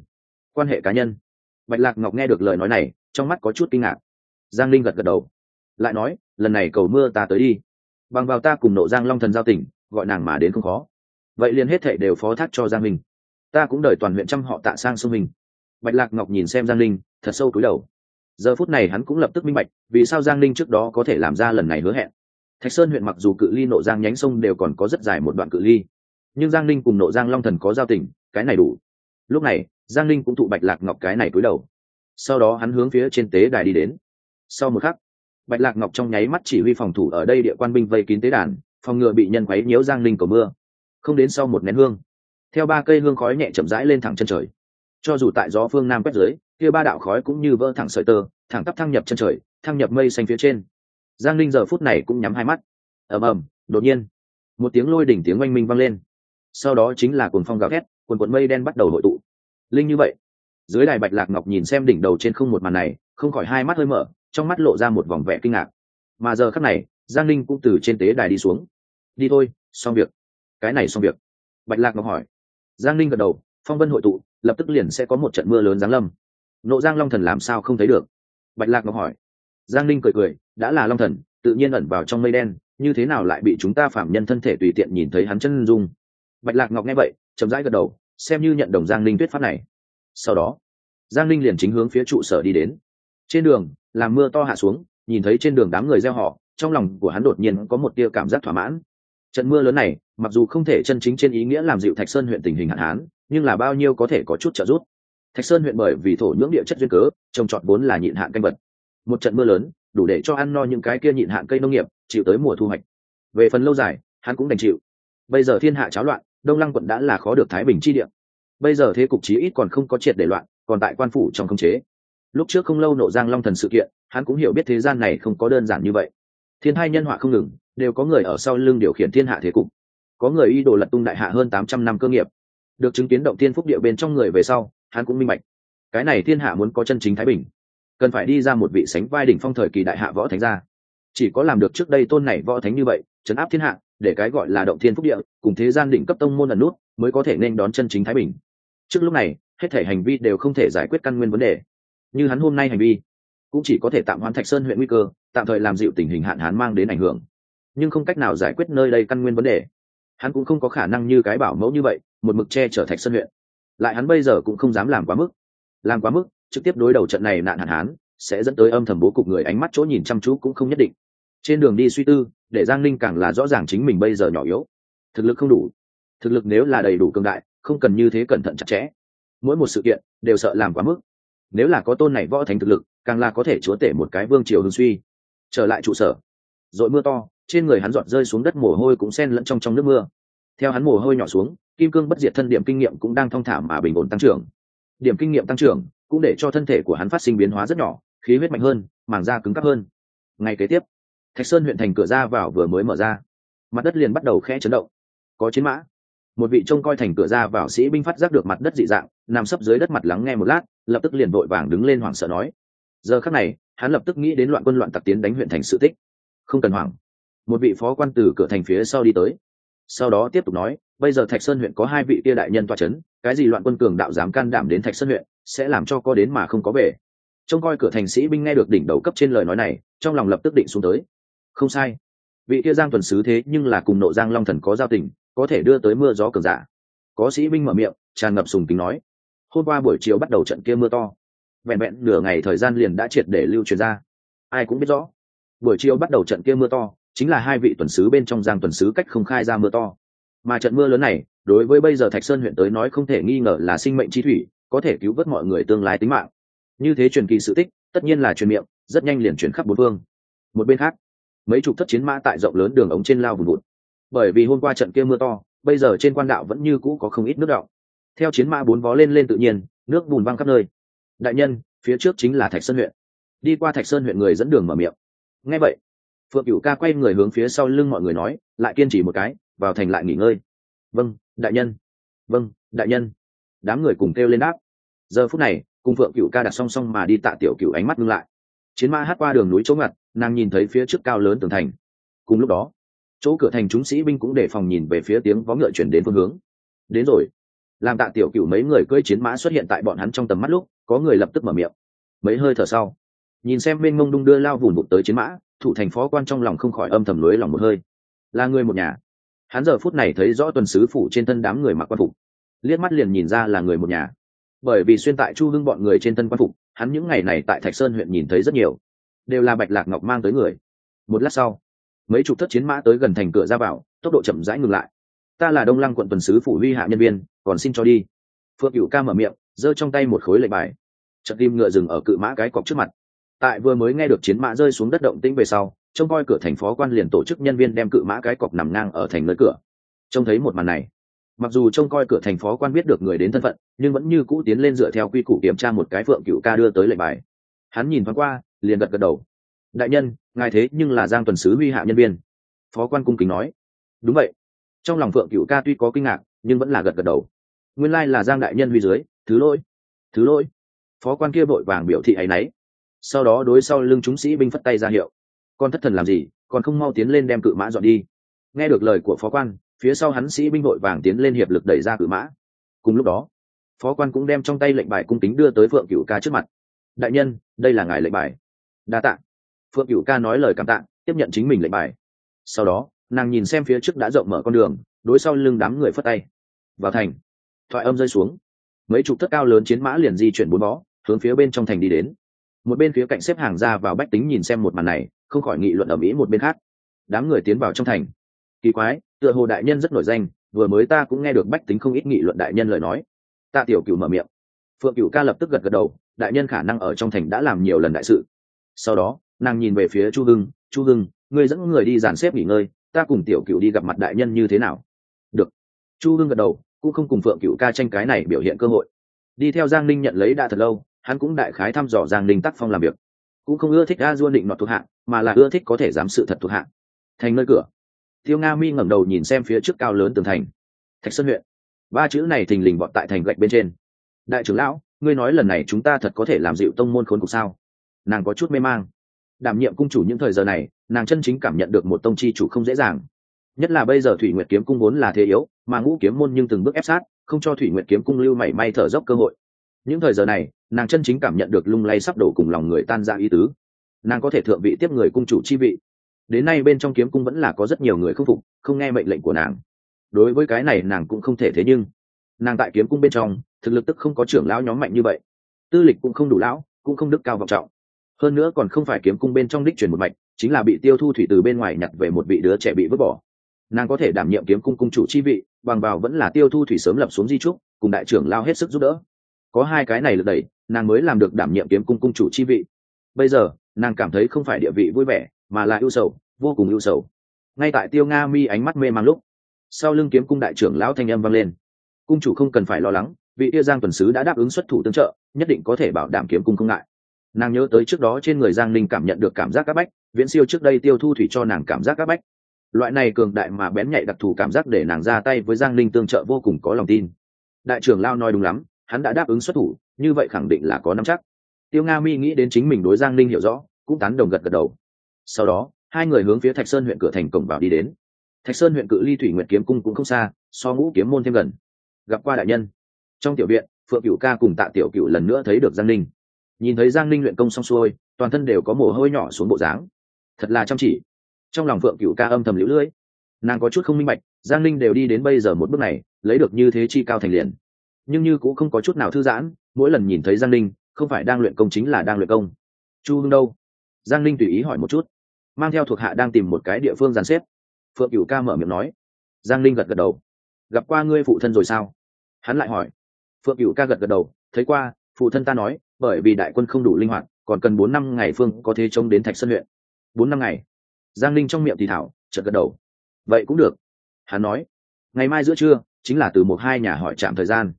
Quan hệ cá nhân. Bạch lạc ngọc nghe được lời nói này, trong mắt có chút kinh ngạc. Giang ninh gật gật đầu lại nói, lần này cầu mưa ta tới đi. Bằng vào ta cùng nộ giang long thần giao tỉnh gọi nàng mà đến không khó. Vậy liền hết thệ đều phó thác cho giang minh ta cũng đợi toàn huyện trăm họ tạ sang sông mình. Bạch lạc ngọc nhìn xem giang linh, thật sâu cúi đầu. Giờ phút này hắn cũng lập tức minh bạch, vì sao giang linh trước đó có thể làm ra lần này hứa hẹn. Thạch sơn huyện mặc dù cự ly nộ giang nhánh sông đều còn có rất dài một đoạn cự ly, nhưng giang linh cùng nộ giang long thần có giao tình, cái này đủ. Lúc này, giang linh cũng thụ bạch lạc ngọc cái này cúi đầu. Sau đó hắn hướng phía trên tế đài đi đến. Sau một khắc bạch lạc ngọc trong nháy mắt chỉ huy phòng thủ ở đây địa quan binh vây kín tế đàn, phòng ngừa bị nhân quấy nhiễu giang linh cầu mưa. Không đến sau một nén hương, theo ba cây hương khói nhẹ chậm rãi lên thẳng chân trời. Cho dù tại gió phương nam quét dưới, kia ba đạo khói cũng như vỡ thẳng sợi tơ, thẳng tắp thăng nhập chân trời, thăng nhập mây xanh phía trên. Giang linh giờ phút này cũng nhắm hai mắt. Ầm ầm, đột nhiên, một tiếng lôi đỉnh tiếng oanh minh vang lên. Sau đó chính là cuồng phong gào thét, cuồn cuộn mây đen bắt đầu hội tụ. Linh như vậy. Dưới đài bạch lạc ngọc nhìn xem đỉnh đầu trên không một màn này, không khỏi hai mắt hơi mở trong mắt lộ ra một vòng vẻ kinh ngạc. Mà giờ khắc này, giang linh cũng từ trên tế đài đi xuống. Đi thôi, xong việc. Cái này xong việc. Bạch lạc ngọc hỏi. Giang Linh gật đầu, phong vân hội tụ, lập tức liền sẽ có một trận mưa lớn giáng lâm. Nộ giang long thần làm sao không thấy được? Bạch lạc ngọc hỏi. Giang Linh cười cười, đã là long thần, tự nhiên ẩn vào trong mây đen, như thế nào lại bị chúng ta phạm nhân thân thể tùy tiện nhìn thấy hắn chân dung? Bạch lạc ngọc nghe vậy, chậm rãi gật đầu, xem như nhận đồng giang Linh tuyết pháp này. Sau đó, giang Linh liền chính hướng phía trụ sở đi đến. Trên đường làm mưa to hạ xuống, nhìn thấy trên đường đám người gieo họ, trong lòng của hắn đột nhiên có một tia cảm giác thỏa mãn. Trận mưa lớn này, mặc dù không thể chân chính trên ý nghĩa làm dịu thạch sơn huyện tình hình hạn hán, nhưng là bao nhiêu có thể có chút trợ giúp. Thạch sơn huyện bởi vì thổ nhưỡng địa chất duyên cớ, trồng trọt vốn là nhịn hạn canh vật. Một trận mưa lớn, đủ để cho ăn no những cái kia nhịn hạn cây nông nghiệp, chịu tới mùa thu hoạch. Về phần lâu dài, hắn cũng đành chịu. Bây giờ thiên hạ cháo loạn, đông lăng quận đã là khó được thái bình chi địa. Bây giờ thế cục chí ít còn không có triệt để loạn, còn tại quan phủ trong khống chế lúc trước không lâu nộ giang long thần sự kiện, hắn cũng hiểu biết thế gian này không có đơn giản như vậy. Thiên hai nhân họa không ngừng, đều có người ở sau lưng điều khiển thiên hạ thế cục. Có người y đồ lật tung đại hạ hơn tám trăm năm cơ nghiệp. Được chứng kiến động thiên phúc địa bên trong người về sau, hắn cũng minh bạch. Cái này thiên hạ muốn có chân chính thái bình. Cần phải đi ra một vị sánh vai đỉnh phong thời kỳ đại hạ võ thánh gia. Chỉ có làm được trước đây tôn này võ thánh như vậy chấn áp thiên hạ, để cái gọi là động thiên phúc địa, cùng thế gian đỉnh cấp tông môn ẩn nút, mới có thể nên đón chân chính thái bình. Trước lúc này, hết thể hành vi đều không thể giải quyết căn nguyên vấn đề như hắn hôm nay hành vi, cũng chỉ có thể tạm hoãn thạch sơn huyện nguy cơ, tạm thời làm dịu tình hình hạn hán mang đến ảnh hưởng. Nhưng không cách nào giải quyết nơi đây căn nguyên vấn đề. Hắn cũng không có khả năng như cái bảo mẫu như vậy, một mực che chở thạch sơn huyện. Lại hắn bây giờ cũng không dám làm quá mức. Làm quá mức, trực tiếp đối đầu trận này nạn hạn hán, sẽ dẫn tới âm thầm bố cục người ánh mắt chỗ nhìn chăm chú cũng không nhất định. Trên đường đi suy tư, để giang linh càng là rõ ràng chính mình bây giờ nhỏ yếu. Thực lực không đủ. Thực lực nếu là đầy đủ cường đại, không cần như thế cẩn thận chặt chẽ. Mỗi một sự kiện, đều sợ làm quá mức nếu là có tôn này võ thành thực lực, càng là có thể chúa tể một cái vương triều hương suy. Trở lại trụ sở. Rồi mưa to, trên người hắn giọt rơi xuống đất mồ hôi cũng xen lẫn trong trong nước mưa. Theo hắn mồ hôi nhỏ xuống, kim cương bất diệt thân điểm kinh nghiệm cũng đang thong thả mà bình ổn tăng trưởng. Điểm kinh nghiệm tăng trưởng cũng để cho thân thể của hắn phát sinh biến hóa rất nhỏ, khí huyết mạnh hơn, màng da cứng cắp hơn. Ngay kế tiếp, thạch sơn huyện thành cửa ra vào vừa mới mở ra. Mặt đất liền bắt đầu khẽ chấn động. Có chiến mã một vị trông coi thành cửa ra vào sĩ binh phát giác được mặt đất dị dạng, nằm sấp dưới đất mặt lắng nghe một lát, lập tức liền vội vàng đứng lên hoảng sợ nói. Giờ khắc này, hắn lập tức nghĩ đến loạn quân loạn tặc tiến đánh huyện thành sự tích. Không cần hoảng. Một vị phó quan từ cửa thành phía sau đi tới. Sau đó tiếp tục nói, bây giờ thạch sơn huyện có hai vị tia đại nhân toa c h ấ n cái gì loạn quân cường đạo dám can đảm đến thạch sơn huyện, sẽ làm cho có đến mà không có về. Trông coi cửa thành sĩ binh nghe được đỉnh đầu cấp trên lời nói này, trong lòng lập tức định xuống tới. Không sai. Vị tia giang tuần sứ thế nhưng là cùng nộ giang long thần có giao tình có thể đưa tới mưa gió cường giả. Có sĩ binh mở miệng, tràn ngập sùng tính nói, hôm qua buổi chiều bắt đầu trận kia mưa to. Vẹn vẹn nửa ngày thời gian liền đã triệt để lưu truyền ra. Ai cũng biết rõ, buổi chiều bắt đầu trận kia mưa to, chính là hai vị tuần sứ bên trong giang tuần sứ cách không khai ra mưa to. Mà trận mưa lớn này, đối với bây giờ thạch sơn huyện tới nói không thể nghi ngờ là sinh mệnh chi thủy, có thể cứu vớt mọi người tương lai tính mạng. Như thế truyền kỳ sự tích, tất nhiên là truyền miệng, rất nhanh liền truyền khắp bốn phương. Một bên khác, mấy chục thất chiến mã tại rộng lớn đường ống trên lao vùng vụt bởi vì hôm qua trận kia mưa to, bây giờ trên quan đạo vẫn như cũ có không ít nước đọng. Theo chiến mã bốn vó lên lên tự nhiên, nước bùn văng khắp nơi. Đại nhân, phía trước chính là thạch sơn huyện. Đi qua thạch sơn huyện người dẫn đường mở miệng. Ngay vậy, phượng cửu ca quay người hướng phía sau lưng mọi người nói, lại kiên trì một cái, vào thành lại nghỉ ngơi. Vâng đại nhân. Vâng đại nhân. Đám người cùng kêu lên đáp. Giờ phút này, cùng phượng cửu ca đặt song song mà đi tạ tiểu cửu ánh mắt ngưng lại. Chiến mã hát qua đường núi chỗ ngặt, nàng nhìn thấy phía trước cao lớn tường thành. Cùng lúc đó chỗ cửa thành chúng sĩ binh cũng đề phòng nhìn về phía tiếng vó ngựa chuyển đến phương hướng. Đến rồi. Làm tạ tiểu cửu mấy người cưỡi chiến mã xuất hiện tại bọn hắn trong tầm mắt lúc, có người lập tức mở miệng. Mấy hơi thở sau, nhìn xem bên mông đung đưa lao vùn vụt tới chiến mã, thủ thành phó quan trong lòng không khỏi âm thầm lưới lòng một hơi. Là người một nhà. Hắn giờ phút này thấy rõ tuần sứ phủ trên thân đám người mặc quan phục. Liếc mắt liền nhìn ra là người một nhà. Bởi vì xuyên tại chu hưng bọn người trên thân quan phục, hắn những ngày này tại thạch sơn huyện nhìn thấy rất nhiều. Đều là bạch lạc ngọc mang tới người. Một lát sau mấy chục thất chiến mã tới gần thành cửa ra vào, tốc độ chậm rãi ngừng lại. Ta là đông lăng quận tuần sứ phủ huy hạ nhân viên, còn xin cho đi. Phượng cựu ca mở miệng, giơ trong tay một khối lệnh bài. Trận tim ngựa dừng ở cự mã cái cọc trước mặt. Tại vừa mới nghe được chiến mã rơi xuống đất động tĩnh về sau, trông coi cửa thành phó quan liền tổ chức nhân viên đem cự mã cái cọc nằm ngang ở thành nơi cửa. Trông thấy một màn này, mặc dù trông coi cửa thành phó quan biết được người đến thân phận, nhưng vẫn như cũ tiến lên dựa theo quy củ kiểm tra một cái phượng cựu ca đưa tới lệnh bài. Hắn nhìn thoáng qua, liền gật gật đầu đại nhân, ngài thế nhưng là giang tuần sứ huy hạ nhân viên. Phó quan cung kính nói. Đúng vậy. Trong lòng phượng cựu ca tuy có kinh ngạc, nhưng vẫn là gật gật đầu. Nguyên lai là giang đại nhân huy dưới. Thứ lỗi. Thứ lỗi. Phó quan kia vội vàng biểu thị ấ y n ấ y sau đó đối sau lưng chúng sĩ binh phất tay ra hiệu. Con thất thần làm gì, còn không mau tiến lên đem cự mã dọn đi. Nghe được lời của phó quan, phía sau hắn sĩ binh vội vàng tiến lên hiệp lực đẩy ra cự mã. Cùng lúc đó, phó quan cũng đem trong tay lệnh bài cung kính đưa tới phượng cựu ca trước mặt. Đại nhân, đây là ngài lệnh bài. Đa tạ phượng cựu ca nói lời cảm tạ, tiếp nhận chính mình lệnh bài. Sau đó, nàng nhìn xem phía trước đã rộng mở con đường, đối sau lưng đám người phất tay. Vào thành, thoại âm rơi xuống. Mấy chục thất cao lớn chiến mã liền di chuyển bốn bó, hướng phía bên trong thành đi đến. Một bên phía cạnh xếp hàng ra vào bách tính nhìn xem một màn này, không khỏi nghị luận ở mỹ một bên khác. Đám người tiến vào trong thành. Kỳ quái, tựa hồ đại nhân rất nổi danh, vừa mới ta cũng nghe được bách tính không ít nghị luận đại nhân lời nói. Tạ tiểu cựu mở miệng. Phượng cựu ca lập tức gật gật đầu, đại nhân khả năng ở trong thành đã làm nhiều lần đại sự. Sau đó nàng nhìn về phía chu hưng chu hưng, ngươi dẫn người đi dàn xếp nghỉ ngơi, ta cùng tiểu cựu đi gặp mặt đại nhân như thế nào? Được. Chu hưng gật đầu, cũng không cùng phượng cựu ca tranh cái này biểu hiện cơ hội. Đi theo giang ninh nhận lấy đã thật lâu, hắn cũng đại khái thăm dò giang ninh tác phong làm việc. Cũng không ưa thích a duôn định nọt thuộc hạng mà là ưa thích có thể dám sự thật thuộc hạng thành nơi cửa. Tiêu nga mi ngẩng đầu nhìn xem phía trước cao lớn tường thành. Thạch sơn huyện. Ba chữ này thình lình bọn tại thành gạch bên trên. Đại trưởng lão, ngươi nói lần này chúng ta thật có thể làm dịu tông môn khốn cục sao? Nàng có chút mê mang đảm nhiệm cung chủ những thời giờ này, nàng chân chính cảm nhận được một tông chi chủ không dễ dàng. Nhất là bây giờ thủy nguyệt kiếm cung vốn là thế yếu, mà ngũ kiếm môn nhưng từng bước ép sát, không cho thủy nguyệt kiếm cung lưu mảy may thở dốc cơ hội. Những thời giờ này, nàng chân chính cảm nhận được lung lay sắp đổ cùng lòng người tan ra ý tứ. Nàng có thể thượng vị tiếp người cung chủ chi vị. Đến nay bên trong kiếm cung vẫn là có rất nhiều người không phục, không nghe mệnh lệnh của nàng. Đối với cái này nàng cũng không thể thế nhưng, nàng tại kiếm cung bên trong, thực lực tức không có trưởng lão nhóm mạnh như vậy. Tư lịch cũng không đủ lão, cũng không đức cao vọng trọng hơn nữa còn không phải kiếm cung bên trong đích truyền một mạch, chính là bị tiêu thu thủy từ bên ngoài nhặt về một vị đứa trẻ bị vứt bỏ. Nàng có thể đảm nhiệm kiếm cung cung chủ chi vị, bằng vào vẫn là tiêu thu thủy sớm lập xuống di trúc, cùng đại trưởng lao hết sức giúp đỡ. Có hai cái này lật đẩy nàng mới làm được đảm nhiệm kiếm cung cung chủ chi vị. Bây giờ, nàng cảm thấy không phải địa vị vui vẻ, mà là ưu sầu, vô cùng ưu sầu. Ngay tại tiêu nga mi ánh mắt mê mang lúc, sau lưng kiếm cung đại trưởng lão thanh âm vang lên. Cung chủ không cần phải lo lắng, vị tia giang tuần sứ đã đáp ứng xuất thủ tương trợ, nhất định có thể bảo đảm kiếm cung không ngại nàng nhớ tới trước đó trên người giang Ninh cảm nhận được cảm giác áp bách, viễn siêu trước đây tiêu thu thủy cho nàng cảm giác áp bách. Loại này cường đại mà bén nhạy đặc thù cảm giác để nàng ra tay với giang Ninh tương trợ vô cùng có lòng tin. Đại trưởng lao nói đúng lắm, hắn đã đáp ứng xuất thủ, như vậy khẳng định là có nắm chắc. Tiêu nga mi nghĩ đến chính mình đối giang Ninh hiểu rõ, cũng tán đồng gật gật đầu. Sau đó, hai người hướng phía thạch sơn huyện cửa thành cổng vào đi đến. Thạch sơn huyện cự ly thủy nguyệt kiếm cung cũng không xa, so ngũ kiếm môn thêm gần. Gặp qua đại nhân. Trong tiểu viện, phượng cựu ca cùng tạ tiểu cựu lần nữa thấy được giang Ninh nhìn thấy giang linh luyện công xong xuôi, toàn thân đều có mồ hôi nhỏ xuống bộ dáng. Thật là chăm chỉ. Trong lòng phượng cựu ca âm thầm lũ lưỡi nàng có chút không minh bạch, giang linh đều đi đến bây giờ một bước này, lấy được như thế chi cao thành liền. Nhưng như cũng không có chút nào thư giãn, mỗi lần nhìn thấy giang linh không phải đang luyện công chính là đang luyện công. Chu hưng đâu? Giang linh tùy ý hỏi một chút. Mang theo thuộc hạ đang tìm một cái địa phương dàn xếp. Phượng cựu ca mở miệng nói. Giang linh gật gật đầu. Gặp qua ngươi phụ thân rồi sao? Hắn lại hỏi. Phượng cựu ca gật gật đầu. Thấy qua, phụ thân ta nói bởi vì đại quân không đủ linh hoạt, còn cần bốn năm ngày phương có thể chống đến thạch sơn huyện. Bốn năm ngày? Giang linh trong miệng thì thảo, chợt gật đầu. Vậy cũng được. Hắn nói, ngày mai giữa trưa, chính là từ một hai nhà hỏi chạm thời gian.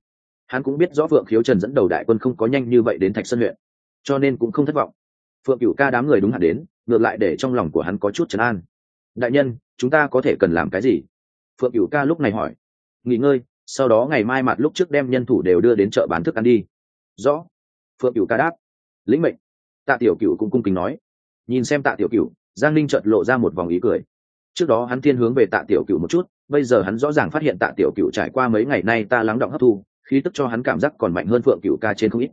Hắn cũng biết rõ phượng khiếu trần dẫn đầu đại quân không có nhanh như vậy đến thạch sơn huyện, cho nên cũng không thất vọng. Phượng cựu ca đám người đúng hạn đến, ngược lại để trong lòng của hắn có chút trấn an. Đại nhân, chúng ta có thể cần làm cái gì? Phượng cựu ca lúc này hỏi. Nghỉ ngơi, sau đó ngày mai mặt lúc trước đem nhân thủ đều đưa đến chợ bán thức ăn đi. Rõ phượng cựu ca đáp. Lĩnh mệnh. Tạ tiểu cựu cũng cung kính nói. Nhìn xem tạ tiểu cựu giang ninh chợt lộ ra một vòng ý cười. Trước đó hắn thiên hướng về tạ tiểu cựu một chút, bây giờ hắn rõ ràng phát hiện tạ tiểu cựu trải qua mấy ngày nay ta lắng động hấp thu, khí tức cho hắn cảm giác còn mạnh hơn phượng cựu ca trên không ít.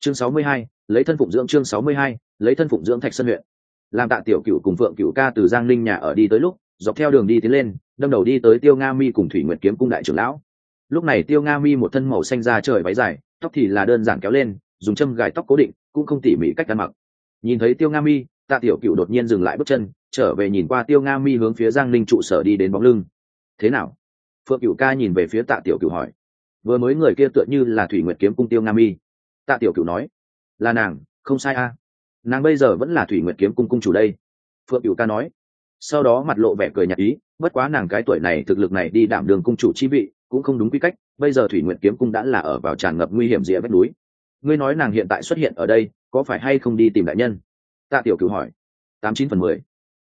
Chương sáu mươi hai, lấy thân phụng dưỡng chương sáu mươi hai, lấy thân phụng dưỡng thạch sân huyện. Làm tạ tiểu cựu cùng phượng cựu ca từ giang ninh nhà ở đi tới lúc, dọc theo đường đi tiến lên, đâm đầu đi tới tiêu nga mi cùng thủy nguyệt kiếm cung đại trưởng lão. Lúc này tiêu nga mi một thân màu xanh da trời váy dài, tóc thì là đơn giản kéo lên dùng châm gài tóc cố định, cũng không tỉ mỉ cách ăn mặc. Nhìn thấy tiêu nga mi, tạ tiểu cựu đột nhiên dừng lại bước chân, trở về nhìn qua tiêu nga mi hướng phía giang ninh trụ sở đi đến bóng lưng. Thế nào? Phượng cựu ca nhìn về phía tạ tiểu cựu hỏi. Vừa mới người kia tựa như là thủy nguyệt kiếm cung tiêu nga mi. Tạ tiểu cựu nói. Là nàng, không sai a. Nàng bây giờ vẫn là thủy nguyệt kiếm cung cung chủ đây. Phượng cựu ca nói. Sau đó mặt lộ vẻ cười nhạt ý, bất quá nàng cái tuổi này thực lực này đi đảm đường cung chủ chi vị, cũng không đúng quy cách, bây giờ thủy nguyệt kiếm cung đã là ở vào tràn ngập nguy hiểm rìa vách núi ngươi nói nàng hiện tại xuất hiện ở đây, có phải hay không đi tìm đại nhân? Tạ tiểu cửu hỏi. Tám chín phần mười.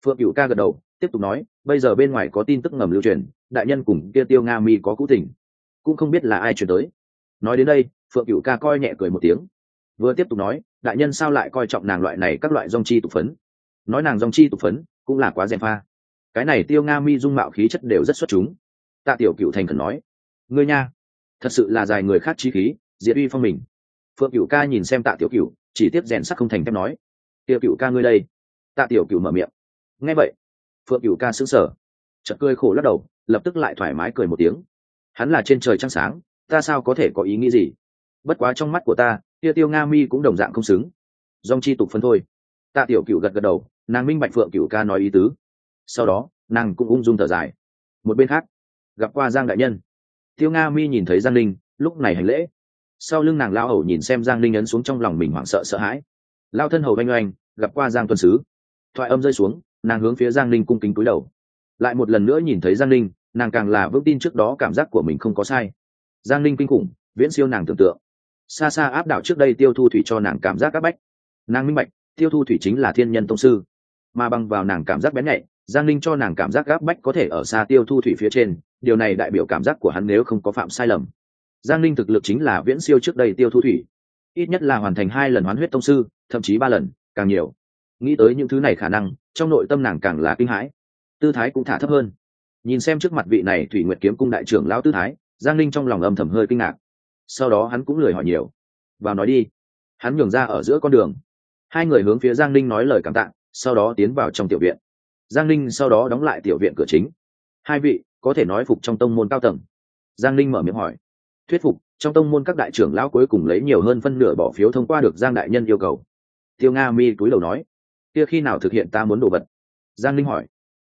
Phượng cửu ca gật đầu, tiếp tục nói, bây giờ bên ngoài có tin tức ngầm lưu truyền, đại nhân cùng kia tiêu nga mi có cũ tình. Cũng không biết là ai chuyển tới. Nói đến đây, phượng cửu ca coi nhẹ cười một tiếng. Vừa tiếp tục nói, đại nhân sao lại coi trọng nàng loại này các loại dòng chi tục phấn? Nói nàng dòng chi tục phấn, cũng là quá dèm pha. Cái này tiêu nga mi dung mạo khí chất đều rất xuất chúng. Tạ tiểu cựu thành khẩn nói. Ngươi nha, thật sự là dài người khác chi khí, diệt uy phong mình phượng cựu ca nhìn xem tạ tiểu cựu chỉ tiếp rèn sắc không thành thép nói. Tiểu cựu ca ngươi đây. Tạ tiểu cựu mở miệng. Nghe vậy. Phượng cựu ca sững sờ. Chợt cười khổ lắc đầu, lập tức lại thoải mái cười một tiếng. Hắn là trên trời trăng sáng, ta sao có thể có ý nghĩ gì? Bất quá trong mắt của ta tia tiêu nga mi cũng đồng dạng không xứng. Dong chi tục phân thôi. Tạ tiểu cựu gật gật đầu, nàng minh bạch phượng cựu ca nói ý tứ. Sau đó, nàng cũng ung dung thở dài. Một bên khác, gặp qua giang đại nhân. Tiêu nga mi nhìn thấy giang linh, lúc này hành lễ sau lưng nàng lao hầu nhìn xem giang linh ấn xuống trong lòng mình hoảng sợ sợ hãi lao thân hầu oanh oanh, gặp qua giang tuần sứ. thoại âm rơi xuống, nàng hướng phía giang linh cung kính cúi đầu. lại một lần nữa nhìn thấy giang linh nàng càng là vững tin trước đó cảm giác của mình không có sai. giang linh kinh khủng, viễn siêu nàng tưởng tượng. xa xa áp đảo trước đây tiêu thu thủy cho nàng cảm giác áp bách. nàng minh bạch, tiêu thu thủy chính là thiên nhân tông sư. mà bằng vào nàng cảm giác bén nhạy, giang linh cho nàng cảm giác gáp bách có thể ở xa tiêu thu thủy phía trên. điều này đại biểu cảm giác của hắn nếu không có phạm sai lầm giang linh thực lực chính là viễn siêu trước đây tiêu thu thủy. Ít nhất là hoàn thành hai lần hoán huyết tông sư, thậm chí ba lần, càng nhiều. Nghĩ tới những thứ này khả năng, trong nội tâm nàng càng là kinh hãi. Tư thái cũng thả thấp hơn. Nhìn xem trước mặt vị này thủy nguyệt kiếm cung đại trưởng lão tư thái, giang linh trong lòng âm thầm hơi kinh ngạc. Sau đó hắn cũng lười hỏi nhiều. Vào nói đi. Hắn nhường ra ở giữa con đường. Hai người hướng phía giang linh nói lời cảm tạ, sau đó tiến vào trong tiểu viện. Giang linh sau đó đóng lại tiểu viện cửa chính. Hai vị, có thể nói phục trong tông môn cao tầng. Giang linh mở miệng hỏi thuyết phục, trong tông môn các đại trưởng lão cuối cùng lấy nhiều hơn phân nửa bỏ phiếu thông qua được giang đại nhân yêu cầu. Tiêu nga mi cúi đầu nói, kia khi nào thực hiện ta muốn đồ vật? Giang linh hỏi.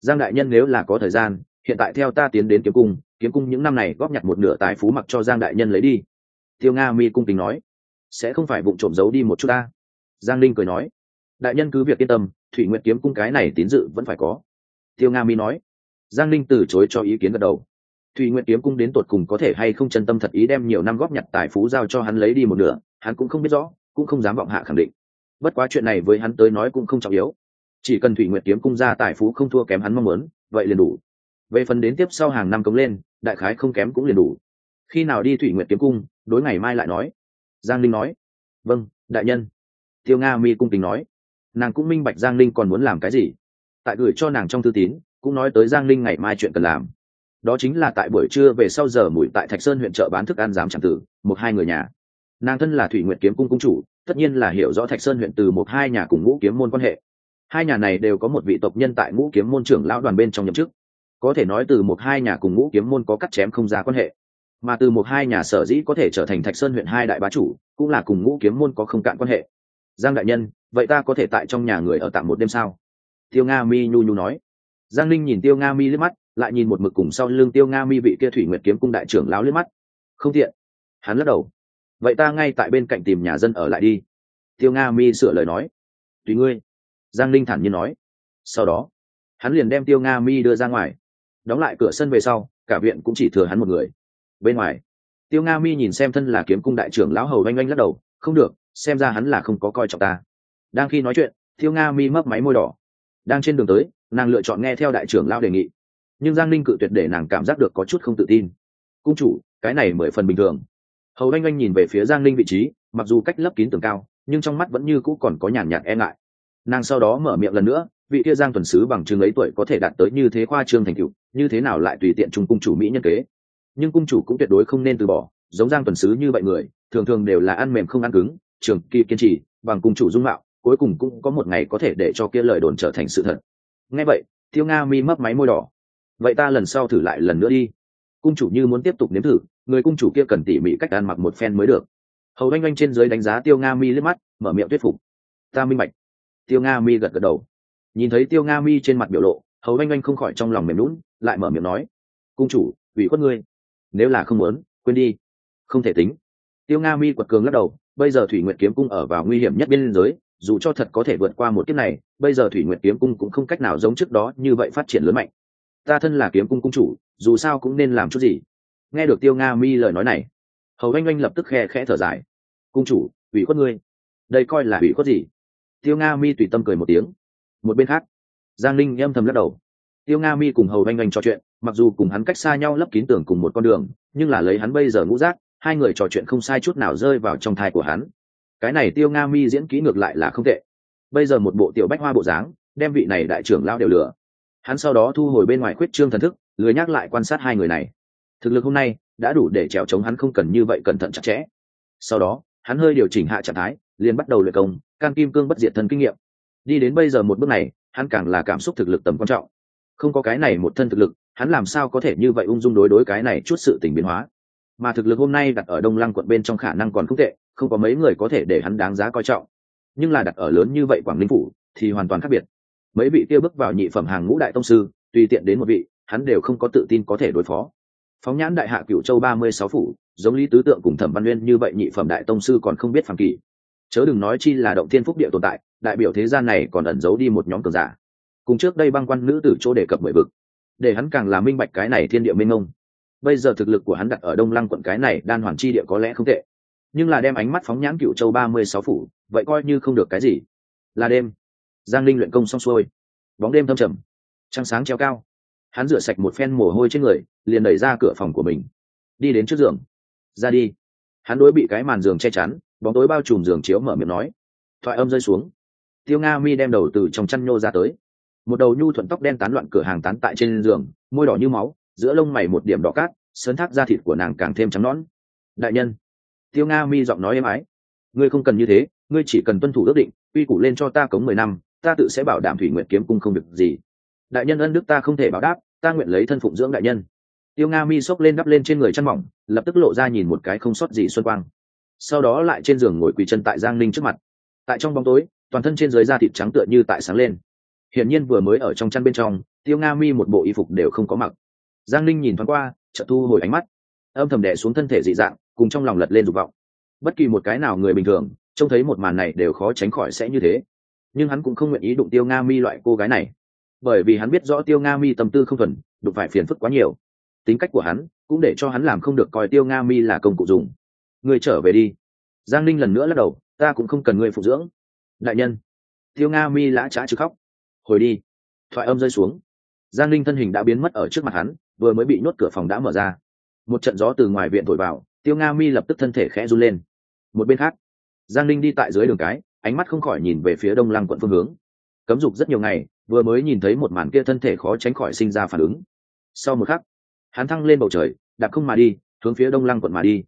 Giang đại nhân nếu là có thời gian, hiện tại theo ta tiến đến kiếm cung kiếm cung những năm này góp nhặt một nửa tài phú mặc cho giang đại nhân lấy đi. Tiêu nga mi cung kính nói, sẽ không phải vụ trộm giấu đi một chút ta. Giang linh cười nói, đại nhân cứ việc yên tâm, thủy nguyện kiếm cung cái này tín dự vẫn phải có. Tiêu nga mi nói, giang linh từ chối cho ý kiến gật đầu thủy nguyện kiếm cung đến tột cùng có thể hay không chân tâm thật ý đem nhiều năm góp nhặt tài phú giao cho hắn lấy đi một nửa, hắn cũng không biết rõ, cũng không dám vọng hạ khẳng định. Bất quá chuyện này với hắn tới nói cũng không trọng yếu. Chỉ cần thủy nguyện kiếm cung ra tài phú không thua kém hắn mong muốn, vậy liền đủ. Về phần đến tiếp sau hàng năm cống lên, đại khái không kém cũng liền đủ. Khi nào đi thủy nguyện kiếm cung, đối ngày mai lại nói. Giang linh nói. Vâng đại nhân. Tiêu nga mi cung kính nói. Nàng cũng minh bạch giang linh còn muốn làm cái gì. Tại gửi cho nàng trong thư tín, cũng nói tới giang linh ngày mai chuyện cần làm đó chính là tại buổi trưa về sau giờ mùi tại thạch sơn huyện chợ bán thức ăn giám chẳng tử, một hai người nhà. Nàng thân là thủy nguyện kiếm cung cung chủ, tất nhiên là hiểu rõ thạch sơn huyện từ một hai nhà cùng ngũ kiếm môn quan hệ. Hai nhà này đều có một vị tộc nhân tại ngũ kiếm môn trưởng lão đoàn bên trong nhậm chức. Có thể nói từ một hai nhà cùng ngũ kiếm môn có cắt chém không ra quan hệ. Mà từ một hai nhà sở dĩ có thể trở thành thạch sơn huyện hai đại bá chủ, cũng là cùng ngũ kiếm môn có không cạn quan hệ. Giang đại nhân, vậy ta có thể tại trong nhà người ở tạm một đêm sao? Tiêu nga mi nhu nhu nói. Giang linh nhìn tiêu nga mi liếc mắt lại nhìn một mực cùng sau lưng tiêu nga mi vị kia thủy nguyệt kiếm cung đại trưởng láo liếc mắt. Không tiện. Hắn lắc đầu. Vậy ta ngay tại bên cạnh tìm nhà dân ở lại đi. Tiêu nga mi sửa lời nói. Tùy ngươi. Giang linh thản nhiên nói. Sau đó, hắn liền đem tiêu nga mi đưa ra ngoài. Đóng lại cửa sân về sau, cả viện cũng chỉ thừa hắn một người. Bên ngoài, tiêu nga mi nhìn xem thân là kiếm cung đại trưởng lão hầu oanh oanh lắc đầu. Không được, xem ra hắn là không có coi trọng ta. Đang khi nói chuyện, tiêu nga mi mấp máy môi đỏ. Đang trên đường tới, nàng lựa chọn nghe theo đại trưởng lão đề nghị nhưng giang linh cự tuyệt để nàng cảm giác được có chút không tự tin. Cung chủ, cái này mười phần bình thường. Hầu Anh Anh nhìn về phía giang linh vị trí, mặc dù cách lấp kín tường cao, nhưng trong mắt vẫn như cũ còn có nhàn nhạt e ngại. Nàng sau đó mở miệng lần nữa, vị kia giang tuần sứ bằng chứng ấy tuổi có thể đạt tới như thế khoa trương thành cựu như thế nào lại tùy tiện chung cung chủ mỹ nhân kế? Nhưng cung chủ cũng tuyệt đối không nên từ bỏ, giống giang tuần sứ như vậy người, thường thường đều là ăn mềm không ăn cứng, trường kỳ kiên trì, bằng cung chủ dung mạo, cuối cùng cũng có một ngày có thể để cho kia lời đồn trở thành sự thật. Nghe vậy, tiêu nga mi mấp máy môi đỏ vậy ta lần sau thử lại lần nữa đi. Cung chủ như muốn tiếp tục nếm thử, người cung chủ kia cần tỉ mỉ cách ăn mặc một phen mới được. Hầu oanh oanh trên dưới đánh giá tiêu nga mi liếc mắt, mở miệng thuyết phục. Ta minh bạch. Tiêu nga mi gật gật đầu. Nhìn thấy tiêu nga mi trên mặt biểu lộ, hầu oanh oanh không khỏi trong lòng mềm lún lại mở miệng nói, cung chủ, ủy khuất ngươi. Nếu là không muốn, quên đi. Không thể tính. Tiêu nga mi quật cường lắc đầu, bây giờ thủy nguyệt kiếm cung ở vào nguy hiểm nhất biên giới, dù cho thật có thể vượt qua một kiếp này, bây giờ thủy nguyệt kiếm cung cũng không cách nào giống trước đó như vậy phát triển lớn mạnh ta thân là kiếm cung cung chủ, dù sao cũng nên làm chút gì. Nghe được tiêu nga mi lời nói này, hầu anh anh lập tức khe khẽ thở dài. Cung chủ, ủy khuất ngươi. Đây coi là ủy khuất gì? Tiêu nga mi tùy tâm cười một tiếng. Một bên khác, giang linh âm thầm lắc đầu. Tiêu nga mi cùng hầu anh anh trò chuyện, mặc dù cùng hắn cách xa nhau lấp kín tưởng cùng một con đường, nhưng là lấy hắn bây giờ ngũ giác, hai người trò chuyện không sai chút nào rơi vào trong thai của hắn. Cái này tiêu nga mi diễn kỹ ngược lại là không tệ. Bây giờ một bộ tiểu bách hoa bộ dáng, đem vị này đại trưởng lao đều lửa hắn sau đó thu hồi bên ngoài khuyết trương thần thức, lười nhắc lại quan sát hai người này. Thực lực hôm nay đã đủ để trèo chống hắn không cần như vậy cẩn thận chặt chẽ. Sau đó, hắn hơi điều chỉnh hạ trạng thái, liền bắt đầu luyện công, can kim cương bất diệt thân kinh nghiệm. Đi đến bây giờ một bước này, hắn càng là cảm xúc thực lực tầm quan trọng. Không có cái này một thân thực lực, hắn làm sao có thể như vậy ung dung đối đối cái này chút sự tình biến hóa? Mà thực lực hôm nay đặt ở đông lăng quận bên trong khả năng còn không tệ, không có mấy người có thể để hắn đáng giá coi trọng. Nhưng là đặt ở lớn như vậy quảng ninh phủ thì hoàn toàn khác biệt mấy vị kia bước vào nhị phẩm hàng ngũ đại tông sư, tùy tiện đến một vị, hắn đều không có tự tin có thể đối phó. Phóng nhãn đại hạ cựu châu ba mươi sáu phủ, giống lý tứ tượng cùng thẩm văn nguyên như vậy nhị phẩm đại tông sư còn không biết phàm kỳ. Chớ đừng nói chi là động thiên phúc địa tồn tại, đại biểu thế gian này còn ẩn giấu đi một nhóm cường giả. Cùng trước đây băng quan nữ từ chỗ đề cập mười vực, để hắn càng là minh bạch cái này thiên địa minh ông bây giờ thực lực của hắn đặt ở đông lăng quận cái này, đan hoàn chi địa có lẽ không tệ. Nhưng là đem ánh mắt phóng nhãn cựu châu ba mươi sáu phủ, vậy coi như không được cái gì. Là đêm giang linh luyện công xong xuôi, bóng đêm thâm trầm, trăng sáng treo cao. Hắn rửa sạch một phen mồ hôi trên người, liền đẩy ra cửa phòng của mình. Đi đến trước giường. Ra đi. Hắn đối bị cái màn giường che chắn, bóng tối bao trùm giường chiếu mở miệng nói. Thoại âm rơi xuống. Tiêu nga mi đem đầu từ trong chăn nhô ra tới. Một đầu nhu thuận tóc đen tán loạn cửa hàng tán tại trên giường, môi đỏ như máu, giữa lông mày một điểm đỏ cát sơn thác da thịt của nàng càng thêm trắng nõn. Đại nhân. Tiêu nga mi giọng nói êm ái. Ngươi không cần như thế, ngươi chỉ cần tuân thủ ước định, quy củ lên cho ta cống mười năm ta tự sẽ bảo đảm thủy nguyện kiếm cung không được gì. Đại nhân ân đức ta không thể bảo đáp, ta nguyện lấy thân phụng dưỡng đại nhân. Tiêu nga mi xốc lên đắp lên trên người chăn mỏng, lập tức lộ ra nhìn một cái không sót gì xuân quang. Sau đó lại trên giường ngồi quỳ chân tại giang ninh trước mặt. Tại trong bóng tối, toàn thân trên dưới da thịt trắng tựa như tại sáng lên. Hiển nhiên vừa mới ở trong chăn bên trong, tiêu nga mi một bộ y phục đều không có mặc. Giang ninh nhìn thoáng qua trợ thu hồi ánh mắt. Âm thầm đẻ xuống thân thể dị dạng, cùng trong lòng lật lên dục vọng. Bất kỳ một cái nào người bình thường, trông thấy một màn này đều khó tránh khỏi sẽ như thế nhưng hắn cũng không nguyện ý đụng tiêu nga mi loại cô gái này. Bởi vì hắn biết rõ tiêu nga mi tâm tư không thuần, đụng phải phiền phức quá nhiều. Tính cách của hắn cũng để cho hắn làm không được coi tiêu nga mi là công cụ dùng. Người trở về đi. Giang ninh lần nữa lắc đầu, ta cũng không cần người phụ dưỡng. Đại nhân. Tiêu nga mi lã trá chứ khóc. Hồi đi. Thoại âm rơi xuống. Giang ninh thân hình đã biến mất ở trước mặt hắn, vừa mới bị nhốt cửa phòng đã mở ra. Một trận gió từ ngoài viện thổi vào, tiêu nga mi lập tức thân thể khẽ run lên. Một bên khác, giang ninh đi tại dưới đường cái ánh mắt không khỏi nhìn về phía đông lăng quận phương hướng. Cấm dục rất nhiều ngày, vừa mới nhìn thấy một màn kia thân thể khó tránh khỏi sinh ra phản ứng. Sau một khắc, hắn thăng lên bầu trời, đạp không mà đi, hướng phía đông lăng quận mà đi.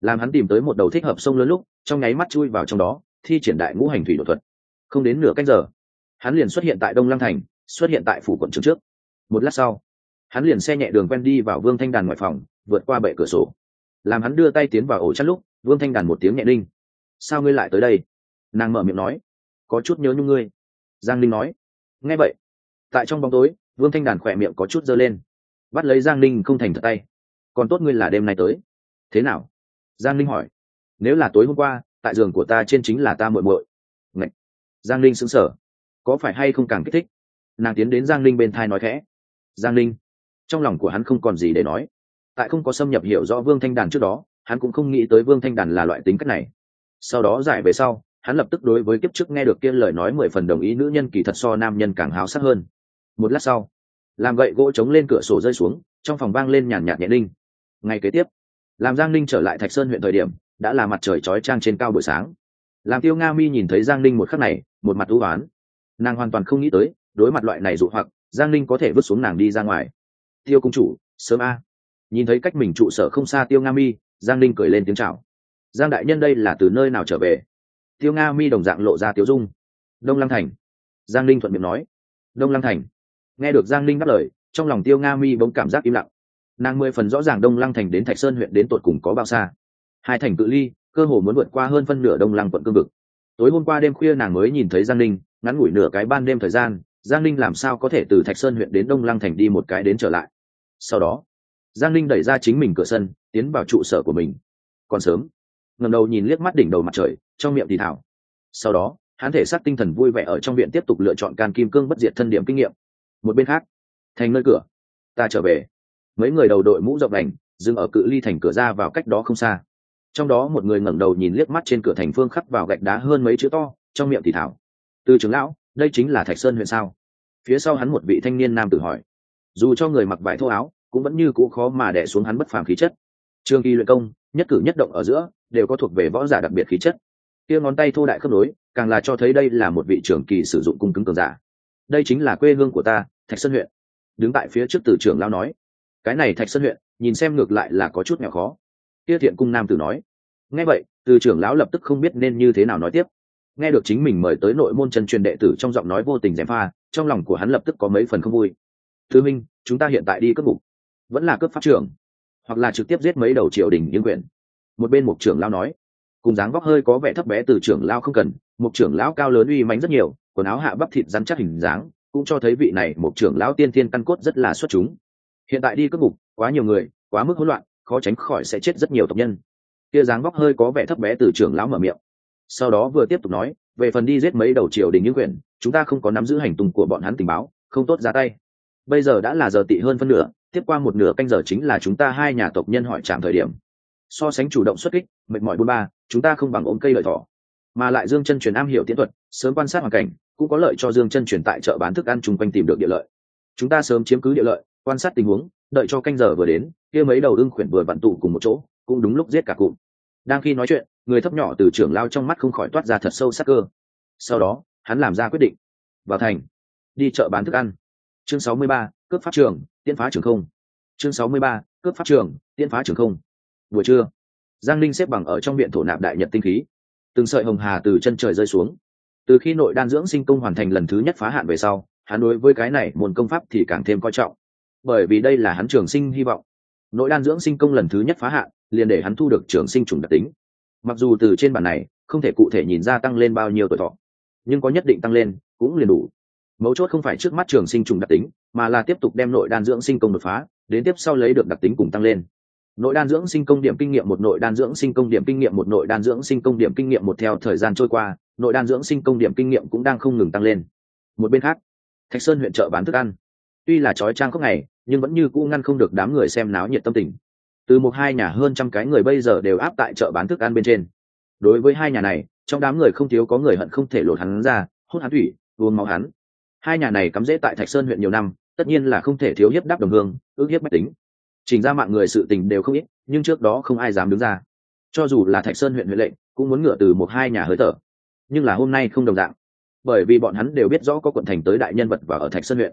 Làm hắn tìm tới một đầu thích hợp sông lớn lúc, trong nháy mắt chui vào trong đó, thi triển đại ngũ hành thủy đột thuật. Không đến nửa cách giờ, hắn liền xuất hiện tại đông lăng thành, xuất hiện tại phủ quận trường trước. Một lát sau, hắn liền xe nhẹ đường quen đi vào vương thanh đàn ngoài phòng, vượt qua bệ cửa sổ. Làm hắn đưa tay tiến vào ổ chắt lúc, vương thanh đàn một tiếng nhẹ đinh sao ngươi lại tới đây? Nàng mở miệng nói, có chút nhớ nhung ngươi. Giang linh nói, nghe vậy. Tại trong bóng tối, vương thanh đàn khỏe miệng có chút dơ lên. Bắt lấy giang linh không thành thật tay. Còn tốt ngươi là đêm nay tới. Thế nào? Giang linh hỏi. Nếu là tối hôm qua, tại giường của ta trên chính là ta muội muội. Ngậy. giang linh sững sờ. Có phải hay không càng kích thích? Nàng tiến đến giang linh bên thai nói khẽ. Giang linh trong lòng của hắn không còn gì để nói. Tại không có xâm nhập hiểu rõ vương thanh đàn trước đó, hắn cũng không nghĩ tới vương thanh đàn là loại tính cách này. Sau đó giải về sau hắn lập tức đối với kiếp trước nghe được kia lời nói mười phần đồng ý nữ nhân kỳ thật so nam nhân càng háo sắc hơn. Một lát sau, làm gậy gỗ trống lên cửa sổ rơi xuống, trong phòng vang lên nhàn nhạt nhẹ ninh. Ngay kế tiếp, làm giang ninh trở lại thạch sơn huyện thời điểm, đã là mặt trời chói trang trên cao buổi sáng. Làm tiêu nga mi nhìn thấy giang ninh một khắc này, một mặt ưu oán. Nàng hoàn toàn không nghĩ tới, đối mặt loại này dụ hoặc, giang ninh có thể vứt xuống nàng đi ra ngoài. Tiêu công chủ, sớm a. Nhìn thấy cách mình trụ sở không xa tiêu nga mi, giang ninh cười lên tiếng chào. Giang đại nhân đây là từ nơi nào trở về? Tiêu nga mi đồng dạng lộ ra tiếu dung. Đông lăng thành. Giang Linh thuận miệng nói. Đông lăng thành. Nghe được giang Linh đáp lời trong lòng tiêu nga mi bỗng cảm giác im lặng. Nàng mười phần rõ ràng đông lăng thành đến thạch sơn huyện đến tột cùng có bao xa. Hai thành cự ly cơ hồ muốn vượt qua hơn phân nửa đông lăng quận cương vực. Tối hôm qua đêm khuya nàng mới nhìn thấy giang Linh, ngắn ngủi nửa cái ban đêm thời gian giang Linh làm sao có thể từ thạch sơn huyện đến đông lăng thành đi một cái đến trở lại. Sau đó giang Linh đẩy ra chính mình cửa sân tiến vào trụ sở của mình. Còn sớm ngẩng đầu nhìn liếc mắt đỉnh đầu mặt trời, trong miệng thì thảo. Sau đó, hắn thể xác tinh thần vui vẻ ở trong viện tiếp tục lựa chọn can kim cương bất diệt thân điểm kinh nghiệm. Một bên khác, thành nơi cửa. Ta trở về. Mấy người đầu đội mũ rộng đành, dừng ở cự ly thành cửa ra vào cách đó không xa. Trong đó một người ngẩng đầu nhìn liếc mắt trên cửa thành phương khắc vào gạch đá hơn mấy chữ to, trong miệng thì thảo. Từ trưởng lão, đây chính là thạch sơn huyện sao? Phía sau hắn một vị thanh niên nam tự hỏi. Dù cho người mặc vải thô áo, cũng vẫn như cũ khó mà đẻ xuống hắn bất phàm khí chất trường kỳ luyện công, nhất cử nhất động ở giữa, đều có thuộc về võ giả đặc biệt khí chất. Kia ngón tay thô đại khớp nối, càng là cho thấy đây là một vị trưởng kỳ sử dụng cung cứng cường giả. Đây chính là quê hương của ta, thạch sơn huyện. Đứng tại phía trước từ trưởng lao nói. Cái này thạch sơn huyện, nhìn xem ngược lại là có chút nghèo khó. Kia thiện cung nam tử nói. Nghe vậy, từ trưởng lão lập tức không biết nên như thế nào nói tiếp. Nghe được chính mình mời tới nội môn chân truyền đệ tử trong giọng nói vô tình dèm pha, trong lòng của hắn lập tức có mấy phần không vui. Thứ minh, chúng ta hiện tại đi cấp ngục vẫn là cấp pháp trưởng hoặc là trực tiếp giết mấy đầu triều đình yên quyền. Một bên một trưởng lao nói, cùng dáng vóc hơi có vẻ thấp bé từ trưởng lao không cần một trưởng lão cao lớn uy mánh rất nhiều, quần áo hạ bắp thịt rắn chắc hình dáng, cũng cho thấy vị này một trưởng lão tiên thiên căn cốt rất là xuất chúng. Hiện tại đi cướp ngục quá nhiều người, quá mức hỗn loạn, khó tránh khỏi sẽ chết rất nhiều tộc nhân. Kia dáng vóc hơi có vẻ thấp bé từ trưởng lão mở miệng. Sau đó vừa tiếp tục nói, về phần đi giết mấy đầu triều đình những quyền, chúng ta không có nắm giữ hành tung của bọn hắn tình báo, không tốt ra tay bây giờ đã là giờ tị hơn phân nửa, tiếp qua một nửa canh giờ chính là chúng ta hai nhà tộc nhân hỏi trạm thời điểm. So sánh chủ động xuất kích, mệt mỏi bôn ba, chúng ta không bằng ôm cây lợi thỏ. Mà lại dương chân truyền am hiểu tiến thuật, sớm quan sát hoàn cảnh, cũng có lợi cho dương chân truyền tại chợ bán thức ăn chung quanh tìm được địa lợi. Chúng ta sớm chiếm cứ địa lợi, quan sát tình huống, đợi cho canh giờ vừa đến, kia mấy đầu đương khuyển vừa vặn tụ cùng một chỗ, cũng đúng lúc giết cả cụm. Đang khi nói chuyện, người thấp nhỏ từ trưởng lao trong mắt không khỏi toát ra thật sâu sắc cơ. Sau đó, hắn làm ra quyết định. Vào thành, đi chợ bán thức ăn chương 63, cướp pháp trường tiên phá trường không. Chương 63, cướp pháp trường tiên phá trường không. Buổi trưa giang linh xếp bằng ở trong viện thổ nạp đại nhật tinh khí. Từng sợi hồng hà từ chân trời rơi xuống. Từ khi nội đan dưỡng sinh công hoàn thành lần thứ nhất phá hạn về sau hắn đối với cái này môn công pháp thì càng thêm coi trọng. Bởi vì đây là hắn trường sinh hy vọng. Nội đan dưỡng sinh công lần thứ nhất phá hạn liền để hắn thu được trường sinh trùng đặc tính. Mặc dù từ trên bản này không thể cụ thể nhìn ra tăng lên bao nhiêu tuổi thọ nhưng có nhất định tăng lên cũng liền đủ mấu chốt không phải trước mắt trường sinh trùng đặc tính, mà là tiếp tục đem nội đan dưỡng sinh công đột phá, đến tiếp sau lấy được đặc tính cùng tăng lên. Nội đan dưỡng sinh công điểm kinh nghiệm một, nội đan dưỡng sinh công điểm kinh nghiệm một, nội đan dưỡng sinh công điểm kinh nghiệm một theo thời gian trôi qua, nội đan dưỡng sinh công điểm kinh nghiệm cũng đang không ngừng tăng lên. Một bên khác, thạch sơn huyện chợ bán thức ăn. Tuy là trói trang khóc ngày, nhưng vẫn như cũ ngăn không được đám người xem náo nhiệt tâm tình. Từ một hai nhà hơn trăm cái người bây giờ đều áp tại chợ bán thức ăn bên trên. Đối với hai nhà này, trong đám người không thiếu có người hận không thể lột hắn ra hốt hắn thủy, uống máu hắn hai nhà này cắm rễ tại thạch sơn huyện nhiều năm, tất nhiên là không thể thiếu hiếp đáp đồng hương, ước hiếp bách tính. Trình ra mạng người sự tình đều không ít, nhưng trước đó không ai dám đứng ra. Cho dù là thạch sơn huyện huệ lệnh, cũng muốn ngựa từ một hai nhà hơi thở. Nhưng là hôm nay không đồng dạng. Bởi vì bọn hắn đều biết rõ có quận thành tới đại nhân vật và ở thạch sơn huyện.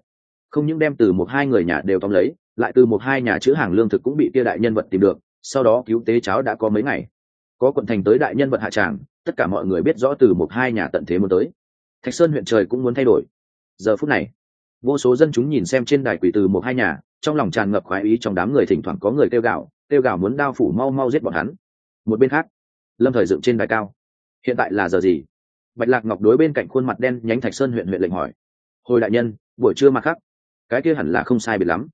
Không những đem từ một hai người nhà đều tóm lấy, lại từ một hai nhà chữ hàng lương thực cũng bị kia đại nhân vật tìm được, sau đó cứu tế cháo đã có mấy ngày. Có quận thành tới đại nhân vật hạ tràng, tất cả mọi người biết rõ từ một hai nhà tận thế muốn tới. Thạch sơn huyện trời cũng muốn thay đổi giờ phút này, vô số dân chúng nhìn xem trên đài quỷ từ một hai nhà, trong lòng tràn ngập khoái ý trong đám người thỉnh thoảng có người kêu gạo kêu gạo muốn đao phủ mau mau giết bọn hắn. Một bên khác, lâm thời dựng trên đài cao. Hiện tại là giờ gì? Bạch lạc ngọc đối bên cạnh khuôn mặt đen nhánh thạch sơn huyện huyện lệnh hỏi. Hồi đại nhân, buổi trưa mà khắc. Cái kia hẳn là không sai biệt lắm.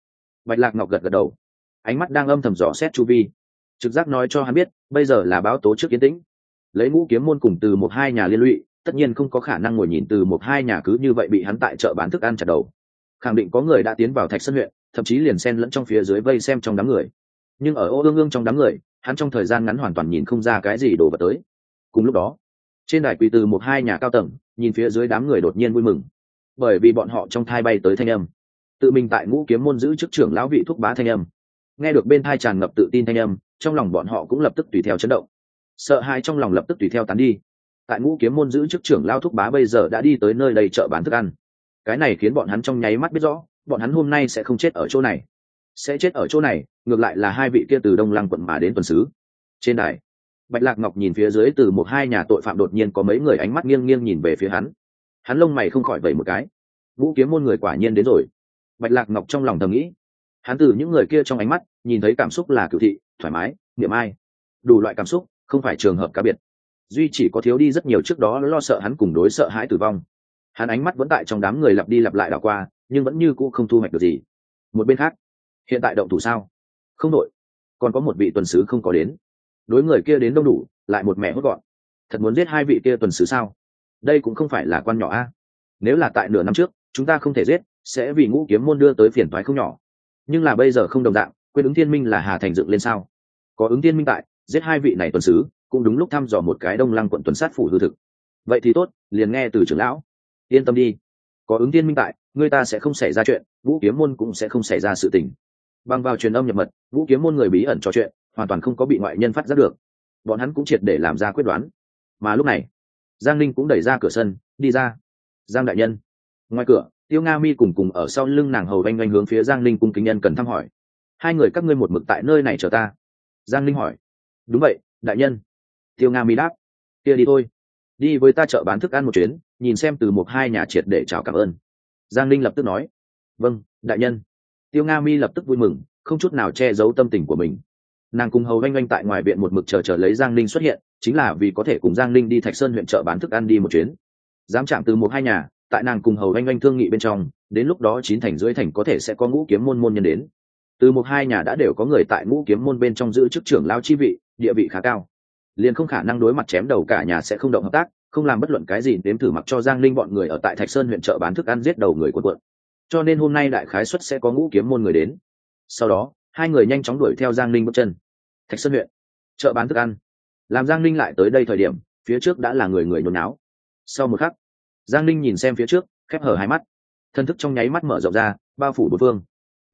Bạch lạc ngọc gật gật đầu. Ánh mắt đang âm thầm dò xét chu vi. Trực giác nói cho hắn biết, bây giờ là báo tố trước kiến tĩnh. Lấy ngũ kiếm môn cùng từ một hai nhà liên lụy tất nhiên không có khả năng ngồi nhìn từ một hai nhà cứ như vậy bị hắn tại chợ bán thức ăn chặt đầu. Khẳng định có người đã tiến vào thạch sân huyện, thậm chí liền xen lẫn trong phía dưới vây xem trong đám người. Nhưng ở ô ương ương trong đám người, hắn trong thời gian ngắn hoàn toàn nhìn không ra cái gì đổ vật tới. Cùng lúc đó, trên đài quỳ từ một hai nhà cao tầng, nhìn phía dưới đám người đột nhiên vui mừng. Bởi vì bọn họ trong thai bay tới thanh âm. Tự mình tại ngũ kiếm môn giữ chức trưởng lão vị thúc bá thanh âm. Nghe được bên thai tràn ngập tự tin thanh âm, trong lòng bọn họ cũng lập tức tùy theo chấn động. Sợ hãi trong lòng lập tức tùy theo tán đi tại ngũ kiếm môn giữ chức trưởng lao thúc bá bây giờ đã đi tới nơi đây chợ bán thức ăn. Cái này khiến bọn hắn trong nháy mắt biết rõ, bọn hắn hôm nay sẽ không chết ở chỗ này. Sẽ chết ở chỗ này, ngược lại là hai vị kia từ đông lăng quận mà đến tuần sứ. Trên đài, bạch lạc ngọc nhìn phía dưới từ một hai nhà tội phạm đột nhiên có mấy người ánh mắt nghiêng nghiêng nhìn về phía hắn. Hắn lông mày không khỏi vẩy một cái. Vũ kiếm môn người quả nhiên đến rồi. Bạch lạc ngọc trong lòng thầm nghĩ. Hắn từ những người kia trong ánh mắt, nhìn thấy cảm xúc là cựu thị, thoải mái, niệm ai. Đủ loại cảm xúc, không phải trường hợp cá biệt duy chỉ có thiếu đi rất nhiều trước đó lo sợ hắn cùng đối sợ hãi tử vong. Hắn ánh mắt vẫn tại trong đám người lặp đi lặp lại đảo qua, nhưng vẫn như cũ không thu hoạch được gì. Một bên khác, hiện tại động thủ sao? Không đội. Còn có một vị tuần sứ không có đến. Đối người kia đến đông đủ, lại một mẹ hốt gọn. Thật muốn giết hai vị kia tuần sứ sao? Đây cũng không phải là quan nhỏ a. Nếu là tại nửa năm trước, chúng ta không thể giết, sẽ vì ngũ kiếm môn đưa tới phiền thoái không nhỏ. Nhưng là bây giờ không đồng dạng, quên ứng thiên minh là hà thành dựng lên sao? Có ứng thiên minh tại, giết hai vị này tuần sứ cũng đúng lúc thăm dò một cái đông lăng quận tuần sát phủ hư thực. Vậy thì tốt, liền nghe từ trưởng lão. Yên tâm đi. Có ứng tiên minh tại, người ta sẽ không xảy ra chuyện, vũ kiếm môn cũng sẽ không xảy ra sự tình. Bằng vào truyền âm nhập mật, vũ kiếm môn người bí ẩn trò chuyện, hoàn toàn không có bị ngoại nhân phát giác được. Bọn hắn cũng triệt để làm ra quyết đoán. Mà lúc này, giang linh cũng đẩy ra cửa sân, đi ra. Giang đại nhân. Ngoài cửa, tiêu nga mi cùng cùng ở sau lưng nàng hầu oanh oanh hướng phía giang linh cung kính nhân cần thăm hỏi. Hai người các ngươi một mực tại nơi này chờ ta. Giang linh hỏi. Đúng vậy, đại nhân tiêu nga mi đáp. Kia đi thôi. Đi với ta chợ bán thức ăn một chuyến, nhìn xem từ một hai nhà triệt để chào cảm ơn. Giang linh lập tức nói. Vâng đại nhân. Tiêu nga mi lập tức vui mừng, không chút nào che giấu tâm tình của mình. Nàng cùng hầu oanh oanh tại ngoài viện một mực chờ chờ lấy giang linh xuất hiện, chính là vì có thể cùng giang linh đi thạch sơn huyện chợ bán thức ăn đi một chuyến. Dám chạm từ một hai nhà, tại nàng cùng hầu oanh oanh thương nghị bên trong, đến lúc đó chín thành dưới thành có thể sẽ có ngũ kiếm môn môn nhân đến. Từ một hai nhà đã đều có người tại ngũ kiếm môn bên trong giữ chức trưởng lao chi vị, địa vị khá cao liền không khả năng đối mặt chém đầu cả nhà sẽ không động hợp tác, không làm bất luận cái gì đếm thử mặc cho giang linh bọn người ở tại thạch sơn huyện chợ bán thức ăn giết đầu người quân quận cho nên hôm nay đại khái xuất sẽ có ngũ kiếm môn người đến. Sau đó, hai người nhanh chóng đuổi theo giang linh bước chân. Thạch sơn huyện, chợ bán thức ăn. Làm giang linh lại tới đây thời điểm, phía trước đã là người người nôn náo. Sau một khắc, giang linh nhìn xem phía trước, khép hở hai mắt. Thân thức trong nháy mắt mở rộng ra, bao phủ bốn phương.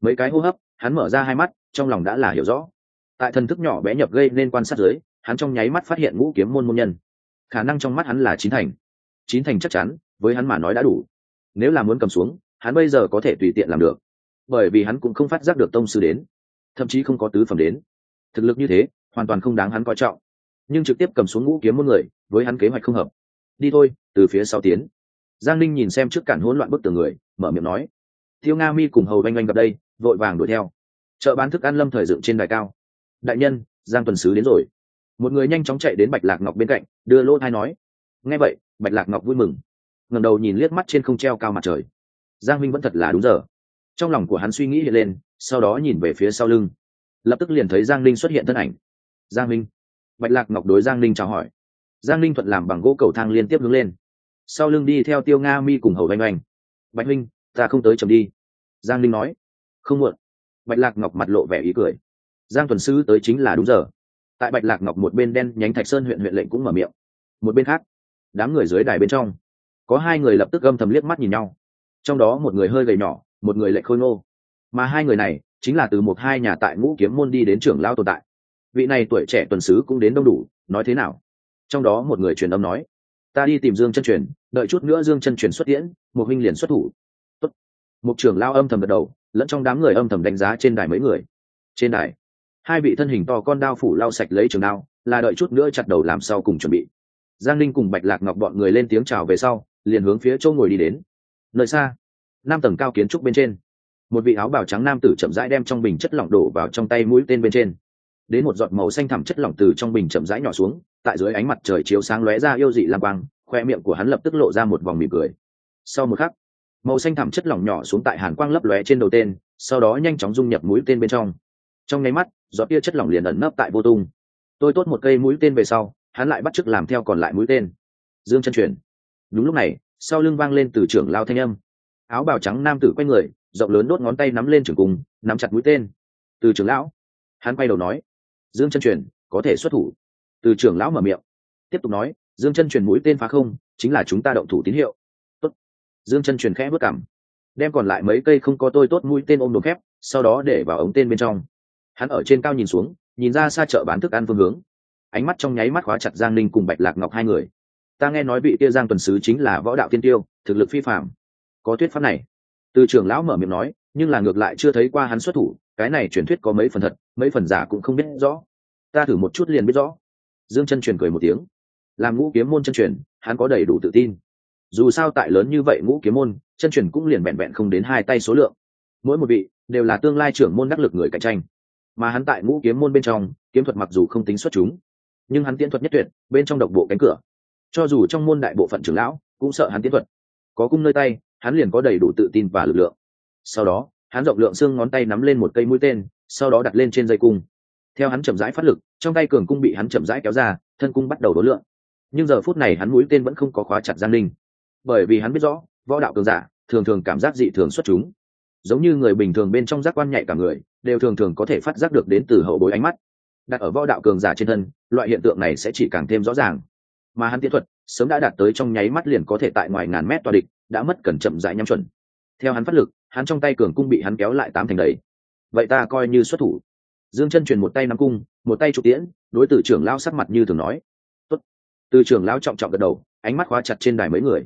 Mấy cái hô hấp, hắn mở ra hai mắt, trong lòng đã là hiểu rõ. Tại thần thức nhỏ bé nhập gây nên quan sát dưới hắn trong nháy mắt phát hiện ngũ kiếm môn môn nhân. Khả năng trong mắt hắn là chín thành. Chín thành chắc chắn, với hắn mà nói đã đủ. Nếu là muốn cầm xuống, hắn bây giờ có thể tùy tiện làm được. Bởi vì hắn cũng không phát giác được tông sư đến. Thậm chí không có tứ phẩm đến. Thực lực như thế, hoàn toàn không đáng hắn coi trọng. Nhưng trực tiếp cầm xuống ngũ kiếm môn người, với hắn kế hoạch không hợp. Đi thôi, từ phía sau tiến. Giang ninh nhìn xem trước cản hỗn loạn bức tường người, mở miệng nói. Tiêu nga mi cùng hầu oanh oanh gặp đây, vội vàng đuổi theo. Chợ bán thức ăn lâm thời dựng trên đài cao. Đại nhân, giang tuần sứ đến rồi một người nhanh chóng chạy đến bạch lạc ngọc bên cạnh, đưa lỗ thai nói, nghe vậy, bạch lạc ngọc vui mừng ngầm đầu nhìn liếc mắt trên không treo cao mặt trời. Giang minh vẫn thật là đúng giờ. Trong lòng của hắn suy nghĩ hiện lên, sau đó nhìn về phía sau lưng. Lập tức liền thấy giang linh xuất hiện thân ảnh. Giang minh. Bạch lạc ngọc đối giang linh chào hỏi. Giang linh thuận làm bằng gỗ cầu thang liên tiếp hướng lên. Sau lưng đi theo tiêu nga, mi cùng hầu oanh oanh. Bạch minh, ta không tới chầm đi. Giang linh nói. Không muộn. Bạch lạc ngọc mặt lộ vẻ ý cười. Giang tuần sư tới chính là đúng giờ tại bạch lạc ngọc một bên đen nhánh thạch sơn huyện huyện lệnh cũng mở miệng. Một bên khác, đám người dưới đài bên trong, có hai người lập tức gâm thầm liếc mắt nhìn nhau. Trong đó một người hơi gầy nhỏ, một người lệnh khôi ngô. Mà hai người này chính là từ một hai nhà tại ngũ kiếm môn đi đến trưởng lao tồn tại. Vị này tuổi trẻ tuần sứ cũng đến đông đủ, nói thế nào? Trong đó một người truyền âm nói, ta đi tìm dương chân truyền, đợi chút nữa dương chân truyền xuất tiễn, một huynh liền xuất thủ. Tốt. một trưởng lao âm thầm gật đầu, lẫn trong đám người âm thầm đánh giá trên đài mấy người. Trên đài hai vị thân hình to con đao phủ lau sạch lấy trường đao, là đợi chút nữa chặt đầu làm sau cùng chuẩn bị. Giang linh cùng bạch lạc ngọc bọn người lên tiếng chào về sau, liền hướng phía châu ngồi đi đến. Nơi xa năm tầng cao kiến trúc bên trên, một vị áo bào trắng nam tử chậm rãi đem trong bình chất lỏng đổ vào trong tay mũi tên bên trên. Đến một giọt màu xanh thẳm chất lỏng từ trong bình chậm rãi nhỏ xuống, tại dưới ánh mặt trời chiếu sáng lóe ra yêu dị lang quang, khoe miệng của hắn lập tức lộ ra một vòng mỉm cười. Sau một khắc, màu xanh thẳm chất lỏng nhỏ xuống tại hàn quang lấp lóe trên đầu tên, sau đó nhanh chóng dung nhập mũi tên bên trong. Trong nháy mắt giọt kia chất lỏng liền ẩn nấp tại vô tung. Tôi tốt một cây mũi tên về sau, hắn lại bắt chước làm theo còn lại mũi tên. Dương chân truyền đúng lúc này, sau lưng vang lên từ trưởng lao thanh âm. Áo bào trắng nam tử quay người, rộng lớn đốt ngón tay nắm lên trường cung, nắm chặt mũi tên. Từ trưởng lão. Hắn quay đầu nói. Dương chân truyền có thể xuất thủ. Từ trưởng lão mở miệng. Tiếp tục nói, dương chân truyền mũi tên phá không, chính là chúng ta động thủ tín hiệu. Tốt. dương chân truyền khẽ bước cảm đem còn lại mấy cây không có tôi tốt mũi tên ôm đồ khép, sau đó để vào ống tên bên trong hắn ở trên cao nhìn xuống, nhìn ra xa chợ bán thức ăn phương hướng. Ánh mắt trong nháy mắt khóa chặt giang ninh cùng bạch lạc ngọc hai người. Ta nghe nói vị kia giang tuần sứ chính là võ đạo tiên tiêu, thực lực phi phạm có thuyết pháp này. Từ trưởng lão mở miệng nói, nhưng là ngược lại chưa thấy qua hắn xuất thủ, cái này truyền thuyết có mấy phần thật, mấy phần giả cũng không biết rõ. Ta thử một chút liền biết rõ. Dương chân truyền cười một tiếng. Làm ngũ kiếm môn chân truyền, hắn có đầy đủ tự tin. Dù sao tại lớn như vậy ngũ kiếm môn, chân truyền cũng liền vẹn vẹn không đến hai tay số lượng. Mỗi một vị đều là tương lai trưởng môn đắc lực người cạnh tranh mà hắn tại ngũ kiếm môn bên trong, kiếm thuật mặc dù không tính xuất chúng, nhưng hắn tiến thuật nhất tuyệt, bên trong độc bộ cánh cửa. Cho dù trong môn đại bộ phận trưởng lão, cũng sợ hắn tiến thuật. Có cung nơi tay, hắn liền có đầy đủ tự tin và lực lượng. Sau đó, hắn rộng lượng xương ngón tay nắm lên một cây mũi tên, sau đó đặt lên trên dây cung. Theo hắn chậm rãi phát lực, trong tay cường cung bị hắn chậm rãi kéo ra, thân cung bắt đầu đối lượng. Nhưng giờ phút này hắn mũi tên vẫn không có khóa chặt giang linh bởi vì hắn biết rõ, võ đạo cường giả, thường thường cảm giác dị thường xuất chúng. Giống như người bình thường bên trong giác quan nhạy cả người đều thường thường có thể phát giác được đến từ hậu bối ánh mắt. Đặt ở võ đạo cường giả trên thân, loại hiện tượng này sẽ chỉ càng thêm rõ ràng. Mà hắn tiến thuật, sớm đã đạt tới trong nháy mắt liền có thể tại ngoài ngàn mét tòa địch, đã mất cẩn chậm dại nhắm chuẩn. Theo hắn phát lực, hắn trong tay cường cung bị hắn kéo lại tám thành đầy. Vậy ta coi như xuất thủ. Dương chân truyền một tay nắm cung, một tay trục tiễn, đối tử trưởng lao sắc mặt như thường nói. Tốt. từ trưởng lao trọng trọng gật đầu, ánh mắt khóa chặt trên đài mấy người.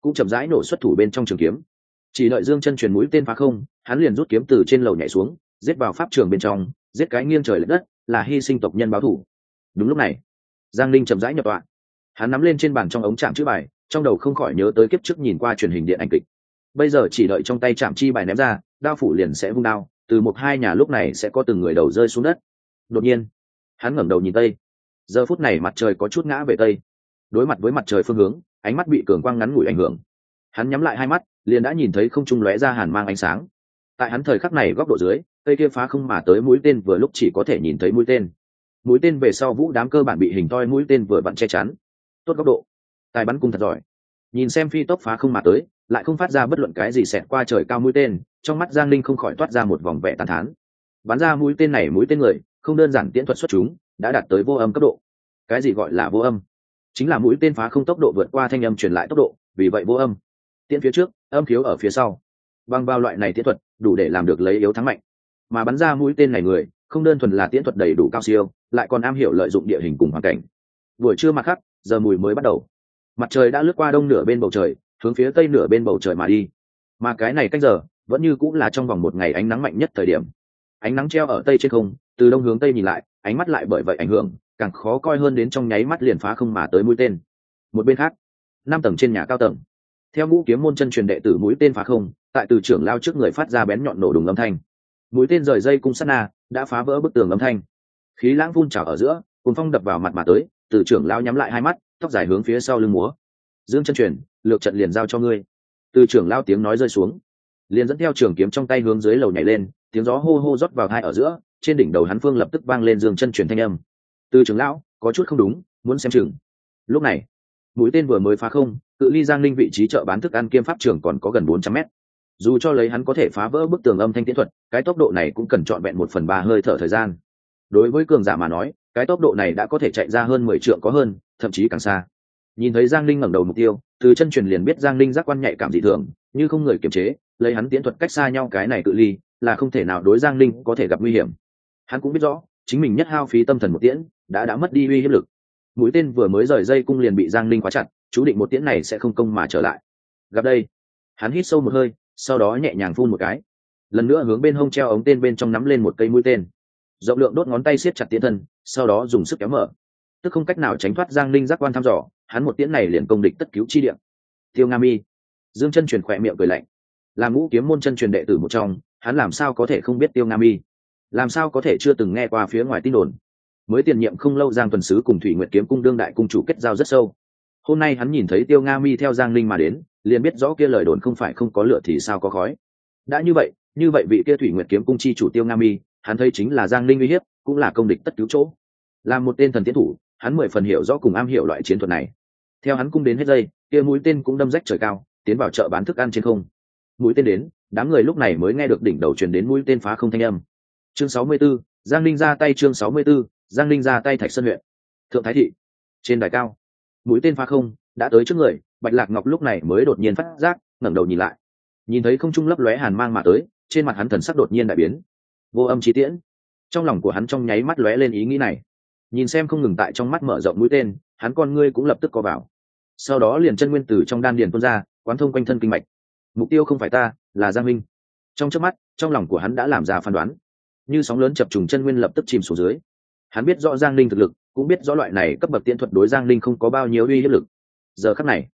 Cũng chậm rãi nổ xuất thủ bên trong trường kiếm. Chỉ đợi dương chân truyền mũi tên phá không, hắn liền rút kiếm từ trên lầu nhảy xuống giết vào pháp trường bên trong, giết cái nghiêng trời l đất, là hy sinh tộc nhân báo thủ đúng lúc này, giang linh chậm rãi nhập tọa. Hắn nắm lên trên bàn trong ống chạm chữ bài, trong đầu không khỏi nhớ tới kiếp trước nhìn qua truyền hình điện ảnh kịch. Bây giờ chỉ đợi trong tay chạm chi bài ném ra, đao phủ liền sẽ vung đao, từ một hai nhà lúc này sẽ có từng người đầu rơi xuống đất. Đột nhiên, hắn ngẩng đầu nhìn tây. Giờ phút này mặt trời có chút ngã về tây. Đối mặt với mặt trời phương hướng, ánh mắt bị cường quang ngắn ngủi ảnh hưởng. Hắn nhắm lại hai mắt, liền đã nhìn thấy không trung lóe ra hàn mang ánh sáng. Tại hắn thời khắc này góc độ dưới cây kia phá không mà tới mũi tên vừa lúc chỉ có thể nhìn thấy mũi tên. Mũi tên về sau vũ đám cơ bản bị hình toi mũi tên vừa vặn che chắn. Tốt góc độ. Tài bắn cung thật giỏi. Nhìn xem phi tốc phá không mà tới, lại không phát ra bất luận cái gì xẹt qua trời cao mũi tên, trong mắt giang linh không khỏi toát ra một vòng vẻ tàn thán. Bắn ra mũi tên này mũi tên người, không đơn giản tiễn thuật xuất chúng, đã đạt tới vô âm cấp độ. Cái gì gọi là vô âm? Chính là mũi tên phá không tốc độ vượt qua thanh âm truyền lại tốc độ, vì vậy vô âm. Tiễn phía trước, âm khiếu ở phía sau. Bằng vào loại này tiễn thuật, đủ để làm được lấy yếu thắng mạnh mà bắn ra mũi tên này người, không đơn thuần là tiễn thuật đầy đủ cao siêu, lại còn am hiểu lợi dụng địa hình cùng hoàn cảnh. Buổi trưa mặt khắc giờ mùi mới bắt đầu. Mặt trời đã lướt qua đông nửa bên bầu trời, hướng phía tây nửa bên bầu trời mà đi. Mà cái này cách giờ, vẫn như cũng là trong vòng một ngày ánh nắng mạnh nhất thời điểm. Ánh nắng treo ở tây trên không, từ đông hướng tây nhìn lại, ánh mắt lại bởi vậy ảnh hưởng, càng khó coi hơn đến trong nháy mắt liền phá không mà tới mũi tên. Một bên khác, năm tầng trên nhà cao tầng. Theo ngũ kiếm môn chân truyền đệ tử mũi tên phá không, tại từ trưởng lao trước người phát ra bén nhọn nổ đùng âm thanh mũi tên rời dây cung sắt na đã phá vỡ bức tường âm thanh. Khí lãng phun trào ở giữa cùng phong đập vào mặt mà tới, từ trưởng lao nhắm lại hai mắt, tóc dài hướng phía sau lưng múa. Dương chân truyền, lược trận liền giao cho ngươi. Từ trưởng lao tiếng nói rơi xuống. Liền dẫn theo trường kiếm trong tay hướng dưới lầu nhảy lên, tiếng gió hô hô rót vào hai ở giữa, trên đỉnh đầu hắn phương lập tức vang lên dương chân truyền thanh âm. Từ trưởng lão, có chút không đúng, muốn xem chừng. Lúc này, mũi tên vừa mới phá không, cự ly giang linh vị trí chợ bán thức ăn kiêm pháp trường còn có gần bốn trăm mét dù cho lấy hắn có thể phá vỡ bức tường âm thanh tiễn thuật, cái tốc độ này cũng cần trọn vẹn một phần ba hơi thở thời gian. Đối với cường giả mà nói, cái tốc độ này đã có thể chạy ra hơn mười trượng có hơn, thậm chí càng xa. Nhìn thấy giang linh ngẩng đầu mục tiêu, từ chân truyền liền biết giang linh giác quan nhạy cảm dị thường, như không người kiềm chế, lấy hắn tiễn thuật cách xa nhau cái này cự ly, là không thể nào đối giang linh có thể gặp nguy hiểm. Hắn cũng biết rõ, chính mình nhất hao phí tâm thần một tiễn, đã đã mất đi uy hiếp lực. Mũi tên vừa mới rời dây cung liền bị giang linh khóa chặt, chú định một tiễn này sẽ không công mà trở lại. Gặp đây, hắn hít sâu một hơi sau đó nhẹ nhàng phun một cái. Lần nữa hướng bên hông treo ống tên bên trong nắm lên một cây mũi tên. Rộng lượng đốt ngón tay siết chặt tiến thân, sau đó dùng sức kéo mở. Tức không cách nào tránh thoát giang linh giác quan thăm dò, hắn một tiễn này liền công địch tất cứu chi điện tiêu nga mi. Dương chân truyền khỏe miệng cười lạnh. Làm ngũ kiếm môn chân truyền đệ tử một trong, hắn làm sao có thể không biết tiêu nga mi? Làm sao có thể chưa từng nghe qua phía ngoài tin đồn? Mới tiền nhiệm không lâu giang tuần sứ cùng thủy nguyệt kiếm cung đương đại cung chủ kết giao rất sâu. Hôm nay hắn nhìn thấy tiêu nga mi theo giang linh mà đến liền biết rõ kia lời đồn không phải không có lửa thì sao có khói. Đã như vậy như vậy vị kia thủy nguyệt kiếm cung chi chủ tiêu nga mi hắn thấy chính là giang linh uy hiếp cũng là công địch tất cứu chỗ. Là một tên thần tiến thủ hắn mười phần hiểu rõ cùng am hiểu loại chiến thuật này. Theo hắn cung đến hết dây kia mũi tên cũng đâm rách trời cao tiến vào chợ bán thức ăn trên không. Mũi tên đến đám người lúc này mới nghe được đỉnh đầu truyền đến mũi tên phá không thanh âm. Chương sáu mươi 64, giang linh ra tay chương sáu mươi 64, giang linh ra tay thạch sơn huyện. Thượng thái thị trên đài cao mũi tên phá không đã tới trước người bạch lạc ngọc lúc này mới đột nhiên phát giác, ngẩng đầu nhìn lại. Nhìn thấy không trung lấp lóe hàn mang mà tới, trên mặt hắn thần sắc đột nhiên đại biến. Vô âm trí tiễn. Trong lòng của hắn trong nháy mắt lóe lên ý nghĩ này. Nhìn xem không ngừng tại trong mắt mở rộng mũi tên, hắn con ngươi cũng lập tức co vào. Sau đó liền chân nguyên tử trong đan điền tuôn ra, quán thông quanh thân kinh mạch. Mục tiêu không phải ta, là giang minh. Trong trước mắt, trong lòng của hắn đã làm ra phán đoán. Như sóng lớn chập trùng chân nguyên lập tức chìm xuống dưới. Hắn biết rõ giang linh thực lực, cũng biết rõ loại này cấp bậc tiễn thuật đối giang linh không có bao nhiêu uy hiếp lực. Giờ khắc này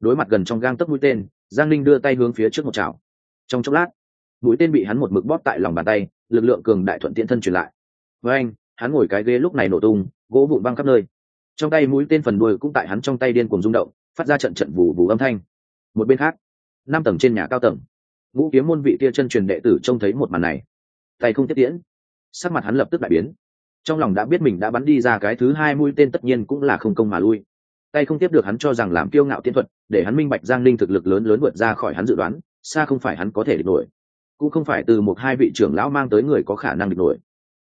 đối mặt gần trong gang tấc mũi tên, giang linh đưa tay hướng phía trước một chảo. Trong chốc lát, mũi tên bị hắn một mực bóp tại lòng bàn tay, lực lượng cường đại thuận tiện thân truyền lại. Với anh, hắn ngồi cái ghế lúc này nổ tung, gỗ vụn văng khắp nơi. Trong tay mũi tên phần đuôi cũng tại hắn trong tay điên cuồng rung động, phát ra trận trận vù vù âm thanh. Một bên khác, năm tầng trên nhà cao tầng, ngũ kiếm môn vị kia chân truyền đệ tử trông thấy một màn này. Tay không tiếp tiễn, sắc mặt hắn lập tức đại biến. Trong lòng đã biết mình đã bắn đi ra cái thứ hai mũi tên tất nhiên cũng là không công mà lui tay không tiếp được hắn cho rằng làm kiêu ngạo tiên thuật, để hắn minh bạch giang linh thực lực lớn lớn vượt ra khỏi hắn dự đoán, xa không phải hắn có thể địch nổi. Cũng không phải từ một hai vị trưởng lão mang tới người có khả năng địch nổi.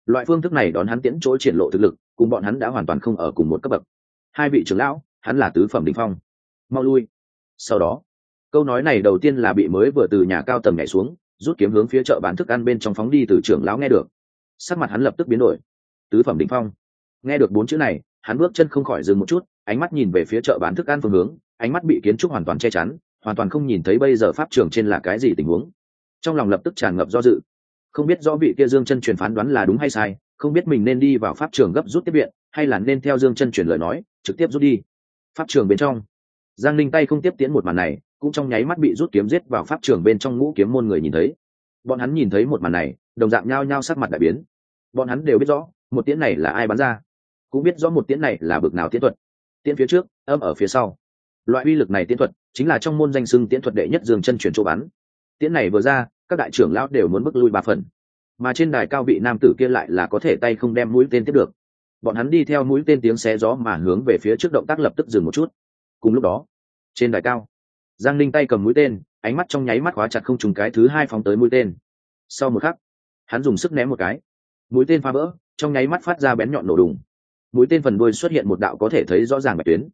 Loại phương thức này đón hắn tiễn chỗ triển lộ thực lực, cùng bọn hắn đã hoàn toàn không ở cùng một cấp bậc. Hai vị trưởng lão, hắn là tứ phẩm đình phong. Mau lui. Sau đó, câu nói này đầu tiên là bị mới vừa từ nhà cao tầng nhảy xuống, rút kiếm hướng phía chợ bán thức ăn bên trong phóng đi từ trưởng lão nghe được. Sắc mặt hắn lập tức biến đổi. Tứ phẩm đình phong. Nghe được bốn chữ này, hắn bước chân không khỏi dừng một chút ánh mắt nhìn về phía chợ bán thức ăn phương hướng, ánh mắt bị kiến trúc hoàn toàn che chắn, hoàn toàn không nhìn thấy bây giờ pháp trường trên là cái gì tình huống. Trong lòng lập tức tràn ngập do dự. Không biết rõ vị kia dương chân truyền phán đoán là đúng hay sai, không biết mình nên đi vào pháp trường gấp rút tiếp viện, hay là nên theo dương chân truyền lời nói, trực tiếp rút đi. Pháp trường bên trong. Giang linh tay không tiếp tiễn một màn này, cũng trong nháy mắt bị rút kiếm giết vào pháp trường bên trong ngũ kiếm môn người nhìn thấy. Bọn hắn nhìn thấy một màn này, đồng dạng nhao nhao sắc mặt đại biến. Bọn hắn đều biết rõ, một tiễn này là ai bắn ra. Cũng biết rõ một tiễn này là bực nào tiễn thuật tiễn phía trước, âm ở phía sau. Loại uy lực này tiễn thuật chính là trong môn danh sưng tiễn thuật đệ nhất dương chân chuyển chỗ bắn. Tiễn này vừa ra, các đại trưởng lão đều muốn bước lui ba phần. Mà trên đài cao vị nam tử kia lại là có thể tay không đem mũi tên tiếp được. Bọn hắn đi theo mũi tên tiếng xé gió mà hướng về phía trước động tác lập tức dừng một chút. Cùng lúc đó, trên đài cao, giang linh tay cầm mũi tên, ánh mắt trong nháy mắt khóa chặt không trùng cái thứ hai phóng tới mũi tên. Sau một khắc, hắn dùng sức ném một cái. Mũi tên phá vỡ, trong nháy mắt phát ra bén nhọn nổ đùng mũi tên phần đuôi xuất hiện một đạo có thể thấy rõ ràng bạch tuyến.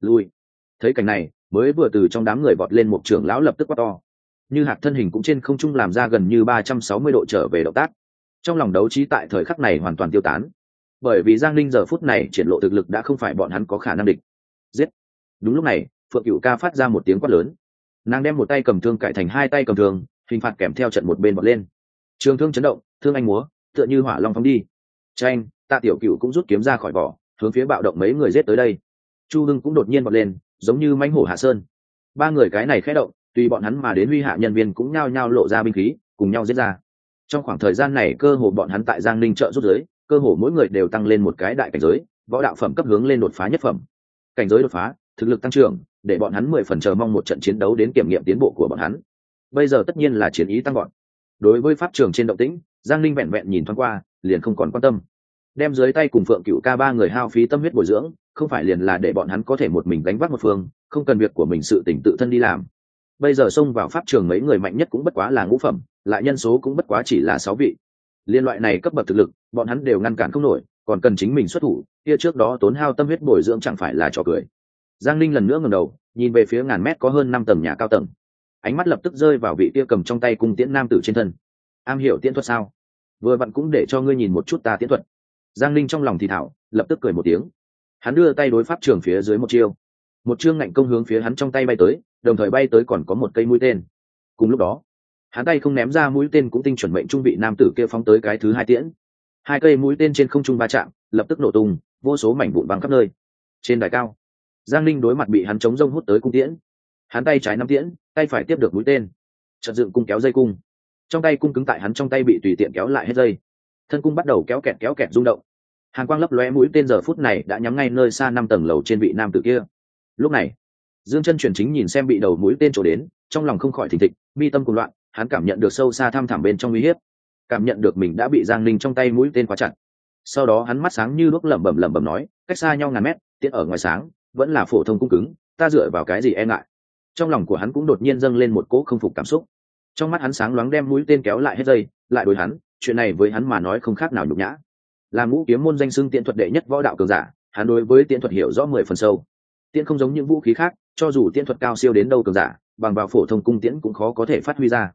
Lui. Thấy cảnh này, mới vừa từ trong đám người vọt lên một trưởng lão lập tức quát to. Như hạt thân hình cũng trên không trung làm ra gần như ba trăm sáu mươi độ trở về động tác. Trong lòng đấu trí tại thời khắc này hoàn toàn tiêu tán. Bởi vì giang linh giờ phút này triển lộ thực lực đã không phải bọn hắn có khả năng địch. Giết. Đúng lúc này, phượng cựu ca phát ra một tiếng quát lớn. Nàng đem một tay cầm thương cải thành hai tay cầm thương, hình phạt kèm theo trận một bên bật lên. Trường thương chấn động, thương anh múa, tựa như hỏa long phóng đi tranh, tạ tiểu cựu cũng rút kiếm ra khỏi vỏ, hướng phía bạo động mấy người giết tới đây. Chu hưng cũng đột nhiên bật lên, giống như mánh hổ hạ sơn. Ba người cái này khẽ động, tùy bọn hắn mà đến huy hạ nhân viên cũng nhao nhao lộ ra binh khí, cùng nhau giết ra. Trong khoảng thời gian này cơ hồ bọn hắn tại giang ninh trợ rút giới, cơ hồ mỗi người đều tăng lên một cái đại cảnh giới, võ đạo phẩm cấp hướng lên đột phá nhất phẩm. Cảnh giới đột phá, thực lực tăng trưởng, để bọn hắn mười phần chờ mong một trận chiến đấu đến kiểm nghiệm tiến bộ của bọn hắn. Bây giờ tất nhiên là chiến ý tăng gọn đối với pháp trường trên động tĩnh, giang ninh vẹn vẹn nhìn thoáng qua liền không còn quan tâm. Đem dưới tay cùng phượng cựu ca ba người hao phí tâm huyết bồi dưỡng, không phải liền là để bọn hắn có thể một mình đánh vác một phương, không cần việc của mình sự tỉnh tự thân đi làm. Bây giờ xông vào pháp trường mấy người mạnh nhất cũng bất quá là ngũ phẩm, lại nhân số cũng bất quá chỉ là sáu vị. Liên loại này cấp bậc thực lực, bọn hắn đều ngăn cản không nổi, còn cần chính mình xuất thủ, kia trước đó tốn hao tâm huyết bồi dưỡng chẳng phải là trò cười. Giang linh lần nữa ngẩng đầu, nhìn về phía ngàn mét có hơn năm tầng nhà cao tầng. Ánh mắt lập tức rơi vào vị kia cầm trong tay cung tiễn nam tử trên thân. Am hiểu tiễn thuật sao? Vừa vặn cũng để cho ngươi nhìn một chút ta tiến thuật. Giang linh trong lòng thì thảo, lập tức cười một tiếng. Hắn đưa tay đối pháp trường phía dưới một chiêu. Một chương ngạnh công hướng phía hắn trong tay bay tới, đồng thời bay tới còn có một cây mũi tên. Cùng lúc đó, hắn tay không ném ra mũi tên cũng tinh chuẩn mệnh trung vị nam tử kia phóng tới cái thứ hai tiễn. Hai cây mũi tên trên không trung va chạm, lập tức nổ tung, vô số mảnh vụn văng khắp nơi. Trên đài cao, giang linh đối mặt bị hắn chống rông hút tới cung tiễn. Hắn tay trái nắm tiễn, tay phải tiếp được mũi tên. Chợt dựng cung kéo dây cung trong tay cung cứng tại hắn trong tay bị tùy tiện kéo lại hết dây. Thân cung bắt đầu kéo kẹt kéo kẹt rung động. Hàn quang lấp lóe mũi tên giờ phút này đã nhắm ngay nơi xa năm tầng lầu trên vị nam tử kia. Lúc này, dương chân truyền chính nhìn xem bị đầu mũi tên trổ đến, trong lòng không khỏi thình thịch, mi tâm cùng loạn, hắn cảm nhận được sâu xa thăm thẳm bên trong uy hiếp. Cảm nhận được mình đã bị giang linh trong tay mũi tên quá chặt. Sau đó hắn mắt sáng như đuốc lẩm bẩm lẩm bẩm nói, cách xa nhau ngàn mét, tiện ở ngoài sáng, vẫn là phổ thông cung cứng, ta dựa vào cái gì e ngại? Trong lòng của hắn cũng đột nhiên dâng lên một cỗ không phục cảm xúc trong mắt hắn sáng loáng đem mũi tên kéo lại hết dây, lại đối hắn, chuyện này với hắn mà nói không khác nào nhục nhã. Là ngũ kiếm môn danh xưng tiện thuật đệ nhất võ đạo cường giả, hắn đối với tiện thuật hiểu rõ mười phần sâu. Tiện không giống những vũ khí khác, cho dù tiện thuật cao siêu đến đâu cường giả, bằng vào phổ thông cung tiễn cũng khó có thể phát huy ra.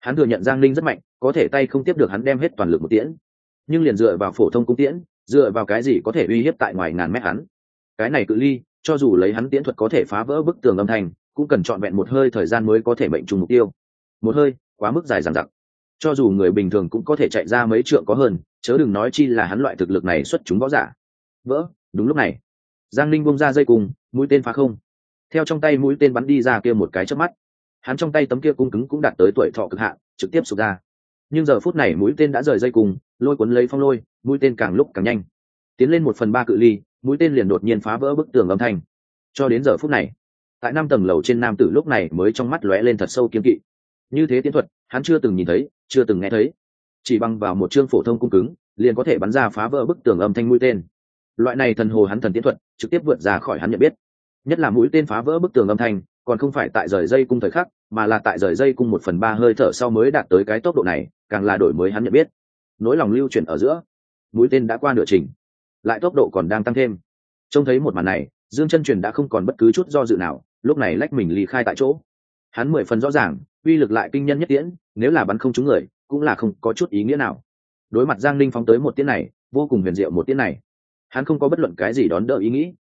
Hắn thừa nhận giang linh rất mạnh, có thể tay không tiếp được hắn đem hết toàn lực một tiễn. Nhưng liền dựa vào phổ thông cung tiễn, dựa vào cái gì có thể uy hiếp tại ngoài ngàn mét hắn? Cái này cự ly, cho dù lấy hắn tiễn thuật có thể phá vỡ bức tường âm thanh, cũng cần trọn vẹn một hơi thời gian mới có thể mệnh trùng mục tiêu một hơi, quá mức dài dằng dặc. Cho dù người bình thường cũng có thể chạy ra mấy trượng có hơn, chớ đừng nói chi là hắn loại thực lực này xuất chúng võ giả. Vỡ, đúng lúc này. Giang linh bông ra dây cùng mũi tên phá không. Theo trong tay mũi tên bắn đi ra kia một cái chớp mắt. Hắn trong tay tấm kia cung cứng cũng đạt tới tuổi thọ cực hạn, trực tiếp sụp ra. Nhưng giờ phút này mũi tên đã rời dây cùng lôi cuốn lấy phong lôi, mũi tên càng lúc càng nhanh. Tiến lên một phần ba cự ly, mũi tên liền đột nhiên phá vỡ bức tường âm thanh. Cho đến giờ phút này, tại năm tầng lầu trên nam tử lúc này mới trong mắt lóe lên thật sâu kiếm kỵ như thế tiến thuật, hắn chưa từng nhìn thấy, chưa từng nghe thấy. Chỉ bằng vào một chương phổ thông cung cứng, liền có thể bắn ra phá vỡ bức tường âm thanh mũi tên. Loại này thần hồ hắn thần tiến thuật, trực tiếp vượt ra khỏi hắn nhận biết. Nhất là mũi tên phá vỡ bức tường âm thanh, còn không phải tại rời dây cung thời khắc, mà là tại rời dây cung một phần ba hơi thở sau mới đạt tới cái tốc độ này, càng là đổi mới hắn nhận biết. Nỗi lòng lưu chuyển ở giữa, mũi tên đã qua nửa trình, lại tốc độ còn đang tăng thêm. Trông thấy một màn này, dương chân truyền đã không còn bất cứ chút do dự nào, lúc này lách mình ly khai tại chỗ hắn mười phần rõ ràng, uy lực lại kinh nhân nhất tiễn, nếu là bắn không trúng người, cũng là không có chút ý nghĩa nào. Đối mặt giang linh phóng tới một tiễn này, vô cùng huyền diệu một tiễn này. Hắn không có bất luận cái gì đón đỡ ý nghĩ.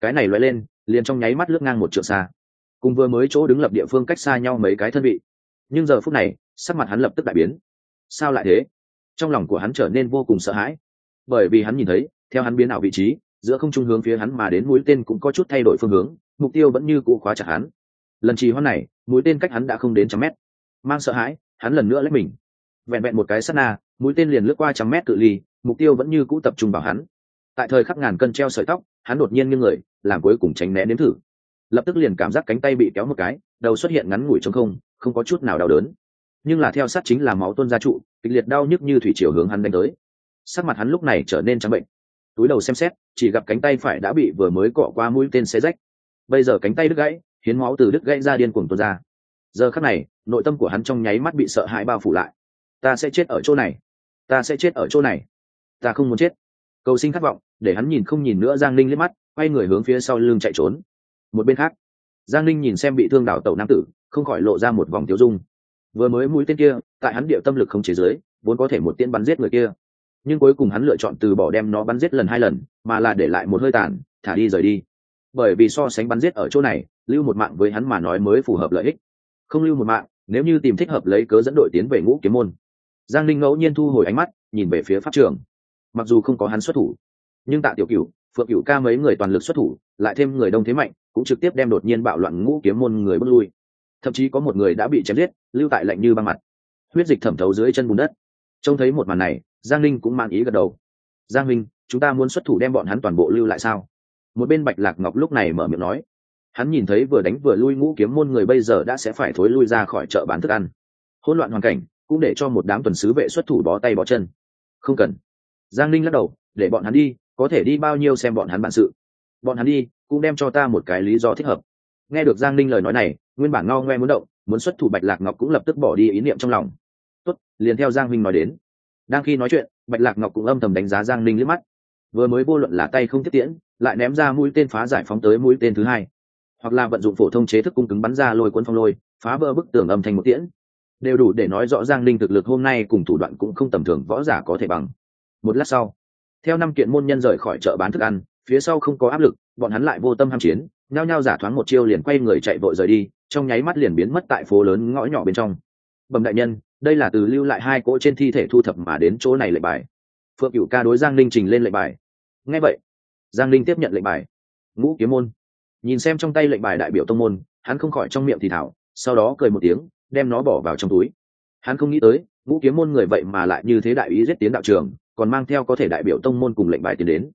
Cái này loay lên, liền trong nháy mắt lướt ngang một trượng xa. Cùng vừa mới chỗ đứng lập địa phương cách xa nhau mấy cái thân vị. Nhưng giờ phút này, sắc mặt hắn lập tức đại biến. Sao lại thế? Trong lòng của hắn trở nên vô cùng sợ hãi. Bởi vì hắn nhìn thấy, theo hắn biến ảo vị trí, giữa không trung hướng phía hắn mà đến mũi tên cũng có chút thay đổi phương hướng, mục tiêu vẫn như cũ khóa chặt hắn lần trì hoãn này, mũi tên cách hắn đã không đến trăm mét. Mang sợ hãi, hắn lần nữa lấy mình. Vẹn vẹn một cái sát na, mũi tên liền lướt qua trăm mét cự ly, mục tiêu vẫn như cũ tập trung vào hắn. Tại thời khắc ngàn cân treo sợi tóc, hắn đột nhiên nghiêng người, làm cuối cùng tránh né nếm thử. Lập tức liền cảm giác cánh tay bị kéo một cái, đầu xuất hiện ngắn ngủi trong không không có chút nào đau đớn. Nhưng là theo sát chính là máu tuôn ra trụ, kịch liệt đau nhức như thủy chiều hướng hắn đánh tới. Sắc mặt hắn lúc này trở nên trắng bệnh. Túi đầu xem xét, chỉ gặp cánh tay phải đã bị vừa mới cọ qua mũi tên xe rách. Bây giờ cánh tay đứt gãy hiến máu từ đứt gãy ra điên cuồng tuôn ra. Giờ khắc này, nội tâm của hắn trong nháy mắt bị sợ hãi bao phủ lại. Ta sẽ chết ở chỗ này. Ta sẽ chết ở chỗ này. Ta không muốn chết. Cầu sinh khát vọng, để hắn nhìn không nhìn nữa giang linh liếc mắt, quay người hướng phía sau lưng chạy trốn. Một bên khác, giang linh nhìn xem bị thương đảo tàu nam tử, không khỏi lộ ra một vòng tiêu dung. Vừa mới mũi tên kia, tại hắn địa tâm lực không chế giới vốn có thể một tiên bắn giết người kia. Nhưng cuối cùng hắn lựa chọn từ bỏ đem nó bắn giết lần hai lần, mà là để lại một hơi tàn, thả đi rời đi. Bởi vì so sánh bắn giết ở chỗ này lưu một mạng với hắn mà nói mới phù hợp lợi ích. Không lưu một mạng, nếu như tìm thích hợp lấy cớ dẫn đội tiến về ngũ kiếm môn. Giang linh ngẫu nhiên thu hồi ánh mắt, nhìn về phía pháp trường mặc dù không có hắn xuất thủ, nhưng tạ tiểu cửu, phượng cửu ca mấy người toàn lực xuất thủ, lại thêm người đông thế mạnh, cũng trực tiếp đem đột nhiên bạo loạn ngũ kiếm môn người bước lui. Thậm chí có một người đã bị chém giết, lưu tại lạnh như băng mặt. Huyết dịch thẩm thấu dưới chân bùn đất. Trông thấy một màn này, giang linh cũng mang ý gật đầu. Giang minh, chúng ta muốn xuất thủ đem bọn hắn toàn bộ lưu lại sao? Một bên bạch lạc ngọc lúc này mở miệng nói hắn nhìn thấy vừa đánh vừa lui ngũ kiếm môn người bây giờ đã sẽ phải thối lui ra khỏi chợ bán thức ăn. Hỗn loạn hoàn cảnh cũng để cho một đám tuần sứ vệ xuất thủ bó tay bó chân. Không cần. Giang linh lắc đầu, để bọn hắn đi, có thể đi bao nhiêu xem bọn hắn bản sự. Bọn hắn đi, cũng đem cho ta một cái lý do thích hợp. Nghe được giang linh lời nói này, nguyên bản ngao ngoe muốn động, muốn xuất thủ bạch lạc ngọc cũng lập tức bỏ đi ý niệm trong lòng. Tốt, liền theo giang minh nói đến. Đang khi nói chuyện, bạch lạc ngọc cũng âm thầm đánh giá giang linh liếc mắt. Vừa mới vô luận là tay không tiếp tiễn, lại ném ra mũi tên phá giải phóng tới mũi tên thứ hai hoặc là vận dụng phổ thông chế thức cung cứng bắn ra lôi cuốn phong lôi, phá vỡ bức tường âm thanh một tiễn. Đều đủ để nói rõ giang linh thực lực hôm nay cùng thủ đoạn cũng không tầm thường, võ giả có thể bằng. Một lát sau, theo năm kiện môn nhân rời khỏi chợ bán thức ăn, phía sau không có áp lực, bọn hắn lại vô tâm ham chiến, nhao nhao giả thoáng một chiêu liền quay người chạy vội rời đi, trong nháy mắt liền biến mất tại phố lớn ngõ nhỏ bên trong. Bẩm đại nhân, đây là từ lưu lại hai cỗ trên thi thể thu thập mà đến chỗ này lệnh bài. Phượng cựu ca đối giang linh trình lên lệnh bài. Ngay vậy, giang linh tiếp nhận lệnh bài. Ngũ kiếm môn nhìn xem trong tay lệnh bài đại biểu tông môn, hắn không khỏi trong miệng thì thảo, sau đó cười một tiếng, đem nó bỏ vào trong túi. Hắn không nghĩ tới ngũ kiếm môn người vậy mà lại như thế đại ý giết tiến đạo trường, còn mang theo có thể đại biểu tông môn cùng lệnh bài tiến đến.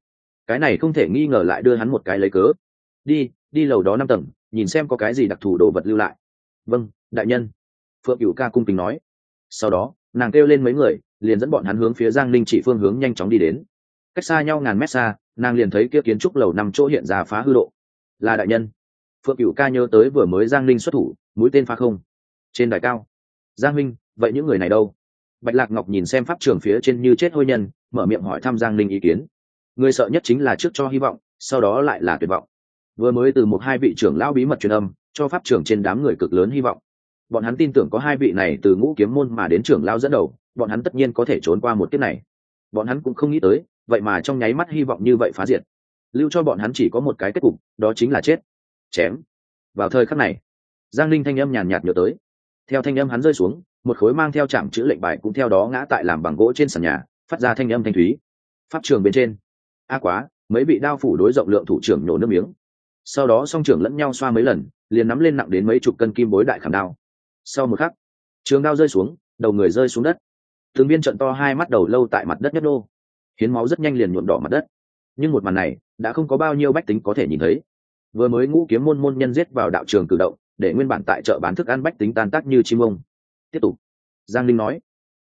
Cái này không thể nghi ngờ lại đưa hắn một cái lấy cớ. Đi đi lầu đó năm tầng, nhìn xem có cái gì đặc thù đồ vật lưu lại. Vâng đại nhân. Phượng cựu ca cung kính nói. Sau đó, nàng kêu lên mấy người, liền dẫn bọn hắn hướng phía giang linh chỉ phương hướng nhanh chóng đi đến. Cách xa nhau ngàn mét xa, nàng liền thấy kia kiến trúc lầu năm chỗ hiện ra phá hư độ là đại nhân. Phượng cựu ca nhớ tới vừa mới giang linh xuất thủ, mũi tên phá không. Trên đài cao. Giang minh, vậy những người này đâu? Bạch lạc ngọc nhìn xem pháp trường phía trên như chết hôi nhân, mở miệng hỏi thăm giang linh ý kiến. Người sợ nhất chính là trước cho hy vọng, sau đó lại là tuyệt vọng. Vừa mới từ một hai vị trưởng lão bí mật truyền âm, cho pháp trưởng trên đám người cực lớn hy vọng. Bọn hắn tin tưởng có hai vị này từ ngũ kiếm môn mà đến trưởng lão dẫn đầu, bọn hắn tất nhiên có thể trốn qua một kiếp này. Bọn hắn cũng không nghĩ tới, vậy mà trong nháy mắt hy vọng như vậy phá diệt lưu cho bọn hắn chỉ có một cái kết cục, đó chính là chết. Chém. Vào thời khắc này, giang linh thanh âm nhàn nhạt nhớ tới. Theo thanh âm hắn rơi xuống, một khối mang theo trạm chữ lệnh bài cũng theo đó ngã tại làm bằng gỗ trên sàn nhà, phát ra thanh âm thanh thúy. Pháp trường bên trên. A quá, mấy vị đao phủ đối rộng lượng thủ trưởng nhổ nước miếng. Sau đó song trưởng lẫn nhau xoa mấy lần, liền nắm lên nặng đến mấy chục cân kim bối đại khảm đao. Sau một khắc, trường đao rơi xuống, đầu người rơi xuống đất. Thường viên trận to hai mắt đầu lâu tại mặt đất nhất đô hiến máu rất nhanh liền nhuộm đỏ mặt đất nhưng một màn này đã không có bao nhiêu bách tính có thể nhìn thấy. Vừa mới ngũ kiếm môn môn nhân giết vào đạo trường cử động, để nguyên bản tại chợ bán thức ăn bách tính tan tác như chim ông. Tiếp tục. Giang linh nói,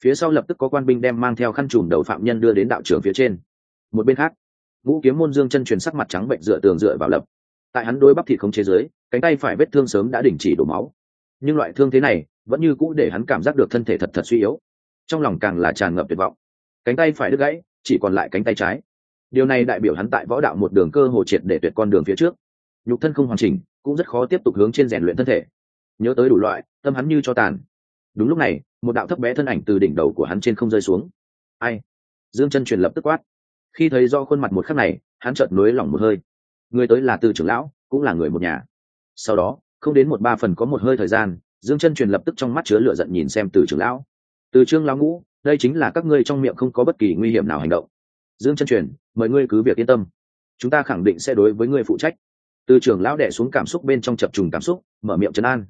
phía sau lập tức có quan binh đem mang theo khăn trùm đầu phạm nhân đưa đến đạo trường phía trên. Một bên khác, ngũ kiếm môn dương chân truyền sắc mặt trắng bệnh dựa tường dựa vào lập. Tại hắn đôi bắp thịt không chế giới, cánh tay phải vết thương sớm đã đình chỉ đổ máu. Nhưng loại thương thế này vẫn như cũ để hắn cảm giác được thân thể thật thật suy yếu. Trong lòng càng là tràn ngập tuyệt vọng. Cánh tay phải đứt gãy, chỉ còn lại cánh tay trái điều này đại biểu hắn tại võ đạo một đường cơ hồ triệt để tuyệt con đường phía trước. Nhục thân không hoàn chỉnh, cũng rất khó tiếp tục hướng trên rèn luyện thân thể. Nhớ tới đủ loại, tâm hắn như cho tàn. Đúng lúc này, một đạo thấp bé thân ảnh từ đỉnh đầu của hắn trên không rơi xuống. Ai? Dương chân truyền lập tức quát. Khi thấy do khuôn mặt một khắc này, hắn chợt nối lỏng một hơi. Người tới là từ trưởng lão, cũng là người một nhà. Sau đó, không đến một ba phần có một hơi thời gian, dương chân truyền lập tức trong mắt chứa lửa giận nhìn xem từ trưởng lão. Từ trương lão ngũ, đây chính là các ngươi trong miệng không có bất kỳ nguy hiểm nào hành động dương chân truyền, mời ngươi cứ việc yên tâm. Chúng ta khẳng định sẽ đối với ngươi phụ trách. Từ trưởng lão đệ xuống cảm xúc bên trong chập trùng cảm xúc, mở miệng trấn an.